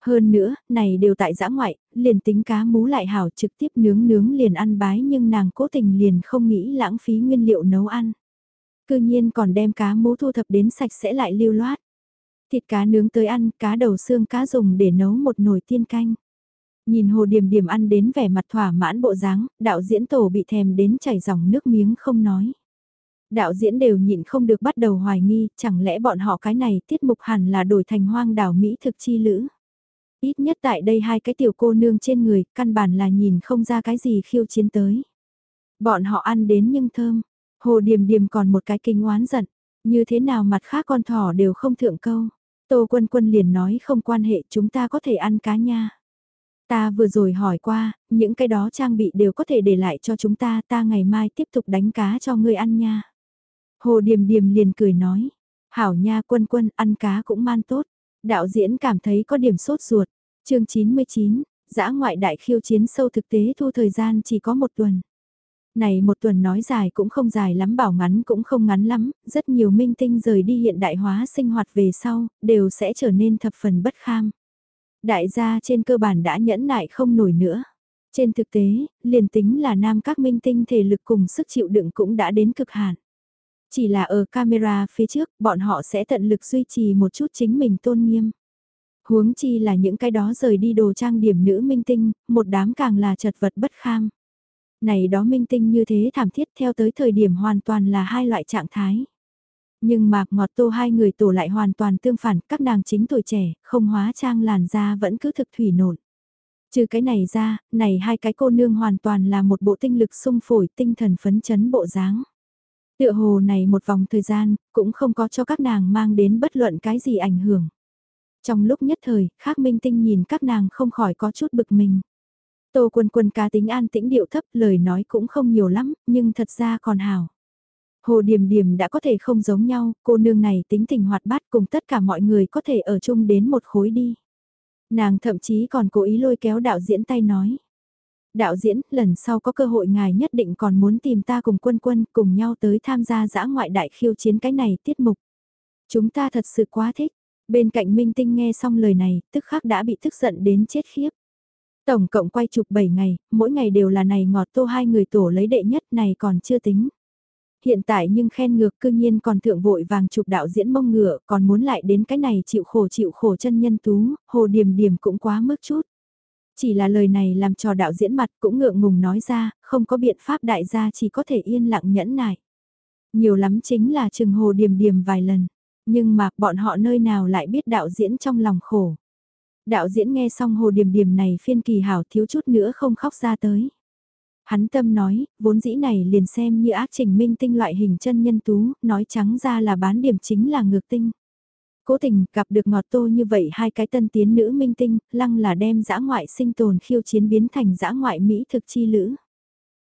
Hơn nữa, này đều tại giã ngoại, liền tính cá mú lại hảo trực tiếp nướng nướng liền ăn bái nhưng nàng cố tình liền không nghĩ lãng phí nguyên liệu nấu ăn. Cư nhiên còn đem cá mú thu thập đến sạch sẽ lại lưu loát. Thịt cá nướng tới ăn, cá đầu xương cá dùng để nấu một nồi tiên canh. Nhìn hồ điểm điểm ăn đến vẻ mặt thỏa mãn bộ dáng, đạo diễn tổ bị thèm đến chảy dòng nước miếng không nói. Đạo diễn đều nhịn không được bắt đầu hoài nghi, chẳng lẽ bọn họ cái này tiết mục hẳn là đổi thành hoang đảo Mỹ thực chi lữ. Ít nhất tại đây hai cái tiểu cô nương trên người, căn bản là nhìn không ra cái gì khiêu chiến tới. Bọn họ ăn đến nhưng thơm, hồ điềm điềm còn một cái kinh oán giận, như thế nào mặt khác con thỏ đều không thượng câu. Tô quân quân liền nói không quan hệ chúng ta có thể ăn cá nha. Ta vừa rồi hỏi qua, những cái đó trang bị đều có thể để lại cho chúng ta, ta ngày mai tiếp tục đánh cá cho ngươi ăn nha. Hồ Điềm Điềm liền cười nói, hảo nha quân quân ăn cá cũng man tốt. Đạo diễn cảm thấy có điểm sốt ruột. chương 99, giã ngoại đại khiêu chiến sâu thực tế thu thời gian chỉ có một tuần. Này một tuần nói dài cũng không dài lắm bảo ngắn cũng không ngắn lắm, rất nhiều minh tinh rời đi hiện đại hóa sinh hoạt về sau, đều sẽ trở nên thập phần bất kham. Đại gia trên cơ bản đã nhẫn nại không nổi nữa. Trên thực tế, liền tính là nam các minh tinh thể lực cùng sức chịu đựng cũng đã đến cực hạn. Chỉ là ở camera phía trước, bọn họ sẽ tận lực duy trì một chút chính mình tôn nghiêm. Huống chi là những cái đó rời đi đồ trang điểm nữ minh tinh, một đám càng là chật vật bất kham. Này đó minh tinh như thế thảm thiết theo tới thời điểm hoàn toàn là hai loại trạng thái. Nhưng mạc ngọt tô hai người tổ lại hoàn toàn tương phản, các nàng chính tuổi trẻ, không hóa trang làn da vẫn cứ thực thủy nổn. Trừ cái này ra, này hai cái cô nương hoàn toàn là một bộ tinh lực sung phổi tinh thần phấn chấn bộ dáng. Tựa hồ này một vòng thời gian, cũng không có cho các nàng mang đến bất luận cái gì ảnh hưởng. Trong lúc nhất thời, khác minh tinh nhìn các nàng không khỏi có chút bực mình. Tô quân quân cá tính an tĩnh điệu thấp lời nói cũng không nhiều lắm, nhưng thật ra còn hào. Hồ Điềm Điềm đã có thể không giống nhau, cô nương này tính tình hoạt bát cùng tất cả mọi người có thể ở chung đến một khối đi. Nàng thậm chí còn cố ý lôi kéo đạo diễn tay nói. Đạo diễn, lần sau có cơ hội ngài nhất định còn muốn tìm ta cùng quân quân cùng nhau tới tham gia giã ngoại đại khiêu chiến cái này tiết mục. Chúng ta thật sự quá thích. Bên cạnh Minh Tinh nghe xong lời này, tức khắc đã bị tức giận đến chết khiếp. Tổng cộng quay chụp 7 ngày, mỗi ngày đều là này ngọt tô hai người tổ lấy đệ nhất này còn chưa tính. Hiện tại nhưng khen ngược cư nhiên còn thượng vội vàng chụp đạo diễn mông ngựa còn muốn lại đến cái này chịu khổ chịu khổ chân nhân tú, hồ điểm điểm cũng quá mức chút. Chỉ là lời này làm cho đạo diễn mặt cũng ngượng ngùng nói ra, không có biện pháp đại gia chỉ có thể yên lặng nhẫn nại. Nhiều lắm chính là trừng hồ điềm điềm vài lần, nhưng mà bọn họ nơi nào lại biết đạo diễn trong lòng khổ. Đạo diễn nghe xong hồ điểm điểm này phiên kỳ hảo thiếu chút nữa không khóc ra tới. Hắn tâm nói, vốn dĩ này liền xem như ác trình minh tinh loại hình chân nhân tú, nói trắng ra là bán điểm chính là ngược tinh. Cố tình gặp được ngọt tô như vậy hai cái tân tiến nữ minh tinh, lăng là đem dã ngoại sinh tồn khiêu chiến biến thành dã ngoại Mỹ thực chi lữ.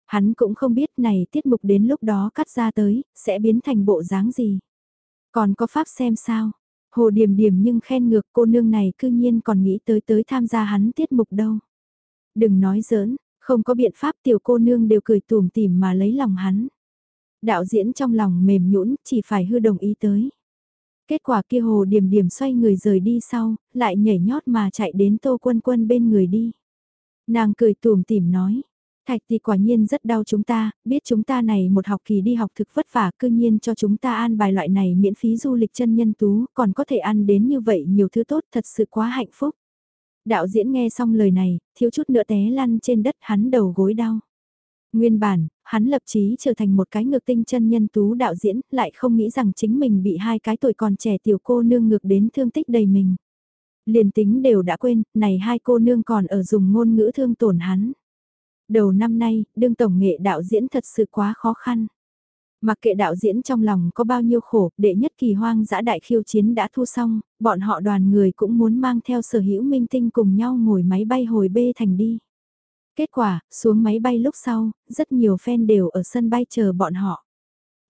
Hắn cũng không biết này tiết mục đến lúc đó cắt ra tới, sẽ biến thành bộ dáng gì. Còn có pháp xem sao, hồ điểm điểm nhưng khen ngược cô nương này cư nhiên còn nghĩ tới tới tham gia hắn tiết mục đâu. Đừng nói giỡn, không có biện pháp tiểu cô nương đều cười tùm tìm mà lấy lòng hắn. Đạo diễn trong lòng mềm nhũn chỉ phải hư đồng ý tới. Kết quả kia hồ điểm điểm xoay người rời đi sau, lại nhảy nhót mà chạy đến tô quân quân bên người đi. Nàng cười tùm tìm nói, Thạch thì quả nhiên rất đau chúng ta, biết chúng ta này một học kỳ đi học thực vất vả cư nhiên cho chúng ta an bài loại này miễn phí du lịch chân nhân tú, còn có thể ăn đến như vậy nhiều thứ tốt thật sự quá hạnh phúc. Đạo diễn nghe xong lời này, thiếu chút nữa té lăn trên đất hắn đầu gối đau. Nguyên bản, hắn lập chí trở thành một cái ngược tinh chân nhân tú đạo diễn, lại không nghĩ rằng chính mình bị hai cái tuổi còn trẻ tiểu cô nương ngược đến thương tích đầy mình. Liền tính đều đã quên, này hai cô nương còn ở dùng ngôn ngữ thương tổn hắn. Đầu năm nay, đương tổng nghệ đạo diễn thật sự quá khó khăn. Mặc kệ đạo diễn trong lòng có bao nhiêu khổ, đệ nhất kỳ hoang dã đại khiêu chiến đã thu xong, bọn họ đoàn người cũng muốn mang theo sở hữu minh tinh cùng nhau ngồi máy bay hồi bê thành đi. Kết quả, xuống máy bay lúc sau, rất nhiều fan đều ở sân bay chờ bọn họ.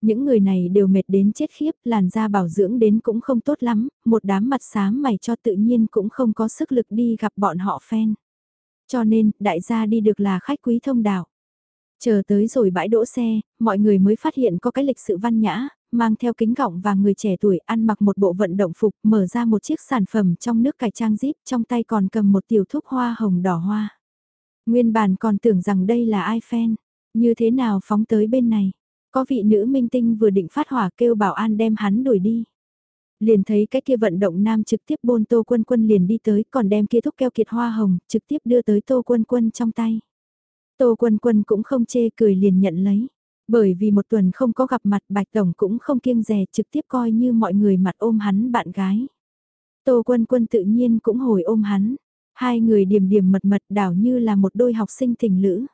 Những người này đều mệt đến chết khiếp, làn da bảo dưỡng đến cũng không tốt lắm, một đám mặt xám mày cho tự nhiên cũng không có sức lực đi gặp bọn họ fan. Cho nên, đại gia đi được là khách quý thông đạo. Chờ tới rồi bãi đỗ xe, mọi người mới phát hiện có cái lịch sự văn nhã, mang theo kính gọng và người trẻ tuổi ăn mặc một bộ vận động phục mở ra một chiếc sản phẩm trong nước cải trang zip trong tay còn cầm một tiểu thuốc hoa hồng đỏ hoa. Nguyên bản còn tưởng rằng đây là ai fan, như thế nào phóng tới bên này. Có vị nữ minh tinh vừa định phát hỏa kêu bảo an đem hắn đuổi đi. Liền thấy cái kia vận động nam trực tiếp bôn tô quân quân liền đi tới còn đem kia thúc keo kiệt hoa hồng trực tiếp đưa tới tô quân quân trong tay. Tô quân quân cũng không chê cười liền nhận lấy. Bởi vì một tuần không có gặp mặt Bạch Tổng cũng không kiêng rè trực tiếp coi như mọi người mặt ôm hắn bạn gái. Tô quân quân tự nhiên cũng hồi ôm hắn. Hai người điểm điểm mật mật đảo như là một đôi học sinh tình lữ.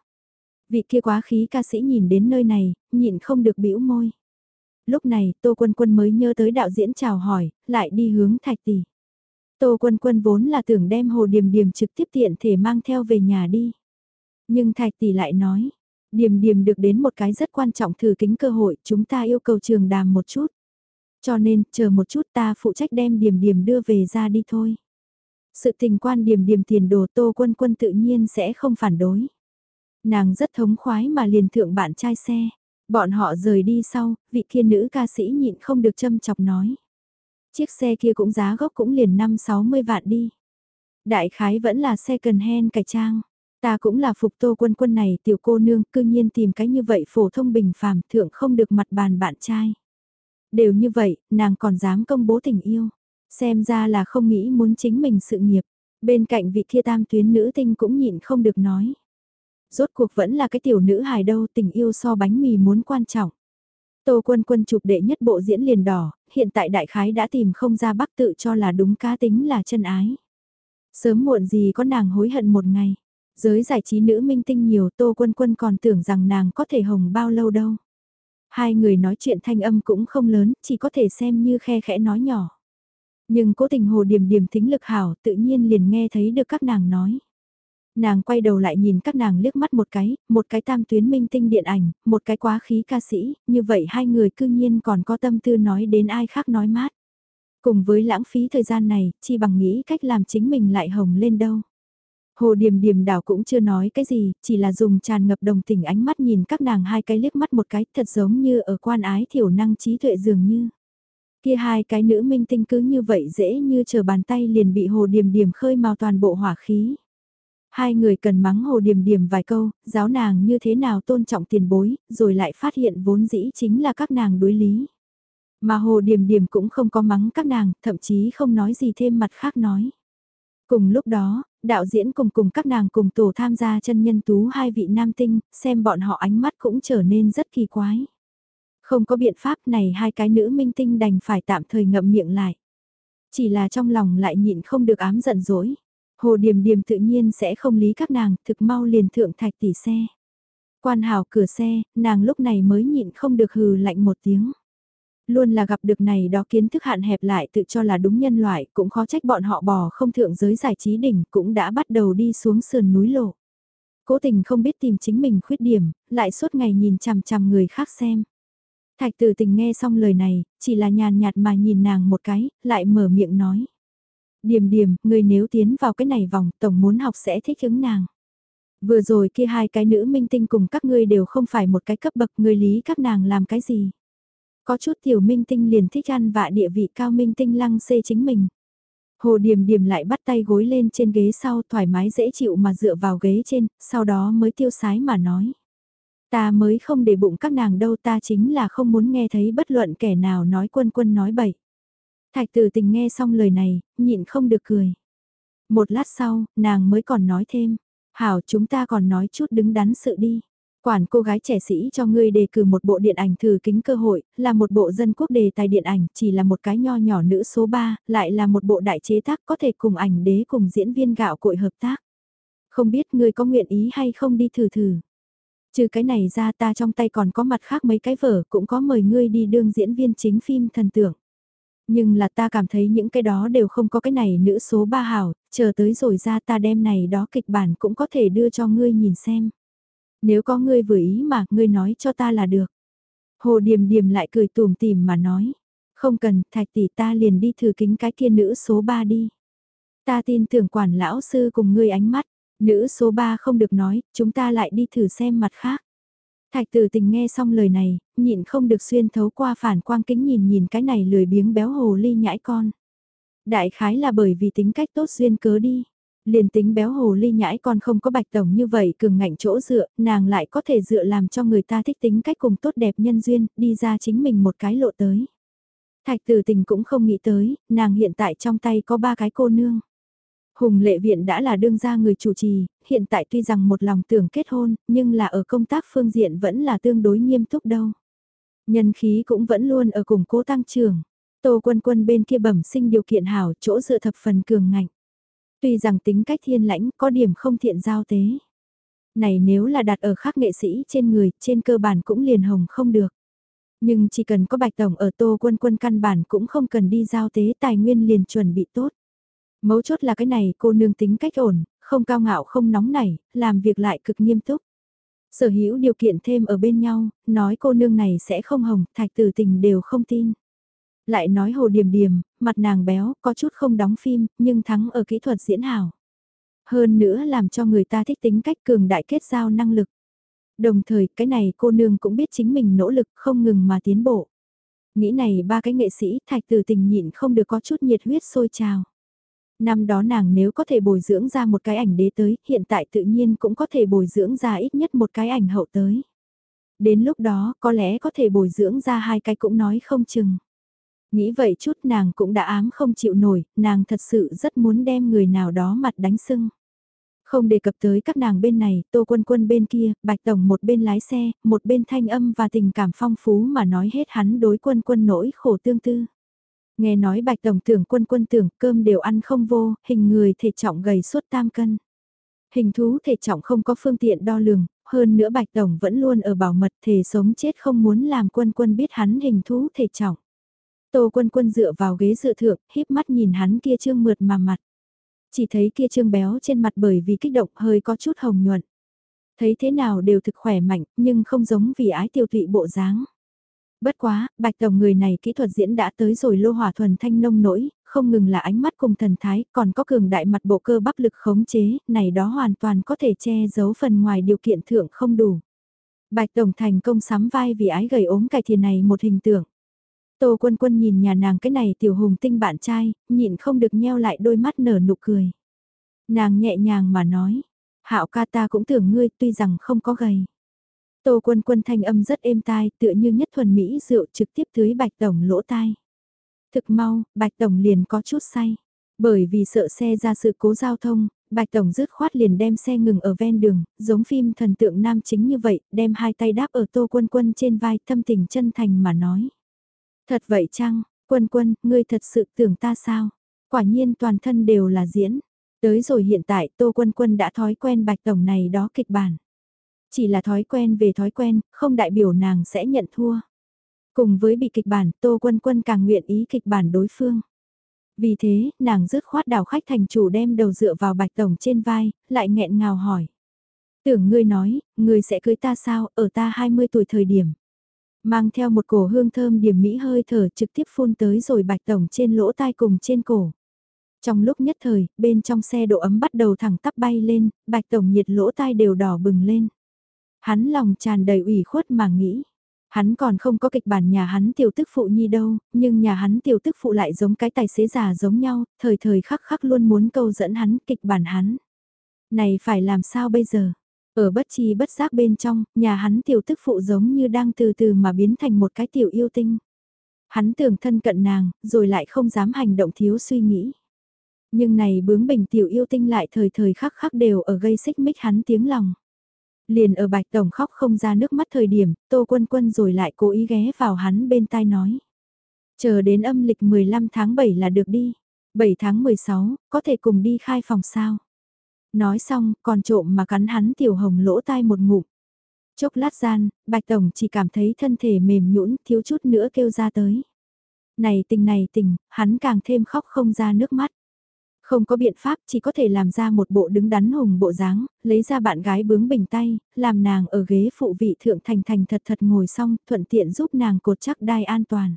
Vị kia quá khí ca sĩ nhìn đến nơi này, nhịn không được bĩu môi. Lúc này, Tô Quân Quân mới nhớ tới đạo diễn chào hỏi, lại đi hướng thạch tỷ. Tô Quân Quân vốn là tưởng đem Hồ Điềm Điềm trực tiếp tiện thể mang theo về nhà đi. Nhưng thạch tỷ lại nói, Điềm Điềm được đến một cái rất quan trọng thử kính cơ hội, chúng ta yêu cầu trường đàm một chút. Cho nên, chờ một chút ta phụ trách đem Điềm Điềm đưa về ra đi thôi. Sự tình quan điểm điểm tiền đồ Tô Quân Quân tự nhiên sẽ không phản đối. Nàng rất thống khoái mà liền thượng bạn trai xe. Bọn họ rời đi sau, vị kia nữ ca sĩ nhịn không được châm chọc nói. Chiếc xe kia cũng giá gốc cũng liền 5-60 vạn đi. Đại khái vẫn là xe cần hen cải trang. Ta cũng là phục tô quân quân này tiểu cô nương cư nhiên tìm cái như vậy phổ thông bình phàm thượng không được mặt bàn bạn trai. Đều như vậy, nàng còn dám công bố tình yêu. Xem ra là không nghĩ muốn chính mình sự nghiệp. Bên cạnh vị kia tam tuyến nữ tinh cũng nhịn không được nói rốt cuộc vẫn là cái tiểu nữ hài đâu tình yêu so bánh mì muốn quan trọng. Tô quân quân chụp đệ nhất bộ diễn liền đỏ, hiện tại đại khái đã tìm không ra bắc tự cho là đúng cá tính là chân ái. Sớm muộn gì có nàng hối hận một ngày. Giới giải trí nữ minh tinh nhiều tô quân quân còn tưởng rằng nàng có thể hồng bao lâu đâu. Hai người nói chuyện thanh âm cũng không lớn, chỉ có thể xem như khe khẽ nói nhỏ. Nhưng cố tình hồ điểm điểm thính lực hảo tự nhiên liền nghe thấy được các nàng nói. Nàng quay đầu lại nhìn các nàng liếc mắt một cái, một cái tam tuyến minh tinh điện ảnh, một cái quá khí ca sĩ, như vậy hai người cư nhiên còn có tâm tư nói đến ai khác nói mát. Cùng với lãng phí thời gian này, chi bằng nghĩ cách làm chính mình lại hồng lên đâu. Hồ Điềm Điềm đảo cũng chưa nói cái gì, chỉ là dùng tràn ngập đồng tình ánh mắt nhìn các nàng hai cái liếc mắt một cái thật giống như ở quan ái thiểu năng trí tuệ dường như. Kia hai cái nữ minh tinh cứ như vậy dễ như chờ bàn tay liền bị Hồ Điềm Điềm khơi màu toàn bộ hỏa khí. Hai người cần mắng hồ điềm điềm vài câu, giáo nàng như thế nào tôn trọng tiền bối, rồi lại phát hiện vốn dĩ chính là các nàng đối lý. Mà hồ điềm điềm cũng không có mắng các nàng, thậm chí không nói gì thêm mặt khác nói. Cùng lúc đó, đạo diễn cùng cùng các nàng cùng tổ tham gia chân nhân tú hai vị nam tinh, xem bọn họ ánh mắt cũng trở nên rất kỳ quái. Không có biện pháp này hai cái nữ minh tinh đành phải tạm thời ngậm miệng lại. Chỉ là trong lòng lại nhịn không được ám giận dỗi. Hồ Điềm Điềm tự nhiên sẽ không lý các nàng, thực mau liền thượng thạch tỷ xe. Quan hào cửa xe, nàng lúc này mới nhịn không được hừ lạnh một tiếng. Luôn là gặp được này đó kiến thức hạn hẹp lại tự cho là đúng nhân loại, cũng khó trách bọn họ bò không thượng giới giải trí đỉnh, cũng đã bắt đầu đi xuống sườn núi lộ. Cố tình không biết tìm chính mình khuyết điểm, lại suốt ngày nhìn chằm chằm người khác xem. Thạch tử tình nghe xong lời này, chỉ là nhàn nhạt mà nhìn nàng một cái, lại mở miệng nói. Điềm điềm, người nếu tiến vào cái này vòng, tổng muốn học sẽ thích ứng nàng. Vừa rồi kia hai cái nữ minh tinh cùng các ngươi đều không phải một cái cấp bậc người lý các nàng làm cái gì. Có chút tiểu minh tinh liền thích ăn vạ địa vị cao minh tinh lăng xê chính mình. Hồ Điềm Điềm lại bắt tay gối lên trên ghế sau thoải mái dễ chịu mà dựa vào ghế trên, sau đó mới tiêu sái mà nói. Ta mới không để bụng các nàng đâu ta chính là không muốn nghe thấy bất luận kẻ nào nói quân quân nói bậy. Thạch tử tình nghe xong lời này, nhịn không được cười. Một lát sau, nàng mới còn nói thêm, hảo chúng ta còn nói chút đứng đắn sự đi. Quản cô gái trẻ sĩ cho ngươi đề cử một bộ điện ảnh thử kính cơ hội, là một bộ dân quốc đề tài điện ảnh, chỉ là một cái nho nhỏ nữ số 3, lại là một bộ đại chế tác có thể cùng ảnh đế cùng diễn viên gạo cội hợp tác. Không biết ngươi có nguyện ý hay không đi thử thử. Trừ cái này ra ta trong tay còn có mặt khác mấy cái vở cũng có mời ngươi đi đương diễn viên chính phim thần tượng. Nhưng là ta cảm thấy những cái đó đều không có cái này nữ số ba hảo, chờ tới rồi ra ta đem này đó kịch bản cũng có thể đưa cho ngươi nhìn xem. Nếu có ngươi vừa ý mà, ngươi nói cho ta là được. Hồ Điềm Điềm lại cười tùm tìm mà nói. Không cần, thạch tỷ ta liền đi thử kính cái kia nữ số 3 đi. Ta tin tưởng quản lão sư cùng ngươi ánh mắt. Nữ số 3 không được nói, chúng ta lại đi thử xem mặt khác. Thạch tử tình nghe xong lời này, nhịn không được xuyên thấu qua phản quang kính nhìn nhìn cái này lười biếng béo hồ ly nhãi con. Đại khái là bởi vì tính cách tốt duyên cớ đi. Liền tính béo hồ ly nhãi con không có bạch tổng như vậy cường ngạnh chỗ dựa, nàng lại có thể dựa làm cho người ta thích tính cách cùng tốt đẹp nhân duyên, đi ra chính mình một cái lộ tới. Thạch tử tình cũng không nghĩ tới, nàng hiện tại trong tay có ba cái cô nương. Hùng lệ viện đã là đương gia người chủ trì, hiện tại tuy rằng một lòng tưởng kết hôn, nhưng là ở công tác phương diện vẫn là tương đối nghiêm túc đâu. Nhân khí cũng vẫn luôn ở cùng cố tăng trưởng. Tô quân quân bên kia bẩm sinh điều kiện hảo chỗ dựa thập phần cường ngạnh. Tuy rằng tính cách thiên lãnh có điểm không thiện giao tế. Này nếu là đặt ở khác nghệ sĩ trên người, trên cơ bản cũng liền hồng không được. Nhưng chỉ cần có bạch tổng ở tô quân quân căn bản cũng không cần đi giao tế tài nguyên liền chuẩn bị tốt. Mấu chốt là cái này cô nương tính cách ổn, không cao ngạo không nóng nảy, làm việc lại cực nghiêm túc. Sở hữu điều kiện thêm ở bên nhau, nói cô nương này sẽ không hồng, thạch tử tình đều không tin. Lại nói hồ điềm điềm, mặt nàng béo, có chút không đóng phim, nhưng thắng ở kỹ thuật diễn hảo. Hơn nữa làm cho người ta thích tính cách cường đại kết giao năng lực. Đồng thời, cái này cô nương cũng biết chính mình nỗ lực không ngừng mà tiến bộ. Nghĩ này ba cái nghệ sĩ thạch tử tình nhịn không được có chút nhiệt huyết sôi trào. Năm đó nàng nếu có thể bồi dưỡng ra một cái ảnh đế tới, hiện tại tự nhiên cũng có thể bồi dưỡng ra ít nhất một cái ảnh hậu tới. Đến lúc đó có lẽ có thể bồi dưỡng ra hai cái cũng nói không chừng. Nghĩ vậy chút nàng cũng đã ám không chịu nổi, nàng thật sự rất muốn đem người nào đó mặt đánh sưng. Không đề cập tới các nàng bên này, tô quân quân bên kia, bạch tổng một bên lái xe, một bên thanh âm và tình cảm phong phú mà nói hết hắn đối quân quân nỗi khổ tương tư. Nghe nói bạch tổng tưởng quân quân tưởng cơm đều ăn không vô, hình người thể trọng gầy suốt tam cân. Hình thú thể trọng không có phương tiện đo lường, hơn nữa bạch tổng vẫn luôn ở bảo mật thể sống chết không muốn làm quân quân biết hắn hình thú thể trọng. Tô quân quân dựa vào ghế dựa thượng, híp mắt nhìn hắn kia trương mượt mà mặt. Chỉ thấy kia trương béo trên mặt bởi vì kích động hơi có chút hồng nhuận. Thấy thế nào đều thực khỏe mạnh, nhưng không giống vì ái tiêu thụy bộ dáng. Bất quá, bạch tổng người này kỹ thuật diễn đã tới rồi lô hỏa thuần thanh nông nỗi, không ngừng là ánh mắt cùng thần thái, còn có cường đại mặt bộ cơ bắp lực khống chế, này đó hoàn toàn có thể che giấu phần ngoài điều kiện thượng không đủ. Bạch tổng thành công sắm vai vì ái gầy ốm cải thiền này một hình tượng. Tô quân quân nhìn nhà nàng cái này tiểu hùng tinh bạn trai, nhịn không được nheo lại đôi mắt nở nụ cười. Nàng nhẹ nhàng mà nói, hạo ca ta cũng tưởng ngươi tuy rằng không có gầy. Tô quân quân thanh âm rất êm tai tựa như nhất thuần Mỹ rượu trực tiếp tưới bạch tổng lỗ tai. Thực mau, bạch tổng liền có chút say. Bởi vì sợ xe ra sự cố giao thông, Bạch Tổng dứt khoát liền đem xe ngừng ở ven đường, giống phim thần tượng nam chính như vậy, đem hai tay đáp ở tô quân quân trên vai thâm tình chân thành mà nói. Thật vậy chăng, quân quân, ngươi thật sự tưởng ta sao? Quả nhiên toàn thân đều là diễn. Tới rồi hiện tại Tô Quân Quân đã thói quen Bạch Tổng này đó kịch bản. Chỉ là thói quen về thói quen, không đại biểu nàng sẽ nhận thua. Cùng với bị kịch bản, Tô Quân Quân càng nguyện ý kịch bản đối phương. Vì thế, nàng dứt khoát đào khách thành chủ đem đầu dựa vào Bạch Tổng trên vai, lại nghẹn ngào hỏi. Tưởng ngươi nói, ngươi sẽ cưới ta sao, ở ta 20 tuổi thời điểm. Mang theo một cổ hương thơm điểm mỹ hơi thở trực tiếp phun tới rồi bạch tổng trên lỗ tai cùng trên cổ. Trong lúc nhất thời, bên trong xe độ ấm bắt đầu thẳng tắp bay lên, bạch tổng nhiệt lỗ tai đều đỏ bừng lên. Hắn lòng tràn đầy ủy khuất mà nghĩ. Hắn còn không có kịch bản nhà hắn tiểu tức phụ nhi đâu, nhưng nhà hắn tiểu tức phụ lại giống cái tài xế già giống nhau, thời thời khắc khắc luôn muốn câu dẫn hắn kịch bản hắn. Này phải làm sao bây giờ? Ở bất chi bất giác bên trong, nhà hắn tiểu tức phụ giống như đang từ từ mà biến thành một cái tiểu yêu tinh. Hắn tưởng thân cận nàng, rồi lại không dám hành động thiếu suy nghĩ. Nhưng này bướng bỉnh tiểu yêu tinh lại thời thời khắc khắc đều ở gây xích mích hắn tiếng lòng. Liền ở bạch tổng khóc không ra nước mắt thời điểm, tô quân quân rồi lại cố ý ghé vào hắn bên tai nói. Chờ đến âm lịch 15 tháng 7 là được đi. 7 tháng 16, có thể cùng đi khai phòng sao. Nói xong, còn trộm mà cắn hắn tiểu hồng lỗ tai một ngụm. Chốc lát gian, Bạch Tổng chỉ cảm thấy thân thể mềm nhũn thiếu chút nữa kêu ra tới. Này tình này tình, hắn càng thêm khóc không ra nước mắt. Không có biện pháp chỉ có thể làm ra một bộ đứng đắn hùng bộ dáng, lấy ra bạn gái bướng bình tay, làm nàng ở ghế phụ vị thượng thành thành thật thật ngồi xong, thuận tiện giúp nàng cột chắc đai an toàn.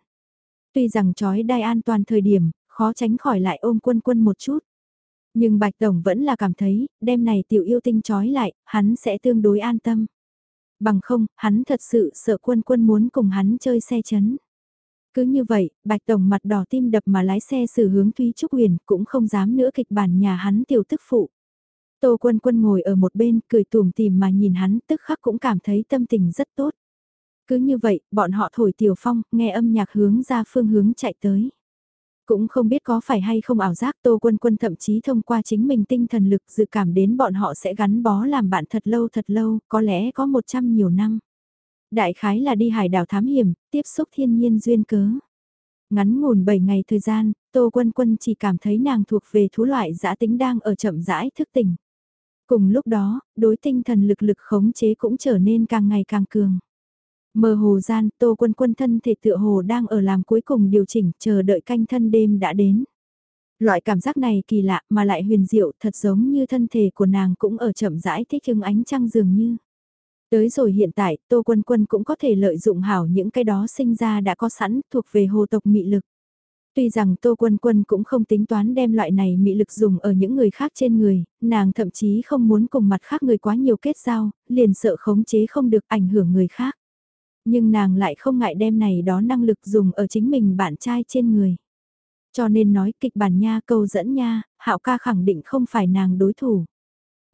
Tuy rằng trói đai an toàn thời điểm, khó tránh khỏi lại ôm quân quân một chút. Nhưng Bạch Tổng vẫn là cảm thấy, đêm này tiểu yêu tinh trói lại, hắn sẽ tương đối an tâm. Bằng không, hắn thật sự sợ quân quân muốn cùng hắn chơi xe chấn. Cứ như vậy, Bạch Tổng mặt đỏ tim đập mà lái xe xử hướng Thúy Trúc Huyền cũng không dám nữa kịch bản nhà hắn tiểu tức phụ. Tô quân quân ngồi ở một bên cười tùm tìm mà nhìn hắn tức khắc cũng cảm thấy tâm tình rất tốt. Cứ như vậy, bọn họ thổi tiểu phong, nghe âm nhạc hướng ra phương hướng chạy tới. Cũng không biết có phải hay không ảo giác Tô Quân Quân thậm chí thông qua chính mình tinh thần lực dự cảm đến bọn họ sẽ gắn bó làm bạn thật lâu thật lâu, có lẽ có một trăm nhiều năm. Đại khái là đi hải đảo thám hiểm, tiếp xúc thiên nhiên duyên cớ. Ngắn ngủn 7 ngày thời gian, Tô Quân Quân chỉ cảm thấy nàng thuộc về thú loại dã tính đang ở chậm rãi thức tỉnh. Cùng lúc đó, đối tinh thần lực lực khống chế cũng trở nên càng ngày càng cường. Mờ hồ gian, Tô Quân Quân thân thể tựa hồ đang ở làm cuối cùng điều chỉnh, chờ đợi canh thân đêm đã đến. Loại cảm giác này kỳ lạ mà lại huyền diệu thật giống như thân thể của nàng cũng ở chậm rãi thích ứng ánh trăng dường như. Tới rồi hiện tại, Tô Quân Quân cũng có thể lợi dụng hảo những cái đó sinh ra đã có sẵn thuộc về hồ tộc mị lực. Tuy rằng Tô Quân Quân cũng không tính toán đem loại này mị lực dùng ở những người khác trên người, nàng thậm chí không muốn cùng mặt khác người quá nhiều kết giao, liền sợ khống chế không được ảnh hưởng người khác. Nhưng nàng lại không ngại đem này đó năng lực dùng ở chính mình bạn trai trên người. Cho nên nói kịch bản nha câu dẫn nha, hạo ca khẳng định không phải nàng đối thủ.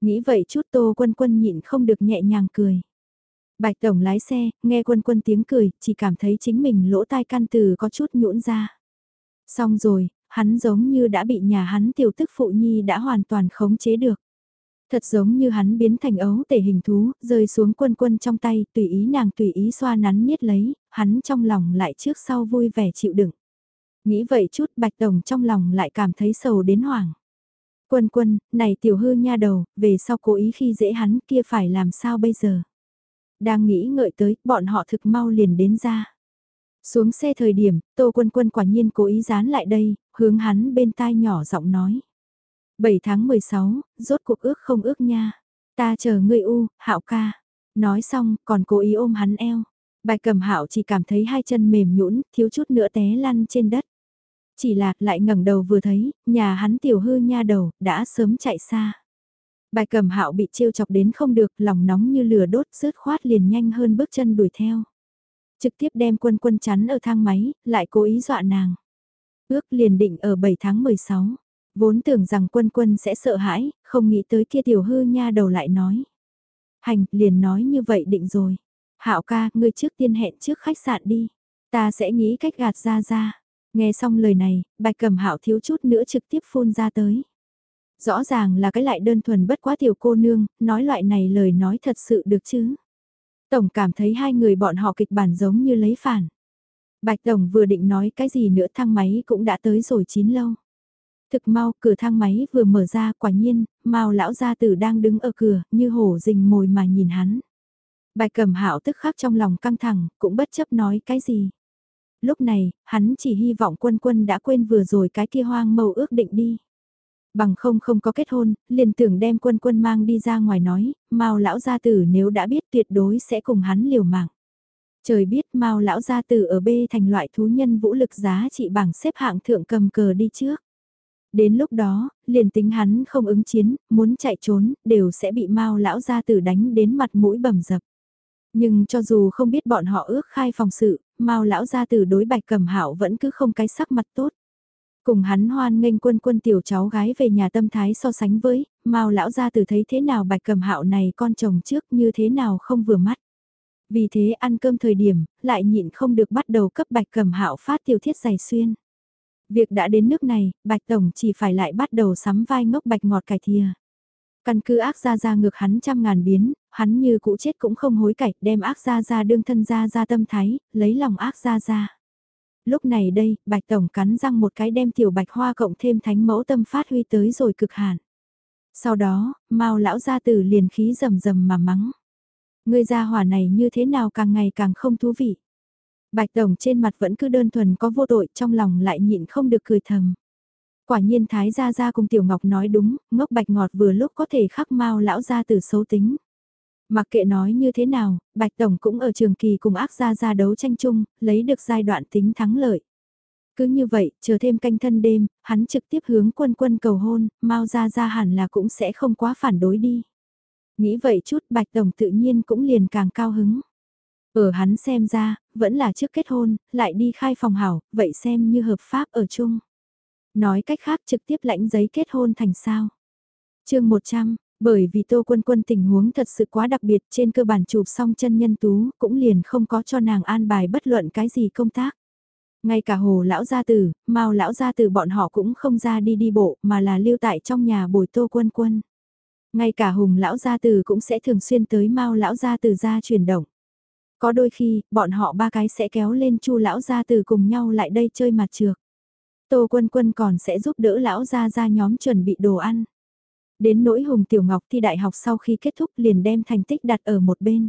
Nghĩ vậy chút tô quân quân nhịn không được nhẹ nhàng cười. Bạch Tổng lái xe, nghe quân quân tiếng cười, chỉ cảm thấy chính mình lỗ tai căn từ có chút nhũn ra. Xong rồi, hắn giống như đã bị nhà hắn tiểu tức phụ nhi đã hoàn toàn khống chế được. Thật giống như hắn biến thành ấu tể hình thú, rơi xuống quân quân trong tay, tùy ý nàng tùy ý xoa nắn niết lấy, hắn trong lòng lại trước sau vui vẻ chịu đựng. Nghĩ vậy chút Bạch Tổng trong lòng lại cảm thấy sầu đến hoảng. Quân quân, này tiểu hư nha đầu, về sau cố ý khi dễ hắn kia phải làm sao bây giờ? Đang nghĩ ngợi tới, bọn họ thực mau liền đến ra. Xuống xe thời điểm, Tô Quân Quân quả nhiên cố ý dán lại đây, hướng hắn bên tai nhỏ giọng nói. 7 tháng 16, rốt cuộc ước không ước nha. Ta chờ ngươi u, hạo ca. Nói xong, còn cố ý ôm hắn eo. Bài cầm hạo chỉ cảm thấy hai chân mềm nhũn thiếu chút nữa té lăn trên đất. Chỉ là lại ngẩng đầu vừa thấy, nhà hắn tiểu hư nha đầu, đã sớm chạy xa. Bài cầm hạo bị trêu chọc đến không được, lòng nóng như lửa đốt, rớt khoát liền nhanh hơn bước chân đuổi theo. Trực tiếp đem quân quân chắn ở thang máy, lại cố ý dọa nàng. Ước liền định ở 7 tháng 16. Vốn tưởng rằng quân quân sẽ sợ hãi, không nghĩ tới kia tiểu hư nha đầu lại nói. Hành, liền nói như vậy định rồi. Hạo ca, ngươi trước tiên hẹn trước khách sạn đi. Ta sẽ nghĩ cách gạt ra ra. Nghe xong lời này, bạch cẩm hạo thiếu chút nữa trực tiếp phun ra tới. Rõ ràng là cái lại đơn thuần bất quá tiểu cô nương, nói loại này lời nói thật sự được chứ. Tổng cảm thấy hai người bọn họ kịch bản giống như lấy phản. Bạch Tổng vừa định nói cái gì nữa thang máy cũng đã tới rồi chín lâu. Thực mau, cửa thang máy vừa mở ra, quả nhiên, Mao lão gia tử đang đứng ở cửa, như hổ rình mồi mà nhìn hắn. Bạch Cẩm Hạo tức khắc trong lòng căng thẳng, cũng bất chấp nói cái gì. Lúc này, hắn chỉ hy vọng quân quân đã quên vừa rồi cái kia hoang mâu ước định đi. Bằng không không có kết hôn, liền tưởng đem quân quân mang đi ra ngoài nói, Mao lão gia tử nếu đã biết tuyệt đối sẽ cùng hắn liều mạng. Trời biết Mao lão gia tử ở B thành loại thú nhân vũ lực giá trị bảng xếp hạng thượng cầm cờ đi trước. Đến lúc đó, liền tính hắn không ứng chiến, muốn chạy trốn, đều sẽ bị Mao lão gia tử đánh đến mặt mũi bầm dập. Nhưng cho dù không biết bọn họ ước khai phòng sự, Mao lão gia tử đối Bạch Cẩm Hạo vẫn cứ không cái sắc mặt tốt. Cùng hắn hoan nghênh quân quân tiểu cháu gái về nhà tâm thái so sánh với, Mao lão gia tử thấy thế nào Bạch Cẩm Hạo này con chồng trước như thế nào không vừa mắt. Vì thế ăn cơm thời điểm, lại nhịn không được bắt đầu cấp Bạch Cẩm Hạo phát tiểu thiết giày xuyên. Việc đã đến nước này, Bạch Tổng chỉ phải lại bắt đầu sắm vai ngốc Bạch ngọt cải thìa. Căn cứ ác gia gia ngược hắn trăm ngàn biến, hắn như cũ chết cũng không hối cải, đem ác gia gia đương thân gia gia tâm thái, lấy lòng ác gia gia Lúc này đây, Bạch Tổng cắn răng một cái đem tiểu Bạch Hoa cộng thêm thánh mẫu tâm phát huy tới rồi cực hạn. Sau đó, Mao lão gia tử liền khí rầm rầm mà mắng. Người gia hỏa này như thế nào càng ngày càng không thú vị. Bạch Tổng trên mặt vẫn cứ đơn thuần có vô tội trong lòng lại nhịn không được cười thầm. Quả nhiên Thái Gia Gia cùng Tiểu Ngọc nói đúng, ngốc bạch ngọt vừa lúc có thể khắc mau lão gia từ xấu tính. Mặc kệ nói như thế nào, Bạch Tổng cũng ở trường kỳ cùng ác gia gia đấu tranh chung, lấy được giai đoạn tính thắng lợi. Cứ như vậy, chờ thêm canh thân đêm, hắn trực tiếp hướng quân quân cầu hôn, mau ra ra hẳn là cũng sẽ không quá phản đối đi. Nghĩ vậy chút Bạch Tổng tự nhiên cũng liền càng cao hứng. Ở hắn xem ra, vẫn là trước kết hôn, lại đi khai phòng hảo, vậy xem như hợp pháp ở chung. Nói cách khác trực tiếp lãnh giấy kết hôn thành sao. chương 100, bởi vì Tô Quân Quân tình huống thật sự quá đặc biệt trên cơ bản chụp xong chân nhân tú cũng liền không có cho nàng an bài bất luận cái gì công tác. Ngay cả hồ lão gia tử, mau lão gia tử bọn họ cũng không ra đi đi bộ mà là lưu tại trong nhà bồi Tô Quân Quân. Ngay cả hùng lão gia tử cũng sẽ thường xuyên tới mau lão gia tử ra chuyển động. Có đôi khi, bọn họ ba cái sẽ kéo lên chu lão gia tử cùng nhau lại đây chơi mặt trược. Tô Quân Quân còn sẽ giúp đỡ lão gia gia nhóm chuẩn bị đồ ăn. Đến nỗi Hùng Tiểu Ngọc thi đại học sau khi kết thúc liền đem thành tích đặt ở một bên.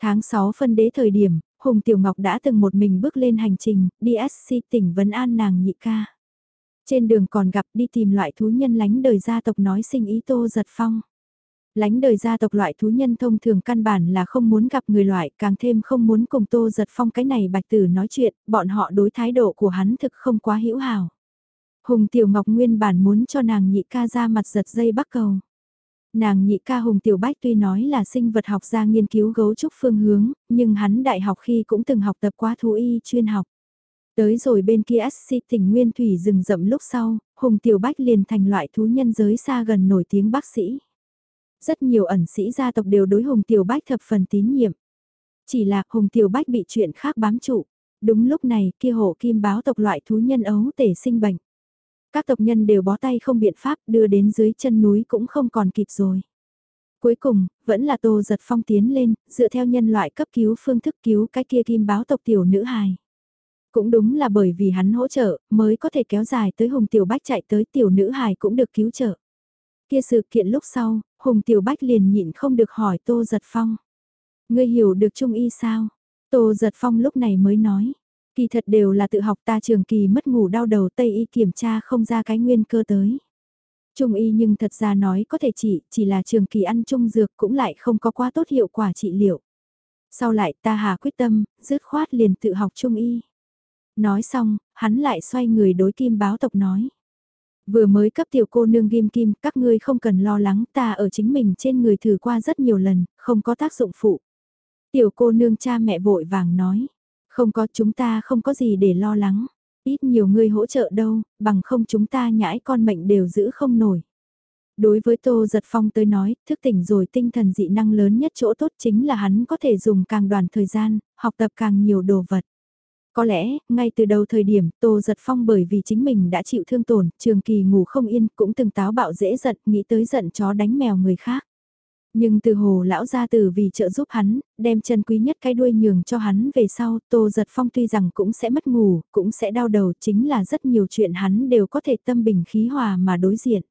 Tháng 6 phân đế thời điểm, Hùng Tiểu Ngọc đã từng một mình bước lên hành trình, đi SC tỉnh Vấn An nàng nhị ca. Trên đường còn gặp đi tìm loại thú nhân lánh đời gia tộc nói sinh ý Tô Giật Phong. Lánh đời gia tộc loại thú nhân thông thường căn bản là không muốn gặp người loại, càng thêm không muốn cùng Tô Giật Phong cái này bạch tử nói chuyện, bọn họ đối thái độ của hắn thực không quá hữu hảo. Hùng Tiểu Ngọc nguyên bản muốn cho nàng nhị ca ra mặt giật dây bắc cầu. Nàng nhị ca Hùng Tiểu Bách tuy nói là sinh vật học gia nghiên cứu gấu trúc phương hướng, nhưng hắn đại học khi cũng từng học tập qua thú y chuyên học. Tới rồi bên kia SC tỉnh Nguyên Thủy rừng rậm lúc sau, Hùng Tiểu Bách liền thành loại thú nhân giới xa gần nổi tiếng bác sĩ. Rất nhiều ẩn sĩ gia tộc đều đối Hùng Tiểu Bách thập phần tín nhiệm. Chỉ là Hùng Tiểu Bách bị chuyện khác bám trụ. Đúng lúc này kia hộ kim báo tộc loại thú nhân ấu tể sinh bệnh. Các tộc nhân đều bó tay không biện pháp đưa đến dưới chân núi cũng không còn kịp rồi. Cuối cùng, vẫn là Tô Giật Phong tiến lên, dựa theo nhân loại cấp cứu phương thức cứu cái kia kim báo tộc tiểu nữ hài. Cũng đúng là bởi vì hắn hỗ trợ, mới có thể kéo dài tới Hùng Tiểu Bách chạy tới tiểu nữ hài cũng được cứu trợ. Kia sự kiện lúc sau, Hùng Tiểu Bách liền nhịn không được hỏi Tô Giật Phong. Ngươi hiểu được Trung Y sao? Tô Giật Phong lúc này mới nói. Kỳ thật đều là tự học ta trường kỳ mất ngủ đau đầu Tây Y kiểm tra không ra cái nguyên cơ tới. Trung Y nhưng thật ra nói có thể trị, chỉ là trường kỳ ăn trung dược cũng lại không có quá tốt hiệu quả trị liệu. Sau lại ta hà quyết tâm, dứt khoát liền tự học Trung Y. Nói xong, hắn lại xoay người đối kim báo tộc nói. Vừa mới cấp tiểu cô nương ghim kim, các ngươi không cần lo lắng, ta ở chính mình trên người thử qua rất nhiều lần, không có tác dụng phụ. Tiểu cô nương cha mẹ vội vàng nói, không có chúng ta không có gì để lo lắng, ít nhiều người hỗ trợ đâu, bằng không chúng ta nhãi con mệnh đều giữ không nổi. Đối với Tô Giật Phong tới nói, thức tỉnh rồi tinh thần dị năng lớn nhất chỗ tốt chính là hắn có thể dùng càng đoàn thời gian, học tập càng nhiều đồ vật. Có lẽ, ngay từ đầu thời điểm, Tô Giật Phong bởi vì chính mình đã chịu thương tổn, trường kỳ ngủ không yên, cũng từng táo bạo dễ giận, nghĩ tới giận chó đánh mèo người khác. Nhưng từ hồ lão gia tử vì trợ giúp hắn, đem chân quý nhất cái đuôi nhường cho hắn về sau, Tô Giật Phong tuy rằng cũng sẽ mất ngủ, cũng sẽ đau đầu, chính là rất nhiều chuyện hắn đều có thể tâm bình khí hòa mà đối diện.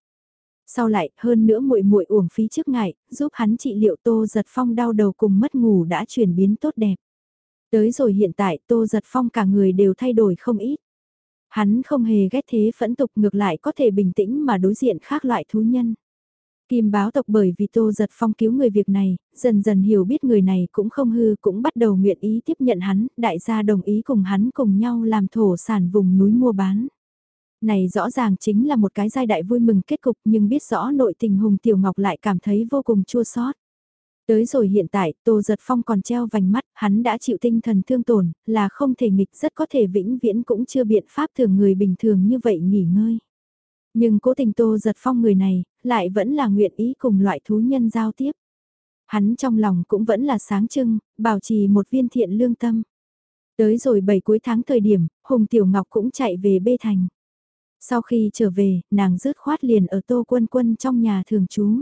Sau lại, hơn nữa muội muội uổng phí trước ngại, giúp hắn trị liệu Tô Giật Phong đau đầu cùng mất ngủ đã chuyển biến tốt đẹp. Tới rồi hiện tại Tô Giật Phong cả người đều thay đổi không ít. Hắn không hề ghét thế phẫn tục ngược lại có thể bình tĩnh mà đối diện khác loại thú nhân. Kim báo tộc bởi vì Tô Giật Phong cứu người việc này, dần dần hiểu biết người này cũng không hư cũng bắt đầu nguyện ý tiếp nhận hắn, đại gia đồng ý cùng hắn cùng nhau làm thổ sản vùng núi mua bán. Này rõ ràng chính là một cái giai đại vui mừng kết cục nhưng biết rõ nội tình Hùng Tiểu Ngọc lại cảm thấy vô cùng chua xót Tới rồi hiện tại, Tô Giật Phong còn treo vành mắt, hắn đã chịu tinh thần thương tổn, là không thể nghịch rất có thể vĩnh viễn cũng chưa biện pháp thường người bình thường như vậy nghỉ ngơi. Nhưng cố tình Tô Giật Phong người này, lại vẫn là nguyện ý cùng loại thú nhân giao tiếp. Hắn trong lòng cũng vẫn là sáng trưng, bảo trì một viên thiện lương tâm. Tới rồi bảy cuối tháng thời điểm, Hùng Tiểu Ngọc cũng chạy về Bê Thành. Sau khi trở về, nàng rớt khoát liền ở Tô Quân Quân trong nhà thường trú.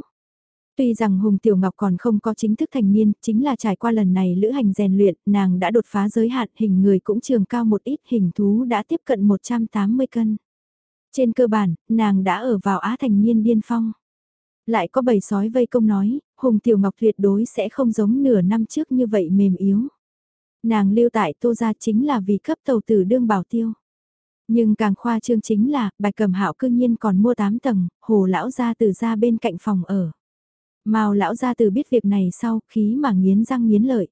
Tuy rằng Hùng Tiểu Ngọc còn không có chính thức thành niên, chính là trải qua lần này lữ hành rèn luyện, nàng đã đột phá giới hạn, hình người cũng trường cao một ít, hình thú đã tiếp cận 180 cân. Trên cơ bản, nàng đã ở vào Á thành niên điên phong. Lại có bầy sói vây công nói, Hùng Tiểu Ngọc tuyệt đối sẽ không giống nửa năm trước như vậy mềm yếu. Nàng lưu tại Tô Gia chính là vì cấp tàu tử đương bảo tiêu. Nhưng càng khoa trương chính là, bạch cầm hạo cương nhiên còn mua 8 tầng, hồ lão gia từ ra bên cạnh phòng ở. Mao lão gia từ biết việc này sau, khí mà nghiến răng nghiến lợi.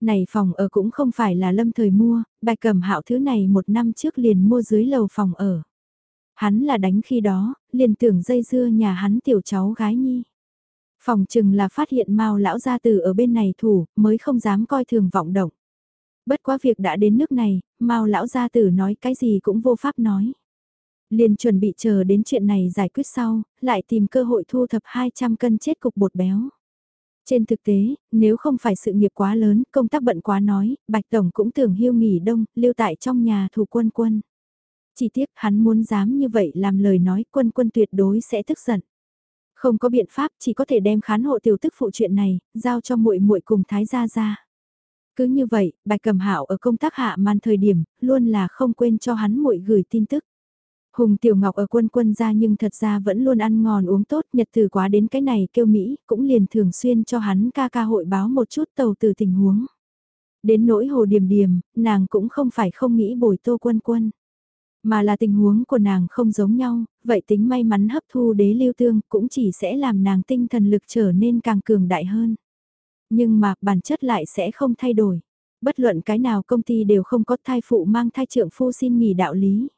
Này phòng ở cũng không phải là lâm thời mua, bạch cầm hạo thứ này một năm trước liền mua dưới lầu phòng ở. Hắn là đánh khi đó, liền tưởng dây dưa nhà hắn tiểu cháu gái nhi. Phòng chừng là phát hiện Mao lão gia từ ở bên này thủ, mới không dám coi thường vọng động. Bất quá việc đã đến nước này, Mao lão gia tử nói cái gì cũng vô pháp nói. Liền chuẩn bị chờ đến chuyện này giải quyết sau, lại tìm cơ hội thu thập 200 cân chết cục bột béo. Trên thực tế, nếu không phải sự nghiệp quá lớn, công tác bận quá nói, Bạch Tổng cũng tưởng hưu nghỉ đông, lưu tại trong nhà thủ quân quân. Chỉ tiếc hắn muốn dám như vậy làm lời nói quân quân tuyệt đối sẽ tức giận. Không có biện pháp chỉ có thể đem khán hộ tiểu tức phụ chuyện này, giao cho muội muội cùng thái gia gia. Cứ như vậy, Bạch Cầm Hạo ở công tác hạ man thời điểm, luôn là không quên cho hắn muội gửi tin tức. Hùng Tiểu Ngọc ở quân quân ra nhưng thật ra vẫn luôn ăn ngon uống tốt, nhật từ quá đến cái này kêu Mỹ, cũng liền thường xuyên cho hắn ca ca hội báo một chút tàu từ tình huống. Đến nỗi hồ điểm điểm, nàng cũng không phải không nghĩ bồi tô quân quân. Mà là tình huống của nàng không giống nhau, vậy tính may mắn hấp thu đế lưu tương cũng chỉ sẽ làm nàng tinh thần lực trở nên càng cường đại hơn. Nhưng mà bản chất lại sẽ không thay đổi. Bất luận cái nào công ty đều không có thai phụ mang thai trượng phu xin nghỉ đạo lý.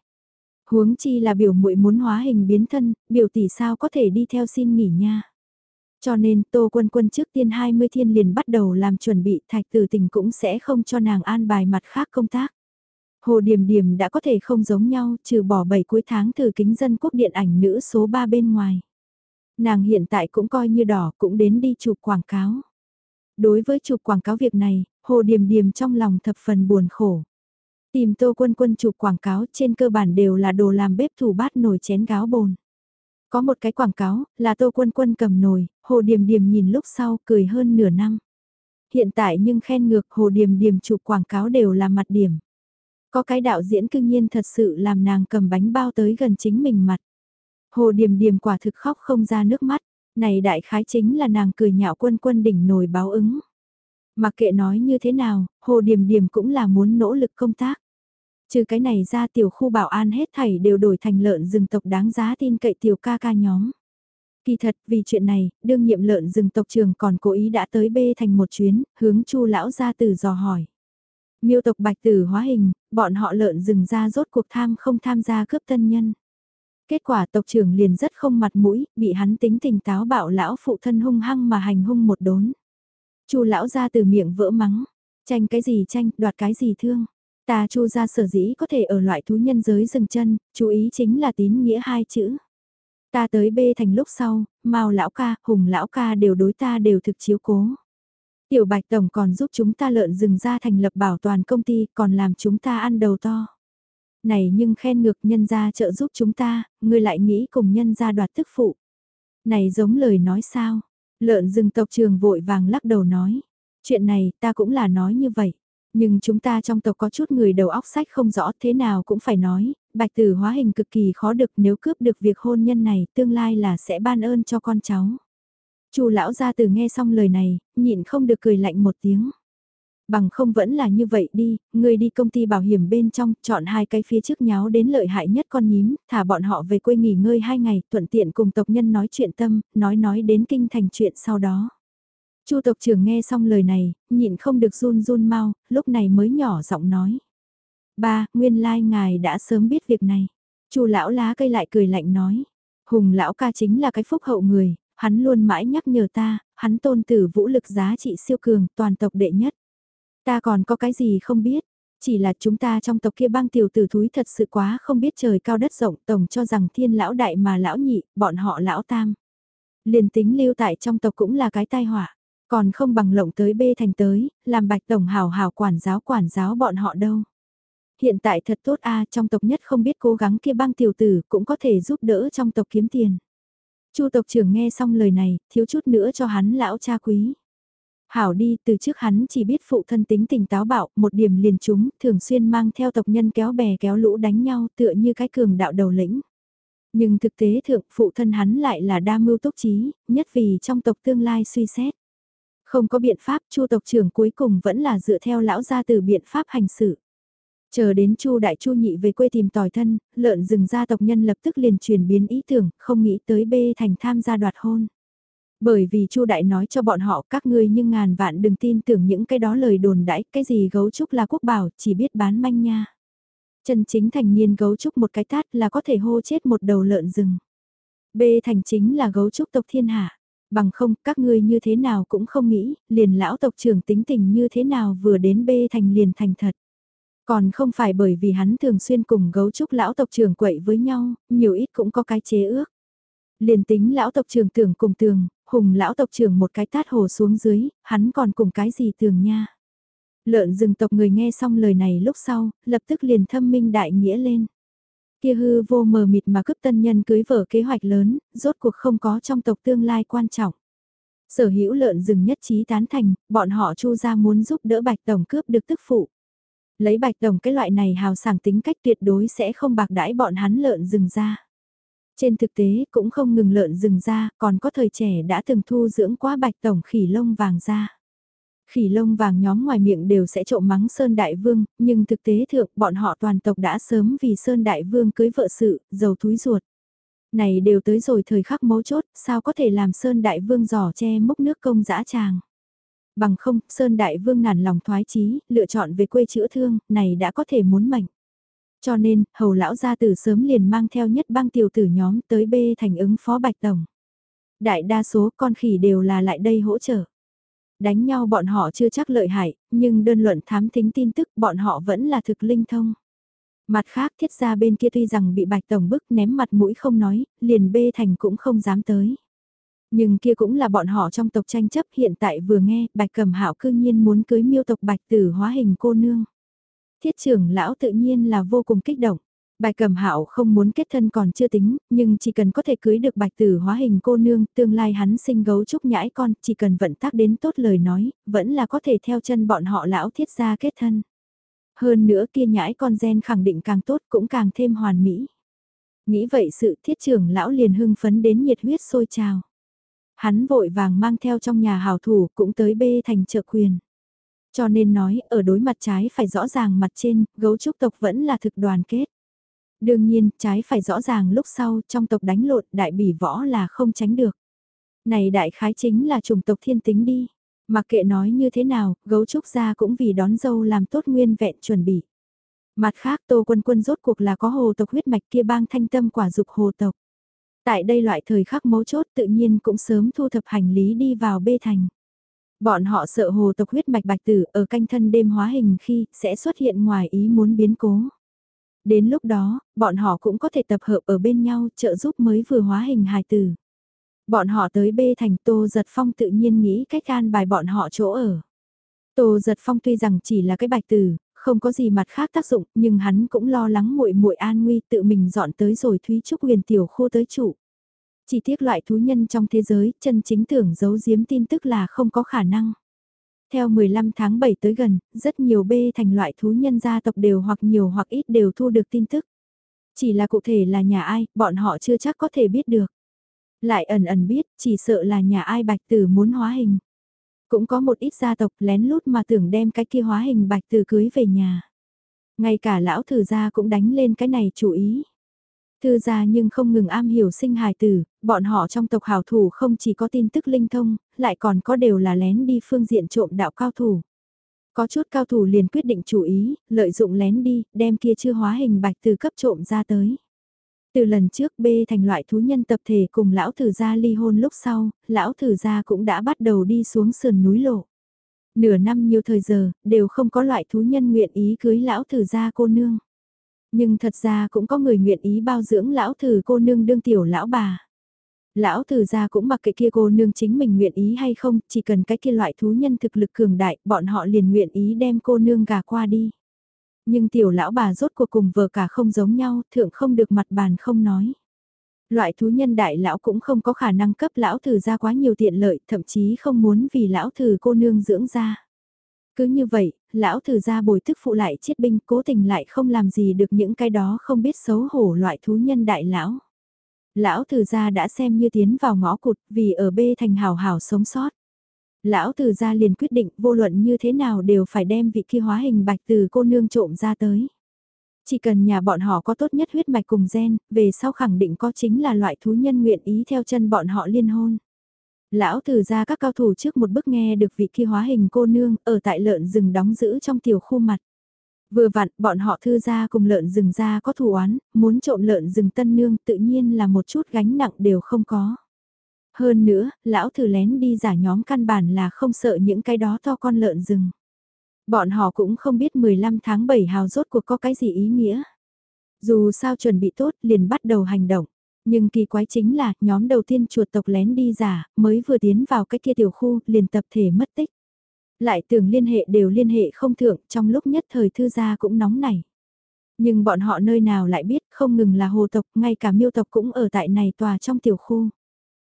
Huống chi là biểu muội muốn hóa hình biến thân, biểu tỷ sao có thể đi theo xin nghỉ nha. Cho nên Tô Quân Quân trước tiên 20 thiên liền bắt đầu làm chuẩn bị thạch tử tình cũng sẽ không cho nàng an bài mặt khác công tác. Hồ Điềm Điềm đã có thể không giống nhau trừ bỏ 7 cuối tháng từ kính dân quốc điện ảnh nữ số 3 bên ngoài. Nàng hiện tại cũng coi như đỏ cũng đến đi chụp quảng cáo. Đối với chụp quảng cáo việc này, Hồ Điềm Điềm trong lòng thập phần buồn khổ. Tìm Tô Quân Quân chụp quảng cáo trên cơ bản đều là đồ làm bếp thủ bát nồi chén gáo bồn. Có một cái quảng cáo, là Tô Quân Quân cầm nồi, Hồ Điềm Điềm nhìn lúc sau cười hơn nửa năm. Hiện tại nhưng khen ngược Hồ Điềm Điềm chụp quảng cáo đều là mặt điểm. Có cái đạo diễn cương nhiên thật sự làm nàng cầm bánh bao tới gần chính mình mặt. Hồ Điềm Điềm quả thực khóc không ra nước mắt, này đại khái chính là nàng cười nhạo quân quân đỉnh nồi báo ứng. Mặc kệ nói như thế nào, Hồ Điềm Điềm cũng là muốn nỗ lực công tác. Trừ cái này ra tiểu khu bảo an hết thảy đều đổi thành lợn rừng tộc đáng giá tin cậy tiểu ca ca nhóm. Kỳ thật, vì chuyện này, đương nhiệm lợn rừng tộc trường còn cố ý đã tới bê thành một chuyến, hướng chu lão ra từ dò hỏi. Miêu tộc bạch tử hóa hình, bọn họ lợn rừng ra rốt cuộc tham không tham gia cướp tân nhân. Kết quả tộc trưởng liền rất không mặt mũi, bị hắn tính tình táo bạo lão phụ thân hung hăng mà hành hung một đốn. Chu lão ra từ miệng vỡ mắng, tranh cái gì tranh, đoạt cái gì thương. Ta chu ra sở dĩ có thể ở loại thú nhân giới dừng chân, chú ý chính là tín nghĩa hai chữ. Ta tới bê thành lúc sau, mau lão ca, hùng lão ca đều đối ta đều thực chiếu cố. Tiểu Bạch Tổng còn giúp chúng ta lợn rừng ra thành lập bảo toàn công ty còn làm chúng ta ăn đầu to. Này nhưng khen ngược nhân gia trợ giúp chúng ta, ngươi lại nghĩ cùng nhân gia đoạt tức phụ. Này giống lời nói sao? Lợn rừng tộc trường vội vàng lắc đầu nói. Chuyện này ta cũng là nói như vậy. Nhưng chúng ta trong tộc có chút người đầu óc sách không rõ thế nào cũng phải nói, bạch tử hóa hình cực kỳ khó được nếu cướp được việc hôn nhân này tương lai là sẽ ban ơn cho con cháu. Chu lão gia từ nghe xong lời này, nhịn không được cười lạnh một tiếng. Bằng không vẫn là như vậy đi, người đi công ty bảo hiểm bên trong, chọn hai cái phía trước nháo đến lợi hại nhất con nhím, thả bọn họ về quê nghỉ ngơi hai ngày, thuận tiện cùng tộc nhân nói chuyện tâm, nói nói đến kinh thành chuyện sau đó. Chu tộc trưởng nghe xong lời này, nhịn không được run run mau, lúc này mới nhỏ giọng nói. Ba, nguyên lai ngài đã sớm biết việc này. Chu lão lá cây lại cười lạnh nói. Hùng lão ca chính là cái phúc hậu người, Hắn luôn mãi nhắc nhở ta, hắn tôn tử vũ lực giá trị siêu cường, toàn tộc đệ nhất. Ta còn có cái gì không biết, chỉ là chúng ta trong tộc kia bang tiểu tử thúi thật sự quá không biết trời cao đất rộng tổng cho rằng thiên lão đại mà lão nhị, bọn họ lão tam. Liền tính lưu tại trong tộc cũng là cái tai họa, còn không bằng lộng tới bê thành tới, làm bạch tổng hào hào quản giáo quản giáo bọn họ đâu. Hiện tại thật tốt a trong tộc nhất không biết cố gắng kia bang tiểu tử cũng có thể giúp đỡ trong tộc kiếm tiền. Chu tộc trưởng nghe xong lời này, thiếu chút nữa cho hắn lão cha quý. Hảo đi, từ trước hắn chỉ biết phụ thân tính tình táo bạo, một điểm liền chúng, thường xuyên mang theo tộc nhân kéo bè kéo lũ đánh nhau tựa như cái cường đạo đầu lĩnh. Nhưng thực tế thượng phụ thân hắn lại là đa mưu túc trí, nhất vì trong tộc tương lai suy xét. Không có biện pháp, chu tộc trưởng cuối cùng vẫn là dựa theo lão gia từ biện pháp hành xử. Chờ đến Chu đại chu nhị về quê tìm tòi thân, lợn rừng gia tộc nhân lập tức liền chuyển biến ý tưởng, không nghĩ tới bê thành tham gia đoạt hôn. Bởi vì Chu đại nói cho bọn họ các ngươi nhưng ngàn vạn đừng tin tưởng những cái đó lời đồn đãi, cái gì gấu trúc là quốc bảo, chỉ biết bán manh nha. Chân chính thành niên gấu trúc một cái tát là có thể hô chết một đầu lợn rừng. b thành chính là gấu trúc tộc thiên hạ. Bằng không, các ngươi như thế nào cũng không nghĩ, liền lão tộc trưởng tính tình như thế nào vừa đến b thành liền thành thật. Còn không phải bởi vì hắn thường xuyên cùng gấu trúc lão tộc trưởng quậy với nhau, nhiều ít cũng có cái chế ước. Liền tính lão tộc trưởng tưởng cùng tường, hùng lão tộc trưởng một cái tát hồ xuống dưới, hắn còn cùng cái gì tường nha. Lợn rừng tộc người nghe xong lời này lúc sau, lập tức liền thâm minh đại nghĩa lên. Kia hư vô mờ mịt mà cướp tân nhân cưới vợ kế hoạch lớn, rốt cuộc không có trong tộc tương lai quan trọng. Sở hữu lợn rừng nhất trí tán thành, bọn họ chu ra muốn giúp đỡ bạch tổng cướp được tức phụ. Lấy bạch tổng cái loại này hào sảng tính cách tuyệt đối sẽ không bạc đãi bọn hắn lợn rừng ra. Trên thực tế cũng không ngừng lợn rừng ra, còn có thời trẻ đã từng thu dưỡng quá bạch tổng khỉ lông vàng ra. Khỉ lông vàng nhóm ngoài miệng đều sẽ trộm mắng Sơn Đại Vương, nhưng thực tế thượng bọn họ toàn tộc đã sớm vì Sơn Đại Vương cưới vợ sự, giàu túi ruột. Này đều tới rồi thời khắc mấu chốt, sao có thể làm Sơn Đại Vương giỏ che mốc nước công dã tràng. Bằng không, Sơn Đại Vương nản lòng thoái chí, lựa chọn về quê chữa thương, này đã có thể muốn mệnh. Cho nên, hầu lão gia tử sớm liền mang theo nhất bang tiểu tử nhóm tới bê thành ứng phó bạch tổng. Đại đa số con khỉ đều là lại đây hỗ trợ. Đánh nhau bọn họ chưa chắc lợi hại, nhưng đơn luận thám thính tin tức bọn họ vẫn là thực linh thông. Mặt khác thiết ra bên kia tuy rằng bị bạch tổng bức ném mặt mũi không nói, liền bê thành cũng không dám tới. Nhưng kia cũng là bọn họ trong tộc tranh chấp hiện tại vừa nghe bạch cầm hạo cư nhiên muốn cưới miêu tộc bạch tử hóa hình cô nương. Thiết trưởng lão tự nhiên là vô cùng kích động. Bạch Cẩm Hạo không muốn kết thân còn chưa tính, nhưng chỉ cần có thể cưới được Bạch Tử hóa hình cô nương, tương lai hắn sinh gấu trúc nhãi con, chỉ cần vận tác đến tốt lời nói, vẫn là có thể theo chân bọn họ lão thiết gia kết thân. Hơn nữa kia nhãi con gen khẳng định càng tốt cũng càng thêm hoàn mỹ. Nghĩ vậy sự thiết trưởng lão liền hưng phấn đến nhiệt huyết sôi trào. Hắn vội vàng mang theo trong nhà hào thủ cũng tới bê thành trợ quyền. Cho nên nói, ở đối mặt trái phải rõ ràng mặt trên, gấu trúc tộc vẫn là thực đoàn kết. Đương nhiên, trái phải rõ ràng lúc sau, trong tộc đánh lộn, đại bỉ võ là không tránh được. Này đại khái chính là chủng tộc thiên tính đi. Mặc kệ nói như thế nào, gấu trúc gia cũng vì đón dâu làm tốt nguyên vẹn chuẩn bị. Mặt khác Tô Quân Quân rốt cuộc là có hồ tộc huyết mạch kia bang thanh tâm quả dục hồ tộc. Tại đây loại thời khắc mấu chốt tự nhiên cũng sớm thu thập hành lý đi vào bê thành. Bọn họ sợ hồ tộc huyết mạch bạch tử ở canh thân đêm hóa hình khi sẽ xuất hiện ngoài ý muốn biến cố. Đến lúc đó, bọn họ cũng có thể tập hợp ở bên nhau trợ giúp mới vừa hóa hình hài tử. Bọn họ tới bê thành Tô Giật Phong tự nhiên nghĩ cách an bài bọn họ chỗ ở. Tô Giật Phong tuy rằng chỉ là cái bạch tử, không có gì mặt khác tác dụng, nhưng hắn cũng lo lắng muội muội an nguy tự mình dọn tới rồi Thúy Trúc huyền tiểu khu tới trụ. Chỉ tiếc loại thú nhân trong thế giới, chân chính tưởng giấu giếm tin tức là không có khả năng. Theo 15 tháng 7 tới gần, rất nhiều bê thành loại thú nhân gia tộc đều hoặc nhiều hoặc ít đều thu được tin tức. Chỉ là cụ thể là nhà ai, bọn họ chưa chắc có thể biết được. Lại ẩn ẩn biết, chỉ sợ là nhà ai bạch tử muốn hóa hình. Cũng có một ít gia tộc lén lút mà tưởng đem cái kia hóa hình bạch tử cưới về nhà. Ngay cả lão thử gia cũng đánh lên cái này chú ý. Thư gia nhưng không ngừng am hiểu sinh hài tử, bọn họ trong tộc hào thủ không chỉ có tin tức linh thông, lại còn có đều là lén đi phương diện trộm đạo cao thủ. Có chút cao thủ liền quyết định chủ ý, lợi dụng lén đi, đem kia chưa hóa hình bạch từ cấp trộm ra tới. Từ lần trước B thành loại thú nhân tập thể cùng lão thử gia ly hôn lúc sau, lão thử gia cũng đã bắt đầu đi xuống sườn núi lộ. Nửa năm nhiều thời giờ, đều không có loại thú nhân nguyện ý cưới lão thử gia cô nương. Nhưng thật ra cũng có người nguyện ý bao dưỡng lão thử cô nương đương tiểu lão bà. Lão thử gia cũng mặc kệ kia cô nương chính mình nguyện ý hay không, chỉ cần cái kia loại thú nhân thực lực cường đại, bọn họ liền nguyện ý đem cô nương gà qua đi. Nhưng tiểu lão bà rốt cuộc cùng vợ cả không giống nhau, thượng không được mặt bàn không nói. Loại thú nhân đại lão cũng không có khả năng cấp lão thử ra quá nhiều tiện lợi, thậm chí không muốn vì lão thử cô nương dưỡng ra. Cứ như vậy, lão thử ra bồi thức phụ lại chiết binh cố tình lại không làm gì được những cái đó không biết xấu hổ loại thú nhân đại lão. Lão thử ra đã xem như tiến vào ngõ cụt vì ở bê thành hào hào sống sót. Lão từ gia liền quyết định vô luận như thế nào đều phải đem vị kia hóa hình bạch từ cô nương trộm ra tới. Chỉ cần nhà bọn họ có tốt nhất huyết mạch cùng gen, về sau khẳng định có chính là loại thú nhân nguyện ý theo chân bọn họ liên hôn. Lão từ ra các cao thủ trước một bước nghe được vị kia hóa hình cô nương ở tại lợn rừng đóng giữ trong tiểu khu mặt. Vừa vặn, bọn họ thư ra cùng lợn rừng ra có thủ oán, muốn trộm lợn rừng tân nương tự nhiên là một chút gánh nặng đều không có. Hơn nữa, lão thử lén đi giả nhóm căn bản là không sợ những cái đó to con lợn rừng. Bọn họ cũng không biết 15 tháng 7 hào rốt cuộc có cái gì ý nghĩa. Dù sao chuẩn bị tốt liền bắt đầu hành động. Nhưng kỳ quái chính là nhóm đầu tiên chuột tộc lén đi giả, mới vừa tiến vào cái kia tiểu khu liền tập thể mất tích. Lại tưởng liên hệ đều liên hệ không thượng trong lúc nhất thời thư gia cũng nóng nảy. Nhưng bọn họ nơi nào lại biết không ngừng là hồ tộc, ngay cả miêu tộc cũng ở tại này tòa trong tiểu khu.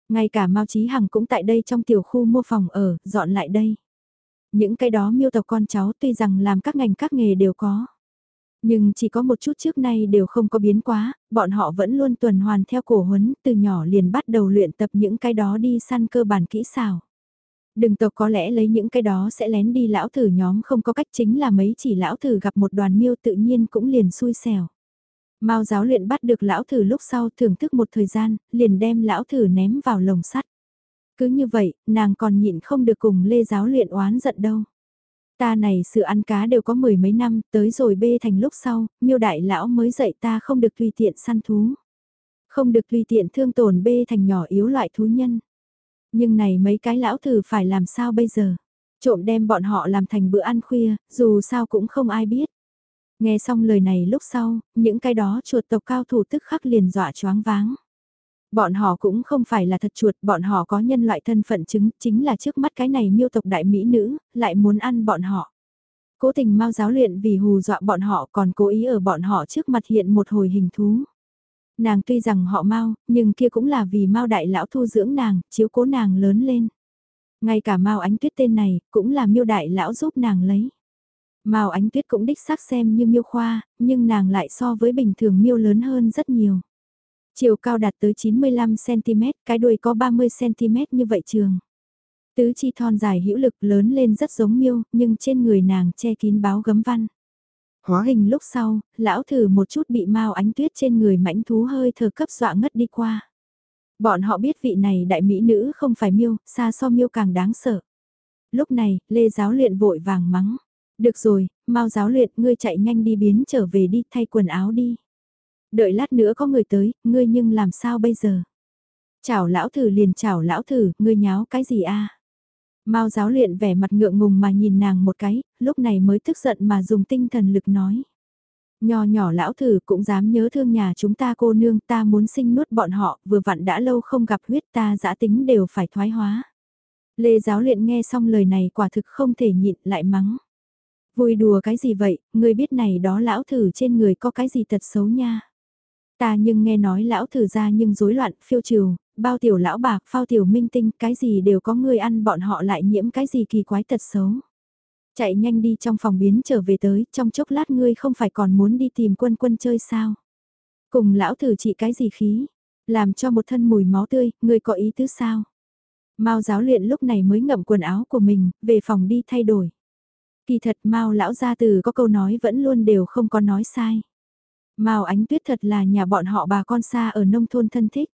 Ngay cả Mao Chí Hằng cũng tại đây trong tiểu khu mua phòng ở, dọn lại đây. Những cái đó miêu tộc con cháu tuy rằng làm các ngành các nghề đều có. Nhưng chỉ có một chút trước nay đều không có biến quá, bọn họ vẫn luôn tuần hoàn theo cổ huấn, từ nhỏ liền bắt đầu luyện tập những cái đó đi săn cơ bản kỹ xảo. Đừng tộc có lẽ lấy những cái đó sẽ lén đi lão thử nhóm không có cách chính là mấy chỉ lão thử gặp một đoàn miêu tự nhiên cũng liền xui xẻo. Mao giáo luyện bắt được lão thử lúc sau thưởng thức một thời gian, liền đem lão thử ném vào lồng sắt. Cứ như vậy, nàng còn nhịn không được cùng lê giáo luyện oán giận đâu. Ta này sự ăn cá đều có mười mấy năm, tới rồi bê thành lúc sau, miêu đại lão mới dạy ta không được tùy tiện săn thú. Không được tùy tiện thương tổn bê thành nhỏ yếu loại thú nhân. Nhưng này mấy cái lão thử phải làm sao bây giờ? Trộm đem bọn họ làm thành bữa ăn khuya, dù sao cũng không ai biết. Nghe xong lời này lúc sau, những cái đó chuột tộc cao thủ tức khắc liền dọa choáng váng. Bọn họ cũng không phải là thật chuột, bọn họ có nhân loại thân phận chứng, chính là trước mắt cái này miêu tộc đại mỹ nữ, lại muốn ăn bọn họ. Cố tình mau giáo luyện vì hù dọa bọn họ còn cố ý ở bọn họ trước mặt hiện một hồi hình thú. Nàng tuy rằng họ mau, nhưng kia cũng là vì mau đại lão thu dưỡng nàng, chiếu cố nàng lớn lên. Ngay cả mau ánh tuyết tên này, cũng là miêu đại lão giúp nàng lấy. Mao Ánh Tuyết cũng đích xác xem như miêu khoa, nhưng nàng lại so với bình thường miêu lớn hơn rất nhiều. Chiều cao đạt tới 95cm, cái đuôi có 30cm như vậy trường. Tứ chi thon dài hữu lực lớn lên rất giống miêu, nhưng trên người nàng che kín báo gấm văn. Hóa hình lúc sau, lão thử một chút bị Mao Ánh Tuyết trên người mãnh thú hơi thở cấp dọa ngất đi qua. Bọn họ biết vị này đại mỹ nữ không phải miêu, xa so miêu càng đáng sợ. Lúc này, Lê Giáo luyện vội vàng mắng. Được rồi, mau giáo luyện, ngươi chạy nhanh đi biến trở về đi, thay quần áo đi. Đợi lát nữa có người tới, ngươi nhưng làm sao bây giờ? Chào lão thử liền chào lão thử, ngươi nháo cái gì a? Mao giáo luyện vẻ mặt ngượng ngùng mà nhìn nàng một cái, lúc này mới tức giận mà dùng tinh thần lực nói. Nho nhỏ lão thử cũng dám nhớ thương nhà chúng ta cô nương ta muốn sinh nuốt bọn họ, vừa vặn đã lâu không gặp huyết ta giã tính đều phải thoái hóa. Lê giáo luyện nghe xong lời này quả thực không thể nhịn lại mắng. Vui đùa cái gì vậy, ngươi biết này đó lão thử trên người có cái gì tật xấu nha. Ta nhưng nghe nói lão thử ra nhưng rối loạn, phiêu trừ, bao tiểu lão bạc, phao tiểu minh tinh, cái gì đều có người ăn bọn họ lại nhiễm cái gì kỳ quái tật xấu. Chạy nhanh đi trong phòng biến trở về tới, trong chốc lát ngươi không phải còn muốn đi tìm quân quân chơi sao. Cùng lão thử trị cái gì khí, làm cho một thân mùi máu tươi, ngươi có ý tứ sao? Mao giáo luyện lúc này mới ngậm quần áo của mình, về phòng đi thay đổi. Kỳ thật Mao lão gia từ có câu nói vẫn luôn đều không có nói sai. Mao ánh tuyết thật là nhà bọn họ bà con xa ở nông thôn thân thích.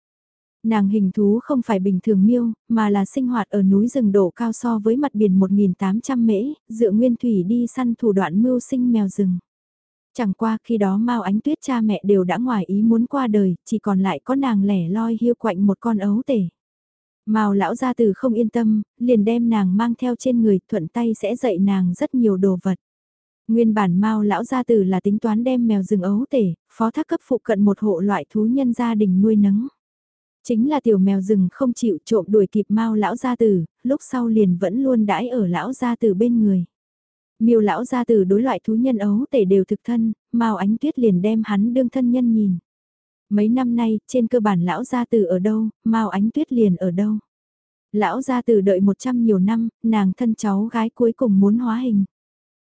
Nàng hình thú không phải bình thường miêu, mà là sinh hoạt ở núi rừng đổ cao so với mặt biển 1.800 mễ, dựa nguyên thủy đi săn thủ đoạn mưu sinh mèo rừng. Chẳng qua khi đó Mao Ánh Tuyết cha mẹ đều đã ngoài ý muốn qua đời, chỉ còn lại có nàng lẻ loi hiu quạnh một con ấu tể. Mao lão gia từ không yên tâm, liền đem nàng mang theo trên người, thuận tay sẽ dạy nàng rất nhiều đồ vật. Nguyên bản Mao lão gia tử là tính toán đem mèo rừng ấu tể, phó thác cấp phụ cận một hộ loại thú nhân gia đình nuôi nấng. Chính là tiểu mèo rừng không chịu trộm đuổi kịp Mao lão gia tử, lúc sau liền vẫn luôn đãi ở lão gia tử bên người. Miêu lão gia tử đối loại thú nhân ấu tể đều thực thân, Mao Ánh Tuyết liền đem hắn đương thân nhân nhìn. Mấy năm nay, trên cơ bản lão gia tử ở đâu, Mao Ánh Tuyết liền ở đâu. Lão gia tử đợi 100 nhiều năm, nàng thân cháu gái cuối cùng muốn hóa hình.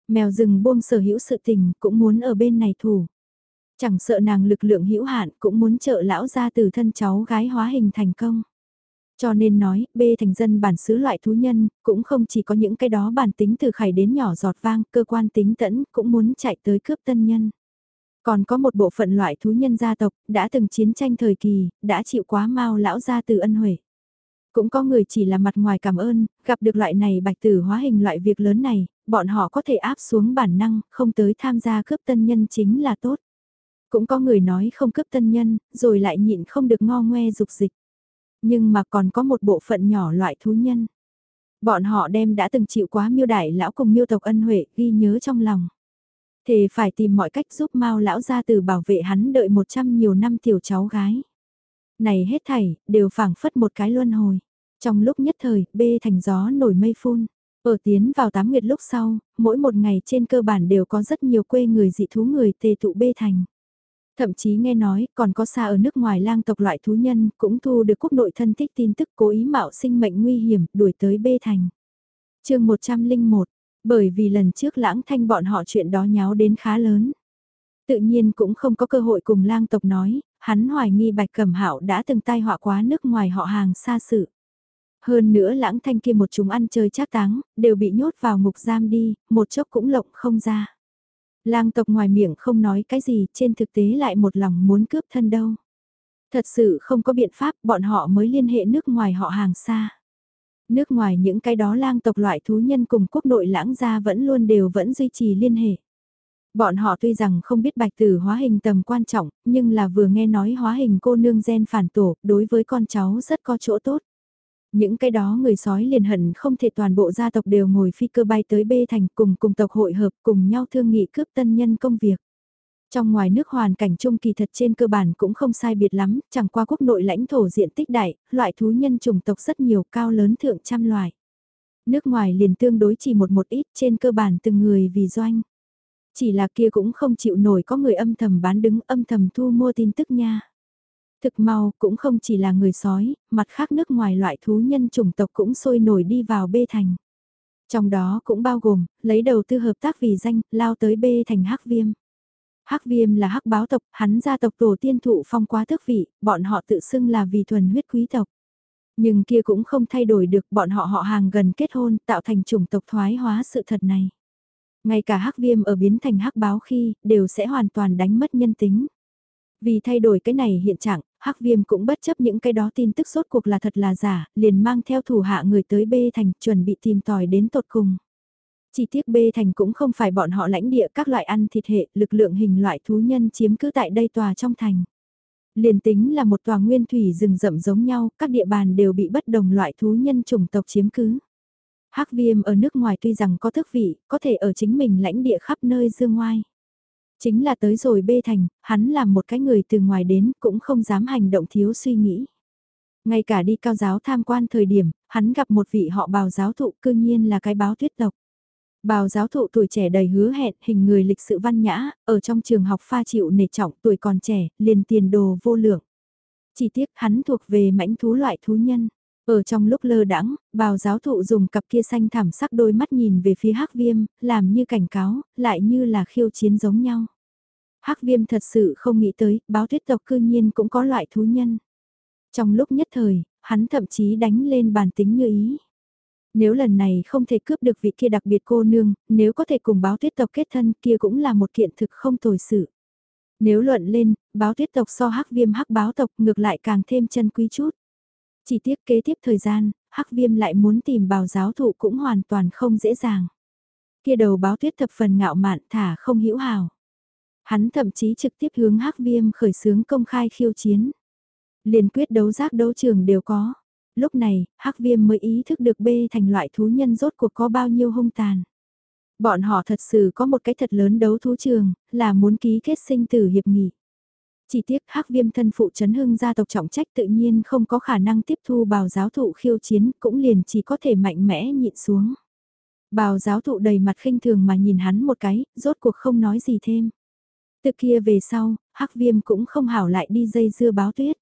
Mèo rừng buông sở hữu sự tình, cũng muốn ở bên này thủ. Chẳng sợ nàng lực lượng hữu hạn, cũng muốn trợ lão gia từ thân cháu gái hóa hình thành công. Cho nên nói, bê thành dân bản xứ loại thú nhân, cũng không chỉ có những cái đó bản tính từ khải đến nhỏ giọt vang, cơ quan tính tẫn cũng muốn chạy tới cướp tân nhân. Còn có một bộ phận loại thú nhân gia tộc, đã từng chiến tranh thời kỳ, đã chịu quá mau lão gia từ ân huệ. Cũng có người chỉ là mặt ngoài cảm ơn, gặp được loại này bạch tử hóa hình loại việc lớn này, bọn họ có thể áp xuống bản năng, không tới tham gia cướp tân nhân chính là tốt. Cũng có người nói không cướp tân nhân, rồi lại nhịn không được ngo ngoe dục dịch. Nhưng mà còn có một bộ phận nhỏ loại thú nhân. Bọn họ đem đã từng chịu quá miêu đại lão cùng miêu tộc ân huệ ghi nhớ trong lòng. Thì phải tìm mọi cách giúp Mao lão gia từ bảo vệ hắn đợi một trăm nhiều năm tiểu cháu gái. Này hết thảy, đều phảng phất một cái luân hồi. Trong lúc nhất thời, bê thành gió nổi mây phun. Ở tiến vào tám nguyệt lúc sau, mỗi một ngày trên cơ bản đều có rất nhiều quê người dị thú người tề tụ bê thành. Thậm chí nghe nói còn có xa ở nước ngoài lang tộc loại thú nhân cũng thu được quốc nội thân thích tin tức cố ý mạo sinh mệnh nguy hiểm đuổi tới bê thành. chương 101, bởi vì lần trước lãng thanh bọn họ chuyện đó nháo đến khá lớn. Tự nhiên cũng không có cơ hội cùng lang tộc nói, hắn hoài nghi bạch cẩm hạo đã từng tai họa quá nước ngoài họ hàng xa sự. Hơn nữa lãng thanh kia một chúng ăn chơi trác táng, đều bị nhốt vào ngục giam đi, một chốc cũng lộng không ra. Lang tộc ngoài miệng không nói cái gì, trên thực tế lại một lòng muốn cướp thân đâu. Thật sự không có biện pháp, bọn họ mới liên hệ nước ngoài họ hàng xa. Nước ngoài những cái đó lang tộc loại thú nhân cùng quốc nội lãng gia vẫn luôn đều vẫn duy trì liên hệ. Bọn họ tuy rằng không biết bạch tử hóa hình tầm quan trọng, nhưng là vừa nghe nói hóa hình cô nương gen phản tổ, đối với con cháu rất có chỗ tốt. Những cái đó người sói liền hận không thể toàn bộ gia tộc đều ngồi phi cơ bay tới bê thành cùng cùng tộc hội hợp cùng nhau thương nghị cướp tân nhân công việc. Trong ngoài nước hoàn cảnh chung kỳ thật trên cơ bản cũng không sai biệt lắm, chẳng qua quốc nội lãnh thổ diện tích đại, loại thú nhân chủng tộc rất nhiều cao lớn thượng trăm loài. Nước ngoài liền tương đối chỉ một một ít trên cơ bản từng người vì doanh. Chỉ là kia cũng không chịu nổi có người âm thầm bán đứng âm thầm thu mua tin tức nha. Thực mau cũng không chỉ là người sói, mặt khác nước ngoài loại thú nhân chủng tộc cũng sôi nổi đi vào bê thành. Trong đó cũng bao gồm, lấy đầu tư hợp tác vì danh, lao tới bê thành hắc viêm. Hắc viêm là hắc báo tộc, hắn gia tộc tổ tiên thụ phong quá thức vị, bọn họ tự xưng là vì thuần huyết quý tộc. Nhưng kia cũng không thay đổi được bọn họ họ hàng gần kết hôn tạo thành chủng tộc thoái hóa sự thật này. Ngay cả hắc viêm ở biến thành hắc báo khi, đều sẽ hoàn toàn đánh mất nhân tính. Vì thay đổi cái này hiện trạng, Hắc Viêm cũng bất chấp những cái đó tin tức sốt cuộc là thật là giả, liền mang theo thủ hạ người tới B thành chuẩn bị tìm tòi đến tột cùng. Chỉ tiếc B thành cũng không phải bọn họ lãnh địa các loại ăn thịt hệ, lực lượng hình loại thú nhân chiếm cứ tại đây tòa trong thành. Liền tính là một tòa nguyên thủy rừng rậm giống nhau, các địa bàn đều bị bất đồng loại thú nhân chủng tộc chiếm cứ. Hắc viêm ở nước ngoài tuy rằng có thức vị, có thể ở chính mình lãnh địa khắp nơi dương ngoai. Chính là tới rồi bê thành, hắn làm một cái người từ ngoài đến cũng không dám hành động thiếu suy nghĩ. Ngay cả đi cao giáo tham quan thời điểm, hắn gặp một vị họ bào giáo thụ cư nhiên là cái báo tuyết tộc. Bào giáo thụ tuổi trẻ đầy hứa hẹn, hình người lịch sự văn nhã, ở trong trường học pha chịu nể trọng tuổi còn trẻ, liền tiền đồ vô lượng. Chỉ tiếc hắn thuộc về mãnh thú loại thú nhân. Ở trong lúc lơ đãng, bào giáo thụ dùng cặp kia xanh thảm sắc đôi mắt nhìn về phía hắc viêm, làm như cảnh cáo, lại như là khiêu chiến giống nhau. Hắc viêm thật sự không nghĩ tới, báo tuyết tộc cư nhiên cũng có loại thú nhân. Trong lúc nhất thời, hắn thậm chí đánh lên bàn tính như ý. Nếu lần này không thể cướp được vị kia đặc biệt cô nương, nếu có thể cùng báo tuyết tộc kết thân kia cũng là một kiện thực không tồi sự. Nếu luận lên, báo tuyết tộc so hắc viêm hắc báo tộc ngược lại càng thêm chân quý chút. Chỉ tiếc kế tiếp thời gian, hắc viêm lại muốn tìm bào giáo thụ cũng hoàn toàn không dễ dàng. Kia đầu báo tuyết thập phần ngạo mạn thả không hữu hào. Hắn thậm chí trực tiếp hướng hắc viêm khởi xướng công khai khiêu chiến. Liền quyết đấu giác đấu trường đều có. Lúc này, hắc viêm mới ý thức được bê thành loại thú nhân rốt cuộc có bao nhiêu hung tàn. Bọn họ thật sự có một cái thật lớn đấu thú trường, là muốn ký kết sinh tử hiệp nghị. Chỉ tiếc hắc viêm thân phụ chấn hưng gia tộc trọng trách tự nhiên không có khả năng tiếp thu bào giáo thụ khiêu chiến cũng liền chỉ có thể mạnh mẽ nhịn xuống. Bào giáo thụ đầy mặt khinh thường mà nhìn hắn một cái, rốt cuộc không nói gì thêm. Từ kia về sau, hắc viêm cũng không hảo lại đi dây dưa báo tuyết.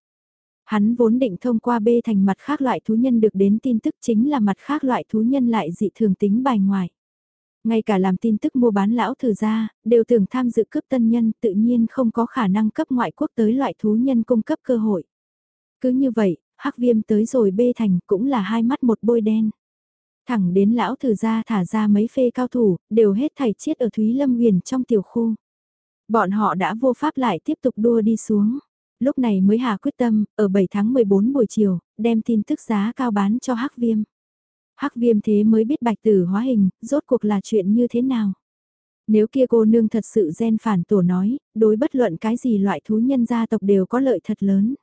Hắn vốn định thông qua bê thành mặt khác loại thú nhân được đến tin tức chính là mặt khác loại thú nhân lại dị thường tính bài ngoài. Ngay cả làm tin tức mua bán lão thử ra, đều tưởng tham dự cướp tân nhân tự nhiên không có khả năng cấp ngoại quốc tới loại thú nhân cung cấp cơ hội. Cứ như vậy, hắc viêm tới rồi bê thành cũng là hai mắt một bôi đen. Thẳng đến lão thử ra thả ra mấy phê cao thủ, đều hết thảy chết ở Thúy Lâm huyền trong tiểu khu. Bọn họ đã vô pháp lại tiếp tục đua đi xuống. Lúc này mới hà quyết tâm, ở 7 tháng 14 buổi chiều, đem tin tức giá cao bán cho hắc viêm. Hắc viêm thế mới biết bạch tử hóa hình, rốt cuộc là chuyện như thế nào. Nếu kia cô nương thật sự gen phản tổ nói, đối bất luận cái gì loại thú nhân gia tộc đều có lợi thật lớn.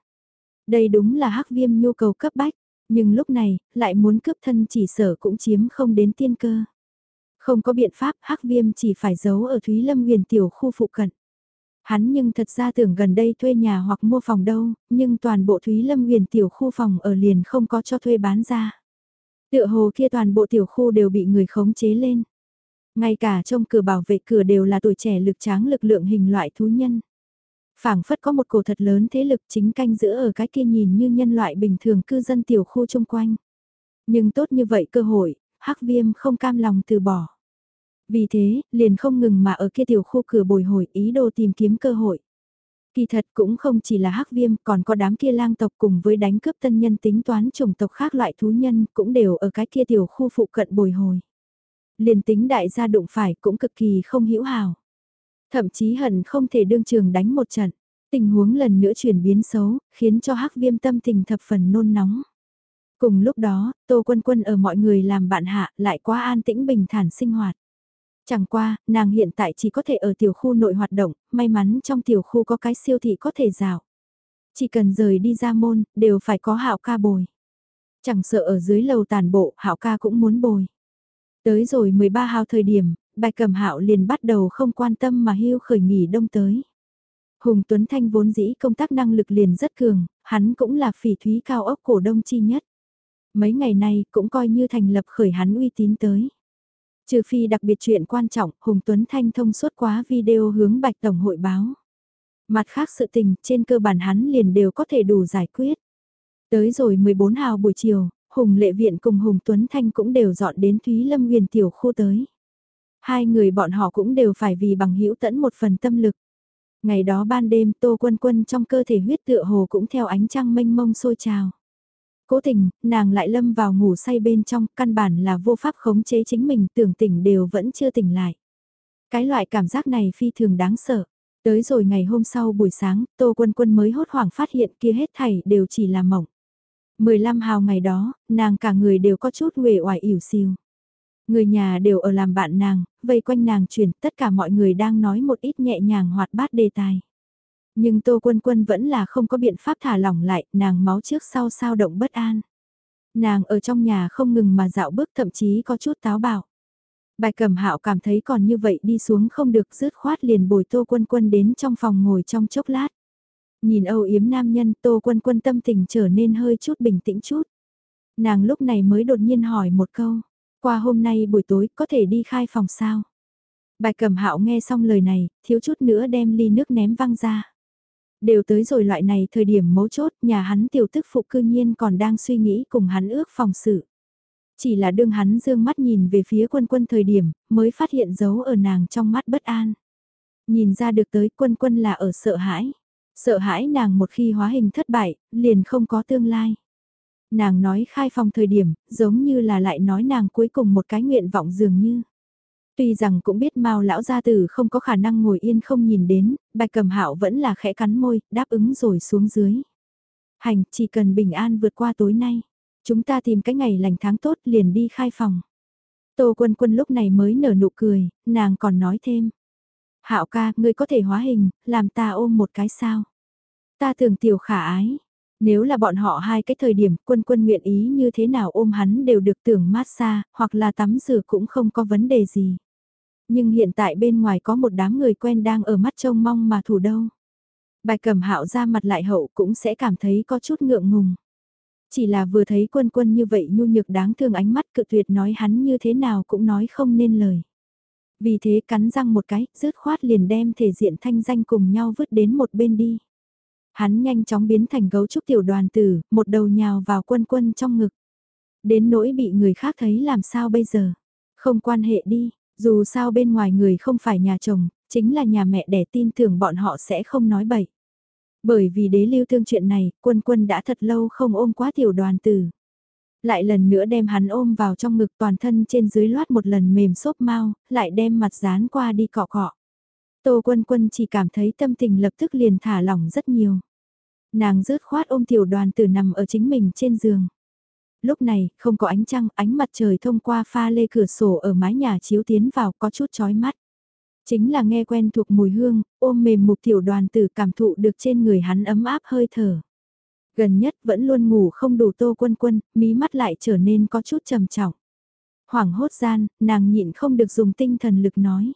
Đây đúng là hắc viêm nhu cầu cấp bách, nhưng lúc này, lại muốn cướp thân chỉ sở cũng chiếm không đến tiên cơ. Không có biện pháp, hắc viêm chỉ phải giấu ở Thúy Lâm huyền tiểu khu phụ cận. Hắn nhưng thật ra tưởng gần đây thuê nhà hoặc mua phòng đâu, nhưng toàn bộ Thúy Lâm huyền tiểu khu phòng ở liền không có cho thuê bán ra. Tựa hồ kia toàn bộ tiểu khu đều bị người khống chế lên. Ngay cả trong cửa bảo vệ cửa đều là tuổi trẻ lực tráng lực lượng hình loại thú nhân. phảng phất có một cổ thật lớn thế lực chính canh giữa ở cái kia nhìn như nhân loại bình thường cư dân tiểu khu chung quanh. Nhưng tốt như vậy cơ hội, hắc viêm không cam lòng từ bỏ. Vì thế, liền không ngừng mà ở kia tiểu khu cửa bồi hồi ý đồ tìm kiếm cơ hội. Kỳ thật cũng không chỉ là hắc viêm, còn có đám kia lang tộc cùng với đánh cướp tân nhân tính toán chủng tộc khác loại thú nhân cũng đều ở cái kia tiểu khu phụ cận bồi hồi. Liền tính đại gia đụng phải cũng cực kỳ không hữu hào. Thậm chí hận không thể đương trường đánh một trận. Tình huống lần nữa chuyển biến xấu, khiến cho hắc viêm tâm tình thập phần nôn nóng. Cùng lúc đó, Tô Quân Quân ở mọi người làm bạn hạ lại quá an tĩnh bình thản sinh hoạt. Chẳng qua, nàng hiện tại chỉ có thể ở tiểu khu nội hoạt động, may mắn trong tiểu khu có cái siêu thị có thể rào. Chỉ cần rời đi ra môn, đều phải có hạo ca bồi. Chẳng sợ ở dưới lầu tàn bộ, hạo ca cũng muốn bồi. Tới rồi 13 hào thời điểm, bài cầm hạo liền bắt đầu không quan tâm mà hưu khởi nghỉ đông tới. Hùng Tuấn Thanh vốn dĩ công tác năng lực liền rất cường, hắn cũng là phỉ thúy cao ốc cổ đông chi nhất. Mấy ngày nay cũng coi như thành lập khởi hắn uy tín tới. Trừ phi đặc biệt chuyện quan trọng, Hùng Tuấn Thanh thông suốt quá video hướng Bạch Tổng hội báo. Mặt khác sự tình, trên cơ bản hắn liền đều có thể đủ giải quyết. Tới rồi 14 hào buổi chiều, Hùng Lệ Viện cùng Hùng Tuấn Thanh cũng đều dọn đến Thúy Lâm huyền tiểu khu tới. Hai người bọn họ cũng đều phải vì bằng hữu tẫn một phần tâm lực. Ngày đó ban đêm Tô Quân Quân trong cơ thể huyết tựa hồ cũng theo ánh trăng mênh mông sôi trào. Cố tình, nàng lại lâm vào ngủ say bên trong, căn bản là vô pháp khống chế chính mình tưởng tỉnh đều vẫn chưa tỉnh lại. Cái loại cảm giác này phi thường đáng sợ. Tới rồi ngày hôm sau buổi sáng, Tô Quân Quân mới hốt hoảng phát hiện kia hết thảy đều chỉ là mộng. 15 hào ngày đó, nàng cả người đều có chút uể oải ỉu xìu. Người nhà đều ở làm bạn nàng, vây quanh nàng chuyển, tất cả mọi người đang nói một ít nhẹ nhàng hoạt bát đề tài. Nhưng Tô Quân Quân vẫn là không có biện pháp thả lỏng lại, nàng máu trước sau sao động bất an. Nàng ở trong nhà không ngừng mà dạo bước thậm chí có chút táo bạo. Bài cẩm hạo cảm thấy còn như vậy đi xuống không được rứt khoát liền bồi Tô Quân Quân đến trong phòng ngồi trong chốc lát. Nhìn âu yếm nam nhân Tô Quân Quân tâm tình trở nên hơi chút bình tĩnh chút. Nàng lúc này mới đột nhiên hỏi một câu, qua hôm nay buổi tối có thể đi khai phòng sao? Bài cẩm hạo nghe xong lời này, thiếu chút nữa đem ly nước ném văng ra. Đều tới rồi loại này thời điểm mấu chốt, nhà hắn tiểu tức phụ cư nhiên còn đang suy nghĩ cùng hắn ước phòng sự. Chỉ là đương hắn dương mắt nhìn về phía quân quân thời điểm, mới phát hiện dấu ở nàng trong mắt bất an. Nhìn ra được tới quân quân là ở sợ hãi. Sợ hãi nàng một khi hóa hình thất bại, liền không có tương lai. Nàng nói khai phòng thời điểm, giống như là lại nói nàng cuối cùng một cái nguyện vọng dường như. Tuy rằng cũng biết Mao lão gia tử không có khả năng ngồi yên không nhìn đến, Bạch Cầm Hạo vẫn là khẽ cắn môi, đáp ứng rồi xuống dưới. Hành, chỉ cần bình an vượt qua tối nay. Chúng ta tìm cái ngày lành tháng tốt liền đi khai phòng. Tô Quân Quân lúc này mới nở nụ cười, nàng còn nói thêm. Hạo ca, ngươi có thể hóa hình, làm ta ôm một cái sao? Ta thường tiểu khả ái. Nếu là bọn họ hai cái thời điểm quân quân nguyện ý như thế nào ôm hắn đều được tưởng mát xa, hoặc là tắm rửa cũng không có vấn đề gì. Nhưng hiện tại bên ngoài có một đám người quen đang ở mắt trông mong mà thủ đâu. Bài cầm hạo ra mặt lại hậu cũng sẽ cảm thấy có chút ngượng ngùng. Chỉ là vừa thấy quân quân như vậy nhu nhược đáng thương ánh mắt cự tuyệt nói hắn như thế nào cũng nói không nên lời. Vì thế cắn răng một cái, rứt khoát liền đem thể diện thanh danh cùng nhau vứt đến một bên đi. Hắn nhanh chóng biến thành gấu trúc tiểu đoàn tử, một đầu nhào vào quân quân trong ngực. Đến nỗi bị người khác thấy làm sao bây giờ. Không quan hệ đi, dù sao bên ngoài người không phải nhà chồng, chính là nhà mẹ đẻ tin tưởng bọn họ sẽ không nói bậy. Bởi vì đế lưu thương chuyện này, quân quân đã thật lâu không ôm quá tiểu đoàn tử. Lại lần nữa đem hắn ôm vào trong ngực toàn thân trên dưới loát một lần mềm xốp mau, lại đem mặt dán qua đi cọ cọ. Tô quân quân chỉ cảm thấy tâm tình lập tức liền thả lỏng rất nhiều. Nàng rớt khoát ôm tiểu đoàn tử nằm ở chính mình trên giường. Lúc này, không có ánh trăng, ánh mặt trời thông qua pha lê cửa sổ ở mái nhà chiếu tiến vào có chút chói mắt. Chính là nghe quen thuộc mùi hương, ôm mềm mục tiểu đoàn tử cảm thụ được trên người hắn ấm áp hơi thở. Gần nhất vẫn luôn ngủ không đủ tô quân quân, mí mắt lại trở nên có chút trầm trọng. Hoảng hốt gian, nàng nhịn không được dùng tinh thần lực nói.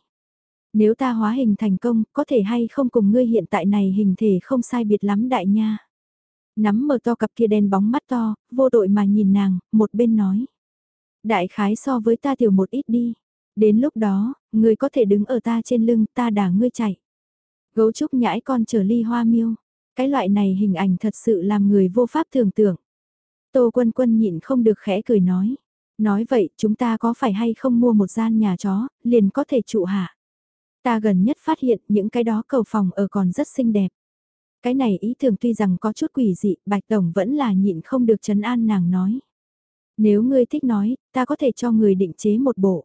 Nếu ta hóa hình thành công, có thể hay không cùng ngươi hiện tại này hình thể không sai biệt lắm đại nha. Nắm mờ to cặp kia đen bóng mắt to, vô đội mà nhìn nàng, một bên nói. Đại khái so với ta tiểu một ít đi. Đến lúc đó, ngươi có thể đứng ở ta trên lưng, ta đả ngươi chạy. Gấu trúc nhãi con trở ly hoa miêu. Cái loại này hình ảnh thật sự làm người vô pháp tưởng tượng. Tô quân quân nhịn không được khẽ cười nói. Nói vậy chúng ta có phải hay không mua một gian nhà chó, liền có thể trụ hạ. Ta gần nhất phát hiện những cái đó cầu phòng ở còn rất xinh đẹp. Cái này ý tưởng tuy rằng có chút quỷ dị, Bạch Tổng vẫn là nhịn không được chấn an nàng nói. Nếu ngươi thích nói, ta có thể cho người định chế một bộ.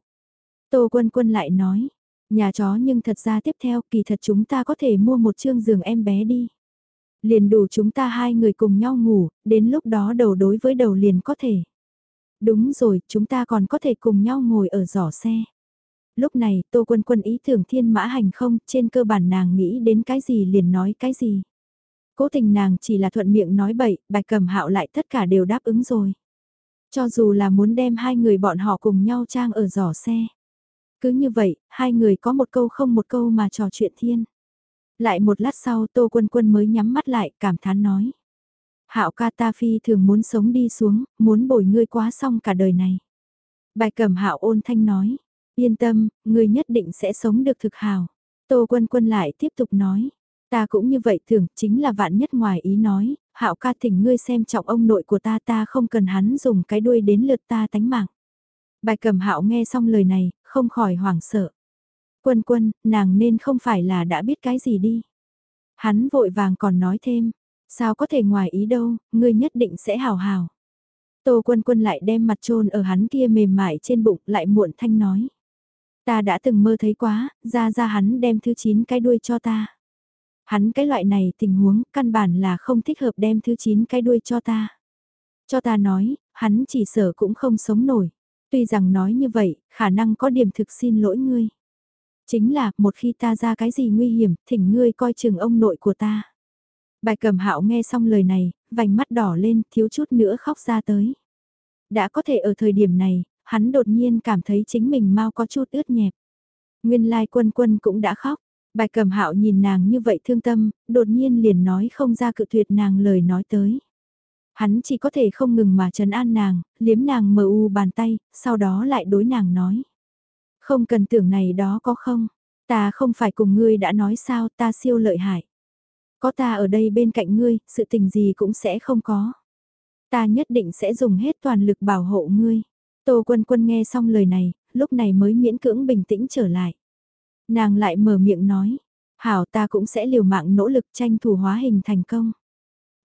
Tô Quân Quân lại nói, nhà chó nhưng thật ra tiếp theo kỳ thật chúng ta có thể mua một chương giường em bé đi. Liền đủ chúng ta hai người cùng nhau ngủ, đến lúc đó đầu đối với đầu liền có thể. Đúng rồi, chúng ta còn có thể cùng nhau ngồi ở giỏ xe. Lúc này, Tô Quân Quân ý tưởng thiên mã hành không, trên cơ bản nàng nghĩ đến cái gì liền nói cái gì. Cố tình nàng chỉ là thuận miệng nói bậy, bạch cầm hạo lại tất cả đều đáp ứng rồi. Cho dù là muốn đem hai người bọn họ cùng nhau trang ở giỏ xe. Cứ như vậy, hai người có một câu không một câu mà trò chuyện thiên. Lại một lát sau Tô Quân Quân mới nhắm mắt lại, cảm thán nói. Hạo ca ta phi thường muốn sống đi xuống, muốn bồi ngươi quá xong cả đời này. Bài cẩm hạo ôn thanh nói, yên tâm, ngươi nhất định sẽ sống được thực hào. Tô Quân Quân lại tiếp tục nói, ta cũng như vậy thường, chính là vạn nhất ngoài ý nói, hạo ca thỉnh ngươi xem trọng ông nội của ta ta không cần hắn dùng cái đuôi đến lượt ta tánh mạng. Bài cầm hạo nghe xong lời này, không khỏi hoảng sợ. Quân quân, nàng nên không phải là đã biết cái gì đi. Hắn vội vàng còn nói thêm, sao có thể ngoài ý đâu, ngươi nhất định sẽ hào hào. Tô quân quân lại đem mặt trôn ở hắn kia mềm mại trên bụng lại muộn thanh nói. Ta đã từng mơ thấy quá, ra ra hắn đem thứ chín cái đuôi cho ta. Hắn cái loại này tình huống căn bản là không thích hợp đem thứ chín cái đuôi cho ta. Cho ta nói, hắn chỉ sợ cũng không sống nổi. Tuy rằng nói như vậy, khả năng có điểm thực xin lỗi ngươi. Chính là, một khi ta ra cái gì nguy hiểm, thỉnh ngươi coi chừng ông nội của ta. Bài cầm hạo nghe xong lời này, vành mắt đỏ lên, thiếu chút nữa khóc ra tới. Đã có thể ở thời điểm này, hắn đột nhiên cảm thấy chính mình mau có chút ướt nhẹp. Nguyên lai quân quân cũng đã khóc. Bài cầm hạo nhìn nàng như vậy thương tâm, đột nhiên liền nói không ra cự tuyệt nàng lời nói tới. Hắn chỉ có thể không ngừng mà trấn an nàng, liếm nàng mờ u bàn tay, sau đó lại đối nàng nói. Không cần tưởng này đó có không? Ta không phải cùng ngươi đã nói sao ta siêu lợi hại. Có ta ở đây bên cạnh ngươi, sự tình gì cũng sẽ không có. Ta nhất định sẽ dùng hết toàn lực bảo hộ ngươi. Tô quân quân nghe xong lời này, lúc này mới miễn cưỡng bình tĩnh trở lại. Nàng lại mở miệng nói, hảo ta cũng sẽ liều mạng nỗ lực tranh thủ hóa hình thành công.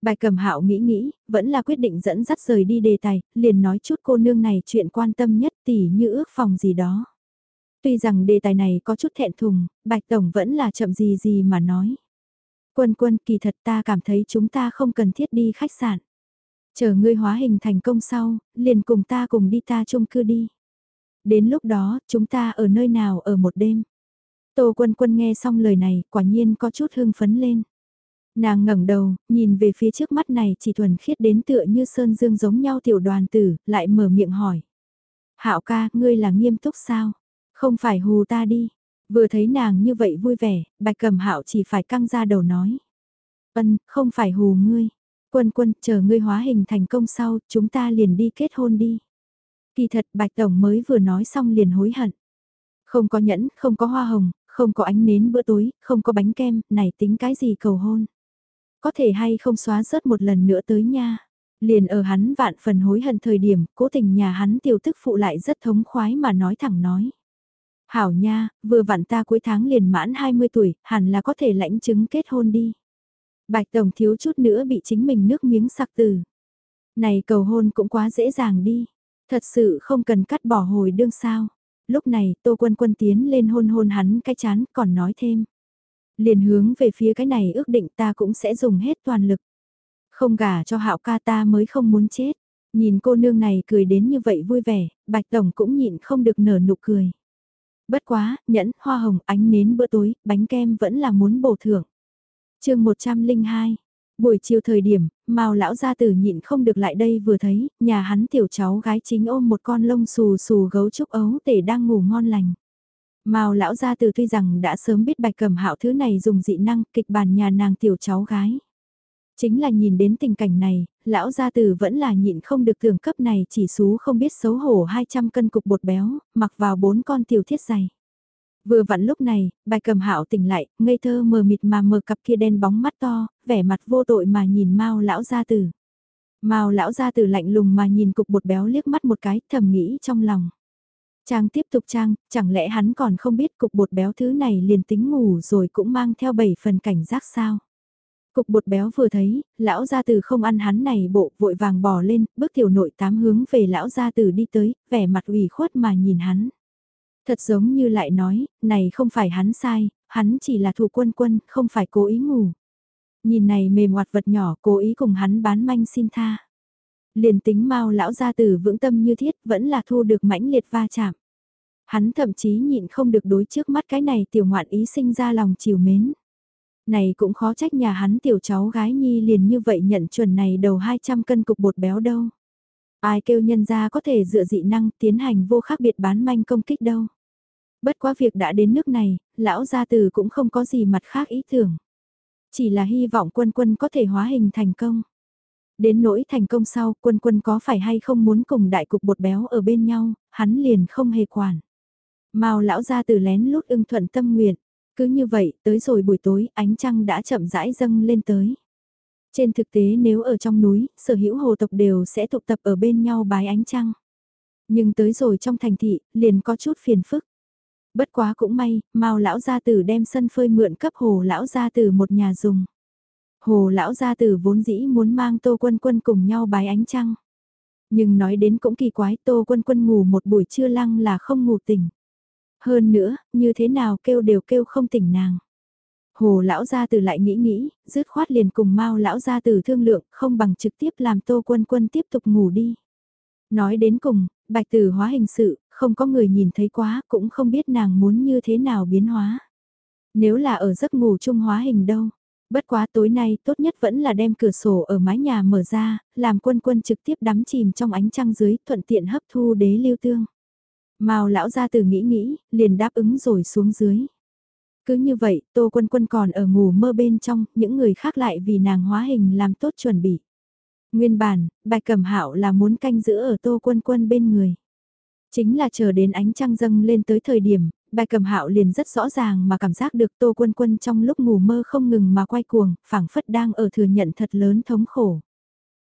Bài cầm hạo nghĩ nghĩ, vẫn là quyết định dẫn dắt rời đi đề tài, liền nói chút cô nương này chuyện quan tâm nhất tỉ như ước phòng gì đó. Tuy rằng đề tài này có chút thẹn thùng, Bạch Tổng vẫn là chậm gì gì mà nói. Quân quân kỳ thật ta cảm thấy chúng ta không cần thiết đi khách sạn. Chờ ngươi hóa hình thành công sau, liền cùng ta cùng đi ta chung cư đi. Đến lúc đó, chúng ta ở nơi nào ở một đêm. Tô Quân Quân nghe xong lời này, quả nhiên có chút hưng phấn lên. Nàng ngẩng đầu, nhìn về phía trước mắt này chỉ thuần khiết đến tựa như sơn dương giống nhau tiểu đoàn tử, lại mở miệng hỏi. Hạo ca, ngươi là nghiêm túc sao? Không phải hù ta đi. Vừa thấy nàng như vậy vui vẻ, bạch cầm hạo chỉ phải căng ra đầu nói. Ân, không phải hù ngươi. Quân quân, chờ ngươi hóa hình thành công sau, chúng ta liền đi kết hôn đi. Kỳ thật bạch tổng mới vừa nói xong liền hối hận. Không có nhẫn, không có hoa hồng, không có ánh nến bữa tối, không có bánh kem, này tính cái gì cầu hôn. Có thể hay không xóa rớt một lần nữa tới nha. Liền ở hắn vạn phần hối hận thời điểm, cố tình nhà hắn tiểu tức phụ lại rất thống khoái mà nói thẳng nói. Hảo nha, vừa vặn ta cuối tháng liền mãn 20 tuổi, hẳn là có thể lãnh chứng kết hôn đi. Bạch Tổng thiếu chút nữa bị chính mình nước miếng sặc từ. Này cầu hôn cũng quá dễ dàng đi. Thật sự không cần cắt bỏ hồi đương sao. Lúc này Tô Quân Quân tiến lên hôn hôn hắn cái chán còn nói thêm. Liền hướng về phía cái này ước định ta cũng sẽ dùng hết toàn lực. Không gả cho hạo ca ta mới không muốn chết. Nhìn cô nương này cười đến như vậy vui vẻ, Bạch Tổng cũng nhịn không được nở nụ cười. Bất quá, nhẫn, hoa hồng, ánh nến bữa tối, bánh kem vẫn là muốn bổ thưởng. chương 102 Buổi chiều thời điểm, Mao lão gia tử nhịn không được lại đây vừa thấy, nhà hắn tiểu cháu gái chính ôm một con lông xù xù gấu trúc ấu tể đang ngủ ngon lành. Mao lão gia tử tuy rằng đã sớm biết bạch cẩm hạo thứ này dùng dị năng kịch bản nhà nàng tiểu cháu gái. Chính là nhìn đến tình cảnh này, lão gia tử vẫn là nhịn không được tưởng cấp này chỉ số không biết xấu hổ 200 cân cục bột béo, mặc vào bốn con tiểu thiết dày. Vừa vặn lúc này, bài cầm hạo tỉnh lại, ngây thơ mờ mịt mà mờ cặp kia đen bóng mắt to, vẻ mặt vô tội mà nhìn Mao lão gia tử. Mao lão gia tử lạnh lùng mà nhìn cục bột béo liếc mắt một cái, thầm nghĩ trong lòng. Trang tiếp tục trang, chẳng lẽ hắn còn không biết cục bột béo thứ này liền tính ngủ rồi cũng mang theo bảy phần cảnh giác sao? Cục bột béo vừa thấy, lão gia tử không ăn hắn này bộ vội vàng bò lên, bước tiểu nội tám hướng về lão gia tử đi tới, vẻ mặt ủy khuất mà nhìn hắn. Thật giống như lại nói, này không phải hắn sai, hắn chỉ là thủ quân quân, không phải cố ý ngủ. Nhìn này mềm ngoặt vật nhỏ cố ý cùng hắn bán manh xin tha. Liền tính mau lão gia tử vững tâm như thiết vẫn là thu được mãnh liệt va chạm. Hắn thậm chí nhịn không được đối trước mắt cái này tiểu ngoạn ý sinh ra lòng chiều mến. Này cũng khó trách nhà hắn tiểu cháu gái nhi liền như vậy nhận chuẩn này đầu 200 cân cục bột béo đâu. Ai kêu nhân ra có thể dựa dị năng tiến hành vô khác biệt bán manh công kích đâu. Bất quá việc đã đến nước này, lão gia từ cũng không có gì mặt khác ý tưởng. Chỉ là hy vọng quân quân có thể hóa hình thành công. Đến nỗi thành công sau quân quân có phải hay không muốn cùng đại cục bột béo ở bên nhau, hắn liền không hề quản. Mao lão gia từ lén lút ưng thuận tâm nguyện. Cứ như vậy, tới rồi buổi tối, ánh trăng đã chậm rãi dâng lên tới. Trên thực tế nếu ở trong núi, sở hữu hồ tộc đều sẽ tụ tập ở bên nhau bái ánh trăng. Nhưng tới rồi trong thành thị, liền có chút phiền phức. Bất quá cũng may, mau lão gia tử đem sân phơi mượn cấp hồ lão gia tử một nhà dùng. Hồ lão gia tử vốn dĩ muốn mang tô quân quân cùng nhau bái ánh trăng. Nhưng nói đến cũng kỳ quái tô quân quân ngủ một buổi trưa lăng là không ngủ tỉnh. Hơn nữa, như thế nào kêu đều kêu không tỉnh nàng. Hồ lão gia tử lại nghĩ nghĩ, dứt khoát liền cùng Mao lão gia tử thương lượng, không bằng trực tiếp làm Tô Quân Quân tiếp tục ngủ đi. Nói đến cùng, Bạch Tử hóa hình sự, không có người nhìn thấy quá, cũng không biết nàng muốn như thế nào biến hóa. Nếu là ở giấc ngủ chung hóa hình đâu, bất quá tối nay tốt nhất vẫn là đem cửa sổ ở mái nhà mở ra, làm quân quân trực tiếp đắm chìm trong ánh trăng dưới, thuận tiện hấp thu đế lưu tương. Mao lão gia tử nghĩ nghĩ, liền đáp ứng rồi xuống dưới. Cứ như vậy, Tô Quân Quân còn ở ngủ mơ bên trong, những người khác lại vì nàng hóa hình làm tốt chuẩn bị. Nguyên bản, Bạch Cẩm Hạo là muốn canh giữ ở Tô Quân Quân bên người. Chính là chờ đến ánh trăng dâng lên tới thời điểm, Bạch Cẩm Hạo liền rất rõ ràng mà cảm giác được Tô Quân Quân trong lúc ngủ mơ không ngừng mà quay cuồng, phảng phất đang ở thừa nhận thật lớn thống khổ.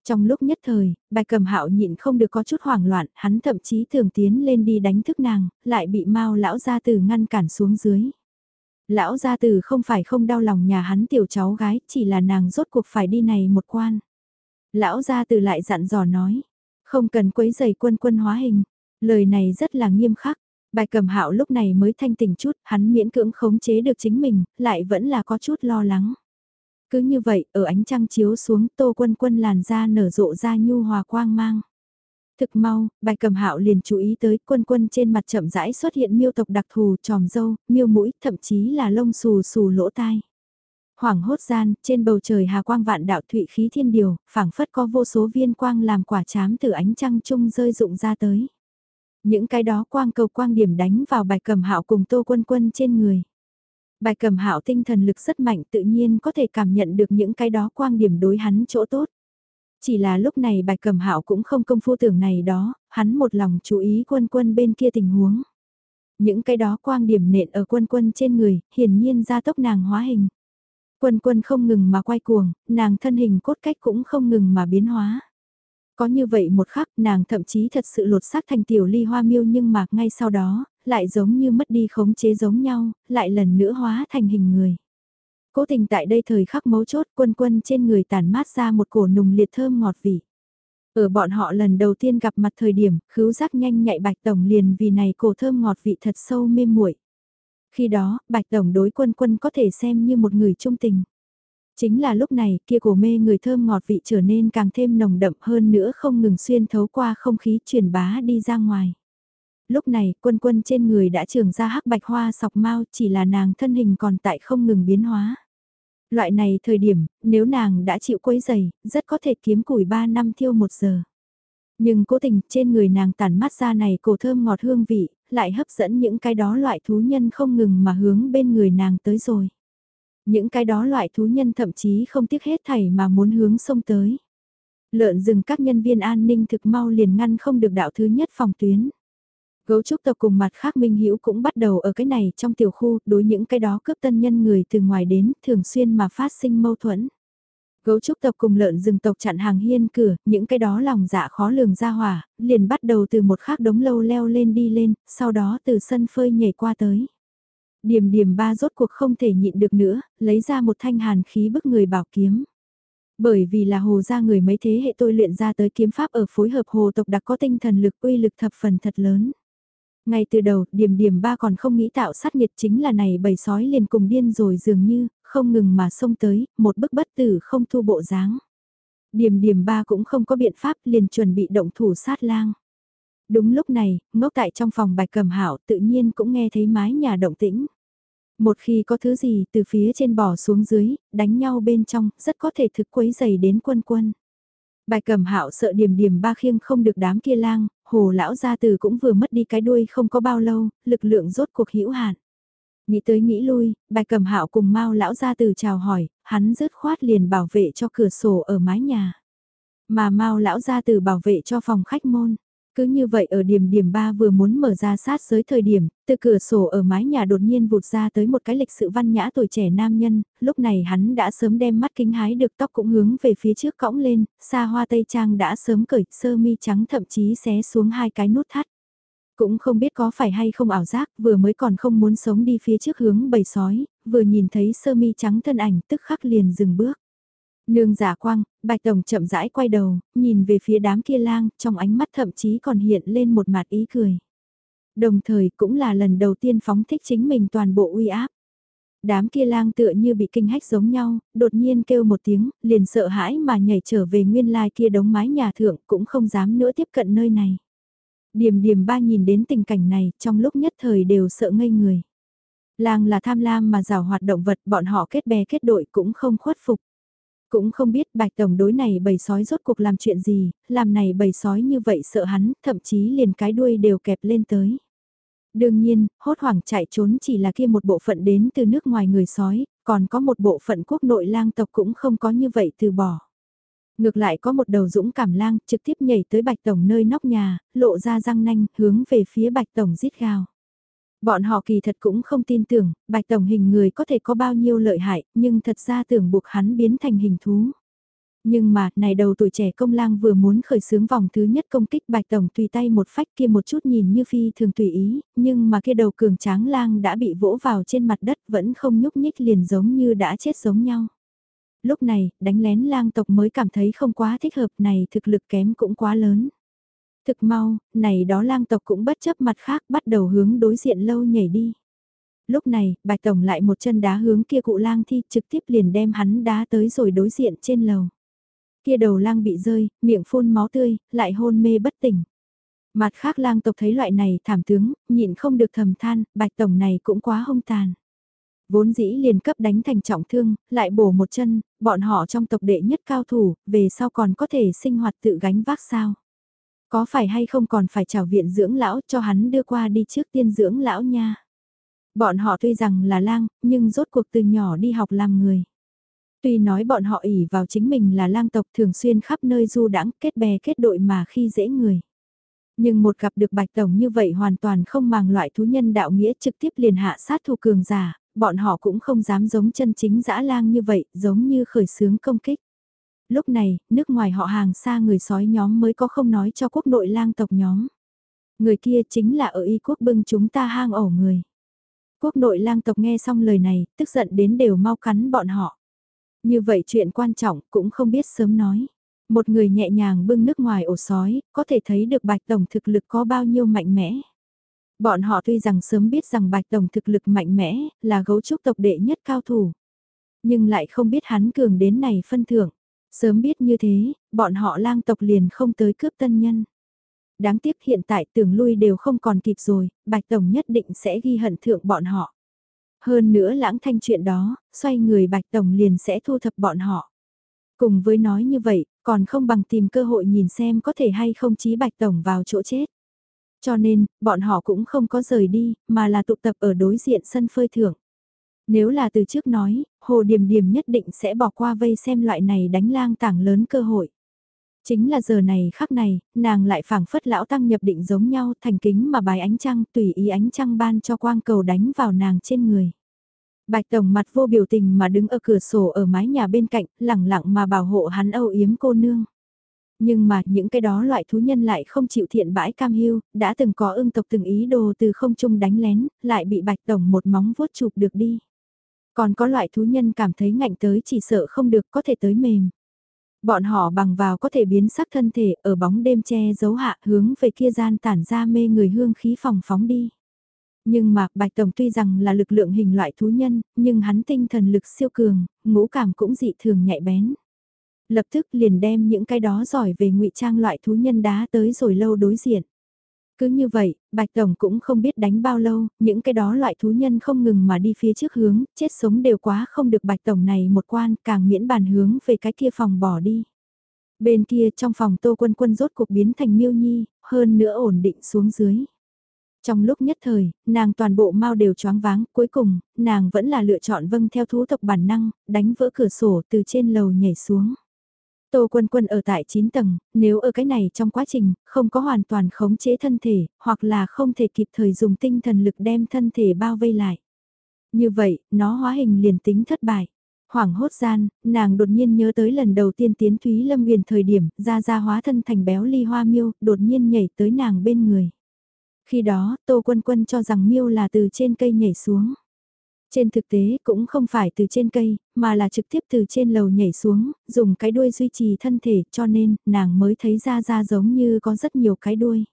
Trong lúc nhất thời, Bạch Cẩm Hạo nhịn không được có chút hoảng loạn, hắn thậm chí thường tiến lên đi đánh thức nàng, lại bị Mao lão gia tử ngăn cản xuống dưới. Lão gia tử không phải không đau lòng nhà hắn tiểu cháu gái, chỉ là nàng rốt cuộc phải đi này một quan. Lão gia tử lại dặn dò nói, không cần quấy giày quân quân hóa hình. Lời này rất là nghiêm khắc. Bài cầm hạo lúc này mới thanh tỉnh chút, hắn miễn cưỡng khống chế được chính mình, lại vẫn là có chút lo lắng. Cứ như vậy, ở ánh trăng chiếu xuống tô quân quân làn da nở rộ ra nhu hòa quang mang. Thực mau, bài cầm hạo liền chú ý tới quân quân trên mặt chậm rãi xuất hiện miêu tộc đặc thù tròm dâu, miêu mũi, thậm chí là lông xù xù lỗ tai. Hoảng hốt gian, trên bầu trời hà quang vạn đạo thụy khí thiên điều, phảng phất có vô số viên quang làm quả chám từ ánh trăng trung rơi rụng ra tới. Những cái đó quang cầu quang điểm đánh vào bài cầm hạo cùng tô quân quân trên người. Bài cầm hạo tinh thần lực rất mạnh tự nhiên có thể cảm nhận được những cái đó quang điểm đối hắn chỗ tốt. Chỉ là lúc này bạch cầm hạo cũng không công phu tưởng này đó, hắn một lòng chú ý quân quân bên kia tình huống. Những cái đó quang điểm nện ở quân quân trên người, hiển nhiên ra tốc nàng hóa hình. Quân quân không ngừng mà quay cuồng, nàng thân hình cốt cách cũng không ngừng mà biến hóa. Có như vậy một khắc nàng thậm chí thật sự lột xác thành tiểu ly hoa miêu nhưng mà ngay sau đó, lại giống như mất đi khống chế giống nhau, lại lần nữa hóa thành hình người. Cố tình tại đây thời khắc mấu chốt quân quân trên người tàn mát ra một cổ nùng liệt thơm ngọt vị. Ở bọn họ lần đầu tiên gặp mặt thời điểm, khứu giác nhanh nhạy bạch tổng liền vì này cổ thơm ngọt vị thật sâu mê muội. Khi đó, bạch tổng đối quân quân có thể xem như một người trung tình. Chính là lúc này, kia cổ mê người thơm ngọt vị trở nên càng thêm nồng đậm hơn nữa không ngừng xuyên thấu qua không khí truyền bá đi ra ngoài. Lúc này, quân quân trên người đã trường ra hắc bạch hoa sọc mau chỉ là nàng thân hình còn tại không ngừng biến hóa. Loại này thời điểm, nếu nàng đã chịu quấy giày, rất có thể kiếm củi 3 năm thiêu 1 giờ. Nhưng cố tình trên người nàng tản mát ra này cổ thơm ngọt hương vị, lại hấp dẫn những cái đó loại thú nhân không ngừng mà hướng bên người nàng tới rồi. Những cái đó loại thú nhân thậm chí không tiếc hết thảy mà muốn hướng sông tới. Lợn rừng các nhân viên an ninh thực mau liền ngăn không được đạo thứ nhất phòng tuyến. Gấu trúc tộc cùng mặt khác Minh Hữu cũng bắt đầu ở cái này trong tiểu khu, đối những cái đó cướp tân nhân người từ ngoài đến, thường xuyên mà phát sinh mâu thuẫn. Gấu trúc tộc cùng lợn rừng tộc chặn hàng hiên cửa, những cái đó lòng dạ khó lường ra hỏa, liền bắt đầu từ một khác đống lâu leo lên đi lên, sau đó từ sân phơi nhảy qua tới. Điểm điểm ba rốt cuộc không thể nhịn được nữa, lấy ra một thanh hàn khí bức người bảo kiếm. Bởi vì là hồ gia người mấy thế hệ tôi luyện ra tới kiếm pháp ở phối hợp hồ tộc đặc có tinh thần lực uy lực thập phần thật lớn. Ngay từ đầu, điểm điểm ba còn không nghĩ tạo sát nhiệt chính là này bầy sói liền cùng điên rồi dường như, không ngừng mà xông tới, một bức bất tử không thu bộ dáng. Điểm điểm ba cũng không có biện pháp liền chuẩn bị động thủ sát lang. Đúng lúc này, ngốc tại trong phòng bạch cầm hảo tự nhiên cũng nghe thấy mái nhà động tĩnh. Một khi có thứ gì từ phía trên bò xuống dưới, đánh nhau bên trong, rất có thể thực quấy dày đến quân quân. Bài cầm hạo sợ điểm điểm ba khiêng không được đám kia lang, hồ lão gia từ cũng vừa mất đi cái đuôi không có bao lâu, lực lượng rốt cuộc hữu hạn. Nghĩ tới nghĩ lui, bài cầm hạo cùng mau lão gia từ chào hỏi, hắn rớt khoát liền bảo vệ cho cửa sổ ở mái nhà. Mà mau lão gia từ bảo vệ cho phòng khách môn. Cứ như vậy ở điểm điểm ba vừa muốn mở ra sát giới thời điểm, từ cửa sổ ở mái nhà đột nhiên vụt ra tới một cái lịch sự văn nhã tuổi trẻ nam nhân, lúc này hắn đã sớm đem mắt kính hái được tóc cũng hướng về phía trước cõng lên, xa hoa tây trang đã sớm cởi sơ mi trắng thậm chí xé xuống hai cái nút thắt. Cũng không biết có phải hay không ảo giác, vừa mới còn không muốn sống đi phía trước hướng bầy sói, vừa nhìn thấy sơ mi trắng thân ảnh tức khắc liền dừng bước. Nương giả quang, bạch tổng chậm rãi quay đầu, nhìn về phía đám kia lang, trong ánh mắt thậm chí còn hiện lên một mặt ý cười. Đồng thời cũng là lần đầu tiên phóng thích chính mình toàn bộ uy áp. Đám kia lang tựa như bị kinh hách giống nhau, đột nhiên kêu một tiếng, liền sợ hãi mà nhảy trở về nguyên lai kia đống mái nhà thượng cũng không dám nữa tiếp cận nơi này. điểm điểm ba nhìn đến tình cảnh này, trong lúc nhất thời đều sợ ngây người. Lang là tham lam mà rào hoạt động vật, bọn họ kết bè kết đội cũng không khuất phục. Cũng không biết bạch tổng đối này bầy sói rốt cuộc làm chuyện gì, làm này bầy sói như vậy sợ hắn, thậm chí liền cái đuôi đều kẹp lên tới. Đương nhiên, hốt hoảng chạy trốn chỉ là kia một bộ phận đến từ nước ngoài người sói, còn có một bộ phận quốc nội lang tộc cũng không có như vậy từ bỏ. Ngược lại có một đầu dũng cảm lang trực tiếp nhảy tới bạch tổng nơi nóc nhà, lộ ra răng nanh hướng về phía bạch tổng rít gào. Bọn họ kỳ thật cũng không tin tưởng, bạch tổng hình người có thể có bao nhiêu lợi hại, nhưng thật ra tưởng buộc hắn biến thành hình thú. Nhưng mà, này đầu tuổi trẻ công lang vừa muốn khởi xướng vòng thứ nhất công kích bạch tổng tùy tay một phách kia một chút nhìn như phi thường tùy ý, nhưng mà kia đầu cường tráng lang đã bị vỗ vào trên mặt đất vẫn không nhúc nhích liền giống như đã chết giống nhau. Lúc này, đánh lén lang tộc mới cảm thấy không quá thích hợp này thực lực kém cũng quá lớn. Thực mau, này đó lang tộc cũng bất chấp mặt khác bắt đầu hướng đối diện lâu nhảy đi. Lúc này, Bạch Tổng lại một chân đá hướng kia cụ lang thi trực tiếp liền đem hắn đá tới rồi đối diện trên lầu. Kia đầu lang bị rơi, miệng phun máu tươi, lại hôn mê bất tỉnh. Mặt khác lang tộc thấy loại này thảm tướng, nhịn không được thầm than, bạch tổng này cũng quá hung tàn. Vốn dĩ liền cấp đánh thành trọng thương, lại bổ một chân, bọn họ trong tộc đệ nhất cao thủ, về sau còn có thể sinh hoạt tự gánh vác sao. Có phải hay không còn phải chào viện dưỡng lão cho hắn đưa qua đi trước tiên dưỡng lão nha. Bọn họ tuy rằng là lang, nhưng rốt cuộc từ nhỏ đi học làm người. Tuy nói bọn họ ỉ vào chính mình là lang tộc thường xuyên khắp nơi du đãng kết bè kết đội mà khi dễ người. Nhưng một gặp được bạch tổng như vậy hoàn toàn không màng loại thú nhân đạo nghĩa trực tiếp liền hạ sát thủ cường giả, bọn họ cũng không dám giống chân chính dã lang như vậy, giống như khởi xướng công kích. Lúc này, nước ngoài họ hàng xa người sói nhóm mới có không nói cho quốc nội lang tộc nhóm. Người kia chính là ở y quốc bưng chúng ta hang ổ người. Quốc nội lang tộc nghe xong lời này, tức giận đến đều mau cắn bọn họ. Như vậy chuyện quan trọng cũng không biết sớm nói. Một người nhẹ nhàng bưng nước ngoài ổ sói, có thể thấy được Bạch Tổng thực lực có bao nhiêu mạnh mẽ. Bọn họ tuy rằng sớm biết rằng Bạch Tổng thực lực mạnh mẽ, là gấu trúc tộc đệ nhất cao thủ. Nhưng lại không biết hắn cường đến này phân thưởng. Sớm biết như thế, bọn họ lang tộc liền không tới cướp tân nhân. Đáng tiếc hiện tại tưởng lui đều không còn kịp rồi, Bạch Tổng nhất định sẽ ghi hận thượng bọn họ. Hơn nữa lãng thanh chuyện đó, xoay người Bạch Tổng liền sẽ thu thập bọn họ. Cùng với nói như vậy, còn không bằng tìm cơ hội nhìn xem có thể hay không chí Bạch Tổng vào chỗ chết. Cho nên, bọn họ cũng không có rời đi, mà là tụ tập ở đối diện sân phơi thưởng. Nếu là từ trước nói, Hồ Điềm Điềm nhất định sẽ bỏ qua vây xem loại này đánh lang tảng lớn cơ hội. Chính là giờ này khắc này, nàng lại phảng phất lão tăng nhập định giống nhau thành kính mà bài ánh trăng tùy ý ánh trăng ban cho quang cầu đánh vào nàng trên người. Bạch Tổng mặt vô biểu tình mà đứng ở cửa sổ ở mái nhà bên cạnh, lẳng lặng mà bảo hộ hắn âu yếm cô nương. Nhưng mà những cái đó loại thú nhân lại không chịu thiện bãi cam hưu, đã từng có ưng tộc từng ý đồ từ không trung đánh lén, lại bị Bạch Tổng một móng vuốt chụp được đi. Còn có loại thú nhân cảm thấy ngạnh tới chỉ sợ không được có thể tới mềm. Bọn họ bằng vào có thể biến sắc thân thể ở bóng đêm che giấu hạ hướng về kia gian tản ra mê người hương khí phòng phóng đi. Nhưng mà Bạch Tổng tuy rằng là lực lượng hình loại thú nhân, nhưng hắn tinh thần lực siêu cường, ngũ cảm cũng dị thường nhạy bén. Lập tức liền đem những cái đó giỏi về ngụy trang loại thú nhân đá tới rồi lâu đối diện. Cứ như vậy, Bạch Tổng cũng không biết đánh bao lâu, những cái đó loại thú nhân không ngừng mà đi phía trước hướng, chết sống đều quá không được Bạch Tổng này một quan, càng miễn bàn hướng về cái kia phòng bỏ đi. Bên kia trong phòng Tô Quân Quân rốt cuộc biến thành miêu nhi, hơn nữa ổn định xuống dưới. Trong lúc nhất thời, nàng toàn bộ mau đều choáng váng, cuối cùng, nàng vẫn là lựa chọn vâng theo thú tộc bản năng, đánh vỡ cửa sổ từ trên lầu nhảy xuống. Tô Quân Quân ở tại 9 tầng, nếu ở cái này trong quá trình, không có hoàn toàn khống chế thân thể, hoặc là không thể kịp thời dùng tinh thần lực đem thân thể bao vây lại. Như vậy, nó hóa hình liền tính thất bại. Hoảng hốt gian, nàng đột nhiên nhớ tới lần đầu tiên tiến Thúy Lâm Nguyền thời điểm, ra ra hóa thân thành béo ly hoa miêu, đột nhiên nhảy tới nàng bên người. Khi đó, Tô Quân Quân cho rằng miêu là từ trên cây nhảy xuống. Trên thực tế cũng không phải từ trên cây, mà là trực tiếp từ trên lầu nhảy xuống, dùng cái đuôi duy trì thân thể cho nên nàng mới thấy ra ra giống như có rất nhiều cái đuôi.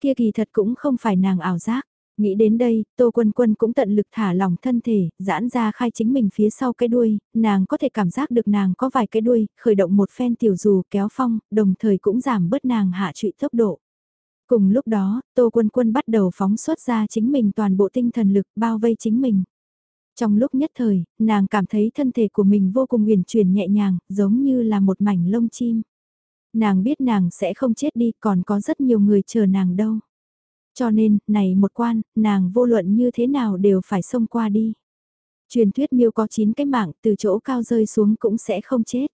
Kia kỳ thật cũng không phải nàng ảo giác. Nghĩ đến đây, Tô Quân Quân cũng tận lực thả lỏng thân thể, giãn ra khai chính mình phía sau cái đuôi, nàng có thể cảm giác được nàng có vài cái đuôi, khởi động một phen tiểu dù kéo phong, đồng thời cũng giảm bớt nàng hạ trụy tốc độ. Cùng lúc đó, Tô Quân Quân bắt đầu phóng xuất ra chính mình toàn bộ tinh thần lực bao vây chính mình. Trong lúc nhất thời, nàng cảm thấy thân thể của mình vô cùng huyền chuyển nhẹ nhàng, giống như là một mảnh lông chim. Nàng biết nàng sẽ không chết đi, còn có rất nhiều người chờ nàng đâu. Cho nên, này một quan, nàng vô luận như thế nào đều phải xông qua đi. Truyền thuyết miêu có 9 cái mạng từ chỗ cao rơi xuống cũng sẽ không chết.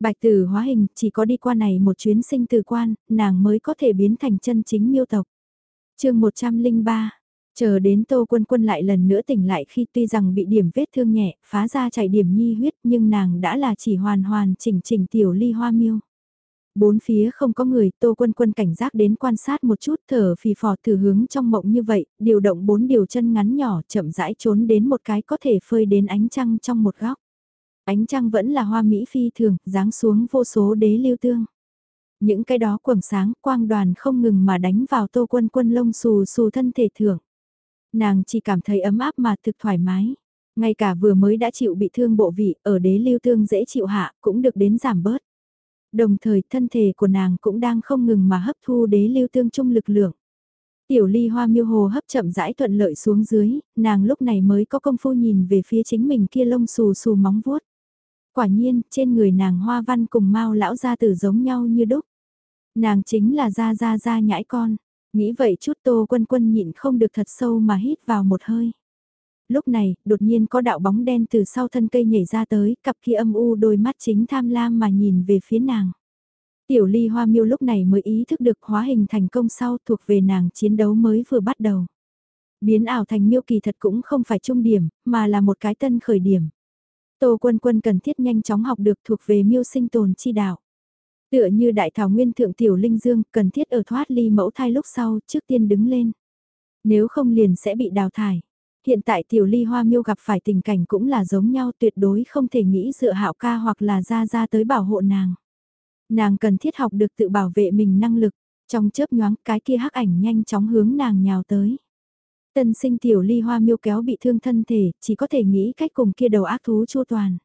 Bạch tử hóa hình chỉ có đi qua này một chuyến sinh từ quan, nàng mới có thể biến thành chân chính miêu tộc. chương 103 Chờ đến Tô Quân Quân lại lần nữa tỉnh lại khi tuy rằng bị điểm vết thương nhẹ, phá ra chảy điểm nhi huyết nhưng nàng đã là chỉ hoàn hoàn chỉnh chỉnh tiểu ly hoa miêu. Bốn phía không có người, Tô Quân Quân cảnh giác đến quan sát một chút thở phì phò thử hướng trong mộng như vậy, điều động bốn điều chân ngắn nhỏ chậm rãi trốn đến một cái có thể phơi đến ánh trăng trong một góc. Ánh trăng vẫn là hoa mỹ phi thường, giáng xuống vô số đế lưu tương. Những cái đó quầng sáng, quang đoàn không ngừng mà đánh vào Tô Quân Quân lông xù xù thân thể thưởng. Nàng chỉ cảm thấy ấm áp mà thực thoải mái. Ngay cả vừa mới đã chịu bị thương bộ vị ở đế lưu thương dễ chịu hạ cũng được đến giảm bớt. Đồng thời thân thể của nàng cũng đang không ngừng mà hấp thu đế lưu thương trung lực lượng. Tiểu ly hoa miêu hồ hấp chậm rãi thuận lợi xuống dưới, nàng lúc này mới có công phu nhìn về phía chính mình kia lông xù xù móng vuốt. Quả nhiên, trên người nàng hoa văn cùng mau lão gia tử giống nhau như đúc. Nàng chính là gia gia gia nhãi con. Nghĩ vậy chút tô quân quân nhịn không được thật sâu mà hít vào một hơi. Lúc này, đột nhiên có đạo bóng đen từ sau thân cây nhảy ra tới, cặp kia âm u đôi mắt chính tham lam mà nhìn về phía nàng. Tiểu ly hoa miêu lúc này mới ý thức được hóa hình thành công sau thuộc về nàng chiến đấu mới vừa bắt đầu. Biến ảo thành miêu kỳ thật cũng không phải trung điểm, mà là một cái tân khởi điểm. Tô quân quân cần thiết nhanh chóng học được thuộc về miêu sinh tồn chi đạo. Tựa như đại thảo nguyên thượng tiểu linh dương cần thiết ở thoát ly mẫu thai lúc sau trước tiên đứng lên. Nếu không liền sẽ bị đào thải. Hiện tại tiểu ly hoa miêu gặp phải tình cảnh cũng là giống nhau tuyệt đối không thể nghĩ dựa hạo ca hoặc là ra ra tới bảo hộ nàng. Nàng cần thiết học được tự bảo vệ mình năng lực, trong chớp nhoáng cái kia hắc ảnh nhanh chóng hướng nàng nhào tới. Tân sinh tiểu ly hoa miêu kéo bị thương thân thể, chỉ có thể nghĩ cách cùng kia đầu ác thú chua toàn.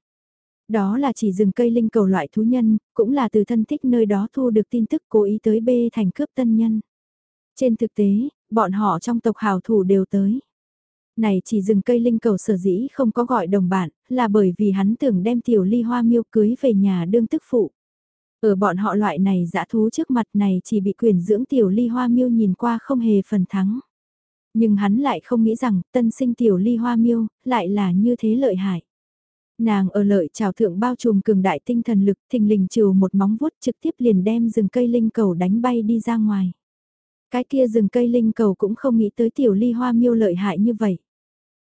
Đó là chỉ rừng cây linh cầu loại thú nhân, cũng là từ thân thích nơi đó thu được tin tức cố ý tới bê thành cướp tân nhân. Trên thực tế, bọn họ trong tộc hào thủ đều tới. Này chỉ rừng cây linh cầu sở dĩ không có gọi đồng bạn, là bởi vì hắn tưởng đem tiểu ly hoa miêu cưới về nhà đương tức phụ. Ở bọn họ loại này dã thú trước mặt này chỉ bị quyền dưỡng tiểu ly hoa miêu nhìn qua không hề phần thắng. Nhưng hắn lại không nghĩ rằng tân sinh tiểu ly hoa miêu lại là như thế lợi hại. Nàng ở lợi trào thượng bao trùm cường đại tinh thần lực thình lình trừ một móng vuốt trực tiếp liền đem rừng cây linh cầu đánh bay đi ra ngoài. Cái kia rừng cây linh cầu cũng không nghĩ tới tiểu ly hoa miêu lợi hại như vậy.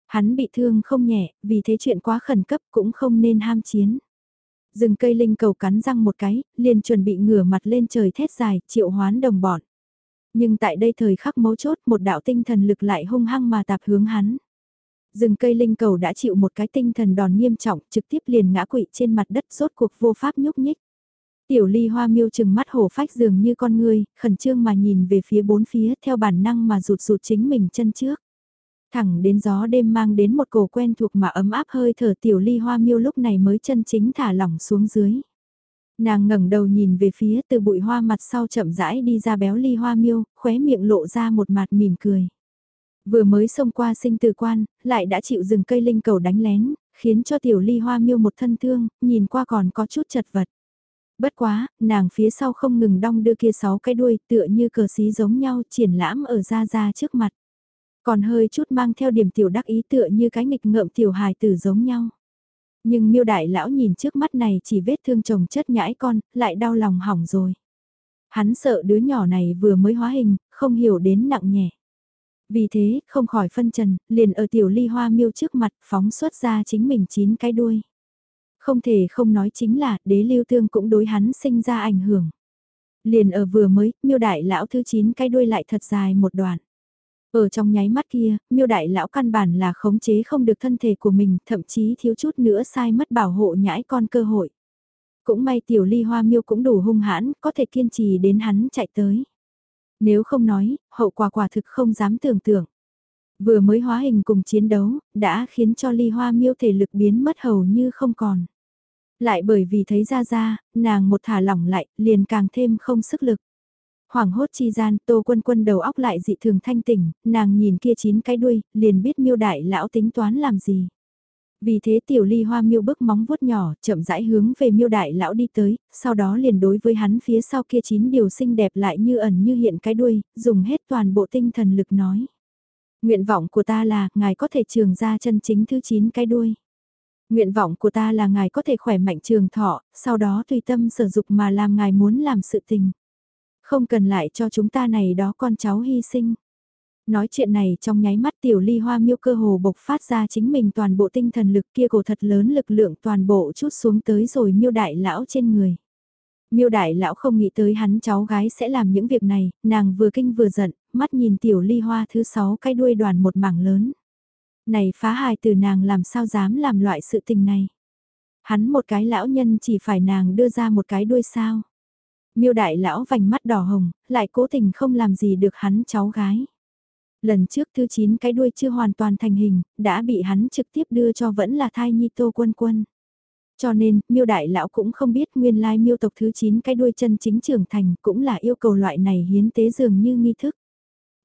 Hắn bị thương không nhẹ, vì thế chuyện quá khẩn cấp cũng không nên ham chiến. Rừng cây linh cầu cắn răng một cái, liền chuẩn bị ngửa mặt lên trời thét dài, triệu hoán đồng bọn. Nhưng tại đây thời khắc mấu chốt một đạo tinh thần lực lại hung hăng mà tạp hướng hắn. Rừng cây linh cầu đã chịu một cái tinh thần đòn nghiêm trọng trực tiếp liền ngã quỵ trên mặt đất rốt cuộc vô pháp nhúc nhích. Tiểu ly hoa miêu chừng mắt hổ phách dường như con người, khẩn trương mà nhìn về phía bốn phía theo bản năng mà rụt rụt chính mình chân trước. Thẳng đến gió đêm mang đến một cổ quen thuộc mà ấm áp hơi thở tiểu ly hoa miêu lúc này mới chân chính thả lỏng xuống dưới. Nàng ngẩng đầu nhìn về phía từ bụi hoa mặt sau chậm rãi đi ra béo ly hoa miêu, khóe miệng lộ ra một mặt mỉm cười. Vừa mới xông qua sinh tử quan, lại đã chịu rừng cây linh cầu đánh lén, khiến cho tiểu ly hoa miêu một thân thương, nhìn qua còn có chút chật vật. Bất quá, nàng phía sau không ngừng đong đưa kia sáu cái đuôi tựa như cờ xí giống nhau triển lãm ở ra ra trước mặt. Còn hơi chút mang theo điểm tiểu đắc ý tựa như cái nghịch ngợm tiểu hài tử giống nhau. Nhưng miêu đại lão nhìn trước mắt này chỉ vết thương chồng chất nhãi con, lại đau lòng hỏng rồi. Hắn sợ đứa nhỏ này vừa mới hóa hình, không hiểu đến nặng nhẹ. Vì thế, không khỏi phân trần, liền ở tiểu ly hoa miêu trước mặt phóng xuất ra chính mình chín cái đuôi. Không thể không nói chính là đế lưu tương cũng đối hắn sinh ra ảnh hưởng. Liền ở vừa mới, miêu đại lão thứ chín cái đuôi lại thật dài một đoạn. Ở trong nháy mắt kia, miêu đại lão căn bản là khống chế không được thân thể của mình, thậm chí thiếu chút nữa sai mất bảo hộ nhãi con cơ hội. Cũng may tiểu ly hoa miêu cũng đủ hung hãn, có thể kiên trì đến hắn chạy tới. Nếu không nói, hậu quả quả thực không dám tưởng tượng. Vừa mới hóa hình cùng chiến đấu, đã khiến cho ly hoa miêu thể lực biến mất hầu như không còn. Lại bởi vì thấy ra ra, nàng một thả lỏng lại, liền càng thêm không sức lực. Hoàng hốt chi gian, tô quân quân đầu óc lại dị thường thanh tỉnh, nàng nhìn kia chín cái đuôi, liền biết miêu đại lão tính toán làm gì. Vì thế tiểu ly hoa miêu bước móng vuốt nhỏ, chậm rãi hướng về miêu đại lão đi tới, sau đó liền đối với hắn phía sau kia chín điều xinh đẹp lại như ẩn như hiện cái đuôi, dùng hết toàn bộ tinh thần lực nói. Nguyện vọng của ta là, ngài có thể trường ra chân chính thứ chín cái đuôi. Nguyện vọng của ta là ngài có thể khỏe mạnh trường thọ, sau đó tùy tâm sử dụng mà làm ngài muốn làm sự tình. Không cần lại cho chúng ta này đó con cháu hy sinh. Nói chuyện này trong nháy mắt tiểu ly hoa miêu cơ hồ bộc phát ra chính mình toàn bộ tinh thần lực kia cổ thật lớn lực lượng toàn bộ chút xuống tới rồi miêu đại lão trên người. Miêu đại lão không nghĩ tới hắn cháu gái sẽ làm những việc này, nàng vừa kinh vừa giận, mắt nhìn tiểu ly hoa thứ sáu cái đuôi đoàn một mảng lớn. Này phá hài từ nàng làm sao dám làm loại sự tình này. Hắn một cái lão nhân chỉ phải nàng đưa ra một cái đuôi sao. Miêu đại lão vành mắt đỏ hồng, lại cố tình không làm gì được hắn cháu gái. Lần trước thứ 9 cái đuôi chưa hoàn toàn thành hình, đã bị hắn trực tiếp đưa cho vẫn là thai nhi tô quân quân. Cho nên, miêu đại lão cũng không biết nguyên lai miêu tộc thứ 9 cái đuôi chân chính trưởng thành cũng là yêu cầu loại này hiến tế dường như nghi thức.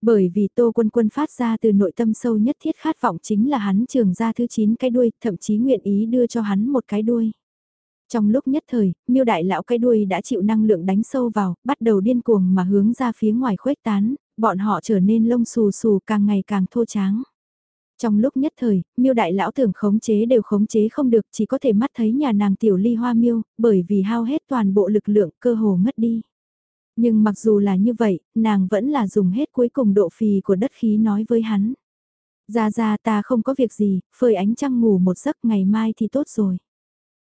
Bởi vì Tô Quân Quân phát ra từ nội tâm sâu nhất thiết khát vọng chính là hắn trường ra thứ 9 cái đuôi, thậm chí nguyện ý đưa cho hắn một cái đuôi. Trong lúc nhất thời, miêu đại lão cái đuôi đã chịu năng lượng đánh sâu vào, bắt đầu điên cuồng mà hướng ra phía ngoài khuếch tán, bọn họ trở nên lông xù xù càng ngày càng thô tráng. Trong lúc nhất thời, miêu đại lão tưởng khống chế đều khống chế không được chỉ có thể mắt thấy nhà nàng tiểu ly hoa miêu, bởi vì hao hết toàn bộ lực lượng cơ hồ ngất đi. Nhưng mặc dù là như vậy, nàng vẫn là dùng hết cuối cùng độ phì của đất khí nói với hắn. Ra ra ta không có việc gì, phơi ánh trăng ngủ một giấc ngày mai thì tốt rồi.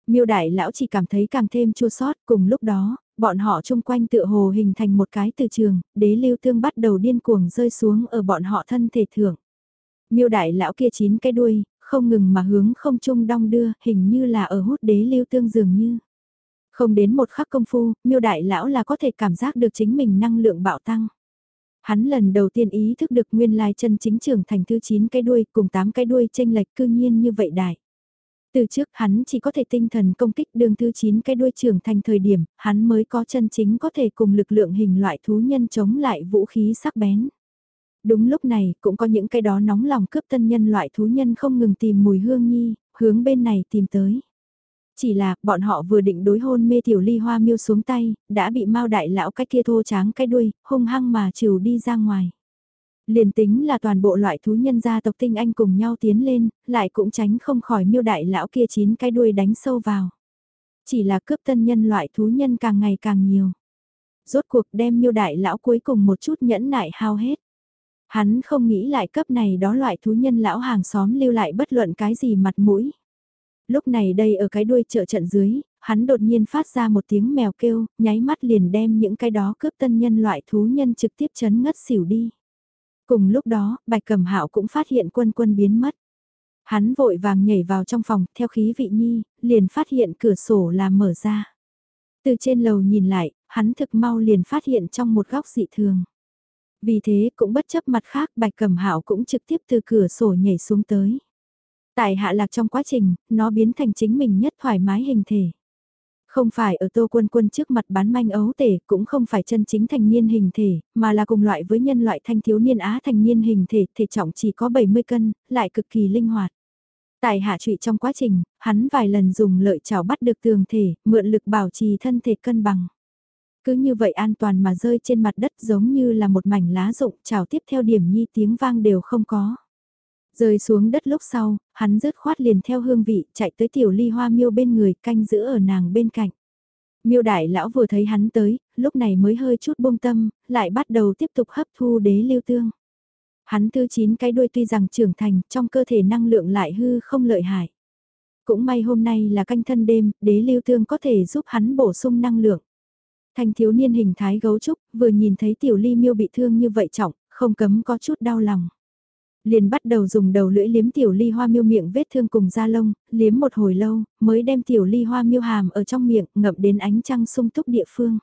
Miêu đại lão chỉ cảm thấy càng thêm chua sót cùng lúc đó, bọn họ chung quanh tựa hồ hình thành một cái từ trường, đế lưu tương bắt đầu điên cuồng rơi xuống ở bọn họ thân thể thượng. Miêu đại lão kia chín cái đuôi, không ngừng mà hướng không trung đong đưa, hình như là ở hút đế lưu tương dường như. Không đến một khắc công phu, miêu đại lão là có thể cảm giác được chính mình năng lượng bạo tăng. Hắn lần đầu tiên ý thức được nguyên lai chân chính trưởng thành thứ 9 cái đuôi cùng 8 cái đuôi tranh lệch cư nhiên như vậy đại. Từ trước hắn chỉ có thể tinh thần công kích đường thứ 9 cái đuôi trưởng thành thời điểm, hắn mới có chân chính có thể cùng lực lượng hình loại thú nhân chống lại vũ khí sắc bén. Đúng lúc này, cũng có những cái đó nóng lòng cướp tân nhân loại thú nhân không ngừng tìm mùi hương nhi, hướng bên này tìm tới. Chỉ là, bọn họ vừa định đối hôn mê tiểu ly hoa miêu xuống tay, đã bị mau đại lão cái kia thô tráng cái đuôi, hung hăng mà trừ đi ra ngoài. Liền tính là toàn bộ loại thú nhân gia tộc tinh anh cùng nhau tiến lên, lại cũng tránh không khỏi miêu đại lão kia chín cái đuôi đánh sâu vào. Chỉ là cướp tân nhân loại thú nhân càng ngày càng nhiều. Rốt cuộc đem miêu đại lão cuối cùng một chút nhẫn nại hao hết. Hắn không nghĩ lại cấp này đó loại thú nhân lão hàng xóm lưu lại bất luận cái gì mặt mũi. Lúc này đây ở cái đuôi chợ trận dưới, hắn đột nhiên phát ra một tiếng mèo kêu, nháy mắt liền đem những cái đó cướp tân nhân loại thú nhân trực tiếp chấn ngất xỉu đi. Cùng lúc đó, bạch cẩm hạo cũng phát hiện quân quân biến mất. Hắn vội vàng nhảy vào trong phòng, theo khí vị nhi, liền phát hiện cửa sổ là mở ra. Từ trên lầu nhìn lại, hắn thực mau liền phát hiện trong một góc dị thường. Vì thế cũng bất chấp mặt khác bạch cẩm hạo cũng trực tiếp từ cửa sổ nhảy xuống tới. Tại hạ lạc trong quá trình, nó biến thành chính mình nhất thoải mái hình thể. Không phải ở tô quân quân trước mặt bán manh ấu tể, cũng không phải chân chính thành niên hình thể, mà là cùng loại với nhân loại thanh thiếu niên á thành niên hình thể, thể trọng chỉ có 70 cân, lại cực kỳ linh hoạt. Tại hạ trụy trong quá trình, hắn vài lần dùng lợi chảo bắt được tường thể, mượn lực bảo trì thân thể cân bằng. Cứ như vậy an toàn mà rơi trên mặt đất giống như là một mảnh lá rụng chảo tiếp theo điểm nhi tiếng vang đều không có. Rơi xuống đất lúc sau, hắn rớt khoát liền theo hương vị, chạy tới tiểu ly hoa miêu bên người, canh giữ ở nàng bên cạnh. Miêu đại lão vừa thấy hắn tới, lúc này mới hơi chút buông tâm, lại bắt đầu tiếp tục hấp thu đế lưu tương. Hắn tư chín cái đuôi tuy rằng trưởng thành, trong cơ thể năng lượng lại hư không lợi hại. Cũng may hôm nay là canh thân đêm, đế lưu tương có thể giúp hắn bổ sung năng lượng. Thanh thiếu niên hình thái gấu trúc, vừa nhìn thấy tiểu ly miêu bị thương như vậy trọng, không cấm có chút đau lòng liền bắt đầu dùng đầu lưỡi liếm tiểu ly hoa miêu miệng vết thương cùng da lông, liếm một hồi lâu, mới đem tiểu ly hoa miêu hàm ở trong miệng, ngậm đến ánh trăng sung túc địa phương.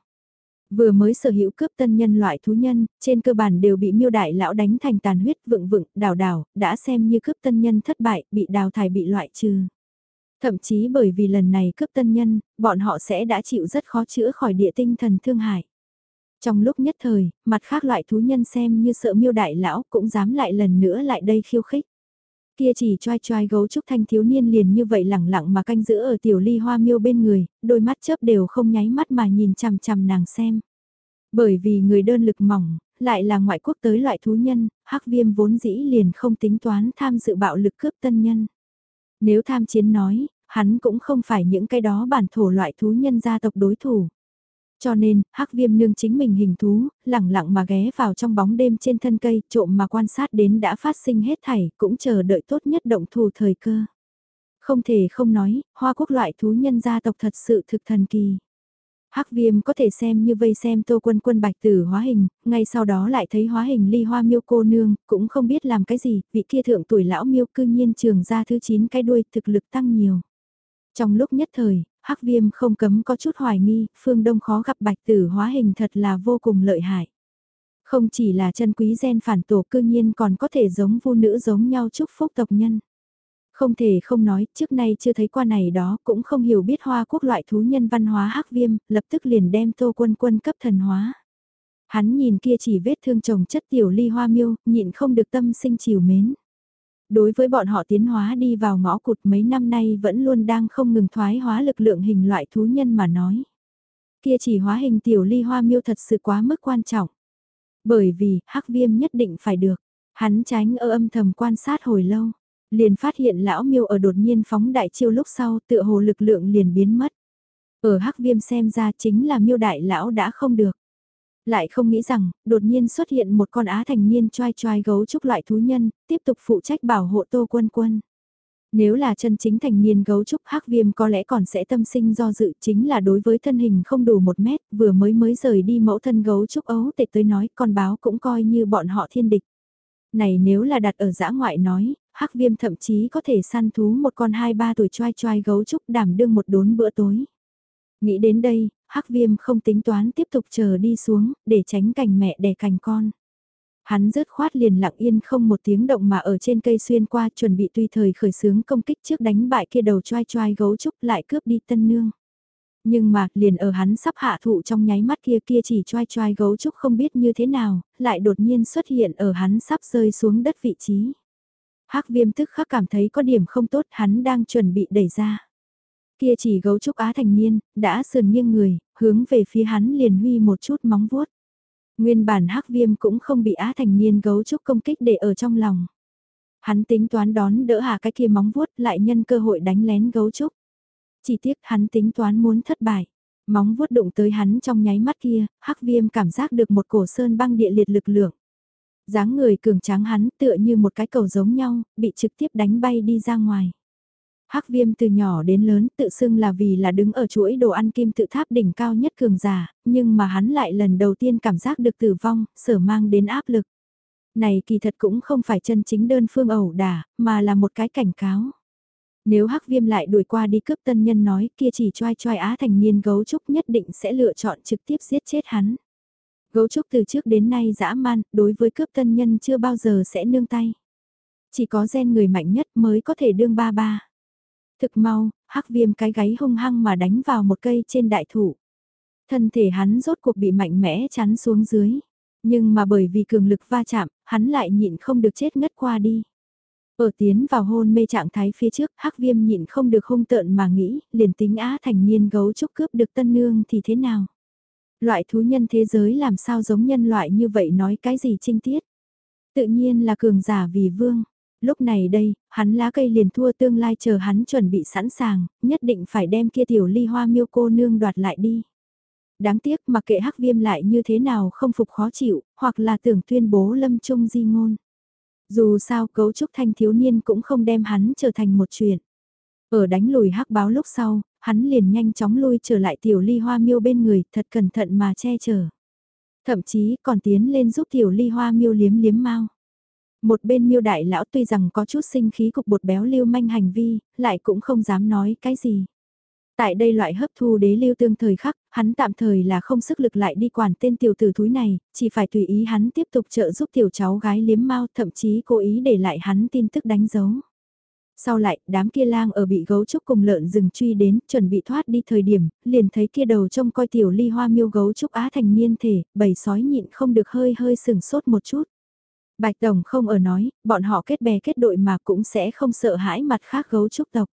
Vừa mới sở hữu cướp tân nhân loại thú nhân, trên cơ bản đều bị miêu đại lão đánh thành tàn huyết vựng vựng, đào đào, đã xem như cướp tân nhân thất bại, bị đào thải bị loại trừ. Thậm chí bởi vì lần này cướp tân nhân, bọn họ sẽ đã chịu rất khó chữa khỏi địa tinh thần thương hại. Trong lúc nhất thời, mặt khác loại thú nhân xem như sợ miêu đại lão cũng dám lại lần nữa lại đây khiêu khích. Kia chỉ choai choai gấu trúc thanh thiếu niên liền như vậy lẳng lặng mà canh giữ ở tiểu ly hoa miêu bên người, đôi mắt chớp đều không nháy mắt mà nhìn chằm chằm nàng xem. Bởi vì người đơn lực mỏng, lại là ngoại quốc tới loại thú nhân, hắc viêm vốn dĩ liền không tính toán tham dự bạo lực cướp tân nhân. Nếu tham chiến nói, hắn cũng không phải những cái đó bản thổ loại thú nhân gia tộc đối thủ. Cho nên, hắc viêm nương chính mình hình thú, lẳng lặng mà ghé vào trong bóng đêm trên thân cây, trộm mà quan sát đến đã phát sinh hết thảy, cũng chờ đợi tốt nhất động thủ thời cơ. Không thể không nói, hoa quốc loại thú nhân gia tộc thật sự thực thần kỳ. Hắc viêm có thể xem như vây xem tô quân quân bạch tử hóa hình, ngay sau đó lại thấy hóa hình ly hoa miêu cô nương, cũng không biết làm cái gì, vị kia thượng tuổi lão miêu cư nhiên trường ra thứ 9 cái đuôi thực lực tăng nhiều. Trong lúc nhất thời, Hắc viêm không cấm có chút hoài nghi, phương đông khó gặp bạch tử hóa hình thật là vô cùng lợi hại. Không chỉ là chân quý gen phản tổ cư nhiên còn có thể giống vu nữ giống nhau chúc phúc tộc nhân. Không thể không nói, trước nay chưa thấy qua này đó, cũng không hiểu biết hoa quốc loại thú nhân văn hóa hắc viêm, lập tức liền đem tô quân quân cấp thần hóa. Hắn nhìn kia chỉ vết thương chồng chất tiểu ly hoa miêu, nhịn không được tâm sinh chiều mến. Đối với bọn họ tiến hóa đi vào ngõ cụt mấy năm nay vẫn luôn đang không ngừng thoái hóa lực lượng hình loại thú nhân mà nói. Kia chỉ hóa hình tiểu ly hoa miêu thật sự quá mức quan trọng. Bởi vì, hắc viêm nhất định phải được. Hắn tránh ở âm thầm quan sát hồi lâu. Liền phát hiện lão miêu ở đột nhiên phóng đại chiêu lúc sau tựa hồ lực lượng liền biến mất. Ở hắc viêm xem ra chính là miêu đại lão đã không được. Lại không nghĩ rằng, đột nhiên xuất hiện một con á thành niên choai choai gấu trúc loại thú nhân, tiếp tục phụ trách bảo hộ tô quân quân. Nếu là chân chính thành niên gấu trúc hắc viêm có lẽ còn sẽ tâm sinh do dự chính là đối với thân hình không đủ một mét vừa mới mới rời đi mẫu thân gấu trúc ấu tệ tới nói con báo cũng coi như bọn họ thiên địch. Này nếu là đặt ở giã ngoại nói, hắc viêm thậm chí có thể săn thú một con hai ba tuổi choai choai gấu trúc đảm đương một đốn bữa tối. Nghĩ đến đây, hắc viêm không tính toán tiếp tục chờ đi xuống, để tránh cành mẹ đẻ cành con. Hắn rớt khoát liền lặng yên không một tiếng động mà ở trên cây xuyên qua chuẩn bị tùy thời khởi xướng công kích trước đánh bại kia đầu choai choai gấu trúc lại cướp đi tân nương. Nhưng mà, liền ở hắn sắp hạ thụ trong nháy mắt kia kia chỉ choai choai gấu trúc không biết như thế nào, lại đột nhiên xuất hiện ở hắn sắp rơi xuống đất vị trí. hắc viêm tức khắc cảm thấy có điểm không tốt hắn đang chuẩn bị đẩy ra. Kia chỉ gấu trúc á thành niên, đã sườn nghiêng người, hướng về phía hắn liền huy một chút móng vuốt. Nguyên bản hắc viêm cũng không bị á thành niên gấu trúc công kích để ở trong lòng. Hắn tính toán đón đỡ hạ cái kia móng vuốt lại nhân cơ hội đánh lén gấu trúc. Chỉ tiếc hắn tính toán muốn thất bại. Móng vuốt đụng tới hắn trong nháy mắt kia, hắc viêm cảm giác được một cổ sơn băng địa liệt lực lượng. dáng người cường tráng hắn tựa như một cái cầu giống nhau, bị trực tiếp đánh bay đi ra ngoài. Hắc viêm từ nhỏ đến lớn tự xưng là vì là đứng ở chuỗi đồ ăn kim tự tháp đỉnh cao nhất cường giả, nhưng mà hắn lại lần đầu tiên cảm giác được tử vong, sở mang đến áp lực. Này kỳ thật cũng không phải chân chính đơn phương ẩu đả, mà là một cái cảnh cáo. Nếu hắc viêm lại đuổi qua đi cướp tân nhân nói kia chỉ choai choai á thành niên gấu trúc nhất định sẽ lựa chọn trực tiếp giết chết hắn. Gấu trúc từ trước đến nay dã man, đối với cướp tân nhân chưa bao giờ sẽ nương tay. Chỉ có gen người mạnh nhất mới có thể đương ba ba. Thực mau, hắc viêm cái gáy hung hăng mà đánh vào một cây trên đại thụ. Thân thể hắn rốt cuộc bị mạnh mẽ chắn xuống dưới. Nhưng mà bởi vì cường lực va chạm, hắn lại nhịn không được chết ngất qua đi. Ở tiến vào hôn mê trạng thái phía trước, hắc viêm nhịn không được hung tợn mà nghĩ, liền tính á thành niên gấu trúc cướp được tân nương thì thế nào? Loại thú nhân thế giới làm sao giống nhân loại như vậy nói cái gì trinh tiết? Tự nhiên là cường giả vì vương. Lúc này đây, hắn lá cây liền thua tương lai chờ hắn chuẩn bị sẵn sàng, nhất định phải đem kia tiểu ly hoa miêu cô nương đoạt lại đi. Đáng tiếc mặc kệ hắc viêm lại như thế nào không phục khó chịu, hoặc là tưởng tuyên bố lâm trung di ngôn. Dù sao cấu trúc thanh thiếu niên cũng không đem hắn trở thành một chuyện. Ở đánh lùi hắc báo lúc sau, hắn liền nhanh chóng lui trở lại tiểu ly hoa miêu bên người thật cẩn thận mà che chở. Thậm chí còn tiến lên giúp tiểu ly hoa miêu liếm liếm mau. Một bên miêu đại lão tuy rằng có chút sinh khí cục bột béo lưu manh hành vi, lại cũng không dám nói cái gì. Tại đây loại hấp thu đế lưu tương thời khắc, hắn tạm thời là không sức lực lại đi quản tên tiểu tử thúi này, chỉ phải tùy ý hắn tiếp tục trợ giúp tiểu cháu gái liếm mau thậm chí cố ý để lại hắn tin tức đánh dấu. Sau lại, đám kia lang ở bị gấu trúc cùng lợn rừng truy đến, chuẩn bị thoát đi thời điểm, liền thấy kia đầu trông coi tiểu ly hoa miêu gấu trúc á thành niên thể, bầy sói nhịn không được hơi hơi sừng sốt một chút. Bạch Tổng không ở nói, bọn họ kết bè kết đội mà cũng sẽ không sợ hãi mặt khác gấu trúc tộc.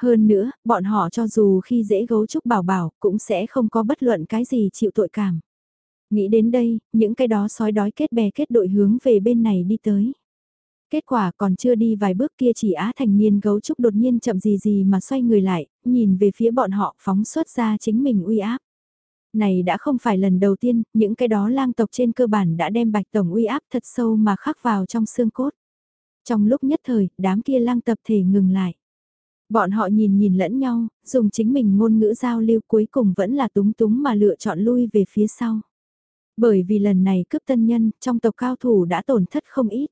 Hơn nữa, bọn họ cho dù khi dễ gấu trúc bảo bảo cũng sẽ không có bất luận cái gì chịu tội cảm. Nghĩ đến đây, những cái đó sói đói kết bè kết đội hướng về bên này đi tới. Kết quả còn chưa đi vài bước kia chỉ á thành niên gấu trúc đột nhiên chậm gì gì mà xoay người lại, nhìn về phía bọn họ phóng xuất ra chính mình uy áp. Này đã không phải lần đầu tiên, những cái đó lang tộc trên cơ bản đã đem bạch tổng uy áp thật sâu mà khắc vào trong xương cốt. Trong lúc nhất thời, đám kia lang tập thể ngừng lại. Bọn họ nhìn nhìn lẫn nhau, dùng chính mình ngôn ngữ giao lưu cuối cùng vẫn là túng túng mà lựa chọn lui về phía sau. Bởi vì lần này cướp tân nhân, trong tộc cao thủ đã tổn thất không ít.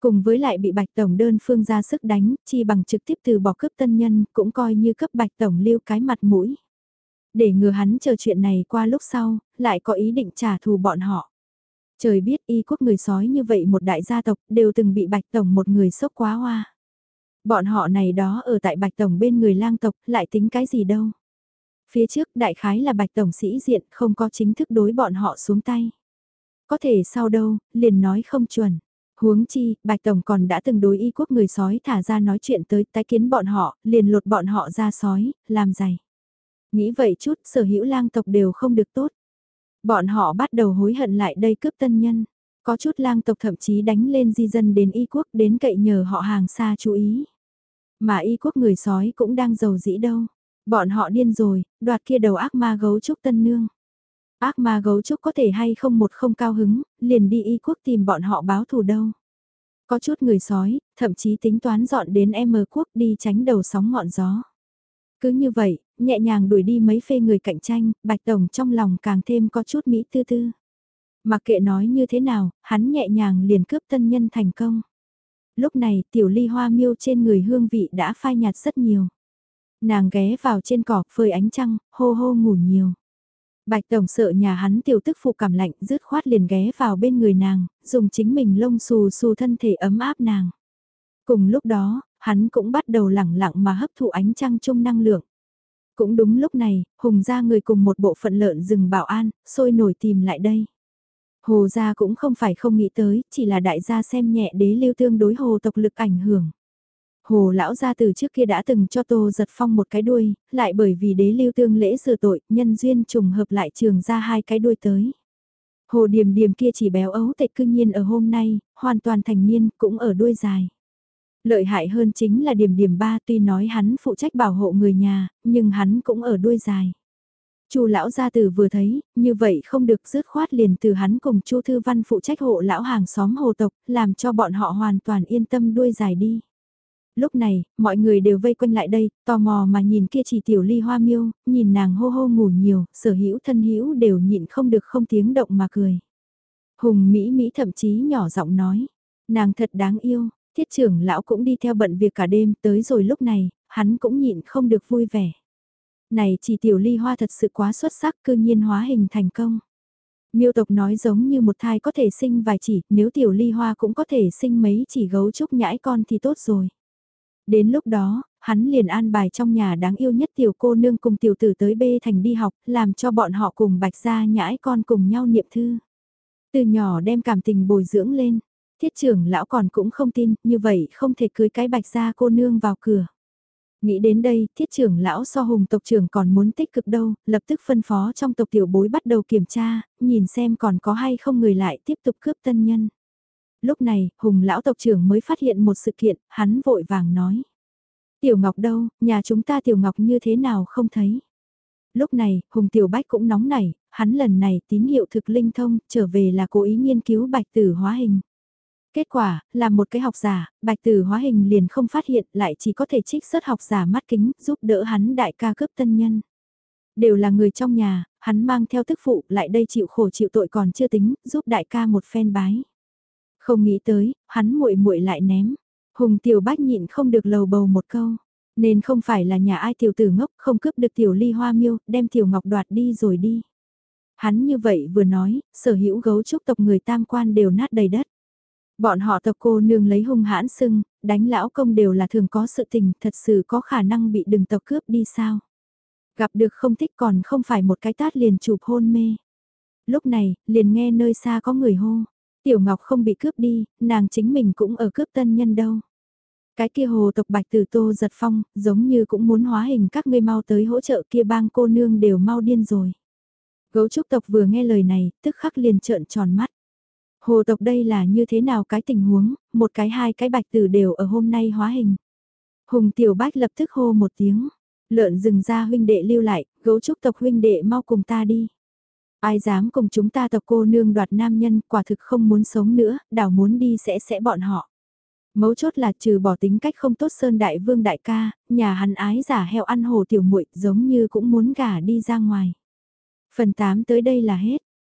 Cùng với lại bị Bạch Tổng đơn phương ra sức đánh, chi bằng trực tiếp từ bỏ cướp tân nhân, cũng coi như cấp Bạch Tổng lưu cái mặt mũi. Để ngừa hắn chờ chuyện này qua lúc sau, lại có ý định trả thù bọn họ. Trời biết y quốc người sói như vậy một đại gia tộc đều từng bị Bạch Tổng một người sốc quá hoa. Bọn họ này đó ở tại Bạch Tổng bên người lang tộc lại tính cái gì đâu. Phía trước đại khái là Bạch Tổng sĩ diện không có chính thức đối bọn họ xuống tay. Có thể sau đâu, liền nói không chuẩn. Huống chi, Bạch Tổng còn đã từng đối y quốc người sói thả ra nói chuyện tới tái kiến bọn họ, liền lột bọn họ ra sói, làm dày. Nghĩ vậy chút, sở hữu lang tộc đều không được tốt. Bọn họ bắt đầu hối hận lại đây cướp tân nhân. Có chút lang tộc thậm chí đánh lên di dân đến y quốc đến cậy nhờ họ hàng xa chú ý. Mà y quốc người sói cũng đang giàu dĩ đâu. Bọn họ điên rồi, đoạt kia đầu ác ma gấu trúc tân nương. Ác ma gấu trúc có thể hay không một không cao hứng, liền đi y quốc tìm bọn họ báo thù đâu. Có chút người sói, thậm chí tính toán dọn đến M quốc đi tránh đầu sóng ngọn gió. Cứ như vậy, nhẹ nhàng đuổi đi mấy phê người cạnh tranh, Bạch Tổng trong lòng càng thêm có chút mỹ tư tư. Mặc kệ nói như thế nào, hắn nhẹ nhàng liền cướp tân nhân thành công. Lúc này tiểu ly hoa miêu trên người hương vị đã phai nhạt rất nhiều. Nàng ghé vào trên cỏ phơi ánh trăng, hô hô ngủ nhiều. Bạch Tổng sợ nhà hắn tiểu tức phụ cảm lạnh rứt khoát liền ghé vào bên người nàng, dùng chính mình lông xù xù thân thể ấm áp nàng. Cùng lúc đó, hắn cũng bắt đầu lẳng lặng mà hấp thụ ánh trăng chung năng lượng. Cũng đúng lúc này, Hùng ra người cùng một bộ phận lợn rừng bảo an, sôi nổi tìm lại đây. Hồ gia cũng không phải không nghĩ tới, chỉ là đại gia xem nhẹ đế lưu tương đối hồ tộc lực ảnh hưởng. Hồ lão gia từ trước kia đã từng cho Tô giật phong một cái đuôi, lại bởi vì đế lưu tương lễ sửa tội, nhân duyên trùng hợp lại trường ra hai cái đuôi tới. Hồ điểm điểm kia chỉ béo ấu tệ cư nhiên ở hôm nay, hoàn toàn thành niên, cũng ở đuôi dài. Lợi hại hơn chính là điểm điểm ba tuy nói hắn phụ trách bảo hộ người nhà, nhưng hắn cũng ở đuôi dài. Chu lão gia tử vừa thấy, như vậy không được dứt khoát liền từ hắn cùng Chu thư văn phụ trách hộ lão hàng xóm hồ tộc, làm cho bọn họ hoàn toàn yên tâm đuôi dài đi. Lúc này, mọi người đều vây quanh lại đây, tò mò mà nhìn kia chỉ tiểu ly hoa miêu, nhìn nàng hô hô ngủ nhiều, sở hữu thân hữu đều nhịn không được không tiếng động mà cười. Hùng Mỹ Mỹ thậm chí nhỏ giọng nói, nàng thật đáng yêu, thiết trưởng lão cũng đi theo bận việc cả đêm tới rồi lúc này, hắn cũng nhịn không được vui vẻ. Này chỉ tiểu ly hoa thật sự quá xuất sắc cư nhiên hóa hình thành công. Miêu tộc nói giống như một thai có thể sinh vài chỉ, nếu tiểu ly hoa cũng có thể sinh mấy chỉ gấu trúc nhãi con thì tốt rồi. Đến lúc đó, hắn liền an bài trong nhà đáng yêu nhất tiểu cô nương cùng tiểu tử tới bê thành đi học, làm cho bọn họ cùng bạch gia nhãi con cùng nhau niệm thư. Từ nhỏ đem cảm tình bồi dưỡng lên, thiết trưởng lão còn cũng không tin, như vậy không thể cưới cái bạch gia cô nương vào cửa. Nghĩ đến đây, thiết trưởng lão so hùng tộc trưởng còn muốn tích cực đâu, lập tức phân phó trong tộc tiểu bối bắt đầu kiểm tra, nhìn xem còn có hay không người lại tiếp tục cướp tân nhân. Lúc này, hùng lão tộc trưởng mới phát hiện một sự kiện, hắn vội vàng nói. Tiểu Ngọc đâu, nhà chúng ta Tiểu Ngọc như thế nào không thấy. Lúc này, Hùng Tiểu Bách cũng nóng nảy, hắn lần này tín hiệu thực linh thông, trở về là cố ý nghiên cứu bạch tử hóa hình. Kết quả, là một cái học giả, bạch tử hóa hình liền không phát hiện lại chỉ có thể trích xuất học giả mắt kính giúp đỡ hắn đại ca cướp tân nhân. Đều là người trong nhà, hắn mang theo tức phụ lại đây chịu khổ chịu tội còn chưa tính, giúp đại ca một phen bái. Không nghĩ tới, hắn muội muội lại ném. Hùng tiểu bách nhịn không được lầu bầu một câu. Nên không phải là nhà ai tiểu tử ngốc không cướp được tiểu ly hoa miêu, đem tiểu ngọc đoạt đi rồi đi. Hắn như vậy vừa nói, sở hữu gấu trúc tộc người tam quan đều nát đầy đất. Bọn họ tộc cô nương lấy hung hãn sưng, đánh lão công đều là thường có sự tình, thật sự có khả năng bị đừng tộc cướp đi sao. Gặp được không thích còn không phải một cái tát liền chụp hôn mê. Lúc này, liền nghe nơi xa có người hô. Tiểu Ngọc không bị cướp đi, nàng chính mình cũng ở cướp tân nhân đâu. Cái kia hồ tộc bạch tử tô giật phong, giống như cũng muốn hóa hình các ngươi mau tới hỗ trợ kia bang cô nương đều mau điên rồi. Gấu trúc tộc vừa nghe lời này, tức khắc liền trợn tròn mắt. Hồ tộc đây là như thế nào cái tình huống, một cái hai cái bạch tử đều ở hôm nay hóa hình. Hùng tiểu bách lập tức hô một tiếng, lợn rừng ra huynh đệ lưu lại, gấu trúc tộc huynh đệ mau cùng ta đi. Ai dám cùng chúng ta tộc cô nương đoạt nam nhân quả thực không muốn sống nữa, đảo muốn đi sẽ sẽ bọn họ. Mấu chốt là trừ bỏ tính cách không tốt sơn đại vương đại ca, nhà hắn ái giả heo ăn hồ tiểu muội giống như cũng muốn gả đi ra ngoài. Phần 8 tới đây là hết.